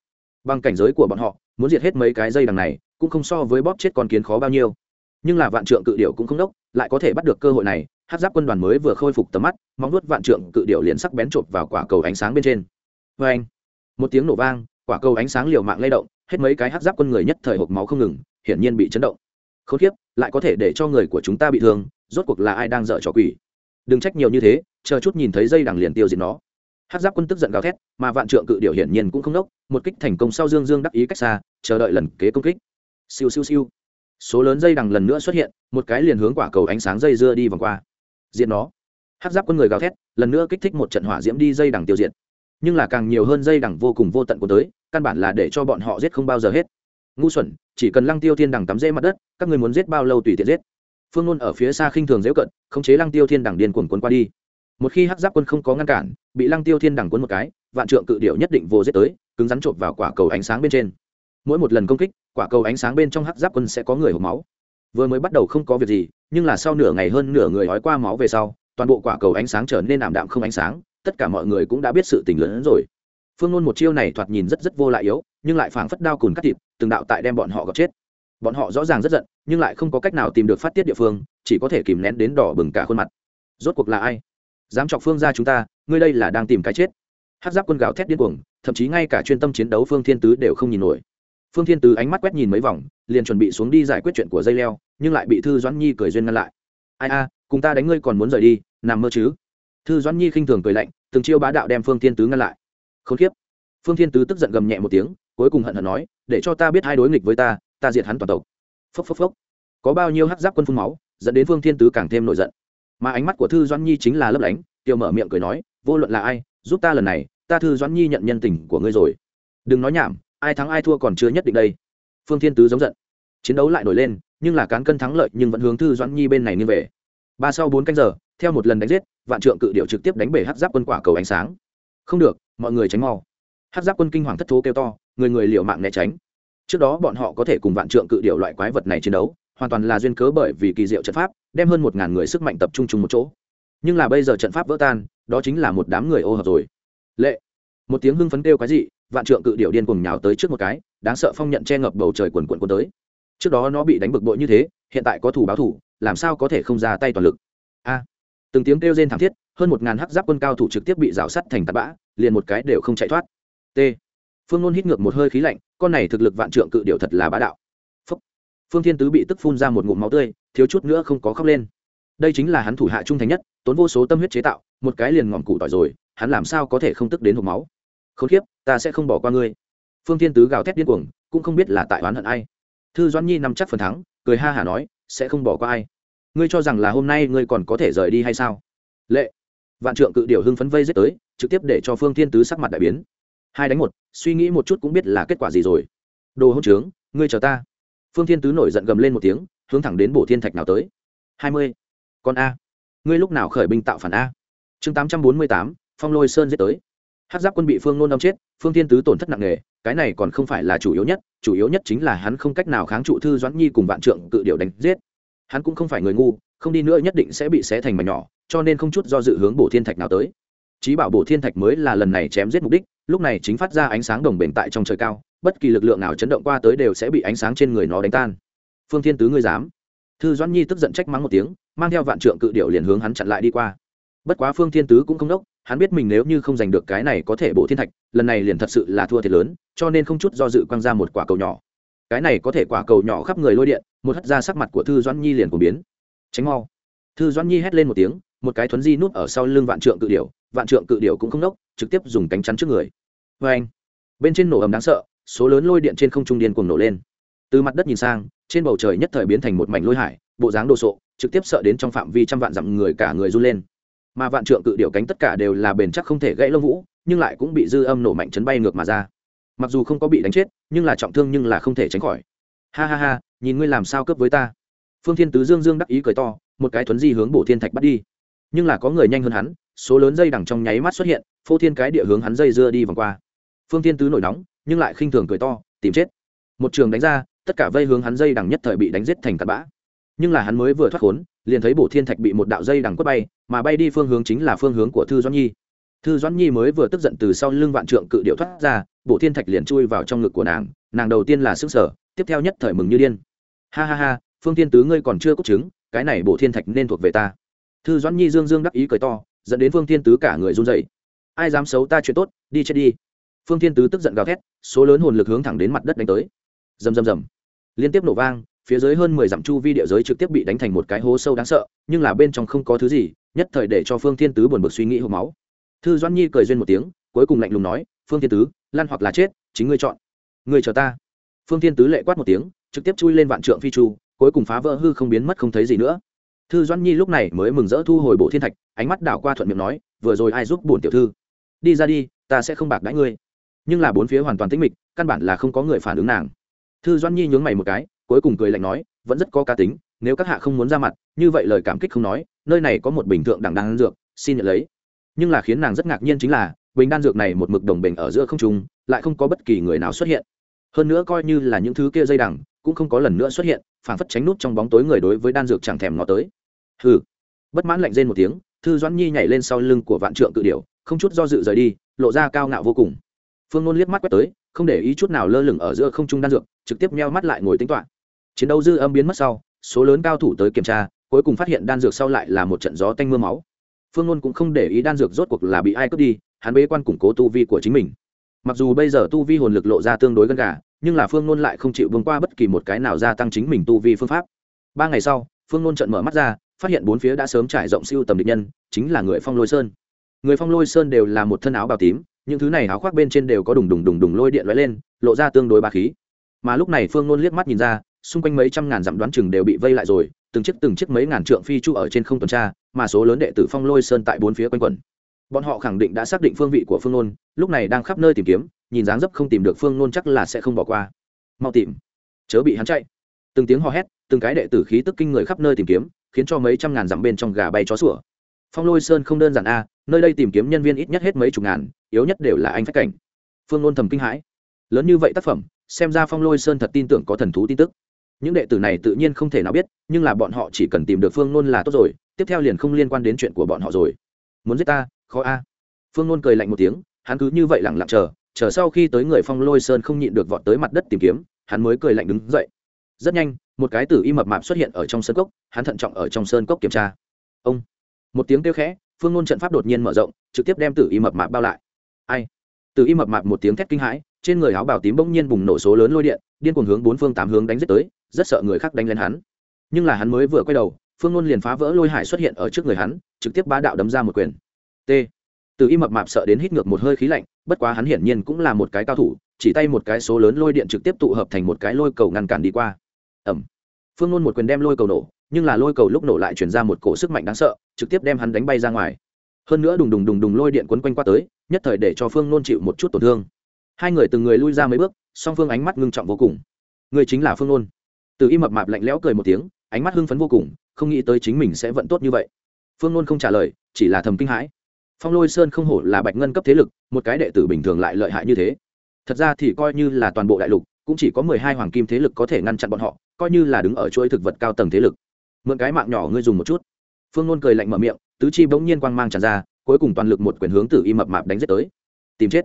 S1: Bằng cảnh giới của bọn họ, muốn diệt hết mấy cái dây đằng này, cũng không so với bóp chết con kiến khó bao nhiêu. Nhưng là vạn trượng cự điệu cũng không đốc, lại có thể bắt được cơ hội này, hát giáp quân đoàn mới vừa khôi phục tầm mắt, móng nuốt vạn trượng cự điệu liền sắc bén chộp vào quả cầu ánh sáng bên trên. Vê anh, một tiếng nổ vang, quả cầu ánh sáng liều mạng lay động, hết mấy cái hát giáp quân người nhất thời hộp máu không ngừng, hiển nhiên bị chấn động khốn kiếp, lại có thể để cho người của chúng ta bị thương, rốt cuộc là ai đang dở trò quỷ? Đừng trách nhiều như thế, chờ chút nhìn thấy dây đằng liền tiêu diệt nó. Hát giáp quân tức giận gào thét, mà vạn trượng cự điệu hiển nhiên cũng không nốc, một kích thành công sau dương dương đắc ý cách xa, chờ đợi lần kế công kích. Siêu siêu siêu. Số lớn dây đằng lần nữa xuất hiện, một cái liền hướng quả cầu ánh sáng dây dưa đi vòng qua. Diện nó. Hát giáp quân người gào thét, lần nữa kích thích một trận hỏa diễm đi dây đằng tiêu diệt. Nhưng là càng nhiều hơn dây đằng vô cùng vô tận của tới, căn bản là để cho bọn họ giết không bao giờ hết ngu xuẩn, chỉ cần lăng tiêu thiên đằng tắm rễ mặt đất, các người muốn giết bao lâu tùy tiện giết. Phương ngôn ở phía xa khinh thường dễu cận, khống chế lăng tiêu thiên đằng điên cuồng cuốn qua đi. Một khi hắc giáp quân không có ngăn cản, bị lăng tiêu thiên đằng cuốn một cái, vạn trượng cự điệu nhất định vô giết tới, cứng rắn trộm vào quả cầu ánh sáng bên trên. Mỗi một lần công kích, quả cầu ánh sáng bên trong hắc giáp quân sẽ có người hộp máu. Vừa mới bắt đầu không có việc gì, nhưng là sau nửa ngày hơn nửa người hói qua máu về sau, toàn bộ quả cầu ánh sáng trở nên ảm đạm không ánh sáng, tất cả mọi người cũng đã biết sự tình lớn rồi phương nôn một chiêu này thoạt nhìn rất rất vô lại yếu, nhưng lại phảng phất đao cùn cắt thịt, từng đạo tại đem bọn họ gặp chết. Bọn họ rõ ràng rất giận, nhưng lại không có cách nào tìm được phát tiết địa phương, chỉ có thể kìm nén đến đỏ bừng cả khuôn mặt. Rốt cuộc là ai? Dám chọc phương ra chúng ta, ngươi đây là đang tìm cái chết. Hát giáp quân gào thét điên cuồng, thậm chí ngay cả chuyên tâm chiến đấu phương thiên tứ đều không nhìn nổi. Phương thiên tứ ánh mắt quét nhìn mấy vòng, liền chuẩn bị xuống đi giải quyết chuyện của dây leo, nhưng lại bị thư doãn nhi cười duyên ngăn lại. Ai a, cùng ta đánh ngươi còn muốn rời đi, nằm mơ chứ? Thư doãn nhi khinh thường cười lạnh, từng chiêu bá đạo đem phương thiên tứ ngăn lại không kiếp. phương thiên tứ tức giận gầm nhẹ một tiếng, cuối cùng hận hận nói, để cho ta biết hai đối nghịch với ta ta diệt hắn toàn tộc. Phốc phốc phốc. Có bao nhiêu hắc giáp quân phun máu, dẫn đến phương thiên tứ càng thêm nổi giận. Mà ánh mắt của thư doãn nhi chính là lấp lánh, tiêu mở miệng cười nói, vô luận là ai, giúp ta lần này, ta thư doãn nhi nhận nhân tình của ngươi rồi. Đừng nói nhảm, ai thắng ai thua còn chưa nhất định đây. Phương thiên tứ giống giận. Chiến đấu lại nổi lên, nhưng là cán cân thắng lợi nhưng vẫn hướng thư doãn nhi bên này nghiêng về. Ba sau bốn canh giờ, theo một lần đánh giết, vạn trượng cự điệu trực tiếp đánh bể hắc giáp quân quả cầu ánh sáng. Không được mọi người tránh mau. Hát giáp quân kinh hoàng thất thố kêu to, người người liều mạng né tránh. Trước đó bọn họ có thể cùng vạn trượng cự điệu loại quái vật này chiến đấu, hoàn toàn là duyên cớ bởi vì kỳ diệu trận pháp, đem hơn một ngàn người sức mạnh tập trung chung một chỗ. Nhưng là bây giờ trận pháp vỡ tan, đó chính là một đám người ô hợp rồi. Lệ. Một tiếng hưng phấn kêu quái dị, vạn trượng cự điệu điên cùng nhào tới trước một cái, đáng sợ phong nhận che ngập bầu trời quần quần quần tới. Trước đó nó bị đánh bực bội như thế, hiện tại có thủ báo thủ, làm sao có thể không ra tay toàn lực? Từng tiếng kêu rên thảm thiết hơn một ngàn hắc giáp quân cao thủ trực tiếp bị rào sắt thành tạt bã liền một cái đều không chạy thoát. T. Phương nôn hít ngược một hơi khí lạnh con này thực lực vạn trượng cự điệu thật là bá đạo. Phúc. phương thiên tứ bị tức phun ra một ngụm máu tươi thiếu chút nữa không có khóc lên. Đây chính là hắn thủ hạ trung thành nhất tốn vô số tâm huyết chế tạo một cái liền ngọn cụ tỏi rồi hắn làm sao có thể không tức đến hộp máu? Không kiếp, ta sẽ không bỏ qua ngươi. Phương thiên tứ gào thét điên cuồng cũng không biết là tại oán hận ai. Thư doãn nhi nằm chắc phần thắng cười ha hả nói sẽ không bỏ qua ai ngươi cho rằng là hôm nay ngươi còn có thể rời đi hay sao? Lệ. Vạn trượng cự điều hưng phấn vây giết tới, trực tiếp để cho phương thiên tứ sắc mặt đại biến. Hai đánh một, suy nghĩ một chút cũng biết là kết quả gì rồi. Đồ hỗn trướng, ngươi chờ ta. Phương thiên tứ nổi giận gầm lên một tiếng, hướng thẳng đến bổ thiên thạch nào tới. Hai mươi. Con a. Ngươi lúc nào khởi binh tạo phản a? Chương tám trăm bốn mươi tám, phong lôi sơn giết tới. Hát giáp quân bị phương nôn đâm chết, phương thiên tứ tổn thất nặng nề, cái này còn không phải là chủ yếu nhất, chủ yếu nhất chính là hắn không cách nào kháng trụ thư doãn nhi cùng vạn trượng cự điệu đánh giết hắn cũng không phải người ngu, không đi nữa nhất định sẽ bị xé thành mảnh nhỏ, cho nên không chút do dự hướng bổ thiên thạch nào tới. Chí bảo bổ thiên thạch mới là lần này chém giết mục đích, lúc này chính phát ra ánh sáng đồng bền tại trong trời cao, bất kỳ lực lượng nào chấn động qua tới đều sẽ bị ánh sáng trên người nó đánh tan. Phương thiên tứ ngươi dám? Thư doãn nhi tức giận trách mắng một tiếng, mang theo vạn trượng cự điệu liền hướng hắn chặn lại đi qua. Bất quá phương thiên tứ cũng không đốc, hắn biết mình nếu như không giành được cái này có thể bổ thiên thạch, lần này liền thật sự là thua thiệt lớn, cho nên không chút do dự quăng ra một quả cầu nhỏ cái này có thể quả cầu nhỏ khắp người lôi điện, một hất ra sắc mặt của thư doãn nhi liền của biến. Tránh mau. Thư doãn nhi hét lên một tiếng, một cái thuấn di nút ở sau lưng vạn trượng cự điểu, vạn trượng cự điểu cũng không đốc trực tiếp dùng cánh chắn trước người. Vê anh bên trên nổ ầm đáng sợ, số lớn lôi điện trên không trung điên cuồng nổ lên. Từ mặt đất nhìn sang, trên bầu trời nhất thời biến thành một mảnh lôi hải, bộ dáng đồ sộ, trực tiếp sợ đến trong phạm vi trăm vạn dặm người cả người run lên. Mà vạn trượng cự điểu cánh tất cả đều là bền chắc không thể gãy lông vũ, nhưng lại cũng bị dư âm nổ mạnh chấn bay ngược mà ra mặc dù không có bị đánh chết, nhưng là trọng thương nhưng là không thể tránh khỏi. Ha ha ha, nhìn ngươi làm sao cướp với ta. Phương thiên tứ dương dương đắc ý cười to, một cái thuấn di hướng bổ thiên thạch bắt đi. Nhưng là có người nhanh hơn hắn, số lớn dây đằng trong nháy mắt xuất hiện, phô thiên cái địa hướng hắn dây dưa đi vòng qua. Phương thiên tứ nổi nóng, nhưng lại khinh thường cười to, tìm chết. Một trường đánh ra, tất cả vây hướng hắn dây đằng nhất thời bị đánh giết thành cặn bã. Nhưng là hắn mới vừa thoát khốn, liền thấy bổ thiên thạch bị một đạo dây đằng quất bay, mà bay đi phương hướng chính là phương hướng của thư doãn nhi thư doãn nhi mới vừa tức giận từ sau lưng vạn trượng cự điệu thoát ra bộ thiên thạch liền chui vào trong ngực của nàng nàng đầu tiên là sức sở tiếp theo nhất thời mừng như điên. Ha ha ha, phương tiên tứ ngươi còn chưa cốt chứng, cái này bộ thiên thạch nên thuộc về ta. Thư doãn nhi dương dương đắc ý cười to, dẫn đến phương tiên tứ cả người run dậy ai dám xấu ta chuyện tốt, đi chết đi. Phương tiên tứ tức giận gào thét, số lớn hồn lực hướng thẳng đến mặt đất đánh tới. Rầm rầm rầm. Liên tiếp nổ vang, phía dưới hơn mười dặm chu vi địa giới trực tiếp bị đánh thành một cái hố sâu đáng sợ, nhưng là bên trong không có thứ gì, nhất thời để cho phương thiên tứ buồn bực suy nghĩ hộp máu thư doãn nhi cười duyên một tiếng, cuối cùng lạnh lùng nói, phương thiên tứ, lan hoặc là chết, chính ngươi chọn. Ngươi chờ ta. Phương thiên tứ lệ quát một tiếng, trực tiếp chui lên vạn trượng phi chu, cuối cùng phá vỡ hư không biến mất không thấy gì nữa. Thư doãn nhi lúc này mới mừng rỡ thu hồi bộ thiên thạch, ánh mắt đảo qua thuận miệng nói, vừa rồi ai giúp bổn tiểu thư? Đi ra đi, ta sẽ không bạc đãi ngươi. Nhưng là bốn phía hoàn toàn tĩnh mịch, căn bản là không có người phản ứng nàng. Thư doãn nhi nhướng mày một cái, cuối cùng cười lạnh nói, vẫn rất có cá tính, nếu các hạ không muốn ra mặt, như vậy lời cảm kích không nói, nơi này có một bình thượng đẳng đang dược, xin nhận lấy nhưng là khiến nàng rất ngạc nhiên chính là, bình đan dược này một mực đồng bình ở giữa không trung, lại không có bất kỳ người nào xuất hiện. Hơn nữa coi như là những thứ kia dây đằng, cũng không có lần nữa xuất hiện, phản phất tránh nút trong bóng tối người đối với đan dược chẳng thèm ngó tới. Hừ. Bất mãn lạnh rên một tiếng, thư doãn nhi nhảy lên sau lưng của vạn trượng cự điểu, không chút do dự rời đi, lộ ra cao ngạo vô cùng. Phương nôn liếc mắt quét tới, không để ý chút nào lơ lửng ở giữa không trung đan dược, trực tiếp meo mắt lại ngồi tính toán. Chiến đấu dư âm biến mất sau, số lớn cao thủ tới kiểm tra, cuối cùng phát hiện đan dược sau lại là một trận gió tanh mưa máu phương ngôn cũng không để ý đan dược rốt cuộc là bị ai cướp đi, hắn bế quan củng cố tu vi của chính mình. Mặc dù bây giờ tu vi hồn lực lộ ra tương đối gần gà, nhưng là phương ngôn lại không chịu vương qua bất kỳ một cái nào gia tăng chính mình tu vi phương pháp. Ba ngày sau, phương ngôn trận mở mắt ra, phát hiện bốn phía đã sớm trải rộng siêu tầm địch nhân, chính là người phong lôi sơn. Người phong lôi sơn đều là một thân áo bào tím, những thứ này áo khoác bên trên đều có đùng đùng đùng đùng lôi điện lóe lên, lộ ra tương đối ba khí. Mà lúc này phương nôn liếc mắt nhìn ra, xung quanh mấy trăm ngàn dặm đoán chừng đều bị vây lại rồi, từng chiếc từng chiếc mấy ngàn trượng phi chu ở trên không tuần tra mà số lớn đệ tử phong lôi sơn tại bốn phía quanh quẩn. Bọn họ khẳng định đã xác định phương vị của phương nôn, lúc này đang khắp nơi tìm kiếm, nhìn dáng dấp không tìm được phương nôn chắc là sẽ không bỏ qua. Mau tìm. Chớ bị hắn chạy. Từng tiếng hò hét, từng cái đệ tử khí tức kinh người khắp nơi tìm kiếm, khiến cho mấy trăm ngàn dặm bên trong gà bay chó sủa. Phong lôi sơn không đơn giản a, nơi đây tìm kiếm nhân viên ít nhất hết mấy chục ngàn, yếu nhất đều là anh phách cảnh. Phương nôn thầm kinh hãi. Lớn như vậy tác phẩm, xem ra phong lôi sơn thật tin tưởng có thần thú tin tức. Những đệ tử này tự nhiên không thể nào biết, nhưng là bọn họ chỉ cần tìm được phương nôn là tốt rồi tiếp theo liền không liên quan đến chuyện của bọn họ rồi. Muốn giết ta? Khó a. Phương nôn cười lạnh một tiếng, hắn cứ như vậy lẳng lặng chờ chờ sau khi tới người phong lôi sơn không nhịn được vọt tới mặt đất tìm kiếm, hắn mới cười lạnh đứng dậy. Rất nhanh, một cái tử y mập mạp xuất hiện ở trong sơn cốc, hắn thận trọng ở trong sơn cốc kiểm tra. Ông! Một tiếng kêu khẽ, phương ngôn trận pháp đột nhiên mở rộng, trực tiếp đem tử y mập mạp bao lại. Ai? Tử y mập mạp một tiếng thét kinh hãi, trên người áo bào tím bỗng nhiên bùng nổ số lớn lôi điện, điên cuồng hướng bốn phương tám hướng đánh giết tới, rất sợ người khác đánh lên hắn. Nhưng là hắn mới vừa quay đầu phương ngôn liền phá vỡ lôi hải xuất hiện ở trước người hắn, trực tiếp bá đạo đấm ra một quyền. T. Từ y mập mạp sợ đến hít ngược một hơi khí lạnh, bất quá hắn hiển nhiên cũng là một cái cao thủ, chỉ tay một cái số lớn lôi điện trực tiếp tụ hợp thành một cái lôi cầu ngăn cản đi qua. Ẩm phương ngôn một quyền đem lôi cầu nổ, nhưng là lôi cầu lúc nổ lại chuyển ra một cổ sức mạnh đáng sợ, trực tiếp đem hắn đánh bay ra ngoài. Hơn nữa đùng đùng đùng đùng lôi điện quấn quanh qua tới, nhất thời để cho phương nôn chịu một chút tổn thương. Hai người từng người lui ra mấy bước, song phương ánh mắt ngưng trọng vô cùng. Người chính là phương nôn từ y mập mạp lạnh lẽo cười một tiếng, ánh mắt hưng phấn vô cùng không nghĩ tới chính mình sẽ vận tốt như vậy. Phương Luân không trả lời, chỉ là thầm kinh hãi. Phong lôi sơn không hổ là bạch ngân cấp thế lực, một cái đệ tử bình thường lại lợi hại như thế. Thật ra thì coi như là toàn bộ đại lục, cũng chỉ có mười hai hoàng kim thế lực có thể ngăn chặn bọn họ, coi như là đứng ở chuỗi thực vật cao tầng thế lực. Mượn cái mạng nhỏ ngươi dùng một chút. Phương Luân cười lạnh mở miệng, tứ chi bỗng nhiên quang mang tràn ra, cuối cùng toàn lực một quyền hướng tử y mập mạp đánh giết tới. Tìm chết.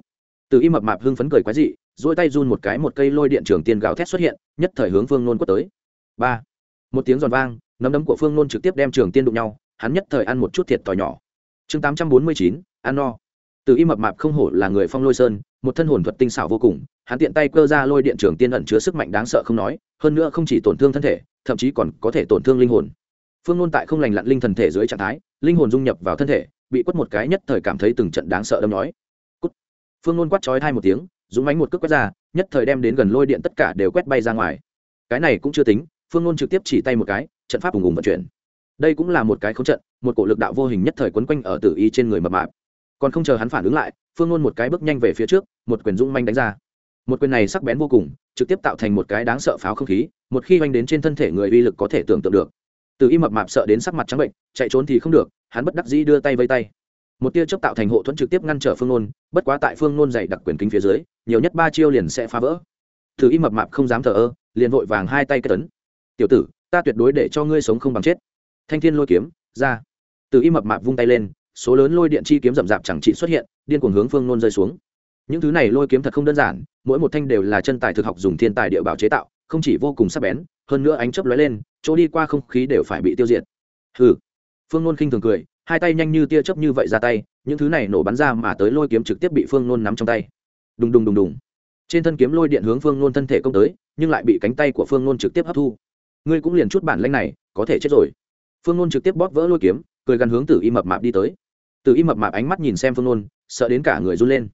S1: Tử y mập mạp hưng phấn cười quái dị dỗi tay run một cái một cây lôi điện trường tiên gào thét xuất hiện, nhất thời hướng phương nôn quất tới. Ba. Một tiếng giòn vang nấm đấm của phương nôn trực tiếp đem trường tiên đụng nhau, hắn nhất thời ăn một chút thiệt t nhỏ. Chương tám trăm bốn mươi chín, ăn no. Từ y mập mạp không hổ là người phong lôi sơn, một thân hồn thuật tinh xảo vô cùng, hắn tiện tay cơ ra lôi điện trường tiên ẩn chứa sức mạnh đáng sợ không nói, hơn nữa không chỉ tổn thương thân thể, thậm chí còn có thể tổn thương linh hồn. Phương nôn tại không lành lặn linh thần thể dưới trạng thái, linh hồn dung nhập vào thân thể, bị quất một cái nhất thời cảm thấy từng trận đáng sợ đâm nói Cút. phương nôn quát chói thai một tiếng, dũng mánh một cước quét ra, nhất thời đem đến gần lôi điện tất cả đều quét bay ra ngoài. Cái này cũng chưa tính, phương nôn trực tiếp chỉ tay một cái trận pháp ùng ùng vận chuyển. Đây cũng là một cái không trận, một cổ lực đạo vô hình nhất thời quấn quanh ở tử y trên người mập mạp. Còn không chờ hắn phản ứng lại, phương nôn một cái bước nhanh về phía trước, một quyền dung manh đánh ra. Một quyền này sắc bén vô cùng, trực tiếp tạo thành một cái đáng sợ pháo không khí, một khi oanh đến trên thân thể người uy lực có thể tưởng tượng được. Từ y mập mạp sợ đến sắc mặt trắng bệnh, chạy trốn thì không được, hắn bất đắc dĩ đưa tay vây tay. Một tia chớp tạo thành hộ thuẫn trực tiếp ngăn trở phương nôn bất quá tại phương nôn dày đặc quyền kính phía dưới, nhiều nhất ba chiêu liền sẽ phá vỡ. Từ y mập mạp không dám thờ ơ, liền vội vàng hai tay kết tấn tiểu tử ta tuyệt đối để cho ngươi sống không bằng chết. Thanh thiên lôi kiếm, ra. Từ y mập mạp vung tay lên, số lớn lôi điện chi kiếm rậm rạp chẳng trị xuất hiện, điên cuồng hướng phương nôn rơi xuống. Những thứ này lôi kiếm thật không đơn giản, mỗi một thanh đều là chân tài thực học dùng thiên tài địa bảo chế tạo, không chỉ vô cùng sắc bén, hơn nữa ánh chớp lóe lên, chỗ đi qua không khí đều phải bị tiêu diệt. Hừ. Phương nôn khinh thường cười, hai tay nhanh như tia chớp như vậy ra tay, những thứ này nổ bắn ra mà tới lôi kiếm trực tiếp bị phương nôn nắm trong tay. Đùng đùng đùng đùng. Trên thân kiếm lôi điện hướng phương nôn thân thể công tới, nhưng lại bị cánh tay của phương nôn trực tiếp hấp thu ngươi cũng liền chút bản lanh này, có thể chết rồi. Phương nôn trực tiếp bóp vỡ lôi kiếm, cười gắn hướng tử y mập mạp đi tới. Tử y mập mạp ánh mắt nhìn xem phương nôn, sợ đến cả người run lên.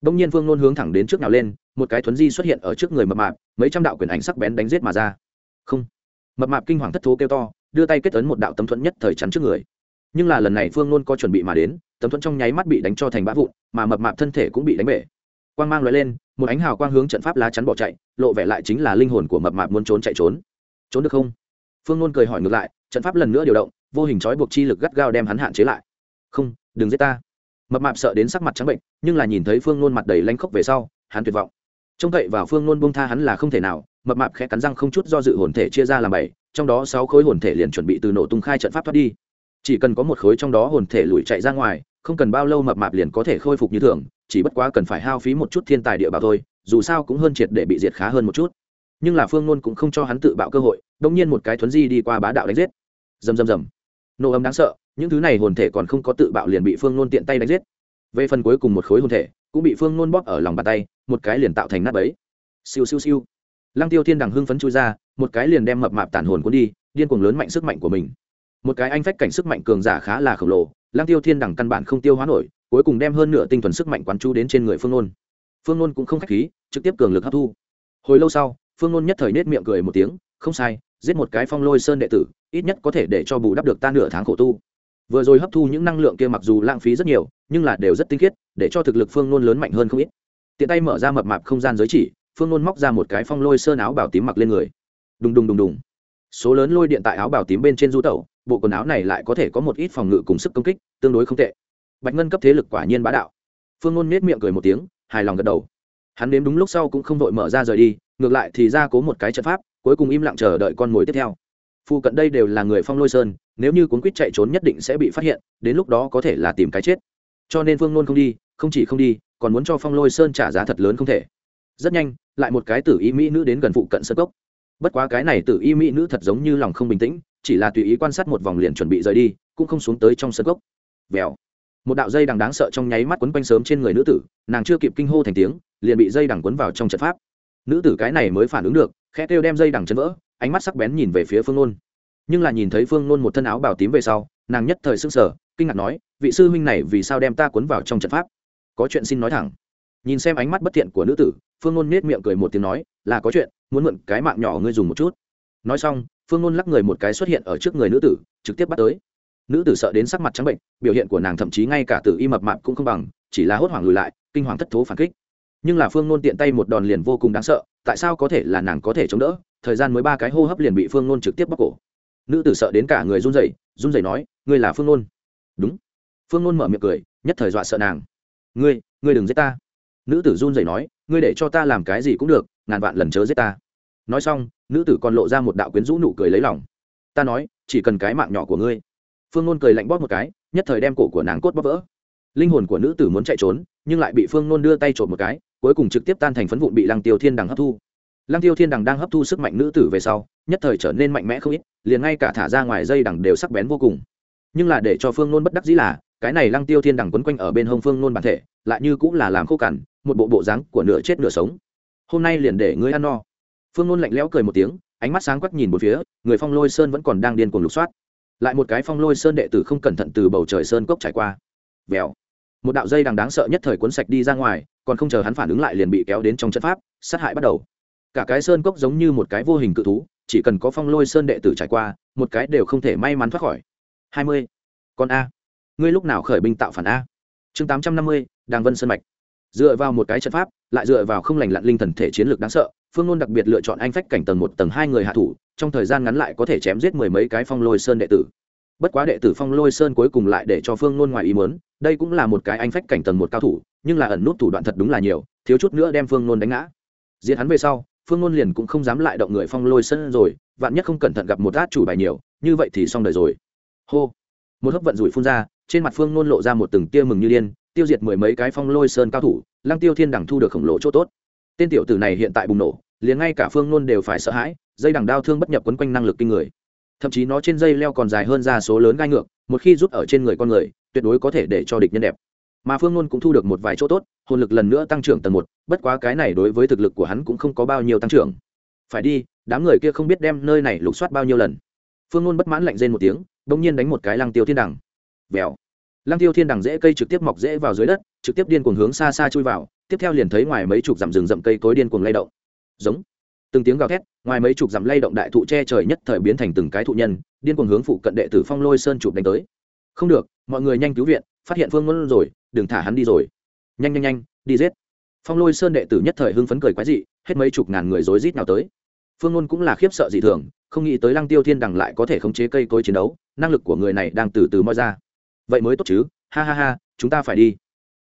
S1: Đông nhiên phương nôn hướng thẳng đến trước nào lên, một cái thuấn di xuất hiện ở trước người mập mạp, mấy trăm đạo quyền ảnh sắc bén đánh giết mà ra. Không. Mập mạp kinh hoàng thất thố kêu to, đưa tay kết ấn một đạo tấm thuẫn nhất thời chắn trước người. Nhưng là lần này phương nôn có chuẩn bị mà đến, tấm thuẫn trong nháy mắt bị đánh cho thành bã vụn, mà mập mạp thân thể cũng bị đánh bể. Quang mang loại lên, một ánh hào quang hướng trận pháp lá chắn bỏ chạy, lộ vẻ lại chính là linh hồn của mập mạp muốn trốn chạy trốn trốn được không? Phương nôn cười hỏi ngược lại, trận pháp lần nữa điều động, vô hình trói buộc chi lực gắt gao đem hắn hạn chế lại. Không, đừng giết ta. Mập mạp sợ đến sắc mặt trắng bệnh, nhưng là nhìn thấy phương nôn mặt đầy lanh khốc về sau, hắn tuyệt vọng. Trông cậy vào phương nôn bông tha hắn là không thể nào, mập mạp khẽ cắn răng không chút do dự hồn thể chia ra làm bảy, trong đó sáu khối hồn thể liền chuẩn bị từ nổ tung khai trận pháp thoát đi. Chỉ cần có một khối trong đó hồn thể lùi chạy ra ngoài, không cần bao lâu mập mạp liền có thể khôi phục như thường, chỉ bất quá cần phải hao phí một chút thiên tài địa bảo thôi, dù sao cũng hơn triệt để bị diệt khá hơn một chút nhưng là phương nôn cũng không cho hắn tự bạo cơ hội đông nhiên một cái thuấn di đi qua bá đạo đánh giết. Rầm rầm rầm. Nổ âm đáng sợ, những thứ này hồn thể còn không có tự bạo liền bị phương nôn tiện tay đánh giết. Về phần cuối cùng một khối hồn thể, cũng bị phương nôn bóp ở lòng bàn tay, một cái liền tạo thành nát bấy. Siêu siêu siêu. Lăng tiêu thiên đằng hưng phấn chui ra, một cái liền đem mập mạp tản hồn cuốn đi, điên cuồng lớn mạnh sức mạnh của mình. Một cái anh phách cảnh sức mạnh cường giả khá là khổng lồ lang tiêu thiên đẳng căn bản không tiêu hóa nổi, cuối cùng đem hơn nửa tinh thuần sức mạnh quán chú đến trên người phương nôn. Phương nôn cũng không k h á c h khí, trực tiếp cường lực hấp thu. Hồi lâu sau phương ngôn nhất thời nết miệng cười một tiếng, không sai, giết một cái phong lôi sơn đệ tử, ít nhất có thể để cho bù đắp được ta nửa tháng khổ tu. Vừa rồi hấp thu những năng lượng kia mặc dù lãng phí rất nhiều, nhưng là đều rất tinh khiết, để cho thực lực phương nôn lớn mạnh hơn không ít. Tiện tay mở ra mập mạp không gian giới chỉ, phương nôn móc ra một cái phong lôi sơn áo bảo tím mặc lên người. Đùng đùng đùng đùng. Số lớn lôi điện tại áo bảo tím bên trên du tẩu, bộ quần áo này lại có thể có một ít phòng ngự cùng sức công kích, tương đối không tệ. Bạch ngân cấp thế lực quả nhiên bá đạo. Phương nôn nết miệng cười một tiếng, hài lòng gật đầu. Hắn đếm đúng lúc sau cũng không vội mở ra rời đi ngược lại thì ra cố một cái trận pháp, cuối cùng im lặng chờ đợi con mồi tiếp theo. Phụ cận đây đều là người phong lôi sơn, nếu như cuốn quýt chạy trốn nhất định sẽ bị phát hiện, đến lúc đó có thể là tìm cái chết. Cho nên phương nôn không đi, không chỉ không đi, còn muốn cho phong lôi sơn trả giá thật lớn không thể. Rất nhanh, lại một cái tử y mỹ nữ đến gần phụ cận sơ cốc. Bất quá cái này tử y mỹ nữ thật giống như lòng không bình tĩnh, chỉ là tùy ý quan sát một vòng liền chuẩn bị rời đi, cũng không xuống tới trong sơ cốc. Vèo. Một đạo dây đằng đáng sợ trong nháy mắt quấn quanh sớm trên người nữ tử, nàng chưa kịp kinh hô thành tiếng, liền bị dây đằng quấn vào trong trận pháp nữ tử cái này mới phản ứng được, khẽ kêu đem dây đằng chân vỡ, ánh mắt sắc bén nhìn về phía phương nôn. Nhưng là nhìn thấy phương nôn một thân áo bảo tím về sau, nàng nhất thời s ư n g sở kinh ngạc nói, vị sư huynh này vì sao đem ta cuốn vào trong trận pháp? Có chuyện xin nói thẳng. Nhìn xem ánh mắt bất thiện của nữ tử, phương nôn nết miệng cười một tiếng nói, là có chuyện, muốn mượn cái mạng nhỏ ngươi dùng một chút. Nói xong, phương nôn lắc người một cái xuất hiện ở trước người nữ tử, trực tiếp bắt tới. Nữ tử sợ đến sắc mặt trắng bệnh, biểu hiện của nàng thậm chí ngay cả tự y mập mạp cũng không bằng, chỉ là hốt hoảng lùi lại, kinh hoàng thất thố phản kích nhưng là phương nôn tiện tay một đòn liền vô cùng đáng sợ, tại sao có thể là nàng có thể chống đỡ? Thời gian mới ba cái hô hấp liền bị phương nôn trực tiếp bóc cổ. Nữ tử sợ đến cả người run rẩy run rẩy nói, ngươi là phương nôn? Đúng. Phương nôn mở miệng cười, nhất thời dọa sợ nàng. Ngươi ngươi đừng giết ta. Nữ tử run rẩy nói, ngươi để cho ta làm cái gì cũng được, ngàn vạn lần chớ giết ta. Nói xong, nữ tử còn lộ ra một đạo quyến rũ nụ cười lấy lòng. Ta nói, chỉ cần cái mạng nhỏ của ngươi. Phương nôn cười lạnh bóp một cái, nhất thời đem cổ của nàng cốt bóp vỡ. Linh hồn của nữ tử muốn chạy trốn, nhưng lại bị phương nôn đưa tay trộm một cái cuối cùng trực tiếp tan thành phấn vụn bị lăng tiêu thiên đằng hấp thu. Lăng tiêu thiên đằng đang hấp thu sức mạnh nữ tử về sau, nhất thời trở nên mạnh mẽ không ít, liền ngay cả thả ra ngoài dây đằng đều sắc bén vô cùng. Nhưng là để cho phương nôn bất đắc dĩ là, cái này lăng tiêu thiên đằng quấn quanh ở bên hông phương nôn bản thể, lại như cũng là làm khô cằn, một bộ bộ dáng của nửa chết nửa sống. Hôm nay liền để ngươi ăn no. Phương nôn lạnh lẽo cười một tiếng, ánh mắt sáng quắc nhìn một phía, người phong lôi sơn vẫn còn đang điên cuồng lục soát. Lại một cái phong lôi sơn đệ tử không cẩn thận từ bầu trời sơn cốc trải qua. Vèo một đạo dây đằng đáng sợ nhất thời cuốn sạch đi ra ngoài, còn không chờ hắn phản ứng lại liền bị kéo đến trong trận pháp, sát hại bắt đầu. Cả cái sơn cốc giống như một cái vô hình cự thú, chỉ cần có phong lôi sơn đệ tử trải qua, một cái đều không thể may mắn thoát khỏi. Hai mươi. Con a. Ngươi lúc nào khởi binh tạo phản a? Chương tám trăm năm mươi, đàng vân sơn mạch. Dựa vào một cái trận pháp, lại dựa vào không lành lặn linh thần thể chiến lược đáng sợ, phương ngôn đặc biệt lựa chọn anh phách cảnh tầng một tầng hai người hạ thủ, trong thời gian ngắn lại có thể chém giết mười mấy cái phong lôi sơn đệ tử bất quá đệ tử phong lôi sơn cuối cùng lại để cho phương ngôn ngoài ý mớn đây cũng là một cái anh phách cảnh tầng một cao thủ, nhưng là ẩn nút thủ đoạn thật đúng là nhiều, thiếu chút nữa đem phương ngôn đánh ngã. Diệt hắn về sau, phương ngôn liền cũng không dám lại động người phong lôi sơn rồi, vạn nhất không cẩn thận gặp một át chủ bài nhiều, như vậy thì xong đời rồi. Hô. Một hấp vận rủi phun ra, trên mặt phương ngôn lộ ra một từng tia mừng như điên, tiêu diệt mười mấy cái phong lôi sơn cao thủ, lăng tiêu thiên đẳng thu được khổng lồ chỗ tốt. Tên tiểu tử này hiện tại bùng nổ, liền ngay cả phương ngôn đều phải sợ hãi, dây đằng đao thương bất nhập quấn quanh năng lực kinh người thậm chí nó trên dây leo còn dài hơn ra số lớn gai ngược, một khi rút ở trên người con người, tuyệt đối có thể để cho địch nhân đẹp. Mà phương ngôn cũng thu được một vài chỗ tốt, hồn lực lần nữa tăng trưởng tầng một, bất quá cái này đối với thực lực của hắn cũng không có bao nhiêu tăng trưởng. Phải đi, đám người kia không biết đem nơi này lục soát bao nhiêu lần. Phương ngôn bất mãn lạnh rên một tiếng đ ỗ n g nhiên đánh một cái lăng tiêu thiên đằng. Vèo. Lăng tiêu thiên đằng dễ cây trực tiếp mọc dễ vào dưới đất, trực tiếp điên cuồng hướng xa xa chui vào, tiếp theo liền thấy ngoài mấy chục dặm rừng rậm cây cối điên cuồng lay động. Giống từng tiếng gào thét, ngoài mấy chục dặm lay động đại thụ che trời nhất thời biến thành từng cái thụ nhân, điên cuồng hướng phụ cận đệ tử phong lôi sơn chụp đánh tới. Không được, mọi người nhanh cứu viện, phát hiện phương ngôn rồi, đừng thả hắn đi rồi. Nhanh nhanh nhanh, đi giết. Phong lôi sơn đệ tử nhất thời hưng phấn cười quái dị, hết mấy chục ngàn người rối rít nào tới. Phương ngôn cũng là khiếp sợ dị thường, không nghĩ tới lăng tiêu thiên đằng lại có thể khống chế cây cối chiến đấu, năng lực của người này đang từ từ moi ra. Vậy mới tốt chứ, ha ha ha, chúng ta phải đi.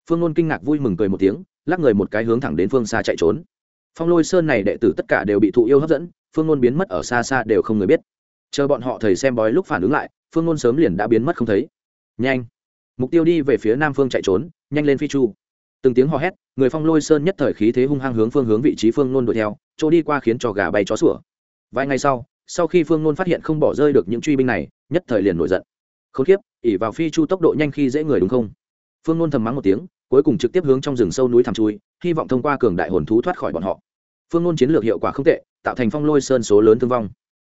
S1: Phương ngôn kinh ngạc vui mừng cười một tiếng, lắc người một cái hướng thẳng đến phương xa chạy trốn phong lôi sơn này đệ tử tất cả đều bị thụ yêu hấp dẫn, phương ngôn biến mất ở xa xa đều không người biết. Chờ bọn họ thầy xem bói lúc phản ứng lại, phương ngôn sớm liền đã biến mất không thấy. Nhanh! Mục tiêu đi về phía nam phương chạy trốn, nhanh lên phi chu. Từng tiếng hò hét, người phong lôi sơn nhất thời khí thế hung hăng hướng phương hướng vị trí phương nôn đuổi theo, chỗ đi qua khiến cho gà bay chó sủa. Vài ngày sau sau khi phương nôn phát hiện không bỏ rơi được những truy binh này, nhất thời liền nổi giận. K h ố n kiếp ỉ vào phi chu tốc độ nhanh khi dễ người đúng không? Phương nôn thầm mắng một tiếng, cuối cùng trực tiếp hướng trong rừng sâu núi thẳm chui, hy vọng thông qua cường đại hồn thú thoát khỏi bọn họ phương nôn chiến lược hiệu quả không tệ, tạo thành phong lôi sơn số lớn thương vong.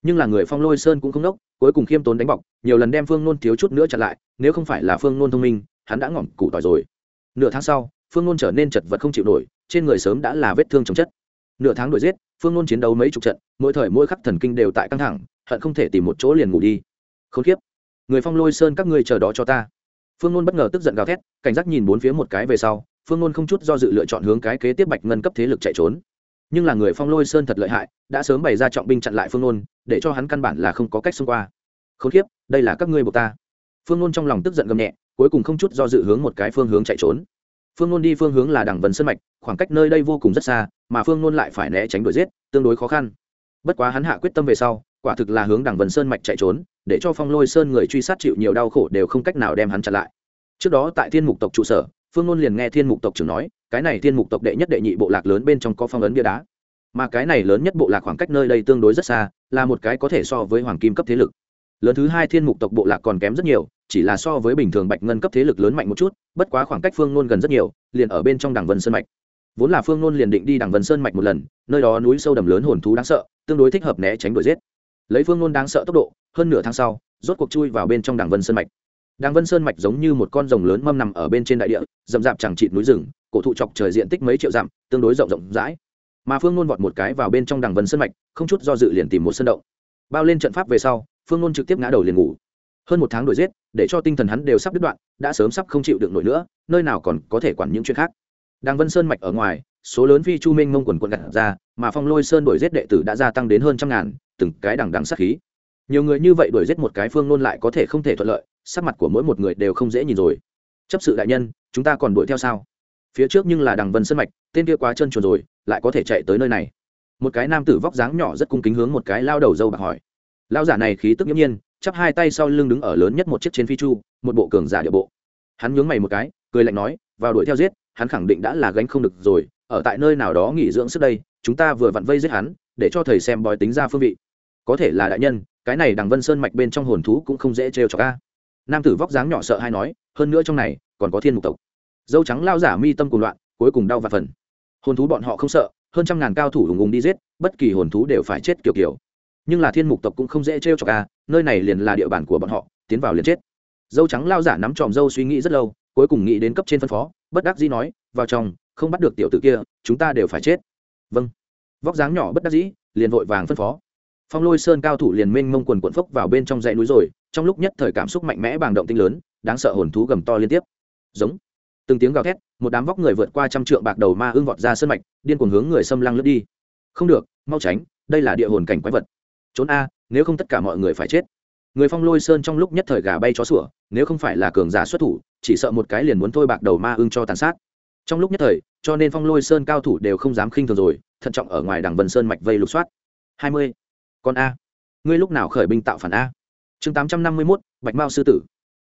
S1: Nhưng là người phong lôi sơn cũng không đốc, cuối cùng khiêm tốn đánh bọc, nhiều lần đem phương nôn thiếu chút nữa chặn lại, nếu không phải là phương nôn thông minh, hắn đã ngỏm củ tỏi rồi. Nửa tháng sau, phương nôn trở nên chật vật không chịu nổi, trên người sớm đã là vết thương chồng chất. Nửa tháng đuổi giết, phương nôn chiến đấu mấy chục trận, mỗi thời mỗi khắc thần kinh đều tại căng thẳng, hận không thể tìm một chỗ liền ngủ đi. Không khiếp người phong lôi sơn các ngươi chờ đó cho ta. Phương nôn bất ngờ tức giận gào thét, cảnh giác nhìn bốn phía một cái về sau, phương nôn không chút do dự lựa chọn hướng cái kế tiếp bạch ngân cấp thế lực chạy trốn nhưng là người phong lôi sơn thật lợi hại, đã sớm bày ra trọng binh chặn lại phương nôn, để cho hắn căn bản là không có cách xông qua. Không khiếp đây là các ngươi buộc ta. Phương nôn trong lòng tức giận gầm nhẹ, cuối cùng không chút do dự hướng một cái phương hướng chạy trốn. Phương nôn đi phương hướng là đằng vân sơn mạch, khoảng cách nơi đây vô cùng rất xa, mà phương nôn lại phải né tránh đuổi giết, tương đối khó khăn. Bất quá hắn hạ quyết tâm về sau, quả thực là hướng đằng vân sơn mạch chạy trốn, để cho phong lôi sơn người truy sát chịu nhiều đau khổ đều không cách nào đem hắn chặn lại. Trước đó tại thiên mục tộc trụ sở, phương nôn liền nghe thiên mục tộc trưởng nói cái này thiên mục tộc đệ nhất đệ nhị bộ lạc lớn bên trong có phong ấn bia đá. Mà cái này lớn nhất bộ lạc khoảng cách nơi đây tương đối rất xa, là một cái có thể so với hoàng kim cấp thế lực. Lớn thứ hai thiên mục tộc bộ lạc còn kém rất nhiều, chỉ là so với bình thường bạch ngân cấp thế lực lớn mạnh một chút, bất quá khoảng cách phương nôn gần rất nhiều, liền ở bên trong đảng vân sơn mạch. Vốn là phương nôn liền định đi đảng vân sơn mạch một lần, nơi đó núi sâu đầm lớn hồn thú đáng sợ, tương đối thích hợp né tránh đuổi giết. Lấy phương nôn đáng sợ tốc độ, hơn nửa tháng sau, rốt cuộc chui vào bên trong đảng vân sơn mạch. Đàng vân sơn mạch giống như một con rồng lớn mâm nằm ở bên trên đại địa, rậm rạp chẳng chịt núi rừng, cổ thụ chọc trời diện tích mấy triệu dặm, tương đối rộng rộng rãi. Mà phương Luân vọt một cái vào bên trong Đàng vân sơn mạch, không chút do dự liền tìm một sân động. Bao lên trận pháp về sau, phương Luân trực tiếp ngã đầu liền ngủ. Hơn một tháng đuổi giết, để cho tinh thần hắn đều sắp đứt đoạn, đã sớm sắp không chịu được nổi nữa, nơi nào còn có thể quản những chuyện khác. Đàng vân sơn mạch ở ngoài, số lớn phi chu minh mông quần quần gặt ra, mà phong lôi sơn đuổi giết đệ tử đã gia tăng đến hơn trăm ngàn, từng cái đằng đằng sát khí. Nhiều người như vậy đuổi giết một cái phương Luân lại có thể không thể thuận lợi sắc mặt của mỗi một người đều không dễ nhìn rồi. Chấp sự đại nhân, chúng ta còn đuổi theo sao? Phía trước nhưng là đằng vân sơn mạch, tên kia quá chân chuồn rồi, lại có thể chạy tới nơi này. Một cái nam tử vóc dáng nhỏ rất cung kính hướng một cái lao đầu dâu bạc hỏi. Lao giả này khí tức nghiễm nhiên, chắp hai tay sau lưng đứng ở lớn nhất một chiếc trên phi chu, một bộ cường giả địa bộ. Hắn nhướng mày một cái, cười lạnh nói, vào đuổi theo giết, hắn khẳng định đã là gánh không được rồi, ở tại nơi nào đó nghỉ dưỡng trước đây, chúng ta vừa vặn vây giết hắn, để cho thầy xem bói tính ra phương vị. Có thể là đại nhân, cái này đằng vân sơn mạch bên trong hồn thú cũng không dễ trêu cho ca nam tử vóc dáng nhỏ sợ hay nói, hơn nữa trong này còn có thiên mục tộc. Dâu trắng lao giả mi tâm cùng loạn, cuối cùng đau và phần. Hồn thú bọn họ không sợ, hơn trăm ngàn cao thủ hùng hùng đi giết, bất kỳ hồn thú đều phải chết kiểu kiểu. Nhưng là thiên mục tộc cũng không dễ trêu cho ca à, nơi này liền là địa bàn của bọn họ, tiến vào liền chết. Dâu trắng lao giả nắm tròm dâu suy nghĩ rất lâu, cuối cùng nghĩ đến cấp trên phân phó, bất đắc dĩ nói, vào trong, không bắt được tiểu tử kia, chúng ta đều phải chết. Vâng. Vóc dáng nhỏ bất đắc dĩ, liền vội vàng phân phó phong lôi sơn cao thủ liền mênh mông quần quận phốc vào bên trong dãy núi rồi, trong lúc nhất thời cảm xúc mạnh mẽ bàng động tinh lớn, đáng sợ hồn thú gầm to liên tiếp. Giống. Từng tiếng gào thét, một đám vóc người vượt qua trăm trượng bạc đầu ma ưng vọt ra sân mạch, điên cuồng hướng người xâm lăng lướt đi. Không được, mau tránh, đây là địa hồn cảnh quái vật. Trốn a, nếu không tất cả mọi người phải chết. Người phong lôi sơn trong lúc nhất thời gà bay chó sủa, nếu không phải là cường giả xuất thủ, chỉ sợ một cái liền muốn thôi bạc đầu ma ưng cho tàn sát. Trong lúc nhất thời, cho nên phong lôi sơn cao thủ đều không dám khinh thường rồi, thận trọng ở ngoài đằng vân sơn mạch vây lục soát. Hai mươi con a. Ngươi lúc nào khởi binh tạo phản a? Chương tám trăm năm mươi mốt, bạch mao sư tử.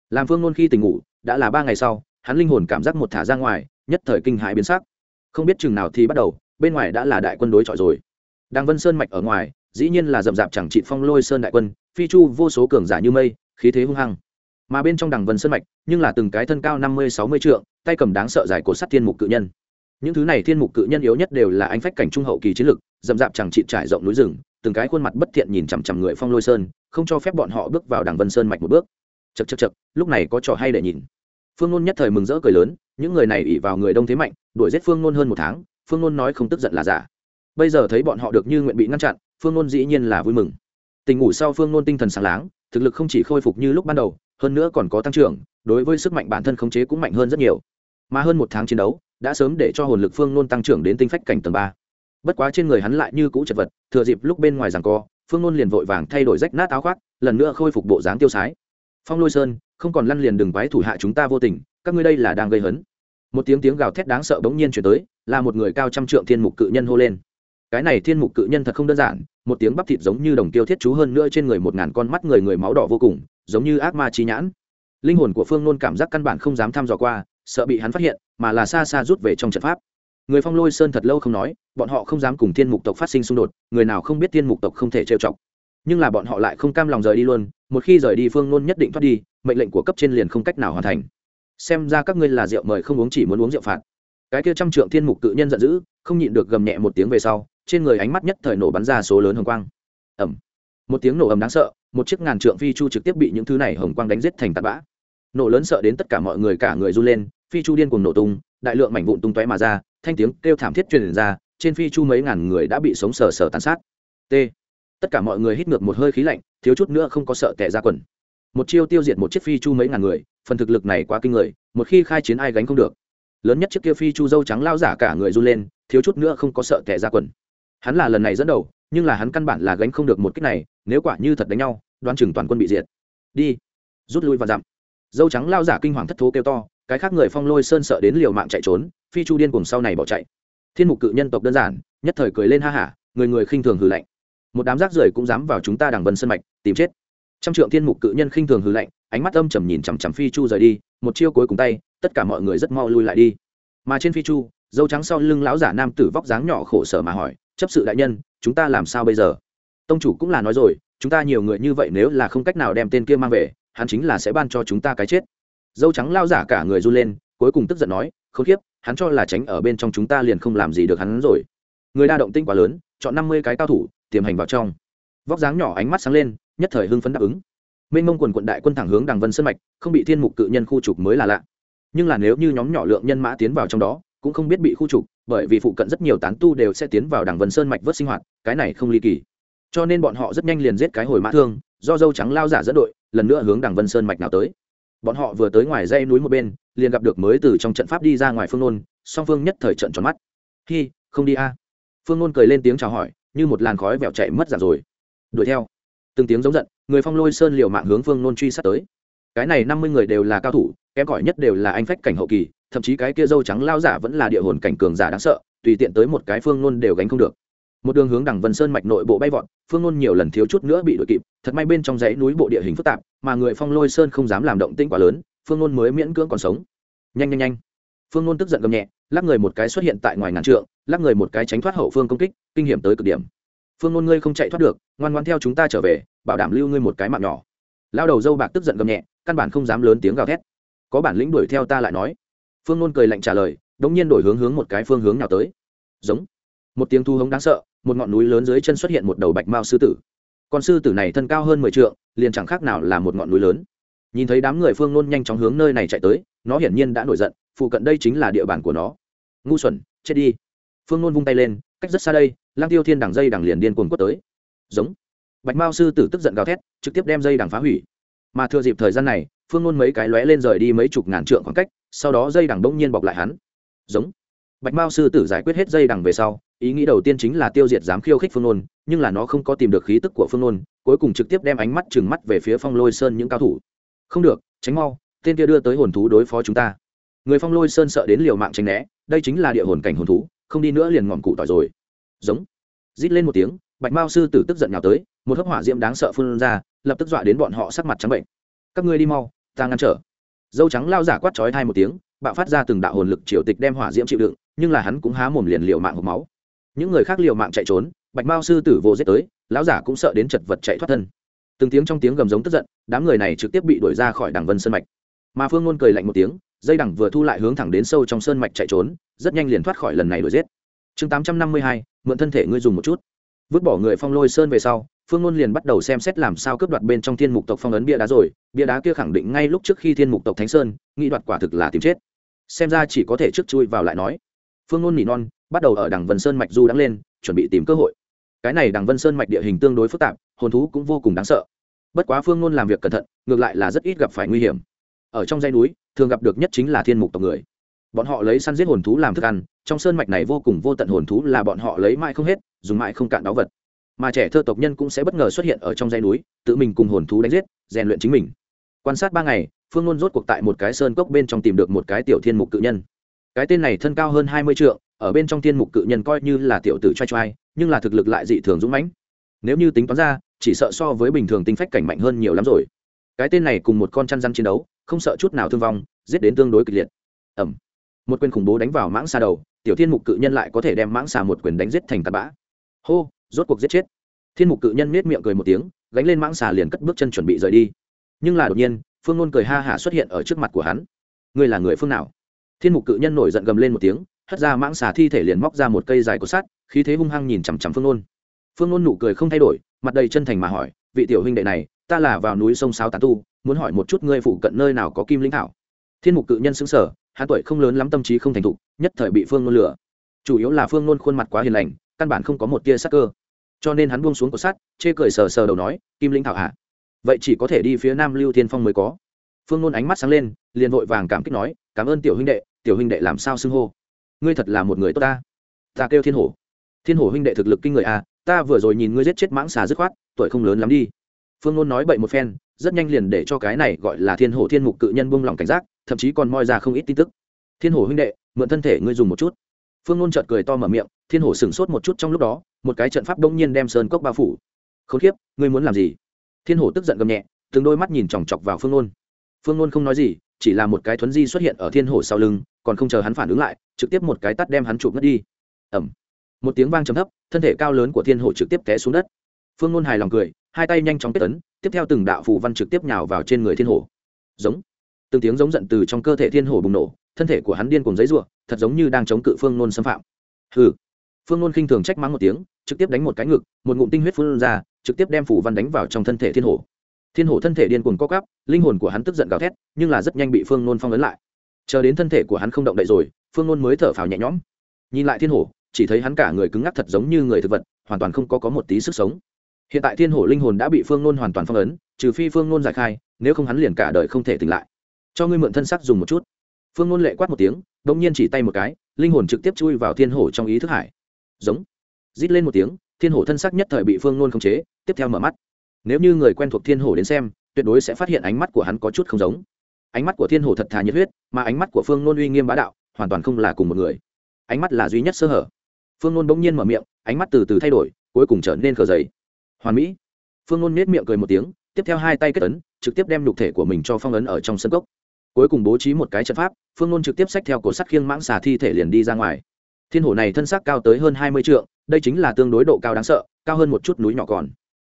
S1: Làm phương nôn khi tỉnh ngủ, đã là ba ngày sau, hắn linh hồn cảm giác một thả ra ngoài, nhất thời kinh hãi biến sắc. Không biết chừng nào thì bắt đầu, bên ngoài đã là đại quân đối chọi rồi. Đàng vân sơn mạch ở ngoài, dĩ nhiên là rậm rạp chẳng trị phong lôi sơn đại quân, phi chu vô số cường giả như mây, khí thế hung hăng. Mà bên trong đằng vân sơn mạch, nhưng là từng cái thân cao năm mươi, sáu mươi trượng, tay cầm đáng sợ dài của sắt thiên mục cự nhân. Những thứ này thiên mục cự nhân yếu nhất đều là anh phách cảnh trung hậu kỳ chiến lực, rậm rạp chẳng trị trải rộng núi rừng từng cái khuôn mặt bất thiện nhìn chằm chằm người phong lôi sơn, không cho phép bọn họ bước vào đằng vân sơn mạch một bước. Chật chật chật lúc này có trò hay để nhìn. Phương nôn nhất thời mừng rỡ cười lớn, những người này ỉ vào người đông thế mạnh, đuổi giết phương nôn hơn một tháng, phương nôn nói không tức giận là giả. Bây giờ thấy bọn họ được như nguyện bị ngăn chặn, phương nôn dĩ nhiên là vui mừng. Tình ngủ sau phương nôn tinh thần sáng láng, thực lực không chỉ khôi phục như lúc ban đầu, hơn nữa còn có tăng trưởng, đối với sức mạnh bản thân khống chế cũng mạnh hơn rất nhiều. Mà hơn một tháng chiến đấu, đã sớm để cho hồn lực phương nôn tăng trưởng đến tinh phách cảnh tầng ba bất quá trên người hắn lại như cũ chật vật, thừa dịp lúc bên ngoài rằng co, phương nôn liền vội vàng thay đổi rách nát áo khoác, lần nữa khôi phục bộ dáng tiêu sái. Phong lôi sơn, không còn lăn liền đừng quái thủ hạ chúng ta vô tình, các ngươi đây là đang gây hấn. Một tiếng tiếng gào thét đáng sợ bỗng nhiên chuyển tới, là một người cao trăm trượng thiên mục cự nhân hô lên. Cái này thiên mục cự nhân thật không đơn giản, một tiếng bắp thịt giống như đồng tiêu thiết chú hơn nữa trên người một ngàn con mắt người người máu đỏ vô cùng, giống như ác ma trí nhãn. Linh hồn của phương nôn cảm giác căn bản không dám thăm dò qua, sợ bị hắn phát hiện, mà là xa xa rút về trong trận pháp người phong lôi sơn thật lâu không nói, bọn họ không dám cùng thiên mục tộc phát sinh xung đột, người nào không biết thiên mục tộc không thể trêu chọc. Nhưng là bọn họ lại không cam lòng rời đi luôn, một khi rời đi phương nôn nhất định thoát đi, mệnh lệnh của cấp trên liền không cách nào hoàn thành. Xem ra các ngươi là rượu mời không uống chỉ muốn uống rượu phạt. Cái kia trăm trượng thiên mục cự nhân giận dữ, không nhịn được gầm nhẹ một tiếng về sau, trên người ánh mắt nhất thời nổ bắn ra số lớn hồng quang. Ẩm một tiếng nổ ầm đáng sợ, một chiếc ngàn trượng phi chu trực tiếp bị những thứ này hồng quang đánh giết thành tạt bã. Nổ lớn sợ đến tất cả mọi người cả người run lên, phi chu điên cùng nổ tung, đại lượng mảnh vụn tung tóe mà ra thanh tiếng kêu thảm thiết truyền ra, trên phi chu mấy ngàn người đã bị sống sờ sờ tàn sát. T. Tất cả mọi người hít ngược một hơi khí lạnh, thiếu chút nữa không có sợ tệ ra quần. Một chiêu tiêu diệt một chiếc phi chu mấy ngàn người, phần thực lực này quá kinh người, một khi khai chiến ai gánh không được. Lớn nhất chiếc kia phi chu dâu trắng lao giả cả người run lên, thiếu chút nữa không có sợ tệ ra quần. Hắn là lần này dẫn đầu, nhưng là hắn căn bản là gánh không được một cách này, nếu quả như thật đánh nhau đoan chừng toàn quân bị diệt. Đi, rút lui và dặm. Dâu trắng lao giả kinh hoàng thất thố kêu to cái khác người phong lôi sơn sợ đến liều mạng chạy trốn, phi chu điên cùng sau này bỏ chạy. Thiên mục cự nhân tộc đơn giản, nhất thời cười lên ha hả, người người khinh thường hư lạnh. Một đám rác rưởi cũng dám vào chúng ta đằng vân sân mạch, tìm chết. Trăm trượng thiên mục cự nhân khinh thường hư lạnh, ánh mắt âm trầm nhìn chằm chằm phi chu rời đi, một chiêu cuối cùng tay, tất cả mọi người rất mau lui lại đi. Mà trên phi chu, dâu trắng sau lưng lão giả nam tử vóc dáng nhỏ khổ sở mà hỏi, chấp sự đại nhân, chúng ta làm sao bây giờ? Tông chủ cũng là nói rồi, chúng ta nhiều người như vậy nếu là không cách nào đem tên kia mang về, hắn chính là sẽ ban cho chúng ta cái chết dâu trắng lao giả cả người run lên, cuối cùng tức giận nói không khiếp hắn cho là tránh ở bên trong chúng ta liền không làm gì được hắn rồi. Người đa động tinh quá lớn, chọn năm mươi cái cao thủ, tiềm hành vào trong. Vóc dáng nhỏ ánh mắt sáng lên, nhất thời hưng phấn đáp ứng. Mênh mông quần quận đại quân thẳng hướng đằng vân sân mạch, không bị thiên mục cự nhân khu trục mới là lạ. Nhưng là nếu như nhóm nhỏ lượng nhân mã tiến vào trong đó, cũng không biết bị khu trục, bởi vì phụ cận rất nhiều tán tu đều sẽ tiến vào đằng vân sơn mạch vớt sinh hoạt, cái này không ly kỳ. Cho nên bọn họ rất nhanh liền giết cái hồi mã thương, do dâu trắng lao giả dẫn đội, lần nữa hướng đằng vân sơn mạch nào tới bọn họ vừa tới ngoài dây núi một bên, liền gặp được mới từ trong trận pháp đi ra ngoài phương nôn, song phương nhất thời trận tròn mắt. Hi, không đi a? Phương nôn cười lên tiếng chào hỏi, như một làn khói vẹo chạy mất giả rồi. Đuổi theo. Từng tiếng giống giận, người phong lôi sơn liều mạng hướng phương nôn truy sát tới. Cái này năm mươi người đều là cao thủ, kém cỏi nhất đều là anh phách cảnh hậu kỳ, thậm chí cái kia dâu trắng lao giả vẫn là địa hồn cảnh cường giả đáng sợ, tùy tiện tới một cái phương nôn đều gánh không được một đường hướng đằng vân sơn mạch nội bộ bay vọt, phương ngôn nhiều lần thiếu chút nữa bị đuổi kịp, thật may bên trong dãy núi bộ địa hình phức tạp, mà người phong lôi sơn không dám làm động tĩnh quá lớn, phương ngôn mới miễn cưỡng còn sống. Nhanh nhanh nhanh. Phương ngôn tức giận gầm nhẹ, lắc người một cái xuất hiện tại ngoài ngàn trượng, lắc người một cái tránh thoát hậu phương công kích, kinh hiểm tới cực điểm. Phương ngôn ngươi không chạy thoát được, ngoan ngoan theo chúng ta trở về, bảo đảm lưu ngươi một cái mạng nhỏ. Lao đầu dâu bạc tức giận gầm nhẹ, căn bản không dám lớn tiếng gào thét. Có bản lĩnh đuổi theo ta lại nói. Phương ngôn cười lạnh trả lời, đống nhiên đổi hướng hướng một cái phương hướng nào tới. Giống một tiếng thu hống đáng sợ, một ngọn núi lớn dưới chân xuất hiện một đầu bạch mao sư tử. Con sư tử này thân cao hơn mười t liền chẳng khác nào là một ngọn núi lớn. Nhìn thấy đám người phương nôn nhanh chóng hướng nơi này chạy tới, nó hiển nhiên đã nổi giận, phụ cận đây chính là địa bàn của nó. Ngu xuẩn, chết đi. Phương nôn vung tay lên, cách rất xa đây lang tiêu thiên đằng dây đằng liền điên cuồng quất tới. Giống. Bạch mao sư tử tức giận gào thét, trực tiếp đem dây đằng phá hủy. Mà thừa dịp thời gian này, phương nôn mấy cái lóe lên rời đi mấy chục ngàn trượng khoảng cách, sau đó dây đằng bỗng nhiên bọc lại hắn. Giống. Bạch mao sư tử giải quyết hết dây đằng về sau ý nghĩ đầu tiên chính là tiêu diệt dám khiêu khích phương nôn, nhưng là nó không có tìm được khí tức của phương nôn, cuối cùng trực tiếp đem ánh mắt trừng mắt về phía phong lôi sơn những cao thủ. Không được, tránh mau, tên kia đưa tới hồn thú đối phó chúng ta. Người phong lôi sơn sợ đến liều mạng tránh né, đây chính là địa hồn cảnh hồn thú, không đi nữa liền ngọn cụ tỏi rồi. Giống. Rít lên một tiếng, bạch mao sư tử tức giận nhào tới, một hấp hỏa diễm đáng sợ phun ra, lập tức dọa đến bọn họ sắc mặt trắng bệnh. Các ngươi đi mau, ta ngăn trở. Dâu trắng lao giả quát chói thai một tiếng, bạo phát ra từng đạo hồn lực triều tịch đem hỏa diễm chịu đựng, nhưng là hắn cũng há mồm liền liều mạng hộp máu những người khác liều mạng chạy trốn, bạch mao sư tử vô giết tới, lão giả cũng sợ đến chật vật chạy thoát thân. Từng tiếng trong tiếng gầm giống tức giận, đám người này trực tiếp bị đuổi ra khỏi đằng vân sơn mạch. Mà phương ngôn cười lạnh một tiếng, dây đằng vừa thu lại hướng thẳng đến sâu trong sơn mạch chạy trốn, rất nhanh liền thoát khỏi lần này đuổi giết. Chương tám trăm năm mươi hai, mượn thân thể ngươi dùng một chút. Vứt bỏ người phong lôi sơn về sau, phương ngôn liền bắt đầu xem xét làm sao cướp đoạt bên trong thiên mục tộc phong ấn bia đá rồi, bia đá kia khẳng định ngay lúc trước khi thiên mục tộc thánh sơn nghĩ đoạt quả thực là tìm chết. Xem ra chỉ có thể trước chui vào lại nói. Phương ngôn nỉ non bắt đầu ở đằng vân sơn mạch du đắng lên, chuẩn bị tìm cơ hội. Cái này đằng vân sơn mạch địa hình tương đối phức tạp, hồn thú cũng vô cùng đáng sợ. Bất quá phương ngôn làm việc cẩn thận, ngược lại là rất ít gặp phải nguy hiểm. Ở trong dãy núi, thường gặp được nhất chính là thiên mục tộc người. Bọn họ lấy săn giết hồn thú làm thức ăn, trong sơn mạch này vô cùng vô tận hồn thú là bọn họ lấy mãi không hết, dùng mãi không cạn đáo vật. Mà trẻ thơ tộc nhân cũng sẽ bất ngờ xuất hiện ở trong dãy núi, tự mình cùng hồn thú đánh giết, rèn luyện chính mình. Quan sát ba ngày, phương ngôn rốt cuộc tại một cái sơn cốc bên trong tìm được một cái tiểu thiên mục cự nhân. Cái tên này thân cao hơn hai mươi trượng ở bên trong thiên mục cự nhân coi như là tiểu tử trai trai, nhưng là thực lực lại dị thường dũng mãnh. Nếu như tính toán ra, chỉ sợ so với bình thường tinh phách cảnh mạnh hơn nhiều lắm rồi. Cái tên này cùng một con chăn răn chiến đấu, không sợ chút nào thương vong, giết đến tương đối kịch liệt. Ẩm một quyền khủng bố đánh vào mãng xà đầu, tiểu thiên mục cự nhân lại có thể đem mãng xà một quyền đánh giết thành tạt bã. Hô, rốt cuộc giết chết. Thiên mục cự nhân nết miệng cười một tiếng, gánh lên mãng xà liền cất bước chân chuẩn bị rời đi. Nhưng là đột nhiên, phương ngôn cười ha hả xuất hiện ở trước mặt của hắn. Ngươi là người phương nào? Thiên mục cự nhân nổi giận gầm lên một tiếng hất ra mãng xà thi thể liền móc ra một cây dài của sắt, khí thế hung hăng nhìn chằm chằm phương nôn. Phương nôn nụ cười không thay đổi, mặt đầy chân thành mà hỏi, vị tiểu huynh đệ này, ta là vào núi sông sáo tán tu, muốn hỏi một chút ngươi phụ cận nơi nào có kim linh thảo? Thiên mục cự nhân xứng sở hắn tuổi không lớn lắm tâm trí không thành thục, nhất thời bị phương nôn lừa. chủ yếu là phương nôn khuôn mặt quá hiền lành, căn bản không có một tia sắc cơ. Cho nên hắn buông xuống cột sắt, chê cười sờ sờ đầu nói, kim linh thảo hạ vậy chỉ có thể đi phía nam lưu thiên phong mới có. Phương nôn ánh mắt sáng lên, liền vội vàng cảm kích nói, cảm ơn tiểu huynh đệ, tiểu huynh đệ làm sao xưng hô? Ngươi thật là một người tốt ta. Ta kêu thiên hổ. Thiên hổ huynh đệ thực lực kinh người à ta vừa rồi nhìn ngươi giết chết mãng xà dứt khoát, tuổi không lớn lắm đi. Phương ngôn nói bậy một phen, rất nhanh liền để cho cái này gọi là thiên hổ thiên mục cự nhân buông lòng cảnh giác, thậm chí còn moi ra không ít tin tức. Thiên hổ huynh đệ, mượn thân thể ngươi dùng một chút. Phương ngôn chợt cười to mở miệng, thiên hổ sửng sốt một chút trong lúc đó, một cái trận pháp đông nhiên đem sơn cốc bao phủ. K h ố n kiếp, ngươi muốn làm gì? Thiên hổ tức giận gầm nhẹ, từng đôi mắt nhìn chòng chọc vào phương ngôn phương ngôn không nói gì, chỉ là một cái thuấn di xuất hiện ở thiên hổ sau lưng, còn không chờ hắn phản ứng lại trực tiếp một cái tắt đem hắn chụp mất đi. Ẩm một tiếng vang trầm thấp, thân thể cao lớn của thiên hộ trực tiếp té xuống đất. Phương nôn hài lòng cười, hai tay nhanh chóng kết tấn, tiếp theo từng đạo phù văn trực tiếp nhào vào trên người thiên hổ giống. Từng tiếng giống giận từ trong cơ thể thiên hổ bùng nổ, thân thể của hắn điên cùng giấy ruộng thật giống như đang chống cự phương nôn xâm phạm. Hừ. Phương nôn khinh thường trách mắng một tiếng, trực tiếp đánh một cái ngực, một ngụm tinh huyết phun ra, trực tiếp đem phủ văn đánh vào trong thân thể thiên hổ thiên hổ thân thể điên cuồng co cắp linh hồn của hắn tức giận gào thét, nhưng là rất nhanh bị phương nôn phong ấn lại. Chờ đến thân thể của hắn không động đậy rồi phương ngôn mới thở phào nhẹ nhõm. Nhìn lại thiên hổ, chỉ thấy hắn cả người cứng ngắc thật giống như người thực vật, hoàn toàn không có có một tí sức sống. Hiện tại thiên hổ linh hồn đã bị phương ngôn hoàn toàn phong ấn, trừ phi phương ngôn giải khai, nếu không hắn liền cả đời không thể tỉnh lại. Cho ngươi mượn thân sắc dùng một chút. Phương ngôn lệ quát một tiếng đ ỗ n g nhiên chỉ tay một cái, linh hồn trực tiếp chui vào thiên hổ trong ý thức hải. Giống. Rít lên một tiếng, thiên hổ thân sắc nhất thời bị phương ngôn khống chế, tiếp theo mở mắt. Nếu như người quen thuộc thiên hổ đến xem, tuyệt đối sẽ phát hiện ánh mắt của hắn có chút không giống. Ánh mắt của thiên hổ thật thà nhiệt huyết, mà ánh mắt của phương nôn uy nghiêm bá đạo hoàn toàn không là cùng một người. Ánh mắt là duy nhất sơ hở. Phương nôn bỗng nhiên mở miệng, ánh mắt từ từ thay đổi, cuối cùng trở nên cờ dày. Hoàn mỹ. Phương nôn nết miệng cười một tiếng, tiếp theo hai tay kết ấn, trực tiếp đem nhục thể của mình cho phong ấn ở trong sân cốc. Cuối cùng bố trí một cái trận pháp, phương nôn trực tiếp xách theo cổ sắt khiêng mãng xà thi thể liền đi ra ngoài. Thiên hổ này thân xác cao tới hơn hai mươi trượng, đây chính là tương đối độ cao đáng sợ, cao hơn một chút núi nhỏ còn.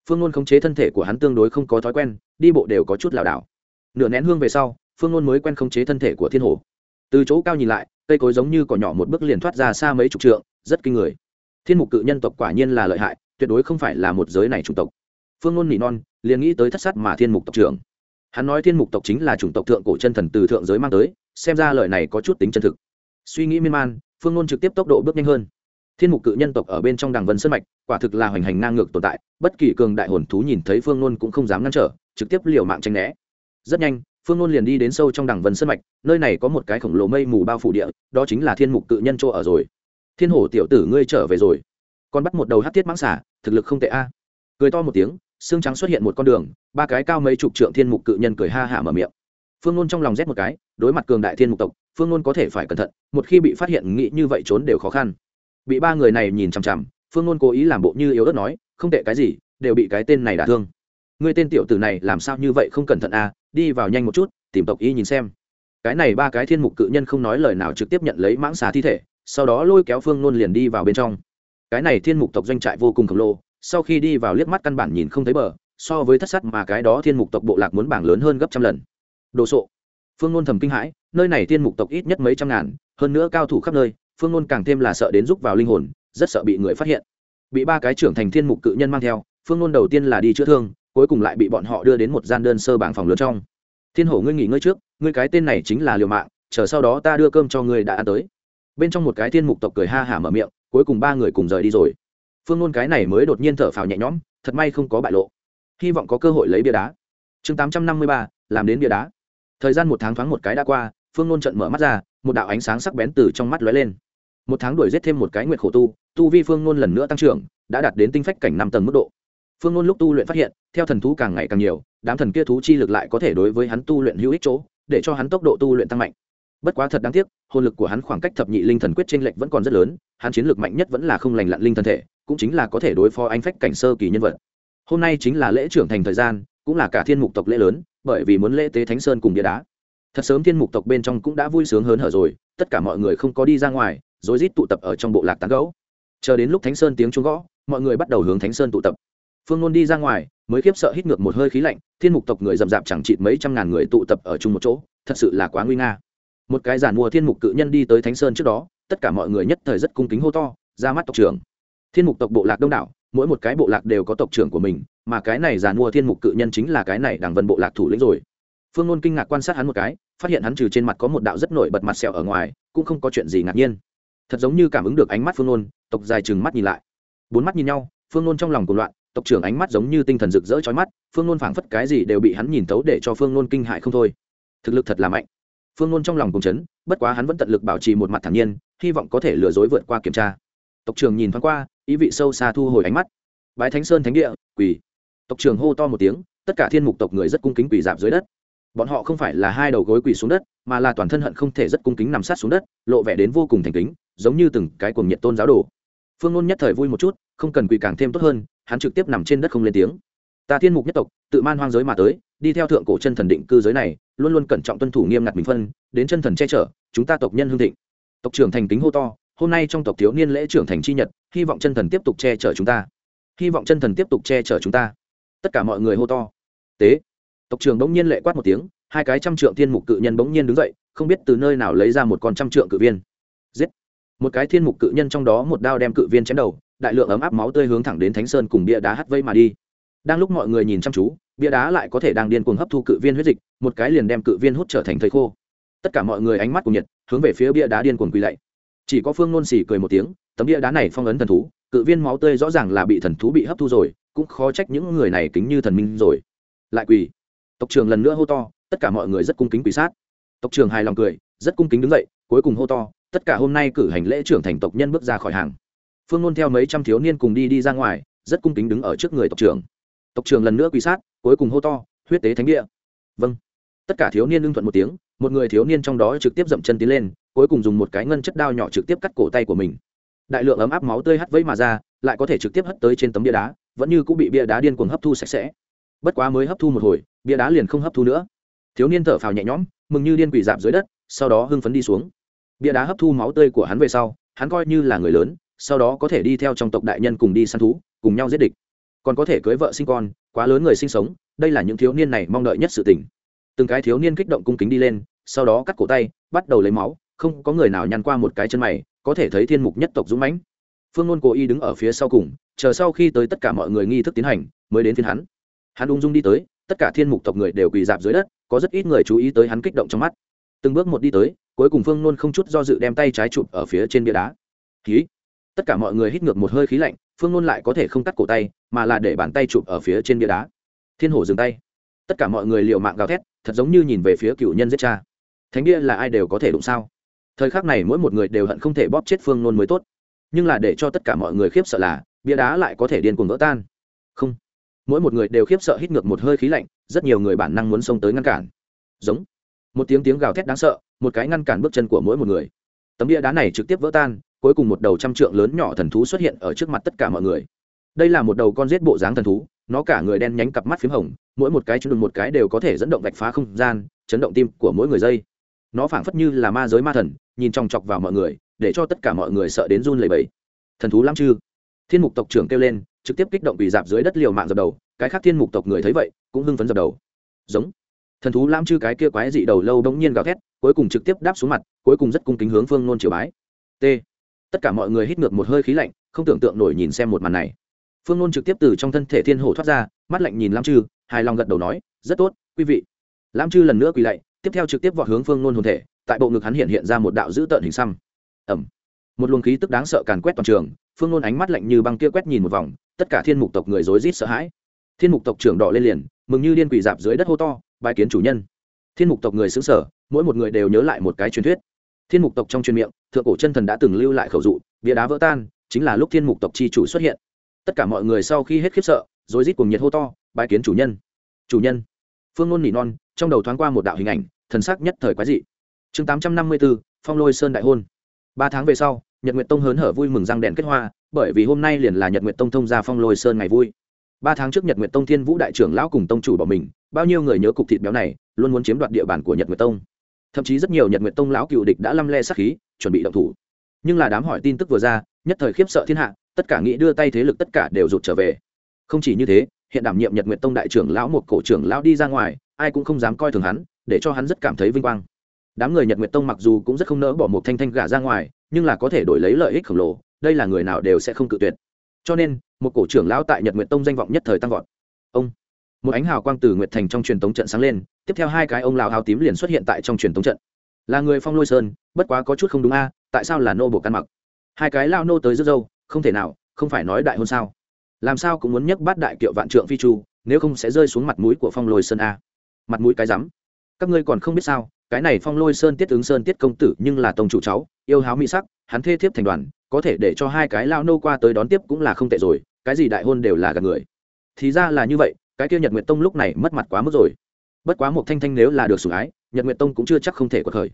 S1: Phương nôn khống chế thân thể của hắn tương đối không có thói quen, đi bộ đều có chút lảo đảo. Nửa nén hương về sau, phương nôn mới quen khống chế thân thể của thiên hổ từ chỗ cao nhìn lại, cây cối giống như cỏ nhỏ một bước liền thoát ra xa mấy chục trượng, rất kinh người. Thiên mục cự nhân tộc quả nhiên là lợi hại, tuyệt đối không phải là một giới này chủng tộc. Phương ngôn nỉ non, liền nghĩ tới thất sát mà thiên mục tộc trưởng. Hắn nói thiên mục tộc chính là chủng tộc thượng cổ chân thần từ thượng giới mang tới, xem ra lời này có chút tính chân thực. Suy nghĩ miên man, phương ngôn trực tiếp tốc độ bước nhanh hơn. Thiên mục cự nhân tộc ở bên trong đằng vân sân mạch, quả thực là hoành hành ngang ngược tồn tại, bất kỳ cường đại hồn thú nhìn thấy phương ngôn cũng không dám ngăn trở, trực tiếp liều mạng tranh né. Rất nhanh phương nôn liền đi đến sâu trong đẳng vân sân mạch, nơi này có một cái khổng lồ mây mù bao phủ địa, đó chính là thiên mục cự nhân chỗ ở rồi. Thiên hổ tiểu tử ngươi trở về rồi. Còn bắt một đầu hát tiết mãng xả thực lực không tệ a. Cười to một tiếng, xương trắng xuất hiện một con đường, ba cái cao mấy chục trượng thiên mục cự nhân cười ha hả mở miệng. Phương nôn trong lòng rét một cái, đối mặt cường đại thiên mục tộc, phương nôn có thể phải cẩn thận, một khi bị phát hiện nghĩ như vậy trốn đều khó khăn. Bị ba người này nhìn chằm chằm, phương nôn cố ý làm bộ như yếu ớt nói, không tệ cái gì, đều bị cái tên này đả thương. Ngươi tên tiểu tử này làm sao như vậy không cẩn thận à đi vào nhanh một chút, tìm tộc y nhìn xem. Cái này ba cái thiên mục cự nhân không nói lời nào trực tiếp nhận lấy mãng xà thi thể, sau đó lôi kéo phương nôn liền đi vào bên trong. Cái này thiên mục tộc doanh trại vô cùng khổng lồ, sau khi đi vào liếc mắt căn bản nhìn không thấy bờ, so với thất sắt mà cái đó thiên mục tộc bộ lạc muốn bảng lớn hơn gấp trăm lần. Đồ sộ. Phương nôn thầm kinh hãi, nơi này thiên mục tộc ít nhất mấy trăm ngàn, hơn nữa cao thủ khắp nơi, phương nôn càng thêm là sợ đến rúc vào linh hồn, rất sợ bị người phát hiện. Bị ba cái trưởng thành thiên mục cự nhân mang theo, phương nôn đầu tiên là đi chữa thương cuối cùng lại bị bọn họ đưa đến một gian đơn sơ bảng phòng lớn trong. Thiên hổ, ngươi nghỉ ngơi trước, ngươi cái tên này chính là liều mạng, chờ sau đó ta đưa cơm cho ngươi đã ăn tới. Bên trong một cái thiên mục tộc cười ha hả mở miệng, cuối cùng ba người cùng rời đi rồi. Phương ngôn cái này mới đột nhiên thở phào nhẹ nhõm, thật may không có bại lộ. Hy vọng có cơ hội lấy bia đá. Chương tám trăm năm mươi ba, làm đến bia đá. Thời gian một tháng thoáng một cái đã qua, phương ngôn trận mở mắt ra, một đạo ánh sáng sắc bén từ trong mắt lóe lên. Một tháng đuổi giết thêm một cái nguyệt khổ tu tu vi phương ngôn lần nữa tăng trưởng, đã đạt đến tinh phách cảnh năm tầng mức độ phương ngôn lúc tu luyện phát hiện, theo thần thú càng ngày càng nhiều, đám thần kia thú chi lực lại có thể đối với hắn tu luyện hữu ích chỗ, để cho hắn tốc độ tu luyện tăng mạnh. Bất quá thật đáng tiếc, hồn lực của hắn khoảng cách thập nhị linh thần quyết trên lệch vẫn còn rất lớn, hắn chiến lược mạnh nhất vẫn là không lành lặn linh thân thể, cũng chính là có thể đối phó anh phách cảnh sơ kỳ nhân vật. Hôm nay chính là lễ trưởng thành thời gian, cũng là cả thiên mục tộc lễ lớn, bởi vì muốn lễ tế thánh sơn cùng Địa đá. Thật sớm thiên mục tộc bên trong cũng đã vui sướng hớn hở rồi, tất cả mọi người không có đi ra ngoài rồi rít tụ tập ở trong bộ lạc tán gấu chờ đến lúc thánh sơn tiếng chuông gõ, mọi người bắt đầu hướng thánh sơn tụ tập phương nôn đi ra ngoài, mới khiếp sợ hít ngược một hơi khí lạnh, thiên mục tộc người rậm rạp chẳng chịt mấy trăm ngàn người tụ tập ở chung một chỗ, thật sự là quá nguy nga. Một cái giản mùa thiên mục cự nhân đi tới thánh sơn trước đó, tất cả mọi người nhất thời rất cung kính hô to, ra mắt tộc trưởng. Thiên mục tộc bộ lạc đông đảo, mỗi một cái bộ lạc đều có tộc trưởng của mình, mà cái này giàn mua thiên mục cự nhân chính là cái này đảng vân bộ lạc thủ lĩnh rồi. Phương ngôn kinh ngạc quan sát hắn một cái, phát hiện hắn trừ trên mặt có một đạo rất nổi bật mặt sẹo ở ngoài, cũng không có chuyện gì ngạc nhiên. Thật giống như cảm ứng được ánh mắt phương ngôn tộc dài chừng mắt nhìn lại. Bốn mắt nhìn nhau, phương ngôn trong lòng cuộc loạn tộc trưởng ánh mắt giống như tinh thần rực rỡ chói mắt, phương Luân phảng phất cái gì đều bị hắn nhìn tấu để cho phương Luân kinh hại không thôi. Thực lực thật là mạnh. Phương Luân trong lòng cùng chấn, bất quá hắn vẫn tận lực bảo trì một mặt thản nhiên, hy vọng có thể lừa dối vượt qua kiểm tra. Tộc trưởng nhìn thoáng qua, ý vị sâu xa thu hồi ánh mắt. Bái thánh sơn thánh địa, quỳ. Tộc trưởng hô to một tiếng, tất cả thiên mục tộc người rất cung kính quỳ dạp dưới đất. Bọn họ không phải là hai đầu gối quỳ xuống đất, mà là toàn thân hận không thể rất cung kính nằm sát xuống đất, lộ vẻ đến vô cùng thành kính, giống như từng cái cuồng nhiệt tôn giáo đồ. Phương Luân nhất thời vui một chút, không cần quỳ càng thêm tốt hơn hắn trực tiếp nằm trên đất không lên tiếng. Ta thiên mục nhất tộc, tự man hoang giới mà tới, đi theo thượng cổ chân thần định cư giới này, luôn luôn cẩn trọng tuân thủ nghiêm ngặt mình phân, đến chân thần che chở, chúng ta tộc nhân hương thịnh. Tộc trưởng thành kính hô to, hôm nay trong tộc thiếu niên lễ trưởng thành chi nhật, hy vọng chân thần tiếp tục che chở chúng ta. Hy vọng chân thần tiếp tục che chở chúng ta. Tất cả mọi người hô to. Tế. Tộc trưởng bỗng nhiên lệ quát một tiếng, hai cái trăm trượng thiên mục cự nhân bỗng nhiên đứng dậy, không biết từ nơi nào lấy ra một con trăm trượng cự viên. Giết. Một cái thiên mục cự nhân trong đó một đao đem cự viên chém đầu đại lượng ấm áp máu tươi hướng thẳng đến thánh sơn cùng bia đá hắt vây mà đi. Đang lúc mọi người nhìn chăm chú, bia đá lại có thể đang điên cuồng hấp thu cự viên huyết dịch, một cái liền đem cự viên hút trở thành thầy khô. Tất cả mọi người ánh mắt cùng nhiệt hướng về phía bia đá điên cuồng quỳ lạy. Chỉ có phương nôn xỉ cười một tiếng, tấm bia đá này phong ấn thần thú, cự viên máu tươi rõ ràng là bị thần thú bị hấp thu rồi, cũng khó trách những người này kính như thần minh rồi. Lại quỳ. Tộc trường lần nữa hô to, tất cả mọi người rất cung kính quỳ sát. Tộc trường hài lòng cười, rất cung kính đứng dậy, cuối cùng hô to, tất cả hôm nay cử hành lễ trưởng thành tộc nhân bước ra khỏi hàng phương nôn theo mấy trăm thiếu niên cùng đi đi ra ngoài, rất cung kính đứng ở trước người tộc trưởng. Tộc trưởng lần nữa quỳ sát, cuối cùng hô to, huyết tế thánh địa! Vâng. Tất cả thiếu niên lương thuận một tiếng, một người thiếu niên trong đó trực tiếp dậm chân tiến lên, cuối cùng dùng một cái ngân chất đao nhỏ trực tiếp cắt cổ tay của mình. Đại lượng ấm áp máu tươi hắt vẫy mà ra, lại có thể trực tiếp hất tới trên tấm bia đá, vẫn như cũng bị bia đá điên cuồng hấp thu sạch sẽ. Bất quá mới hấp thu một hồi, bia đá liền không hấp thu nữa. Thiếu niên thở phào nhẹ nhõm, mừng như điên quỷ dạp dưới đất, sau đó hưng phấn đi xuống. Bia đá hấp thu máu tươi của hắn về sau, hắn coi như là người lớn sau đó có thể đi theo trong tộc đại nhân cùng đi săn thú, cùng nhau giết địch. Còn có thể cưới vợ sinh con, quá lớn người sinh sống, đây là những thiếu niên này mong đợi nhất sự tình. Từng cái thiếu niên kích động cung kính đi lên, sau đó cắt cổ tay, bắt đầu lấy máu, không có người nào nhăn qua một cái chân mày, có thể thấy thiên mục nhất tộc dũng mãnh. Phương ngôn cố ý đứng ở phía sau cùng, chờ sau khi tới tất cả mọi người nghi thức tiến hành, mới đến phiên hắn. Hắn ung dung đi tới, tất cả thiên mục tộc người đều quỳ dạp dưới đất, có rất ít người chú ý tới hắn kích động trong mắt. Từng bước một đi tới, cuối cùng phương nôn không chút do dự đem tay trái chụp ở phía trên bia đá. Khí tất cả mọi người hít ngược một hơi khí lạnh, phương nôn lại có thể không cắt cổ tay, mà là để bàn tay chụp ở phía trên bia đá. Thiên hổ dừng tay. Tất cả mọi người liều mạng gào thét, thật giống như nhìn về phía cựu nhân giết cha. Thánh bia là ai đều có thể đụng sao? Thời khắc này mỗi một người đều hận không thể bóp chết phương nôn mới tốt. Nhưng là để cho tất cả mọi người khiếp sợ là, bia đá lại có thể điên cuồng vỡ tan. Không. Mỗi một người đều khiếp sợ hít ngược một hơi khí lạnh, rất nhiều người bản năng muốn xông tới ngăn cản. Giống. Một tiếng tiếng gào thét đáng sợ, một cái ngăn cản bước chân của mỗi một người. Tấm bia đá này trực tiếp vỡ tan cuối cùng một đầu trăm trượng lớn nhỏ thần thú xuất hiện ở trước mặt tất cả mọi người. Đây là một đầu con giết bộ dáng thần thú, nó cả người đen nhánh cặp mắt p h í m hồng, mỗi một cái chấn đừng một cái đều có thể dẫn động vạch phá không gian, chấn động tim của mỗi người dây. Nó phảng phất như là ma giới ma thần, nhìn chòng chọc vào mọi người, để cho tất cả mọi người sợ đến run lầy bẫy thần thú lắm chư thiên mục tộc trưởng kêu lên, trực tiếp kích động bị dạp dưới đất liều mạng dập đầu, cái khác thiên mục tộc người thấy vậy, cũng hưng phấn dập đầu. Giống. Thần thú lam chư cái kia quái dị đầu lâu bỗng nhiên gào thét, cuối cùng trực tiếp đáp xuống mặt, cuối cùng rất cung kính hướng phương nôn triều bái. T tất cả mọi người hít ngược một hơi khí lạnh, không tưởng tượng nổi nhìn xem một màn này. Phương nôn trực tiếp từ trong thân thể thiên hổ thoát ra, mắt lạnh nhìn lam chư, hài lòng gật đầu nói, rất tốt, quý vị. Lam chư lần nữa quỳ lạy, tiếp theo trực tiếp vào hướng phương nôn hồn thể, tại bộ ngực hắn hiện hiện ra một đạo dữ tợn hình xăm. Ẩm một luồng khí tức đáng sợ càn quét toàn trường, phương nôn ánh mắt lạnh như băng kia quét nhìn một vòng, tất cả thiên mục tộc người rối rít sợ hãi. Thiên mục tộc trưởng đỏ lên liền, mừng như điên quỷ dạp dưới đất hô to bài kiến chủ nhân. Thiên mục tộc người xứng sở mỗi một người đều nhớ lại một cái truyền thuyết thiên mục tộc trong truyền miệng, thượng cổ chân thần đã từng lưu lại khẩu dụ, bia đá vỡ tan, chính là lúc thiên mục tộc chi chủ xuất hiện. Tất cả mọi người sau khi hết khiếp sợ rồi rít cùng nhiệt hô to bài kiến chủ nhân. Chủ nhân. Phương ngôn nỉ non, trong đầu thoáng qua một đạo hình ảnh, thần sắc nhất thời quái dị. Chương tám trăm năm mươi bốn phong lôi sơn đại hôn. Ba tháng về sau, nhật nguyệt tông hớn hở vui mừng răng đèn kết hoa, bởi vì hôm nay liền là nhật nguyệt tông thông ra phong lôi sơn ngày vui. Ba tháng trước nhật nguyệt tông thiên vũ đại trưởng lão cùng tông chủ bỏ mình, bao nhiêu người nhớ cục thịt béo này, luôn muốn chiếm đoạt địa bàn của nhật nguyệt tông thậm chí rất nhiều nhật nguyện tông lão cựu địch đã lăm le sát khí, chuẩn bị động thủ. Nhưng là đám hỏi tin tức vừa ra, nhất thời khiếp sợ thiên hạ, tất cả nghĩ đưa tay thế lực tất cả đều rụt trở về. Không chỉ như thế, hiện đảm nhiệm nhật nguyện tông đại trưởng lão một cổ trưởng lão đi ra ngoài, ai cũng không dám coi thường hắn, để cho hắn rất cảm thấy vinh quang. Đám người nhật nguyện tông mặc dù cũng rất không nỡ bỏ một thanh thanh gà ra ngoài, nhưng là có thể đổi lấy lợi ích khổng lồ, đây là người nào đều sẽ không cự tuyệt. Cho nên, một cổ trưởng lão tại nhật nguyện tông danh vọng nhất thời tăng vọt. Ông, một ánh hào quang từ nguyệt thành trong truyền tống trận sáng lên tiếp theo hai cái ông lào hào tím liền xuất hiện tại trong truyền thống trận. Là người phong lôi sơn, bất quá có chút không đúng a, tại sao là nô bộ căn mặc? Hai cái lao nô tới rước dâu, không thể nào, không phải nói đại hôn sao? Làm sao cũng muốn nhấc bát đại kiệu vạn trượng phi chu, nếu không sẽ rơi xuống mặt mũi của phong lôi sơn a. Mặt mũi cái rắm. Các ngươi còn không biết sao, cái này phong lôi sơn tiết ứng sơn tiết công tử nhưng là tông chủ cháu, yêu háo mỹ sắc, hắn thê thiếp thành đoàn, có thể để cho hai cái lao nô qua tới đón tiếp cũng là không tệ rồi, cái gì đại hôn đều là gạt người. Thì ra là như vậy, cái kia nhật nguyệt tông lúc này mất mặt quá mức rồi bất quá một thanh thanh nếu là được sủng ái, nhật nguyệt tông cũng chưa chắc không thể quật khởi.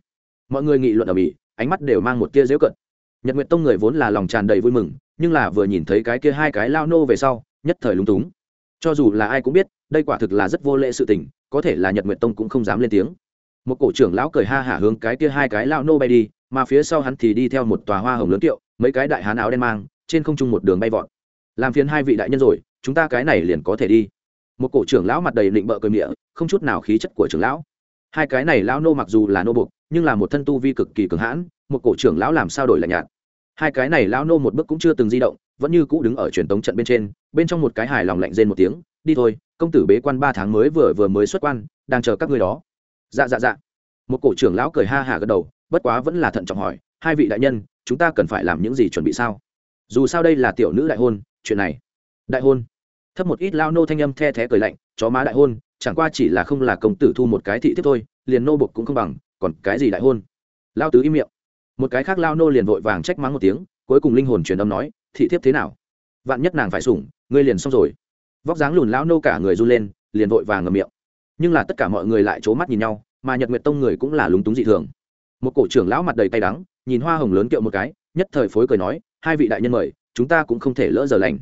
S1: Mọi người nghị luận ở mỹ, ánh mắt đều mang một tia dễu cận. Nhật nguyệt tông người vốn là lòng tràn đầy vui mừng, nhưng là vừa nhìn thấy cái kia hai cái lao nô về sau, nhất thời lúng túng. Cho dù là ai cũng biết, đây quả thực là rất vô lệ sự tình, có thể là nhật nguyệt tông cũng không dám lên tiếng. Một cổ trưởng lão cười ha hả hướng cái kia hai cái lao nô bay đi, mà phía sau hắn thì đi theo một tòa hoa hồng lớn tiệu mấy cái đại hán áo đen mang, trên không trung một đường bay vọt. Làm phiền hai vị đại nhân rồi, chúng ta cái này liền có thể đi. Một cổ trưởng lão mặt đầy định bợ cười miệng không chút nào khí chất của trưởng lão. Hai cái này lão nô mặc dù là nô bục nhưng là một thân tu vi cực kỳ cường hãn, một cổ trưởng lão làm sao đổi lạnh nhạt. Hai cái này lão nô một bước cũng chưa từng di động, vẫn như cũ đứng ở truyền tống trận bên trên, bên trong một cái hài lòng lạnh rên một tiếng, đi thôi, công tử bế quan ba tháng mới vừa vừa mới xuất quan, đang chờ các ngươi đó. Dạ dạ dạ. Một cổ trưởng lão cười ha hả gật đầu, bất quá vẫn là thận trọng hỏi, hai vị đại nhân, chúng ta cần phải làm những gì chuẩn bị sao? Dù sao đây là tiểu nữ đại hôn, chuyện này. Đại hôn. Thấp một ít lao nô thanh âm the thé cười lạnh, chó má đại hôn chẳng qua chỉ là không là công tử thu một cái thị thiếp thôi, liền nô bục cũng không bằng, còn cái gì đại hôn? Lao tứ im miệng. Một cái khác lao nô liền vội vàng trách mắng một tiếng, cuối cùng linh hồn truyền âm nói, thị thiếp thế nào? Vạn nhất nàng phải sủng, ngươi liền xong rồi. Vóc dáng lùn lão nô cả người run lên, liền vội vàng ngầm miệng. Nhưng là tất cả mọi người lại c mắt nhìn nhau, mà nhật nguyệt tông người cũng là lúng túng dị thường. Một cổ trưởng lão mặt đầy tay đắng, nhìn hoa hồng lớn kiệu một cái, nhất thời phối cười nói, hai vị đại nhân mời, chúng ta cũng không thể lỡ giờ lành.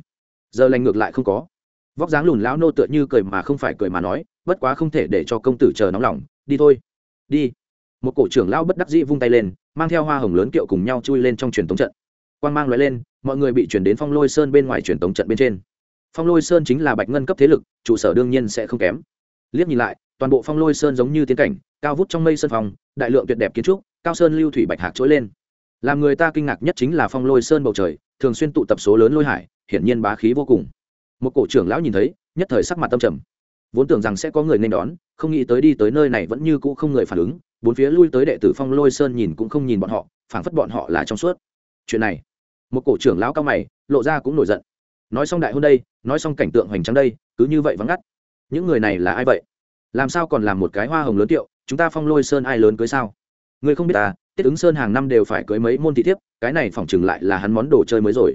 S1: Giờ lành ngược lại không có vóc dáng lùn lão nô tựa như cười mà không phải cười mà nói, bất quá không thể để cho công tử chờ nóng lòng, đi thôi. Đi. Một cổ trưởng lão bất đắc dĩ vung tay lên, mang theo hoa hồng lớn kiệu cùng nhau chui lên trong truyền tống trận. Quan mang loại lên, mọi người bị chuyển đến phong lôi sơn bên ngoài truyền tống trận bên trên. Phong lôi sơn chính là bạch ngân cấp thế lực, trụ sở đương nhiên sẽ không kém. Liếc nhìn lại, toàn bộ phong lôi sơn giống như tiến cảnh, cao vút trong mây sân phòng đại lượng tuyệt đẹp kiến trúc, cao sơn lưu thủy bạch hạc trỗi lên. Làm người ta kinh ngạc nhất chính là phong lôi sơn bầu trời, thường xuyên tụ tập số lớn lôi hải, hiển nhiên bá khí vô cùng một cổ trưởng lão nhìn thấy, nhất thời sắc mặt tâm trầm. Vốn tưởng rằng sẽ có người nên đón, không nghĩ tới đi tới nơi này vẫn như cũ không người phản ứng, bốn phía lui tới đệ tử phong lôi sơn nhìn cũng không nhìn bọn họ, phảng phất bọn họ là trong suốt. Chuyện này, một cổ trưởng lão cao mày, lộ ra cũng nổi giận. Nói xong đại hôn đây, nói xong cảnh tượng hoành tráng đây, cứ như vậy vắng ngắt. Những người này là ai vậy? Làm sao còn làm một cái hoa hồng lớn tiệu, chúng ta phong lôi sơn ai lớn cưới sao? Người không biết ta tiết ứng sơn hàng năm đều phải cưới mấy môn thị thiếp, cái này phỏng chừng lại là hắn món đồ chơi mới rồi.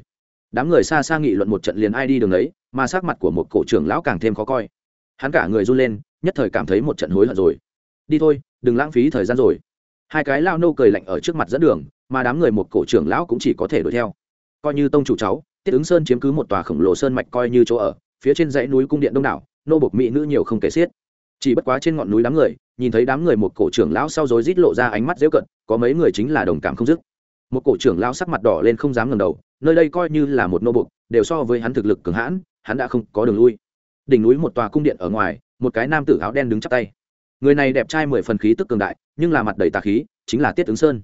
S1: Đám người xa xa nghị luận một trận liền ai đi đường ấy mà sắc mặt của một cổ trưởng lão càng thêm khó coi. Hắn cả người run lên, nhất thời cảm thấy một trận hối hận rồi. Đi thôi, đừng lãng phí thời gian rồi. Hai cái lao nô cười lạnh ở trước mặt dẫn đường, mà đám người một cổ trưởng lão cũng chỉ có thể đuổi theo. Coi như tông chủ cháu, tiết ứng sơn chiếm cứ một tòa khổng lồ sơn mạch coi như chỗ ở, phía trên dãy núi cung điện đông đảo, nô bộc mỹ nữ nhiều không kể xiết. Chỉ bất quá trên ngọn núi đám người, nhìn thấy đám người một cổ trưởng lão sau rồi rít lộ ra ánh mắt dễ cận, có mấy người chính là đồng cảm không dứt. Một cổ trưởng lão sắc mặt đỏ lên không dám ngẩng đầu, nơi đây coi như là một nô bộc, đều so với hắn thực lực cường hãn hắn đã không có đường lui. Đỉnh núi một tòa cung điện ở ngoài, một cái nam tử áo đen đứng chắp tay. Người này đẹp trai mười phần khí tức cường đại, nhưng là mặt đầy tà khí, chính là tiết ứng sơn.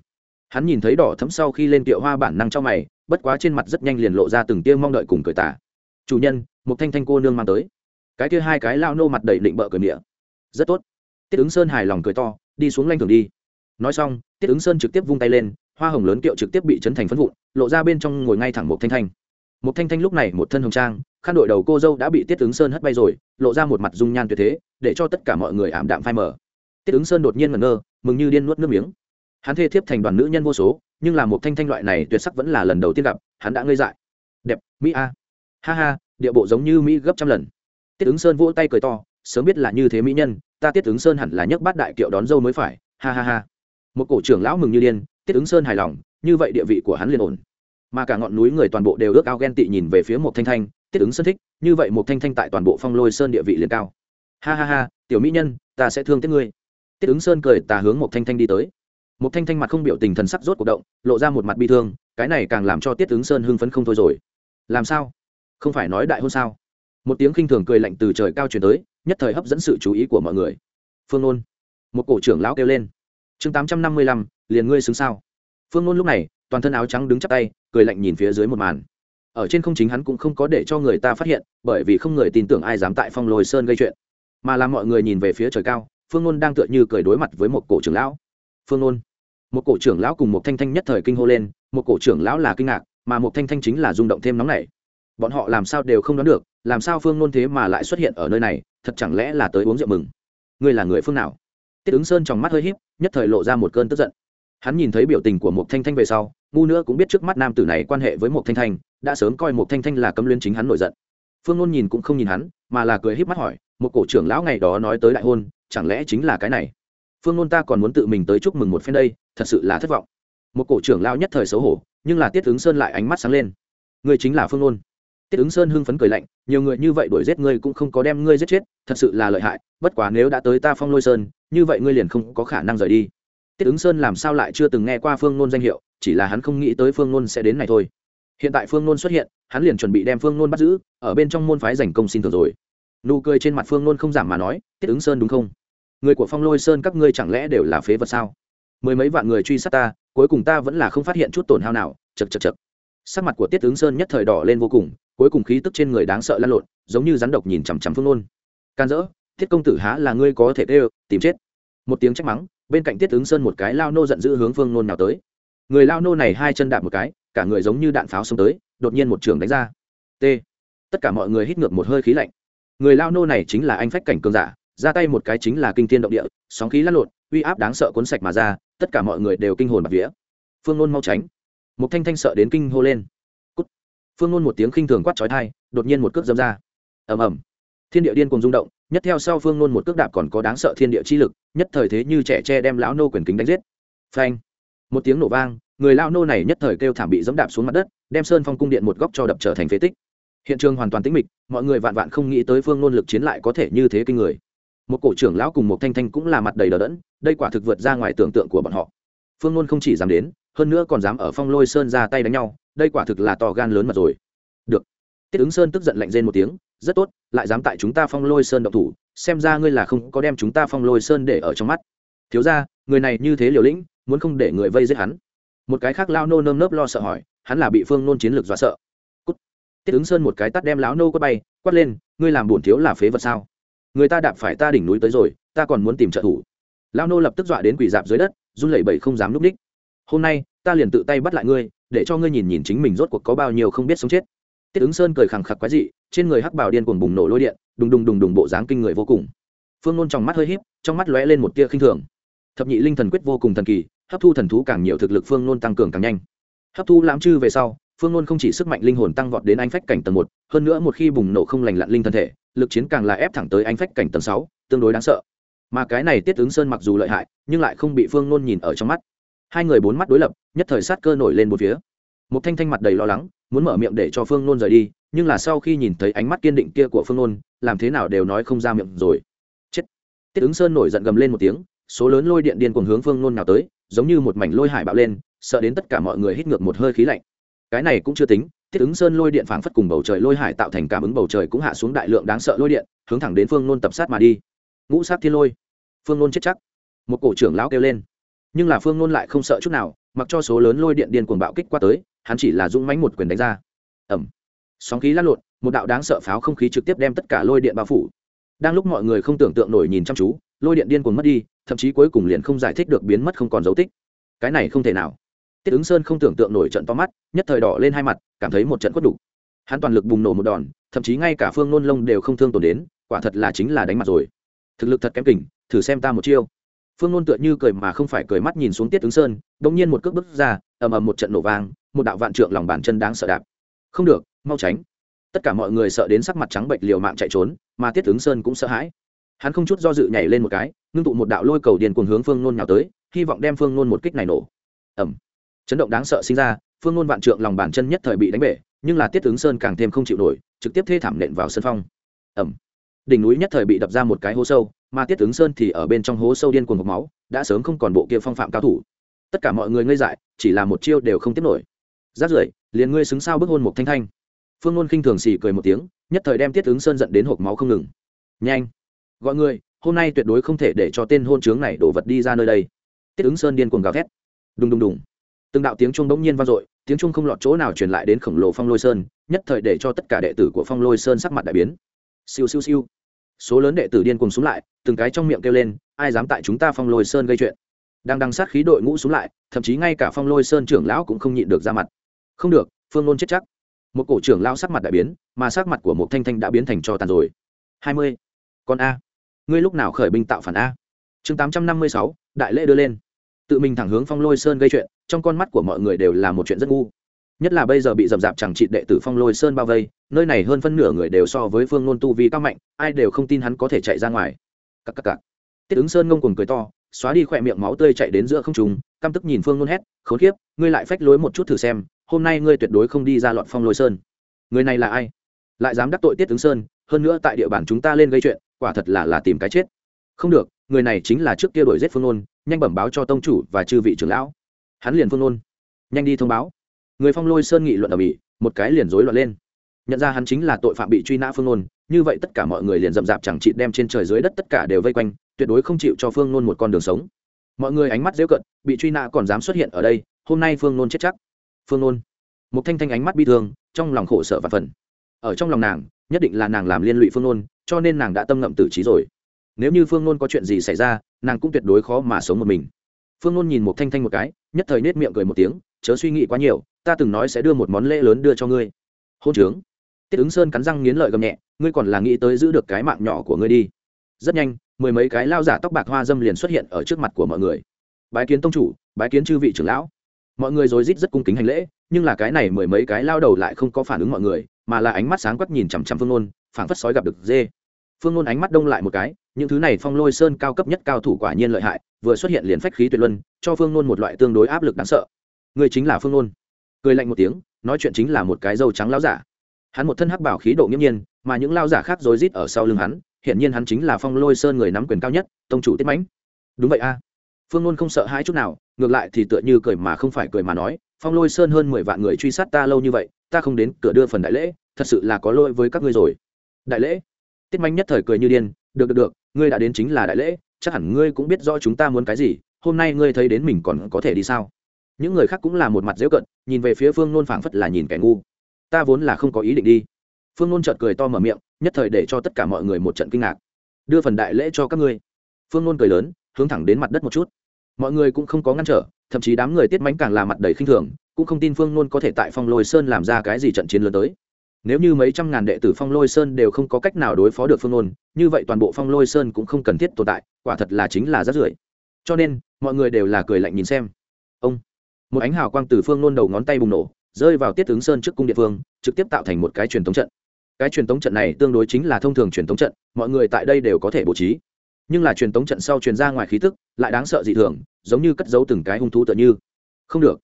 S1: Hắn nhìn thấy đỏ thấm sau khi lên tiệu hoa bản năng trong mày, bất quá trên mặt rất nhanh liền lộ ra từng tia mong đợi cùng cười tả chủ nhân, một thanh thanh cô nương mang tới. Cái kia hai cái lao nô mặt đầy định bợ cười miệng rất tốt. Tiết ứng sơn hài lòng cười to, đi xuống lanh thường đi. Nói xong, tiết ứng sơn trực tiếp vung tay lên, hoa hồng lớn kiệu trực tiếp bị chấn thành phân vụn, lộ ra bên trong ngồi ngay thẳng một thanh thanh. Một thanh thanh lúc này một thân hồng trang khăn đội đầu cô dâu đã bị tiết ứng sơn hất bay rồi, lộ ra một mặt dung nhan tuyệt thế, để cho tất cả mọi người ảm đạm phai mờ. Tiết ứng sơn đột nhiên ngẩn ngơ, mừng như điên nuốt nước miếng. Hắn thê thiếp thành đoàn nữ nhân vô số, nhưng là một thanh thanh loại này tuyệt sắc vẫn là lần đầu tiên gặp, hắn đã ngây dại. Đẹp, mỹ a. Ha ha, địa bộ giống như mỹ gấp trăm lần. Tiết ứng sơn vỗ tay cười to, sớm biết là như thế mỹ nhân, ta tiết ứng sơn hẳn là nhấc bát đại kiệu đón dâu mới phải. Ha ha ha. Một cổ trưởng lão mừng như điên, tiết ứng sơn hài lòng, như vậy địa vị của hắn liền ổn. Mà cả ngọn núi người toàn bộ đều ước ao ghen tị nhìn về phía một thanh thanh tiết ứng sơn thích, như vậy một thanh thanh tại toàn bộ phong lôi sơn địa vị liền cao. Ha ha ha, tiểu mỹ nhân, ta sẽ thương tiếc ngươi. Tiết ứng sơn cười tà hướng một thanh thanh đi tới. Một thanh thanh mặt không biểu tình thần sắc rốt cuộc động, lộ ra một mặt bi thương, cái này càng làm cho tiết ứng sơn hưng phấn không thôi rồi. Làm sao? Không phải nói đại hôn sao? Một tiếng khinh thường cười lạnh từ trời cao truyền tới, nhất thời hấp dẫn sự chú ý của mọi người. Phương nôn. Một cổ trưởng lão kêu lên. Chương tám trăm năm mươi lăm, liền ngươi xứng sao? Phương nôn lúc này, toàn thân áo trắng đứng chắp tay, cười lạnh nhìn phía dưới một màn ở trên không chính hắn cũng không có để cho người ta phát hiện, bởi vì không người tin tưởng ai dám tại phong lôi sơn gây chuyện. Mà làm mọi người nhìn về phía trời cao, phương ngôn đang tựa như cười đối mặt với một cổ trưởng lão. Phương ngôn một cổ trưởng lão cùng một thanh thanh nhất thời kinh hô lên, một cổ trưởng lão là kinh ngạc, mà một thanh thanh chính là rung động thêm nóng này bọn họ làm sao đều không đoán được, làm sao phương ngôn thế mà lại xuất hiện ở nơi này, thật chẳng lẽ là tới uống rượu mừng? Ngươi là người phương nào? Tiết ứng sơn trong mắt hơi h í p nhất thời lộ ra một cơn tức giận. Hắn nhìn thấy biểu tình của một thanh thanh về sau, ngu nữa cũng biết trước mắt nam tử này quan hệ với một thanh thanh đã sớm coi một thanh thanh là cấm liên chính hắn nổi giận. Phương nôn nhìn cũng không nhìn hắn, mà là cười h í p mắt hỏi, một cổ trưởng lão ngày đó nói tới đại hôn, chẳng lẽ chính là cái này? Phương nôn ta còn muốn tự mình tới chúc mừng một phen đây, thật sự là thất vọng. Một cổ trưởng lão nhất thời xấu hổ, nhưng là tiết ứng sơn lại ánh mắt sáng lên. Người chính là phương nôn. Tiết ứng sơn hưng phấn cười lạnh, nhiều người như vậy đuổi giết ngươi cũng không có đem ngươi giết chết, thật sự là lợi hại, bất quá nếu đã tới ta phong lôi sơn, như vậy ngươi liền không có khả năng rời đi. Tiết ứng sơn làm sao lại chưa từng nghe qua phương nôn danh hiệu, chỉ là hắn không nghĩ tới phương nôn sẽ đến này thôi hiện tại phương nôn xuất hiện, hắn liền chuẩn bị đem phương nôn bắt giữ, ở bên trong môn phái giành công xin thường rồi. Nụ cười trên mặt phương nôn không giảm mà nói, tiết ứng sơn đúng không? Người của phong lôi sơn các ngươi chẳng lẽ đều là phế vật sao? Mười mấy vạn người truy sát ta, cuối cùng ta vẫn là không phát hiện chút tổn hao nào. Chật chật chật sắc mặt của tiết ứng sơn nhất thời đỏ lên vô cùng, cuối cùng khí tức trên người đáng sợ lăn lộn, giống như rắn độc nhìn chằm chằm phương nôn. Can dỡ thiết công tử há là ngươi có thể tê tìm chết. Một tiếng trách mắng, bên cạnh tiết ứng sơn một cái lao nô giận dữ hướng phương nôn nào tới. Người lao nô này hai chân đạp một cái cả người giống như đạn pháo xông tới, đột nhiên một trường đánh ra. T. Tất cả mọi người hít ngược một hơi khí lạnh. Người lao nô này chính là anh phách cảnh cường giả, ra tay một cái chính là kinh thiên động địa, sóng khí lăn lộn, uy áp đáng sợ cuốn sạch mà ra, tất cả mọi người đều kinh hồn bạc vía. Phương nôn mau tránh. Một thanh thanh sợ đến kinh hô lên. Cút! phương Luân một tiếng khinh thường quát trói thai đột nhiên một cước dâm ra. Ầm ầm. Thiên địa điên cùng rung động, nhất theo sau phương Luân một cước đạp còn có đáng sợ thiên địa chi lực, nhất thời thế như trẻ tre đem lão nô quyền kính đánh giết. Phanh. Một tiếng nổ vang người lão nô này nhất thời kêu thảm bị dẫm đạp xuống mặt đất, đem sơn phong cung điện một góc cho đập trở thành phế tích. Hiện trường hoàn toàn tĩnh mịch, mọi người vạn vạn không nghĩ tới phương nôn lực chiến lại có thể như thế kinh người. Một cổ trưởng lão cùng một thanh thanh cũng là mặt đầy đờ đẫn, đây quả thực vượt ra ngoài tưởng tượng của bọn họ. Phương nôn không chỉ dám đến, hơn nữa còn dám ở phong lôi sơn ra tay đánh nhau, đây quả thực là to gan lớn mật rồi. Được. Tiết ứng sơn tức giận lạnh rên một tiếng, rất tốt, lại dám tại chúng ta phong lôi sơn động thủ, xem ra ngươi là không có đem chúng ta phong lôi sơn để ở trong mắt. Thiếu ra người này như thế liều lĩnh, muốn không để người vây giết hắn một cái khác lao nô nơm nớp lo sợ hỏi, hắn là bị phương nôn chiến lược dọa sợ. Cút. tiết ứng sơn một cái tắt đem lão nô quất bay, quát lên, ngươi làm bổn thiếu là phế vật sao? Người ta đạp phải ta đỉnh núi tới rồi, ta còn muốn tìm trợ thủ. Lao nô lập tức dọa đến quỷ dạp dưới đất, run lẩy bẩy không dám núp đích. Hôm nay, ta liền tự tay bắt lại ngươi, để cho ngươi nhìn nhìn chính mình rốt cuộc có bao nhiêu không biết sống chết. Tiết ứng sơn cười khẳng khặc quái dị, trên người hắc bảo điên cuồng bùng nổ lôi điện, đùng đùng đùng đùng bộ dáng kinh người vô cùng. Phương nôn trong mắt hơi híp, trong mắt lóe lên một tia khinh thường. Thập nhị linh thần quyết vô cùng thần kỳ hấp thu thần thú càng nhiều thực lực phương nôn tăng cường càng nhanh. Hấp thu lãm chư về sau, phương nôn không chỉ sức mạnh linh hồn tăng vọt đến anh phách cảnh tầng một, hơn nữa một khi bùng nổ không lành lặn linh thân thể, lực chiến càng là ép thẳng tới anh phách cảnh tầng sáu, tương đối đáng sợ. Mà cái này tiết ứng sơn mặc dù lợi hại, nhưng lại không bị phương nôn nhìn ở trong mắt. Hai người bốn mắt đối lập, nhất thời sát cơ nổi lên một phía. Một thanh thanh mặt đầy lo lắng, muốn mở miệng để cho phương nôn rời đi, nhưng là sau khi nhìn thấy ánh mắt kiên định kia của phương nôn, làm thế nào đều nói không ra miệng rồi. Chết. Tiết ứng sơn nổi giận gầm lên một tiếng, số lớn lôi điện điên cùng hướng phương nôn nào tới giống như một mảnh lôi hải bạo lên, sợ đến tất cả mọi người hít ngược một hơi khí lạnh. Cái này cũng chưa tính tiết ứng sơn lôi điện phảng phất cùng bầu trời lôi hải tạo thành cảm ứng bầu trời cũng hạ xuống đại lượng đáng sợ lôi điện, hướng thẳng đến phương nôn tập sát mà đi. Ngũ sát thiên lôi. Phương nôn chết chắc. Một cổ trưởng lão kêu lên. Nhưng là phương nôn lại không sợ chút nào, mặc cho số lớn lôi điện điên cuồng bạo kích qua tới, hắn chỉ là dũng mánh một quyền đánh ra. Ẩm sóng khí lăn lộn, một đạo đáng sợ pháo không khí trực tiếp đem tất cả lôi điện bao phủ. Đang lúc mọi người không tưởng tượng nổi nhìn chăm chú, lôi điện điên cuồng mất đi thậm chí cuối cùng liền không giải thích được biến mất không còn dấu tích. Cái này không thể nào. Tiết ứng sơn không tưởng tượng nổi trận to mắt, nhất thời đỏ lên hai mặt, cảm thấy một trận quất đủ. Hắn toàn lực bùng nổ một đòn, thậm chí ngay cả phương nôn lông đều không thương tổn đến, quả thật là chính là đánh mặt rồi. Thực lực thật kém kỉnh, thử xem ta một chiêu. Phương nôn tựa như cười mà không phải cười mắt nhìn xuống tiết ứng sơn đ ỗ n g nhiên một cước bước ra, ầm ầm một trận nổ vang, một đạo vạn trượng lòng bàn chân đáng sợ đạp. Không được, mau tránh. Tất cả mọi người sợ đến sắc mặt trắng bệnh liều mạng chạy trốn, mà tiết ứng sơn cũng sợ hãi hắn không chút do dự nhảy lên một cái, ngưng tụ một đạo lôi cầu điền cùng hướng phương nôn nhào tới, hy vọng đem phương nôn một kích này nổ. Ẩm chấn động đáng sợ sinh ra, phương nôn vạn trượng lòng bàn chân nhất thời bị đánh bể, nhưng là tiết tướng sơn càng thêm không chịu nổi, trực tiếp thê thảm nện vào sân phong. Ẩm đỉnh núi nhất thời bị đập ra một cái hố sâu, mà tiết tướng sơn thì ở bên trong hố sâu điên cuồng hộp máu, đã sớm không còn bộ kia phong phạm cao thủ. Tất cả mọi người ngây dại, chỉ là một chiêu đều không tiếp nổi. Giáp rưỡi liền ngươi xứng sao bức hôn một thanh thanh. Phương Nôn khinh thường xì cười một tiếng, nhất thời đem tiết tướng sơn dẫn đến hộp máu không ngừng. Nhanh gọi người, hôm nay tuyệt đối không thể để cho tên hôn trướng này đổ vật đi ra nơi đây. Tiết ứng sơn điên cuồng gào thét. Đùng đùng đùng. Từng đạo tiếng chuông bỗng nhiên vang dội, tiếng chuông không lọt chỗ nào truyền lại đến khổng lồ phong lôi sơn, nhất thời để cho tất cả đệ tử của phong lôi sơn sắc mặt đại biến. Siêu siêu siêu. Số lớn đệ tử điên cuồng xuống lại, từng cái trong miệng kêu lên, ai dám tại chúng ta phong lôi sơn gây chuyện? Đang đăng sát khí đội ngũ xuống lại, thậm chí ngay cả phong lôi sơn trưởng lão cũng không nhịn được ra mặt. Không được, phương nôn chết chắc. Một cổ trưởng lão sắc mặt đại biến, mà sắc mặt của một thanh thanh đã biến thành cho tàn rồi. Hai mươi. Con a ngươi lúc nào khởi binh tạo phản a? Chương tám trăm năm mươi sáu, đại lễ đưa lên. Tự mình thẳng hướng phong lôi sơn gây chuyện, trong con mắt của mọi người đều là một chuyện rất ngu. Nhất là bây giờ bị dập dạp chẳng trị đệ tử phong lôi sơn bao vây, nơi này hơn phân nửa người đều so với phương nôn tu vi cao mạnh, ai đều không tin hắn có thể chạy ra ngoài. Cắc cắc cắc. tiết ứng sơn ngông cuồng cười to, xóa đi khỏe miệng máu tươi chạy đến giữa không trùng căm tức nhìn phương nôn hét, khốn kiếp, ngươi lại phách lối một chút thử xem, hôm nay ngươi tuyệt đối không đi ra loạn phong lôi sơn. Người này là ai? Lại dám đắc tội tiết ứng sơn, hơn nữa tại địa bàn chúng ta lên gây chuyện quả thật là là tìm cái chết. Không được, người này chính là trước kia đổi giết phương nôn, nhanh bẩm báo cho tông chủ và chư vị trưởng lão. Hắn liền phương nôn. Nhanh đi thông báo. Người phong lôi sơn nghị luận ở bỉ một cái liền rối loạn lên. Nhận ra hắn chính là tội phạm bị truy nã phương nôn, như vậy tất cả mọi người liền rậm rạp chẳng chị đem trên trời dưới đất tất cả đều vây quanh, tuyệt đối không chịu cho phương nôn một con đường sống. Mọi người ánh mắt dễ cận bị truy nã còn dám xuất hiện ở đây, hôm nay phương nôn chết chắc. Phương nôn. Một thanh thanh ánh mắt bi thương, trong lòng khổ sở và phần. Ở trong lòng nàng nhất định là nàng làm liên lụy phương nôn, cho nên nàng đã tâm ngậm tử trí rồi. Nếu như phương nôn có chuyện gì xảy ra, nàng cũng tuyệt đối khó mà sống một mình. Phương nôn nhìn một thanh thanh một cái, nhất thời nết miệng cười một tiếng, chớ suy nghĩ quá nhiều, ta từng nói sẽ đưa một món lễ lớn đưa cho ngươi. Hôn trướng. Tiết ứng sơn cắn răng nghiến lợi gầm nhẹ, ngươi còn là nghĩ tới giữ được cái mạng nhỏ của ngươi đi. Rất nhanh, mười mấy cái lao giả tóc bạc hoa dâm liền xuất hiện ở trước mặt của mọi người. Bái kiến tông chủ, bái kiến chư vị trưởng lão. Mọi người rối rít rất cung kính hành lễ, nhưng là cái này mười mấy cái lao đầu lại không có phản ứng mọi người mà là ánh mắt sáng quắc nhìn chằm chằm phương nôn, phảng phất sói gặp được dê. Phương nôn ánh mắt đông lại một cái, những thứ này phong lôi sơn cao cấp nhất cao thủ quả nhiên lợi hại, vừa xuất hiện liền phách khí tuyệt luân, cho phương nôn một loại tương đối áp lực đáng sợ. Người chính là phương nôn. Cười lạnh một tiếng, nói chuyện chính là một cái dâu trắng lao giả. Hắn một thân hắc bảo khí độ nghiêm nhiên, mà những lao giả khác rối rít ở sau lưng hắn hiện nhiên hắn chính là phong lôi sơn người nắm quyền cao nhất, tông chủ tiết mãnh. Đúng vậy a. Phương nôn không sợ hãi chút nào, ngược lại thì tựa như cười mà không phải cười mà nói, phong lôi sơn hơn mười vạn người truy sát ta lâu như vậy ta không đến cửa đưa phần đại lễ, thật sự là có lỗi với các ngươi rồi. Đại lễ? Tiết manh nhất thời cười như điên, được được được, ngươi đã đến chính là đại lễ, chắc hẳn ngươi cũng biết rõ chúng ta muốn cái gì, hôm nay ngươi thấy đến mình còn có thể đi sao? Những người khác cũng là một mặt dễu cận nhìn về phía phương nôn phảng phất là nhìn kẻ ngu. Ta vốn là không có ý định đi. Phương nôn chợt cười to mở miệng, nhất thời để cho tất cả mọi người một trận kinh ngạc. Đưa phần đại lễ cho các ngươi. Phương nôn cười lớn, hướng thẳng đến mặt đất một chút. Mọi người cũng không có ngăn trở, thậm chí đám người tiết mánh càng là mặt đầy khinh thường cũng không tin phương nôn có thể tại phong lôi sơn làm ra cái gì trận chiến lớn tới. Nếu như mấy trăm ngàn đệ tử phong lôi sơn đều không có cách nào đối phó được phương nôn, như vậy toàn bộ phong lôi sơn cũng không cần thiết tồn tại, quả thật là chính là rát rưởi. Cho nên, mọi người đều là cười lạnh nhìn xem. Ông, một ánh hào quang từ phương nôn đầu ngón tay bùng nổ, rơi vào tiết tướng sơn trước cung địa phương, trực tiếp tạo thành một cái truyền thống trận. Cái truyền thống trận này tương đối chính là thông thường truyền thống trận, mọi người tại đây đều có thể bố trí. Nhưng là truyền thống trận sau truyền ra ngoài khí tức, lại đáng sợ dị thường, giống như cất giấu từng cái hung thú tựa như. Không được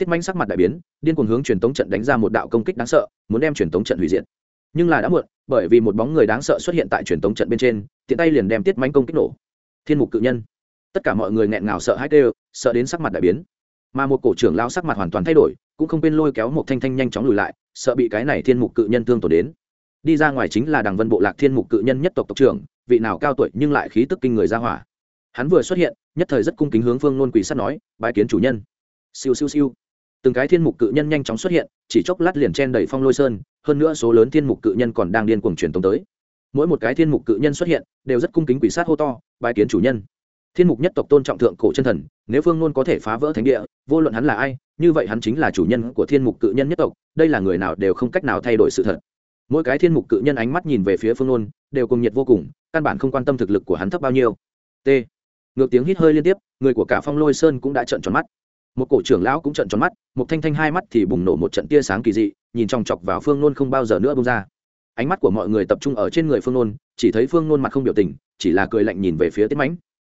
S1: tiết manh sắc mặt đại biến, điên cuồng hướng truyền thống trận đánh ra một đạo công kích đáng sợ, muốn đem truyền thống trận hủy diệt. Nhưng là đã muộn, bởi vì một bóng người đáng sợ xuất hiện tại truyền thống trận bên trên, tiện tay liền đem tiết manh công kích nổ. Thiên mục cự nhân. Tất cả mọi người nghẹn ngào sợ hãi đều sợ đến sắc mặt đại biến. Mà một cổ trưởng lao sắc mặt hoàn toàn thay đổi, cũng không quên lôi kéo một thanh thanh nhanh chóng lùi lại, sợ bị cái này thiên mục cự nhân thương tổn đến. Đi ra ngoài chính là đằng vân bộ lạc thiên mục cự nhân nhất tộc tộc trưởng, vị nào cao tuổi nhưng lại khí tức kinh người ra hỏa. Hắn vừa xuất hiện, nhất thời rất cung kính hướng phương nôn quỷ sát nói, bái kiến chủ nhân. Siêu siêu siêu từng cái thiên mục cự nhân nhanh chóng xuất hiện, chỉ chốc lát liền chen đầy phong lôi sơn, hơn nữa số lớn thiên mục cự nhân còn đang điên cuồng truyền tống tới. Mỗi một cái thiên mục cự nhân xuất hiện, đều rất cung kính quỷ sát hô to bài kiến chủ nhân. Thiên mục nhất tộc tôn trọng thượng cổ chân thần, nếu phương nôn có thể phá vỡ thánh địa, vô luận hắn là ai, như vậy hắn chính là chủ nhân của thiên mục cự nhân nhất tộc, đây là người nào đều không cách nào thay đổi sự thật. Mỗi cái thiên mục cự nhân ánh mắt nhìn về phía phương nôn, đều cùng nhiệt vô cùng, căn bản không quan tâm thực lực của hắn thấp bao nhiêu. T. Ngược tiếng hít hơi liên tiếp, người của cả phong lôi sơn cũng đã trợn tròn mắt một cổ trưởng lão cũng trợn tròn mắt, một thanh thanh hai mắt thì bùng nổ một trận tia sáng kỳ dị, nhìn chòng chọc vào phương nôn không bao giờ nữa bông ra. Ánh mắt của mọi người tập trung ở trên người phương nôn, chỉ thấy phương nôn mặt không biểu tình, chỉ là cười lạnh nhìn về phía tiết mãnh.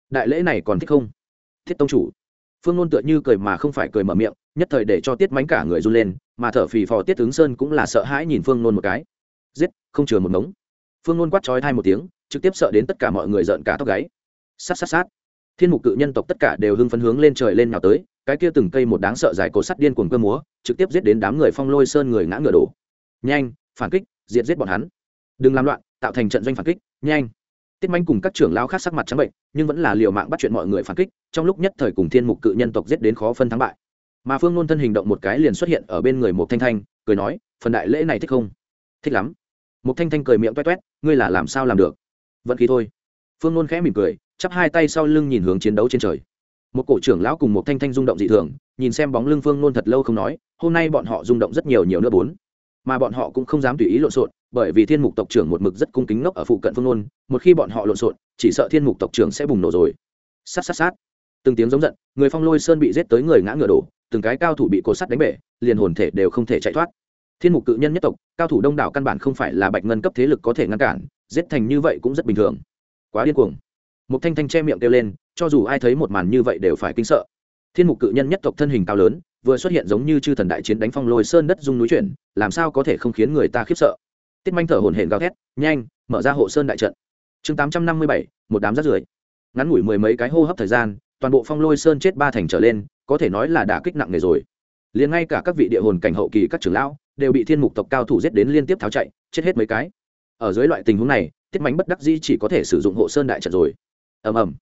S1: Đại lễ này còn thích không? Thiết tông chủ. Phương nôn tựa như cười mà không phải cười mở miệng, nhất thời để cho tiết mánh cả người run lên, mà thở phì phò tiết tướng sơn cũng là sợ hãi nhìn phương nôn một cái. Giết, không chừa một mống phương nôn quát trói thai một tiếng, trực tiếp sợ đến tất cả mọi người rợn cả tóc gáy. Sát sát sát. Thiên mục cự nhân tộc tất cả đều hưng phấn hướng lên trời lên nhào tới cái kia từng cây một đáng sợ dài cổ sắt điên cuồng cơ múa, trực tiếp giết đến đám người phong lôi sơn người ngã ngựa đổ. Nhanh, phản kích, diệt giết bọn hắn. Đừng làm loạn, tạo thành trận doanh phản kích, nhanh. Tiết manh cùng các trưởng lao khác sắc mặt trắng bệnh, nhưng vẫn là liều mạng bắt chuyện mọi người phản kích, trong lúc nhất thời cùng thiên mục cự nhân tộc giết đến khó phân thắng bại. Mà phương nôn thân hình động một cái liền xuất hiện ở bên người một thanh thanh, cười nói, phần đại lễ này thích không? Thích lắm. Một thanh thanh cười miệng toét toét ngươi là làm sao làm được? Vận khí thôi. Phương nôn khẽ mỉm cười, chắp hai tay sau lưng nhìn hướng chiến đấu trên trời một cổ trưởng lão cùng một thanh thanh rung động dị thường, nhìn xem bóng lưng phương nôn thật lâu không nói, hôm nay bọn họ rung động rất nhiều nhiều nữa bốn. Mà bọn họ cũng không dám tùy ý lộn xộn, bởi vì thiên mục tộc trưởng một mực rất cung kính ngốc ở phụ cận phương nôn, một khi bọn họ lộn xộn, chỉ sợ thiên mục tộc trưởng sẽ bùng nổ rồi. Sát sát sát. Từng tiếng giống giận, người phong lôi sơn bị giết tới người ngã ngựa đổ, từng cái cao thủ bị cột sắt đánh bể, liền hồn thể đều không thể chạy thoát. Thiên mục cự nhân nhất tộc, cao thủ đông đảo căn bản không phải là bạch ngân cấp thế lực có thể ngăn cản, giết thành như vậy cũng rất bình thường. Quá điên cuồng. Một thanh thanh che miệng kêu lên cho dù ai thấy một màn như vậy đều phải kinh sợ. Thiên mục cự nhân nhất tộc thân hình cao lớn, vừa xuất hiện giống như chư thần đại chiến đánh phong lôi sơn đất dung núi chuyển, làm sao có thể không khiến người ta khiếp sợ. Tiết manh thở hổn hển gào thét, nhanh, mở ra hộ sơn đại trận. Chương tám trăm năm mươi bảy, một đám rắt rưởi. Ngắn ngủi mười mấy cái hô hấp thời gian, toàn bộ phong lôi sơn chết ba thành trở lên, có thể nói là đã kích nặng nề rồi. Liền ngay cả các vị địa hồn cảnh hậu kỳ các trưởng lão đều bị thiên mục tộc cao thủ giết đến liên tiếp tháo chạy, chết hết mấy cái. Ở dưới loại tình huống này, tiết mánh bất đắc dĩ chỉ có thể sử dụng hộ sơn đại trận rồi. Ầm ầm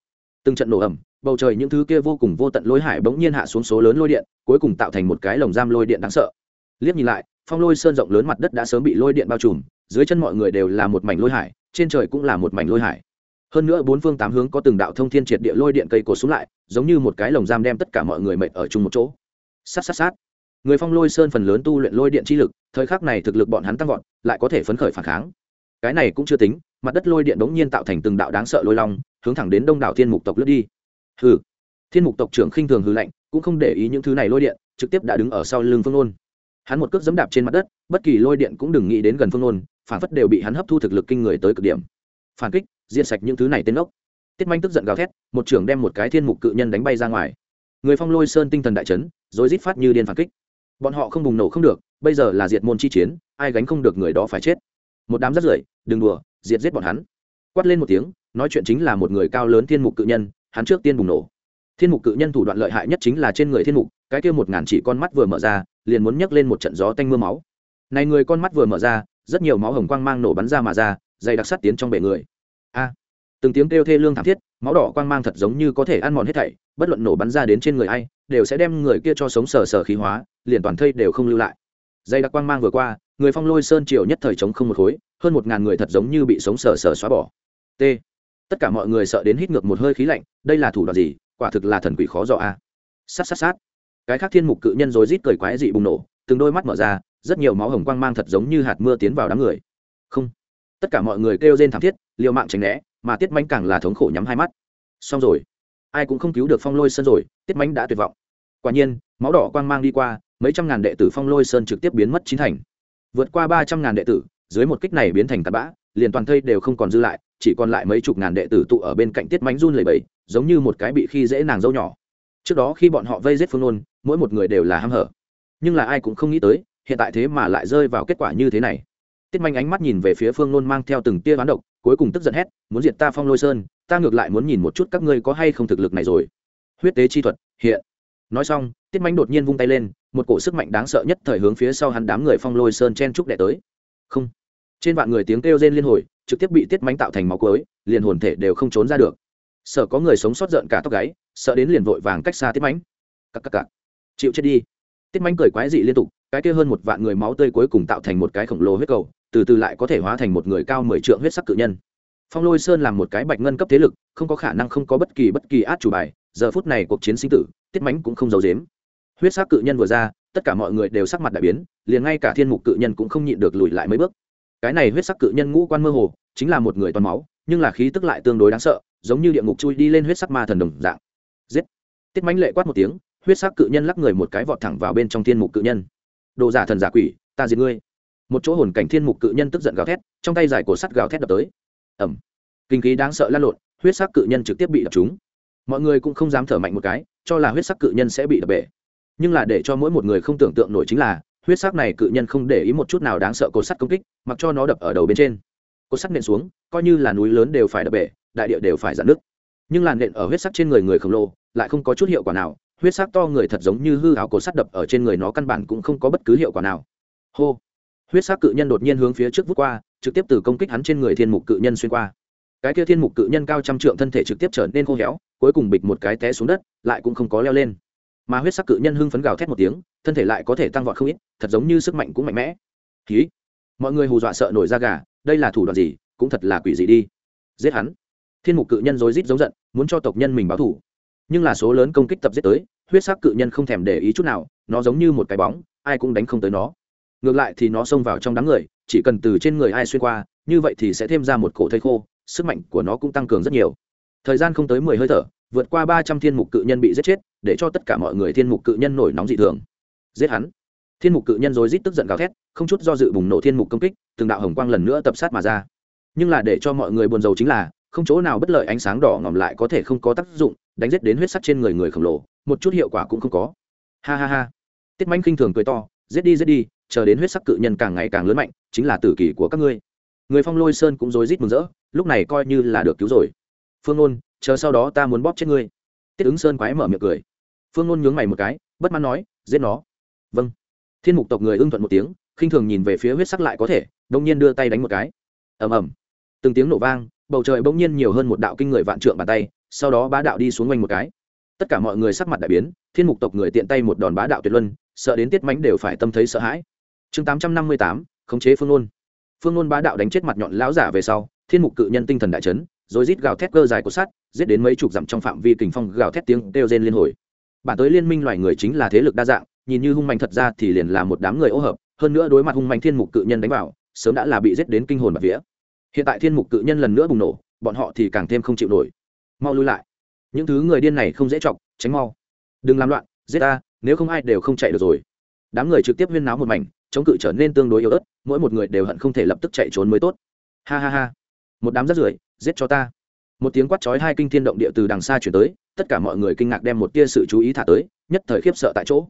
S1: từng trận nổ ẩm, bầu trời những thứ kia vô cùng vô tận lôi hải bỗng nhiên hạ xuống số lớn lôi điện cuối cùng tạo thành một cái lồng giam lôi điện đáng sợ. Liếc nhìn lại phong lôi sơn rộng lớn mặt đất đã sớm bị lôi điện bao trùm dưới chân mọi người đều là một mảnh lôi hải trên trời cũng là một mảnh lôi hải. Hơn nữa bốn phương tám hướng có từng đạo thông thiên triệt địa lôi điện cây cổ xuống lại giống như một cái lồng giam đem tất cả mọi người mệt ở chung một chỗ. Sát sát sát. Người phong lôi sơn phần lớn tu luyện lôi điện chi lực thời khắc này thực lực bọn hắn tăng vọt lại có thể phấn khởi phản kháng. Cái này cũng chưa tính mặt đất lôi điện bỗng nhiên tạo thành từng đạo đáng sợ lôi long hướng thẳng đến đông đảo thiên mục tộc lướt đi. Hừ. Thiên mục tộc trưởng khinh thường hư lạnh, cũng không để ý những thứ này lôi điện, trực tiếp đã đứng ở sau lưng phương nôn. Hắn một cước dẫm đạp trên mặt đất, bất kỳ lôi điện cũng đừng nghĩ đến gần phương nôn, phản phất đều bị hắn hấp thu thực lực kinh người tới cực điểm. Phản kích, diệt sạch những thứ này tên ốc. Tiết manh tức giận gào thét, một trưởng đem một cái thiên mục cự nhân đánh bay ra ngoài. Người phong lôi sơn tinh thần đại trấn rồi rít phát như điên phản kích. Bọn họ không bùng nổ không được, bây giờ là diệt môn chi chiến, ai gánh không được người đó phải chết. Một đám rất rưởi, đừng đùa, diệt giết bọn hắn. Quát lên một tiếng nói chuyện chính là một người cao lớn thiên mục cự nhân, hắn trước tiên bùng nổ. Thiên mục cự nhân thủ đoạn lợi hại nhất chính là trên người thiên mục, cái kia một ngàn chỉ con mắt vừa mở ra, liền muốn nhấc lên một trận gió tanh mưa máu. Này người con mắt vừa mở ra, rất nhiều máu hồng quang mang nổ bắn ra mà ra, dày đặc sắt tiến trong bể người. A! Từng tiếng kêu thê lương thảm thiết, máu đỏ quang mang thật giống như có thể ăn mòn hết thảy, bất luận nổ bắn ra đến trên người ai, đều sẽ đem người kia cho sống sờ sờ khí hóa, liền toàn thây đều không lưu lại. Dày đặc quang mang vừa qua, người phong lôi sơn triều nhất thời trống không một khối, hơn một ngàn người thật giống như bị sống sờ sờ xóa bỏ. T tất cả mọi người sợ đến hít ngược một hơi khí lạnh, đây là thủ đoạn gì? Quả thực là thần quỷ khó dò a. Sát sát sát. Cái khác thiên mục cự nhân rồi rít cười quái dị bùng nổ, từng đôi mắt mở ra, rất nhiều máu hồng quang mang thật giống như hạt mưa tiến vào đám người. Không. Tất cả mọi người kêu rên thảm thiết, liều mạng tránh né, mà tiết mánh càng là thống khổ nhắm hai mắt. Xong rồi. Ai cũng không cứu được phong lôi sơn rồi, tiết mánh đã tuyệt vọng. Quả nhiên, máu đỏ quang mang đi qua, mấy trăm ngàn đệ tử phong lôi sơn trực tiếp biến mất chín thành. Vượt qua ba trăm ngàn đệ tử, dưới một kích này biến thành tạt bã, liền toàn thây đều không còn dư lại chỉ còn lại mấy chục ngàn đệ tử tụ ở bên cạnh tiết mánh run lầy bầy giống như một cái bị khi dễ nàng dâu nhỏ. Trước đó khi bọn họ vây giết phương nôn, mỗi một người đều là h a m hở. Nhưng là ai cũng không nghĩ tới, hiện tại thế mà lại rơi vào kết quả như thế này. Tiết manh ánh mắt nhìn về phía phương nôn mang theo từng tia ván độc, cuối cùng tức giận hét, muốn diệt ta phong lôi sơn, ta ngược lại muốn nhìn một chút các ngươi có hay không thực lực này rồi. Huyết tế chi thuật, hiện. Nói xong, tiết manh đột nhiên vung tay lên, một cổ sức mạnh đáng sợ nhất thời hướng phía sau hắn đám người phong lôi sơn chen trúc đệ tới. Không. Trên vạn người tiếng kêu rên liên hồi trực tiếp bị tiết mánh tạo thành máu cuối, liền hồn thể đều không trốn ra được. Sợ có người sống sót giận cả tóc gáy, sợ đến liền vội vàng cách xa tiết mánh. Cắc cắc cắc chịu chết đi. Tiết mánh cười quái dị liên tục, cái kia hơn một vạn người máu tươi cuối cùng tạo thành một cái khổng lồ huyết cầu, từ từ lại có thể hóa thành một người cao mười trượng huyết sắc cự nhân. Phong lôi sơn làm một cái bạch ngân cấp thế lực, không có khả năng không có bất kỳ bất kỳ át chủ bài, giờ phút này cuộc chiến sinh tử, tiết mánh cũng không giấu dếm huyết sắc cự nhân vừa ra, tất cả mọi người đều sắc mặt đại biến, liền ngay cả thiên mục cự nhân cũng không nhịn được lùi lại mấy bước cái này huyết sắc cự nhân ngũ quan mơ hồ, chính là một người toàn máu, nhưng là khí tức lại tương đối đáng sợ, giống như địa ngục chui đi lên huyết sắc ma thần đồng dạng. Giết! Tiết mánh lệ quát một tiếng, huyết sắc cự nhân lắc người một cái vọt thẳng vào bên trong thiên mục cự nhân. Đồ giả thần giả quỷ, ta diệt ngươi. Một chỗ hồn cảnh thiên mục cự nhân tức giận gào thét, trong tay giải cổ sắt gào thét đập tới. Ẩm kinh khí đáng sợ lan lộn, huyết sắc cự nhân trực tiếp bị đập trúng. Mọi người cũng không dám thở mạnh một cái, cho là huyết sắc cự nhân sẽ bị đập bể. Nhưng là để cho mỗi một người không tưởng tượng nổi chính là huyết sắc này cự nhân không để ý một chút nào đáng sợ cột sắt công kích, mặc cho nó đập ở đầu bên trên. Cột sắt nện xuống, coi như là núi lớn đều phải đập bể, đại địa đều phải giãn nước nhưng làn nện ở huyết sắc trên người người khổng lồ, lại không có chút hiệu quả nào. Huyết sắc to người thật giống như hư áo cột sắt đập ở trên người nó căn bản cũng không có bất cứ hiệu quả nào. Hô! Huyết sắc cự nhân đột nhiên hướng phía trước vút qua, trực tiếp từ công kích hắn trên người thiên mục cự nhân xuyên qua. Cái kia thiên mục cự nhân cao trăm trượng thân thể trực tiếp trở nên khô héo, cuối cùng bịch một cái té xuống đất, lại cũng không có leo lên mà huyết sắc cự nhân hưng phấn gào thét một tiếng, thân thể lại có thể tăng vọt không ít, thật giống như sức mạnh cũng mạnh mẽ. Ký mọi người hù dọa sợ nổi da gà, đây là thủ đoạn gì, cũng thật là quỷ gì đi. Giết hắn. Thiên mục cự nhân rối rít giống giận, muốn cho tộc nhân mình báo thủ nhưng là số lớn công kích tập giết tới, huyết sắc cự nhân không thèm để ý chút nào, nó giống như một cái bóng, ai cũng đánh không tới nó. Ngược lại thì nó xông vào trong đám người, chỉ cần từ trên người ai xuyên qua, như vậy thì sẽ thêm ra một cổ thây khô, sức mạnh của nó cũng tăng cường rất nhiều. Thời gian không tới mười hơi thở vượt qua ba trăm thiên mục cự nhân bị giết chết, để cho tất cả mọi người thiên mục cự nhân nổi nóng dị thường. Giết hắn. Thiên mục cự nhân rồi rít tức giận gào thét, không chút do dự bùng nổ thiên mục công kích, từng đạo hồng quang lần nữa tập sát mà ra. Nhưng là để cho mọi người buồn rầu chính là, không chỗ nào bất lợi ánh sáng đỏ ngòm lại có thể không có tác dụng, đánh giết đến huyết sắc trên người người khổng lồ, một chút hiệu quả cũng không có. Ha ha ha. Tiết manh khinh thường cười to, giết đi giết đi, chờ đến huyết sắc cự nhân càng ngày càng lớn mạnh, chính là tử kỳ của các ngươi. Người phong lôi sơn cũng rối rít mừng rỡ, lúc này coi như là được cứu rồi. Phương ôn chờ sau đó ta muốn bóp chết ngươi. Tiết ứng sơn quái mở miệng cười. Phương ngôn nhướng mày một cái, bất mãn nói, giết nó. Vâng. Thiên mục tộc người ưng thuận một tiếng, khinh thường nhìn về phía huyết sắc lại có thể, đông nhiên đưa tay đánh một cái. Ầm ầm. Từng tiếng nổ vang, bầu trời bỗng nhiên nhiều hơn một đạo kinh người vạn trượng bàn tay, sau đó bá đạo đi xuống quanh một cái. Tất cả mọi người sắc mặt đại biến, thiên mục tộc người tiện tay một đòn bá đạo tuyệt luân, sợ đến tiết mánh đều phải tâm thấy sợ hãi. Chương tám trăm năm mươi tám, khống chế phương nôn. Phương nôn bá đạo đánh chết mặt nhọn lão giả về sau, thiên mục cự nhân tinh thần đại chấn rồi rít gào thét cơ dài của sắt, giết đến mấy chục dặm trong phạm vi kình phong gào thét tiếng kêu rên liên hồi. Bản tới liên minh loài người chính là thế lực đa dạng, nhìn như hung mạnh thật ra thì liền là một đám người ô hợp, hơn nữa đối mặt hung mạnh thiên mục cự nhân đánh vào, sớm đã là bị giết đến kinh hồn bạc vía. Hiện tại thiên mục cự nhân lần nữa bùng nổ, bọn họ thì càng thêm không chịu nổi. Mau lui lại. Những thứ người điên này không dễ chọc, tránh mau. Đừng làm loạn, giết ta, nếu không ai đều không chạy được rồi. Đám người trực tiếp huyên náo một mảnh, chống cự trở nên tương đối yếu ớt, mỗi một người đều hận không thể lập tức chạy trốn mới tốt. Ha ha ha. Một đám rất rưởi giết cho ta. Một tiếng quát chói hai kinh thiên động địa từ đằng xa chuyển tới, tất cả mọi người kinh ngạc đem một tia sự chú ý thả tới, nhất thời khiếp sợ tại chỗ.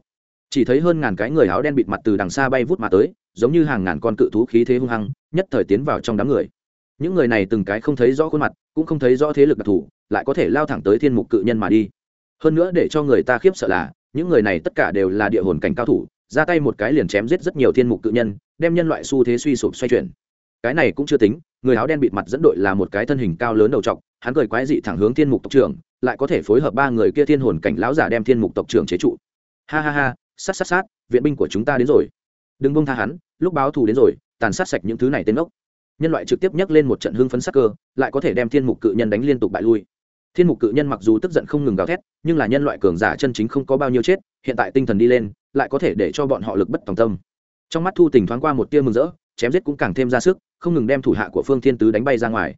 S1: Chỉ thấy hơn ngàn cái người áo đen bịt mặt từ đằng xa bay vút mà tới, giống như hàng ngàn con cự thú khí thế hung hăng, nhất thời tiến vào trong đám người. Những người này từng cái không thấy rõ khuôn mặt, cũng không thấy rõ thế lực đặc thù, lại có thể lao thẳng tới thiên mục cự nhân mà đi. Hơn nữa để cho người ta khiếp sợ là, những người này tất cả đều là địa hồn cảnh cao thủ, ra tay một cái liền chém giết rất nhiều thiên mục cự nhân, đem nhân loại xu thế suy sụp xoay chuyển. Cái này cũng chưa tính người áo đen bịt mặt dẫn đội là một cái thân hình cao lớn đầu t hắn cười quái dị thẳng hướng thiên mục tộc trưởng, lại có thể phối hợp ba người kia thiên hồn cảnh lão giả đem thiên mục tộc trưởng chế trụ. Ha ha ha, sát sát sát, viện binh của chúng ta đến rồi. Đừng bông tha hắn, lúc báo thù đến rồi, tàn sát sạch những thứ này tên ốc nhân loại trực tiếp nhấc lên một trận hưng phấn sắc cơ, lại có thể đem thiên mục cự nhân đánh liên tục bại lui. Thiên mục cự nhân mặc dù tức giận không ngừng gào thét, nhưng là nhân loại cường giả chân chính không có bao nhiêu chết, hiện tại tinh thần đi lên, lại có thể để cho bọn họ lực bất tòng tâm. Trong mắt thu tình thoáng qua một tia mừng rỡ chém giết cũng càng thêm ra sức, không ngừng đem thủ hạ của phương thiên tứ đánh bay ra ngoài.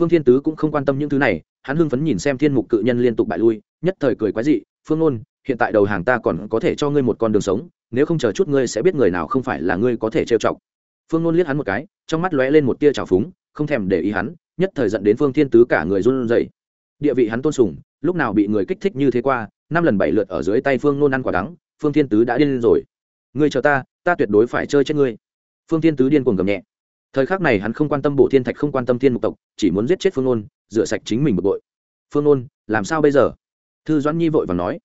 S1: Phương thiên tứ cũng không quan tâm những thứ này, hắn hưng phấn nhìn xem thiên mục cự nhân liên tục bại lui, nhất thời cười quái dị, phương ôn hiện tại đầu hàng ta còn có thể cho ngươi một con đường sống, nếu không chờ chút ngươi sẽ biết người nào không phải là ngươi có thể trêu chọc. Phương ôn liếc hắn một cái, trong mắt lóe lên một tia trào phúng, không thèm để ý hắn, nhất thời dẫn đến phương thiên tứ cả người run rẩy. Địa vị hắn tôn sùng, lúc nào bị người kích thích như thế qua, năm lần bảy lượt ở dưới tay phương nôn ăn quả đắng, phương thiên tứ đã điên lên rồi. Ngươi chờ ta ta tuyệt đối phải chơi chết ngươi phương thiên tứ điên cuồng gầm nhẹ. Thời khắc này hắn không quan tâm bộ thiên thạch không quan tâm thiên mục tộc chỉ muốn giết chết phương Ôn, rửa sạch chính mình bực bội. Phương Ôn, làm sao bây giờ? Thư doãn nhi vội và nói.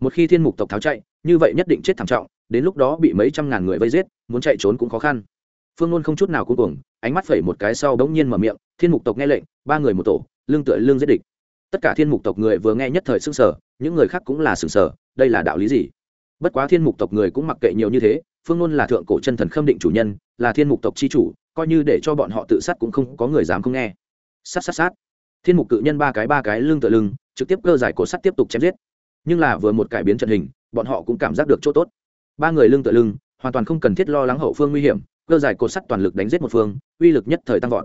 S1: Một khi thiên mục tộc tháo chạy như vậy nhất định chết thảm trọng đến lúc đó bị mấy trăm ngàn người vây giết muốn chạy trốn cũng khó khăn. Phương Ôn không chút nào cuối cùng ánh mắt phẩy một cái sau đống nhiên mở miệng thiên mục tộc nghe lệnh ba người một tổ lương tựa lương giết địch. Tất cả thiên mục tộc người vừa nghe nhất thời s sở những người khác cũng là s sở đây là đạo lý gì? Bất quá thiên mục tộc người cũng mặc kệ nhiều như thế phương ngôn là thượng cổ chân thần khâm định chủ nhân, là thiên mục tộc c h i chủ, coi như để cho bọn họ tự sát cũng không có người dám không nghe. Sát sát sát. Thiên mục cự nhân ba cái ba cái lưng tựa lưng, trực tiếp cơ giải cổ sắt tiếp tục chém giết. Nhưng là vừa một cải biến trận hình, bọn họ cũng cảm giác được chỗ tốt. Ba người lưng tựa lưng, hoàn toàn không cần thiết lo lắng hậu phương nguy hiểm, cơ giải cổ sắt toàn lực đánh giết một phương, uy lực nhất thời tăng vọt.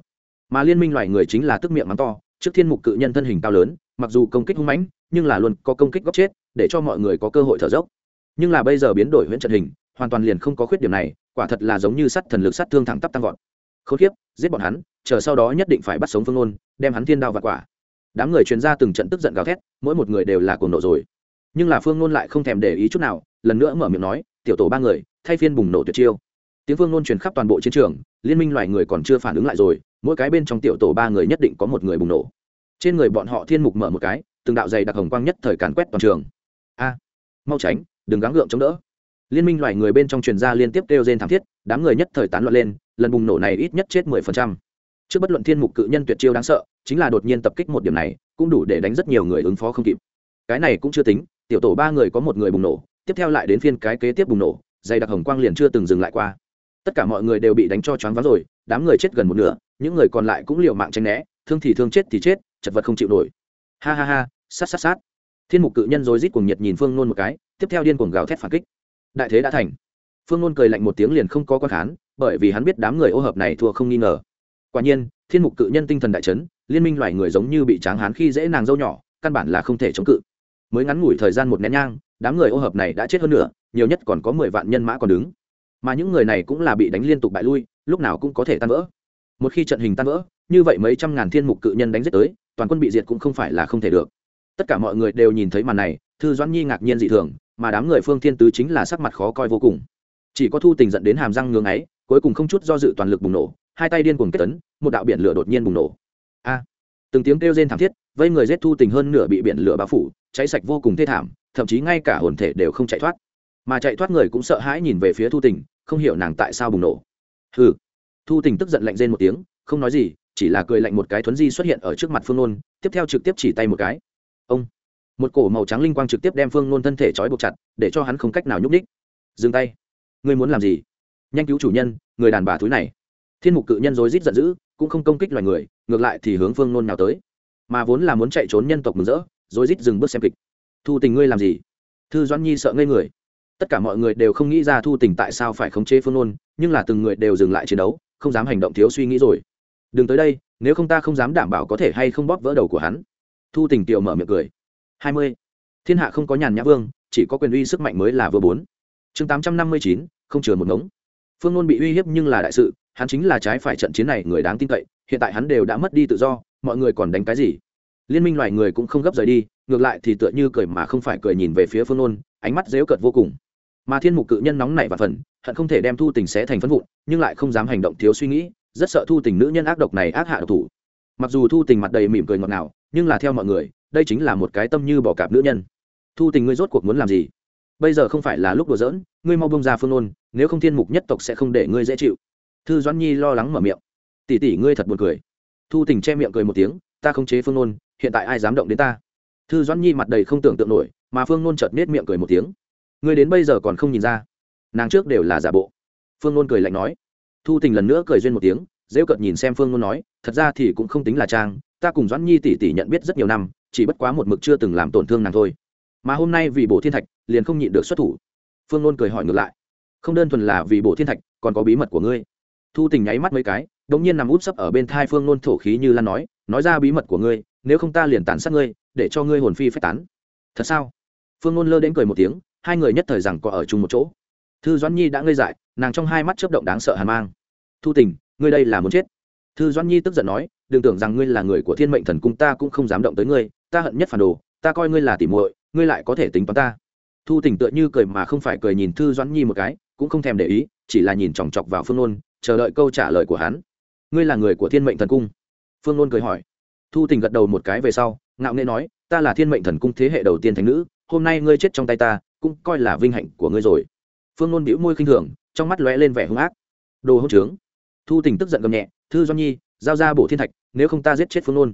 S1: Mà liên minh loài người chính là tức miệng mắng to, trước thiên mục cự nhân thân hình cao lớn, mặc dù công kích hung mãnh, nhưng là luôn có công kích góc chết, để cho mọi người có cơ hội thở dốc. Nhưng là bây giờ biến đổi huyện trận hình hoàn toàn liền không có khuyết điểm này, quả thật là giống như sắt thần lực sát thương thẳng tắp tăng vọt. Khốn kiếp, giết bọn hắn, chờ sau đó nhất định phải bắt sống phương ôn đem hắn thiên đao và quả. Đám người chuyên ra từng trận tức giận gào thét, mỗi một người đều là cuồng nộ rồi. Nhưng là phương nôn lại không thèm để ý chút nào, lần nữa mở miệng nói, tiểu tổ ba người, thay phiên bùng nổ tuyệt chiêu. Tiếng phương nôn truyền khắp toàn bộ chiến trường, liên minh loài người còn chưa phản ứng lại rồi, mỗi cái bên trong tiểu tổ ba người nhất định có một người bùng nổ. Trên người bọn họ thiên mục mở một cái, từng đạo dày đặc hồng quang nhất thời càn quét toàn trường. A, mau tránh, đừng gắng gượng chống đỡ liên minh loài người bên trong truyền gia liên tiếp kêu rên thảm thiết, đám người nhất thời tán loạn lên, lần bùng nổ này ít nhất chết mười phần trăm. Trước bất luận thiên mục cự nhân tuyệt chiêu đáng sợ, chính là đột nhiên tập kích một điểm này, cũng đủ để đánh rất nhiều người ứng phó không kịp. Cái này cũng chưa tính, tiểu tổ ba người có một người bùng nổ, tiếp theo lại đến phiên cái kế tiếp bùng nổ, dày đặc hồng quang liền chưa từng dừng lại qua. Tất cả mọi người đều bị đánh cho choáng váng rồi, đám người chết gần một nửa, những người còn lại cũng liều mạng tranh né, thương thì thương chết thì chết, chật vật không chịu nổi. Ha ha ha, sát sát sát. Thiên mục cự nhân rồi rít cuồng nhiệt nhìn phương nôn một cái, tiếp theo điên cuồng gào thét phản kích đại thế đã thành. Phương ngôn cười lạnh một tiếng liền không có quan khán, bởi vì hắn biết đám người ô hợp này thua không nghi ngờ. Quả nhiên, thiên mục cự nhân tinh thần đại chấn, liên minh loài người giống như bị tráng hán khi dễ nàng dâu nhỏ, căn bản là không thể chống cự. Mới ngắn ngủi thời gian một nén nhang, đám người ô hợp này đã chết hơn nữa nhiều nhất còn có mười vạn nhân mã còn đứng. Mà những người này cũng là bị đánh liên tục bại lui, lúc nào cũng có thể tan vỡ. Một khi trận hình tan vỡ, như vậy mấy trăm ngàn thiên mục cự nhân đánh giết tới, toàn quân bị diệt cũng không phải là không thể được. Tất cả mọi người đều nhìn thấy màn này, thư doãn nhi ngạc nhiên dị thường mà đám người phương thiên tứ chính là sắc mặt khó coi vô cùng. Chỉ có thu tình dẫn đến hàm răng ngưng ấy cuối cùng không chút do dự toàn lực bùng nổ, hai tay điên cuồng kết tấn, một đạo biển lửa đột nhiên bùng nổ. A! Từng tiếng kêu rên thảm thiết, vây người giết thu tình hơn nửa bị biển lửa bao phủ, cháy sạch vô cùng thê thảm, thậm chí ngay cả hồn thể đều không chạy thoát. Mà chạy thoát người cũng sợ hãi nhìn về phía thu tình, không hiểu nàng tại sao bùng nổ. Hừ! Thu tình tức giận lạnh rên một tiếng, không nói gì, chỉ là cười lạnh một cái thuấn di xuất hiện ở trước mặt phương nôn, tiếp theo trực tiếp chỉ tay một cái. Ông! Một cổ màu trắng linh quang trực tiếp đem phương nôn thân thể trói buộc chặt, để cho hắn không cách nào nhúc ních dừng tay. Ngươi muốn làm gì? Nhanh cứu chủ nhân, người đàn bà thúi này. Thiên mục cự nhân rối rít giận dữ, cũng không công kích loài người, ngược lại thì hướng phương nôn nào tới. Mà vốn là muốn chạy trốn nhân tộc mừng rỡ, rối rít dừng bước xem kịch. Thu tình ngươi làm gì? Thư doãn nhi sợ ngây người. Tất cả mọi người đều không nghĩ ra thu tình tại sao phải khống chế phương nôn, nhưng là từng người đều dừng lại chiến đấu, không dám hành động thiếu suy nghĩ rồi. Đừng tới đây, nếu không ta không dám đảm bảo có thể hay không bóp vỡ đầu của hắn. Thu tình tiểu mở miệng cười hai mươi. Thiên hạ không có nhàn nhã vương, chỉ có quyền uy sức mạnh mới là vừa bốn. Chương tám trăm năm mươi chín, không chừa một ngống. Phương nôn bị uy hiếp nhưng là đại sự, hắn chính là trái phải trận chiến này người đáng tin cậy, hiện tại hắn đều đã mất đi tự do, mọi người còn đánh cái gì? Liên minh loài người cũng không gấp rời đi, ngược lại thì tựa như cười mà không phải cười nhìn về phía phương nôn, ánh mắt dếu cợt vô cùng. Mà thiên mục cự nhân nóng nảy và phần, hận không thể đem thu tình xé thành phân vụn, nhưng lại không dám hành động thiếu suy nghĩ, rất sợ thu tình nữ nhân ác độc này ác hạ độc thủ. Mặc dù thu tình mặt đầy mỉm cười ngọt ngào, nhưng là theo mọi người đây chính là một cái tâm như bỏ cạp nữ nhân. Thu tình ngươi rốt cuộc muốn làm gì? Bây giờ không phải là lúc đùa giỡn, ngươi mau bông ra phương ôn nếu không thiên mục nhất tộc sẽ không để ngươi dễ chịu. Thư doãn nhi lo lắng mở miệng. Tỷ tỷ ngươi thật buồn cười. Thu tình che miệng cười một tiếng, ta không chế phương nôn hiện tại ai dám động đến ta? Thư doãn nhi mặt đầy không tưởng tượng nổi, mà phương nôn chợt nết miệng cười một tiếng. Ngươi đến bây giờ còn không nhìn ra. Nàng trước đều là giả bộ. Phương nôn cười lạnh nói. Thu tình lần nữa cười duyên một tiếng, dễ cợt nhìn xem phương nôn nói, thật ra thì cũng không tính là trang, ta cùng doãn nhi tỷ tỷ nhận biết rất nhiều năm chỉ bất quá một mực chưa từng làm tổn thương nàng thôi. Mà hôm nay vì bổ thiên thạch, liền không nhịn được xuất thủ. Phương nôn cười hỏi ngược lại. Không đơn thuần là vì bổ thiên thạch, còn có bí mật của ngươi. Thu tình nháy mắt mấy cái đ ỗ n g nhiên nằm úp sấp ở bên thai phương nôn thổ khí như lan nói nói ra bí mật của ngươi, nếu không ta liền tàn sát ngươi, để cho ngươi hồn phi phách tán. Thật sao? Phương nôn lơ đến cười một tiếng, hai người nhất thời rằng có ở chung một chỗ. Thư doãn nhi đã ngây dại, nàng trong hai mắt chấp động đáng sợ hàn mang. Thu tình, ngươi đây là muốn chết. Thư doãn nhi tức giận nói, đừng tưởng rằng ngươi là người của thiên mệnh thần cung, ta cũng không dám động tới ngươi ta hận nhất phản đồ, ta coi ngươi là tỉ muội, ngươi lại có thể tính toán ta. Thu tình tựa như cười mà không phải cười nhìn thư doãn nhi một cái, cũng không thèm để ý, chỉ là nhìn chòng chọc vào phương nôn, chờ đợi câu trả lời của hắn. Ngươi là người của thiên mệnh thần cung? Phương nôn cười hỏi. Thu tình gật đầu một cái về sau, ngạo nghễ nói, ta là thiên mệnh thần cung thế hệ đầu tiên thành nữ, hôm nay ngươi chết trong tay ta, cũng coi là vinh hạnh của ngươi rồi. Phương nôn bĩu môi khinh thường, trong mắt lóe lên vẻ hung ác. Đồ hỗn trướng. Thu tình tức giận gầm nhẹ, thư Doãn nhi, giao ra bổ thiên thạch, nếu không ta giết chết phương nôn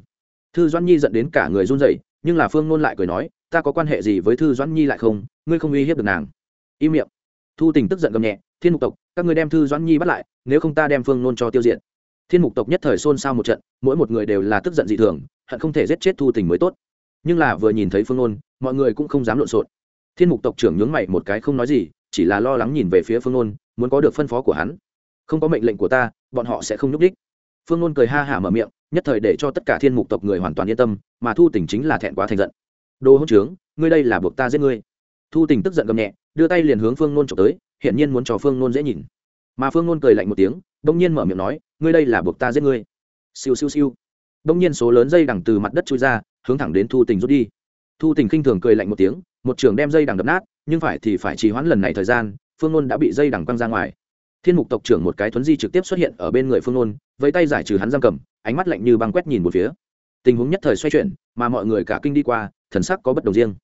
S1: thư Doãn nhi dẫn đến cả người run rẩy, nhưng là phương nôn lại cười nói, ta có quan hệ gì với thư doãn nhi lại không? Ngươi không uy hiếp được nàng. Im miệng. Thu tình tức giận gầm nhẹ, thiên mục tộc, các ngươi đem thư doãn nhi bắt lại, nếu không ta đem phương nôn cho tiêu diệt. Thiên mục tộc nhất thời xôn xao một trận, mỗi một người đều là tức giận dị thường, hận không thể giết chết thu tình mới tốt. Nhưng là vừa nhìn thấy phương nôn, mọi người cũng không dám lộn xộn. Thiên mục tộc trưởng nhướng mày một cái không nói gì, chỉ là lo lắng nhìn về phía phương nôn, muốn có được phân phó của hắn. Không có mệnh lệnh của ta, bọn họ sẽ không nhúc đích phương nôn cười ha hả mở miệng nhất thời để cho tất cả thiên mục tộc người hoàn toàn yên tâm, mà thu tình chính là thẹn quá thành giận. Đồ hỗn trướng, ngươi đây là buộc ta giết ngươi. Thu tình tức giận gầm nhẹ, đưa tay liền hướng phương nôn trộm tới hiện nhiên muốn cho phương nôn dễ nhìn. Mà phương nôn cười lạnh một tiếng đông nhiên mở miệng nói, ngươi đây là buộc ta giết ngươi. Siêu siêu siêu. Đông nhiên số lớn dây đằng từ mặt đất trôi ra, hướng thẳng đến thu tình rút đi. Thu tình khinh thường cười lạnh một tiếng, một trường đem dây đằng đập nát, nhưng phải thì phải trì hoãn lần này thời gian, phương nôn đã bị dây đằng quăng ra ngoài. Thiên mục tộc trưởng một cái thuấn di trực tiếp xuất hiện ở bên người phương nôn, với tay giải trừ hắn giam cầm ánh mắt lạnh như băng quét nhìn một phía. Tình huống nhất thời xoay chuyển, mà mọi người cả kinh đi qua, thần sắc có bất đồng riêng.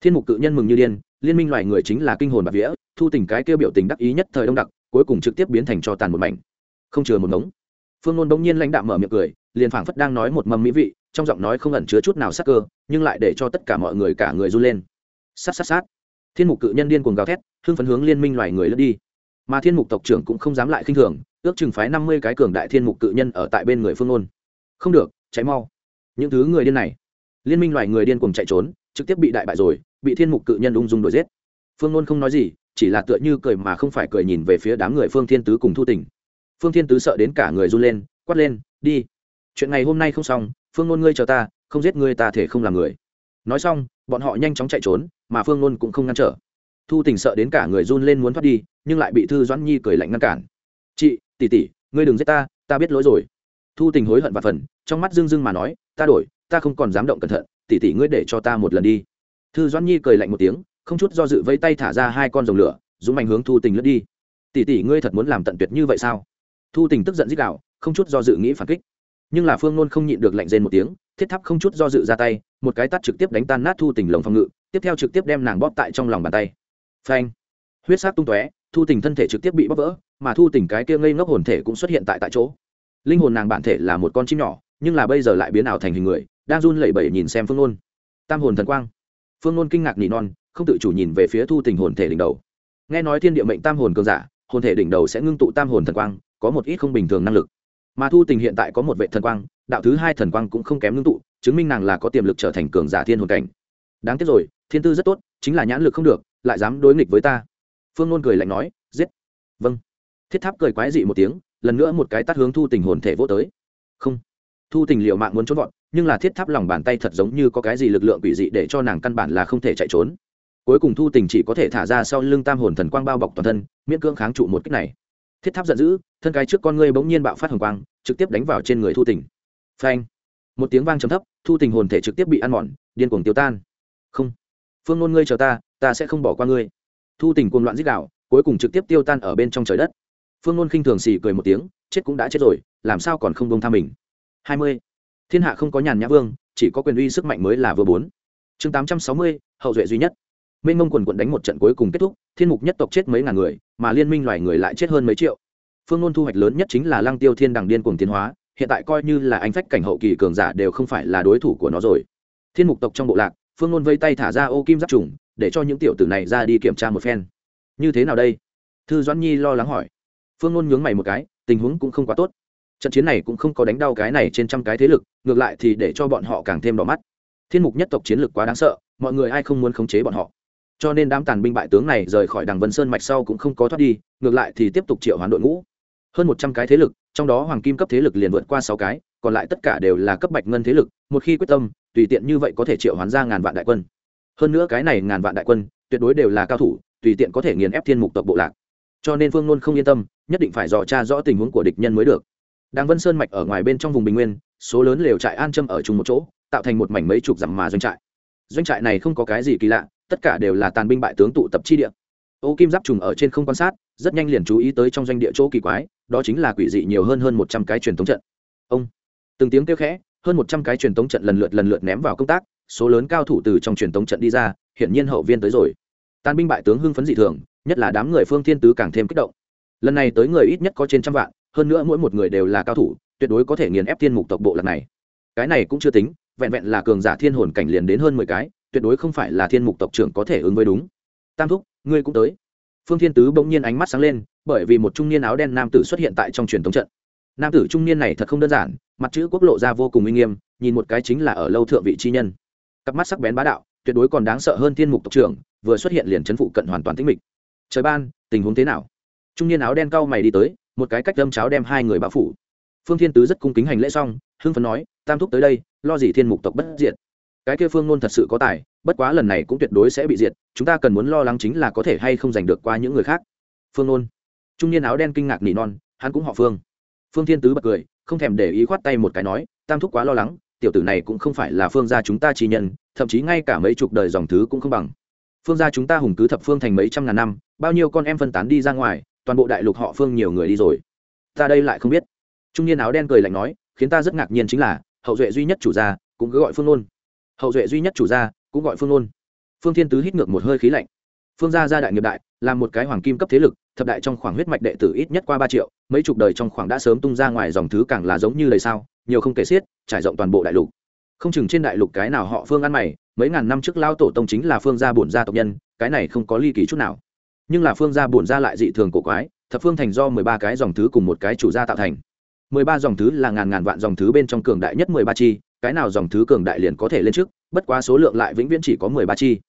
S1: Thiên mục cự nhân mừng như điên, liên minh loài người chính là kinh hồn bạc vía, thu tình cái kêu biểu tình đắc ý nhất thời đông đặc, cuối cùng trực tiếp biến thành cho tàn một mảnh. Không chừa một ngống. Phương ngôn bỗng nhiên lãnh đạm mở miệng cười, liền phảng phất đang nói một mầm mỹ vị, trong giọng nói không ẩn chứa chút nào sắc cơ, nhưng lại để cho tất cả mọi người cả người run lên. Sát sát sát. Thiên mục cự nhân điên cuồng gào thét, hưng phấn hướng liên minh loài người lướt đi. Mà thiên mục tộc trưởng cũng không dám lại khinh thường ước chừng phái năm mươi cái cường đại thiên mục cự nhân ở tại bên người phương ôn. Không được cháy mau. Những thứ người điên này. Liên minh loài người điên cùng chạy trốn, trực tiếp bị đại bại rồi, bị thiên mục cự nhân ung dung đuổi giết. Phương ôn không nói gì, chỉ là tựa như cười mà không phải cười nhìn về phía đám người phương thiên tứ cùng thu tỉnh phương thiên tứ sợ đến cả người run lên, quát lên, đi. Chuyện ngày hôm nay không xong, phương ôn ngươi chờ ta, không giết ngươi ta thể không làm người. Nói xong, bọn họ nhanh chóng chạy trốn, mà phương ôn cũng không ngăn trở. Thu tình sợ đến cả người run lên muốn thoát đi, nhưng lại bị thư doãn nhi cười lạnh ngăn cản. Chị tỷ tỷ, ngươi đừng giết ta ta biết lỗi rồi. Thu tình hối hận và phần, trong mắt dưng dưng mà nói, ta đổi, ta không còn dám động cẩn thận, tỷ tỷ ngươi để cho ta một lần đi. Thư doãn nhi cười lạnh một tiếng, không chút do dự vây tay thả ra hai con rồng lửa, dũng mạnh hướng thu tình lướt đi. Tỷ tỷ, ngươi thật muốn làm tận tuyệt như vậy sao? Thu tình tức giận dích đạo không chút do dự nghĩ phản kích. Nhưng là phương nôn không nhịn được lạnh rên một tiếng, thiết tháp không chút do dự ra tay, một cái tắt trực tiếp đánh tan nát thu tình lồng phòng ngự, tiếp theo trực tiếp đem nàng bóp tại trong lòng bàn tay. Phanh! Huyết sát tung tóe thu tình thân thể trực tiếp bị bóc vỡ, mà thu tình cái kia ngây ngốc hồn thể cũng xuất hiện tại tại chỗ. Linh hồn nàng bản thể là một con chim nhỏ, nhưng là bây giờ lại biến ảo thành hình người, đang run lẩy bẩy nhìn xem phương nôn. Tam hồn thần quang. Phương nôn kinh ngạc nỉ non, không tự chủ nhìn về phía thu tình hồn thể đỉnh đầu. Nghe nói thiên địa mệnh tam hồn cường giả, hồn thể đỉnh đầu sẽ ngưng tụ tam hồn thần quang, có một ít không bình thường năng lực. Mà thu tình hiện tại có một vệ thần quang, đạo thứ hai thần quang cũng không kém ngưng tụ, chứng minh nàng là có tiềm lực trở thành cường giả thiên hồn cảnh. Đáng tiếc rồi, thiên tư rất tốt, chính là nhãn lực không được, lại dám đối nghịch với ta phương nôn cười lạnh nói, giết. Vâng. Thiết tháp cười quái dị một tiếng, lần nữa một cái tắt hướng thu tình hồn thể vô tới. Không. Thu tình liệu mạng muốn trốn vọt, nhưng là thiết tháp lòng bàn tay thật giống như có cái gì lực lượng quỷ dị để cho nàng căn bản là không thể chạy trốn. Cuối cùng thu tình chỉ có thể thả ra sau lưng tam hồn thần quang bao bọc toàn thân, miễn cưỡng kháng trụ một cách này. Thiết tháp giận dữ, thân cái trước con ngươi bỗng nhiên bạo phát hồng quang, trực tiếp đánh vào trên người thu tình. Phanh! Một tiếng vang trầm thấp, thu tình hồn thể trực tiếp bị ăn mòn, điên cuồng tiêu tan. Không. Phương ngôn ngươi chờ ta ta sẽ không bỏ qua ngươi thu tình cuồng loạn dích đạo cuối cùng trực tiếp tiêu tan ở bên trong trời đất. Phương ngôn khinh thường xì cười một tiếng, chết cũng đã chết rồi, làm sao còn không bông tha mình? Hai mươi. Thiên hạ không có nhàn nhã vương, chỉ có quyền uy sức mạnh mới là vừa bốn. Chương tám trăm sáu mươi, hậu duệ duy nhất. Minh mông quần quận đánh một trận cuối cùng kết thúc, thiên mục nhất tộc chết mấy ngàn người, mà liên minh loài người lại chết hơn mấy triệu. Phương ngôn thu hoạch lớn nhất chính là lăng tiêu thiên đằng điên cuồng tiến hóa, hiện tại coi như là anh phách cảnh hậu kỳ cường giả đều không phải là đối thủ của nó rồi. Thiên mục tộc trong bộ lạc, phương ngôn vây tay thả ra ô kim giáp trùng để cho những tiểu tử này ra đi kiểm tra một phen. Như thế nào đây? Thư doãn nhi lo lắng hỏi. Phương ngôn nhướng mày một cái, tình huống cũng không quá tốt. Trận chiến này cũng không có đánh đau cái này trên trăm cái thế lực, ngược lại thì để cho bọn họ càng thêm đỏ mắt. Thiên mục nhất tộc chiến lực quá đáng sợ, mọi người ai không muốn khống chế bọn họ. Cho nên đám tàn binh bại tướng này rời khỏi đằng vân sơn mạch sau cũng không có thoát đi, ngược lại thì tiếp tục triệu hoán đội ngũ. Hơn một trăm cái thế lực, trong đó hoàng kim cấp thế lực liền vượt qua sáu cái, còn lại tất cả đều là cấp bạch ngân thế lực, một khi quyết tâm, tùy tiện như vậy có thể triệu hoán ra ngàn vạn đại quân hơn nữa cái này ngàn vạn đại quân, tuyệt đối đều là cao thủ, tùy tiện có thể nghiền ép thiên mục tộc bộ lạc. Cho nên phương luôn không yên tâm, nhất định phải dò tra rõ tình huống của địch nhân mới được. Đàng vân sơn mạch ở ngoài bên trong vùng bình nguyên, số lớn lều trại an châm ở chung một chỗ, tạo thành một mảnh mấy chục dặm mà doanh trại. Doanh trại này không có cái gì kỳ lạ, tất cả đều là tàn binh bại tướng tụ tập chi địa. Ô kim giáp trùng ở trên không quan sát, rất nhanh liền chú ý tới trong doanh địa chỗ kỳ quái, đó chính là quỷ dị nhiều hơn hơn một trăm cái truyền thống trận. Ông, từng tiếng kêu khẽ, hơn một trăm cái truyền thống trận lần lượt lần lượt ném vào công tác số lớn cao thủ từ trong truyền thống trận đi ra, hiển nhiên hậu viên tới rồi. Tàn binh bại tướng hưng phấn dị thường, nhất là đám người phương thiên tứ càng thêm kích động. Lần này tới người ít nhất có trên trăm vạn, hơn nữa mỗi một người đều là cao thủ, tuyệt đối có thể nghiền ép thiên mục tộc bộ lần này. Cái này cũng chưa tính, vẹn vẹn là cường giả thiên hồn cảnh liền đến hơn mười cái, tuyệt đối không phải là thiên mục tộc trưởng có thể ứng với đúng. Tam thúc, ngươi cũng tới. Phương thiên tứ bỗng nhiên ánh mắt sáng lên, bởi vì một trung niên áo đen nam tử xuất hiện tại trong truyền thống trận. Nam tử trung niên này thật không đơn giản, mặt chữ quốc lộ ra vô cùng uy nghiêm, nhìn một cái chính là ở lâu thượng vị chi nhân cặp mắt sắc bén bá đạo, tuyệt đối còn đáng sợ hơn thiên mục tộc trưởng, vừa xuất hiện liền chấn phụ cận hoàn toàn tĩnh mịch. Trời ban, tình huống thế nào? Trung niên áo đen cau mày đi tới, một cái cách đâm cháo đem hai người bao phủ. Phương thiên tứ rất cung kính hành lễ xong, hưng phấn nói, tam thúc tới đây, lo gì thiên mục tộc bất diệt? Cái kia phương ngôn thật sự có tài, bất quá lần này cũng tuyệt đối sẽ bị diệt, chúng ta cần muốn lo lắng chính là có thể hay không giành được qua những người khác. Phương ngôn trung niên áo đen kinh ngạc nỉ non, hắn cũng họ phương. Phương thiên tứ bật cười, không thèm để ý khoát tay một cái nói, tam thúc quá lo lắng tiểu tử này cũng không phải là phương gia chúng ta chi nhân, thậm chí ngay cả mấy chục đời dòng thứ cũng không bằng. Phương gia chúng ta hùng cứ thập phương thành mấy trăm ngàn năm, bao nhiêu con em phân tán đi ra ngoài, toàn bộ đại lục họ phương nhiều người đi rồi. Ta đây lại không biết. Trung niên áo đen cười lạnh nói, khiến ta rất ngạc nhiên chính là, hậu duệ duy nhất chủ gia cũng cứ gọi phương nôn. Hậu duệ duy nhất chủ gia cũng gọi phương nôn. Phương thiên tứ hít ngược một hơi khí lạnh phương gia gia đại nghiệp đại là một cái hoàng kim cấp thế lực, thập đại trong khoảng huyết mạch đệ tử ít nhất qua ba triệu, mấy chục đời trong khoảng đã sớm tung ra ngoài dòng thứ càng là giống như lời sao, nhiều không kể xiết, trải rộng toàn bộ đại lục. Không chừng trên đại lục cái nào họ phương ăn mày, mấy ngàn năm trước lao tổ tông chính là phương gia bổn gia tộc nhân, cái này không có ly kỳ chút nào. Nhưng là phương gia bổn gia lại dị thường cổ quái, thập phương thành do mười ba cái dòng thứ cùng một cái chủ gia tạo thành. Mười ba dòng thứ là ngàn ngàn vạn dòng thứ bên trong cường đại nhất mười ba chi, cái nào dòng thứ cường đại liền có thể lên trước, bất quá số lượng lại vĩnh viễn chỉ có mười ba chi.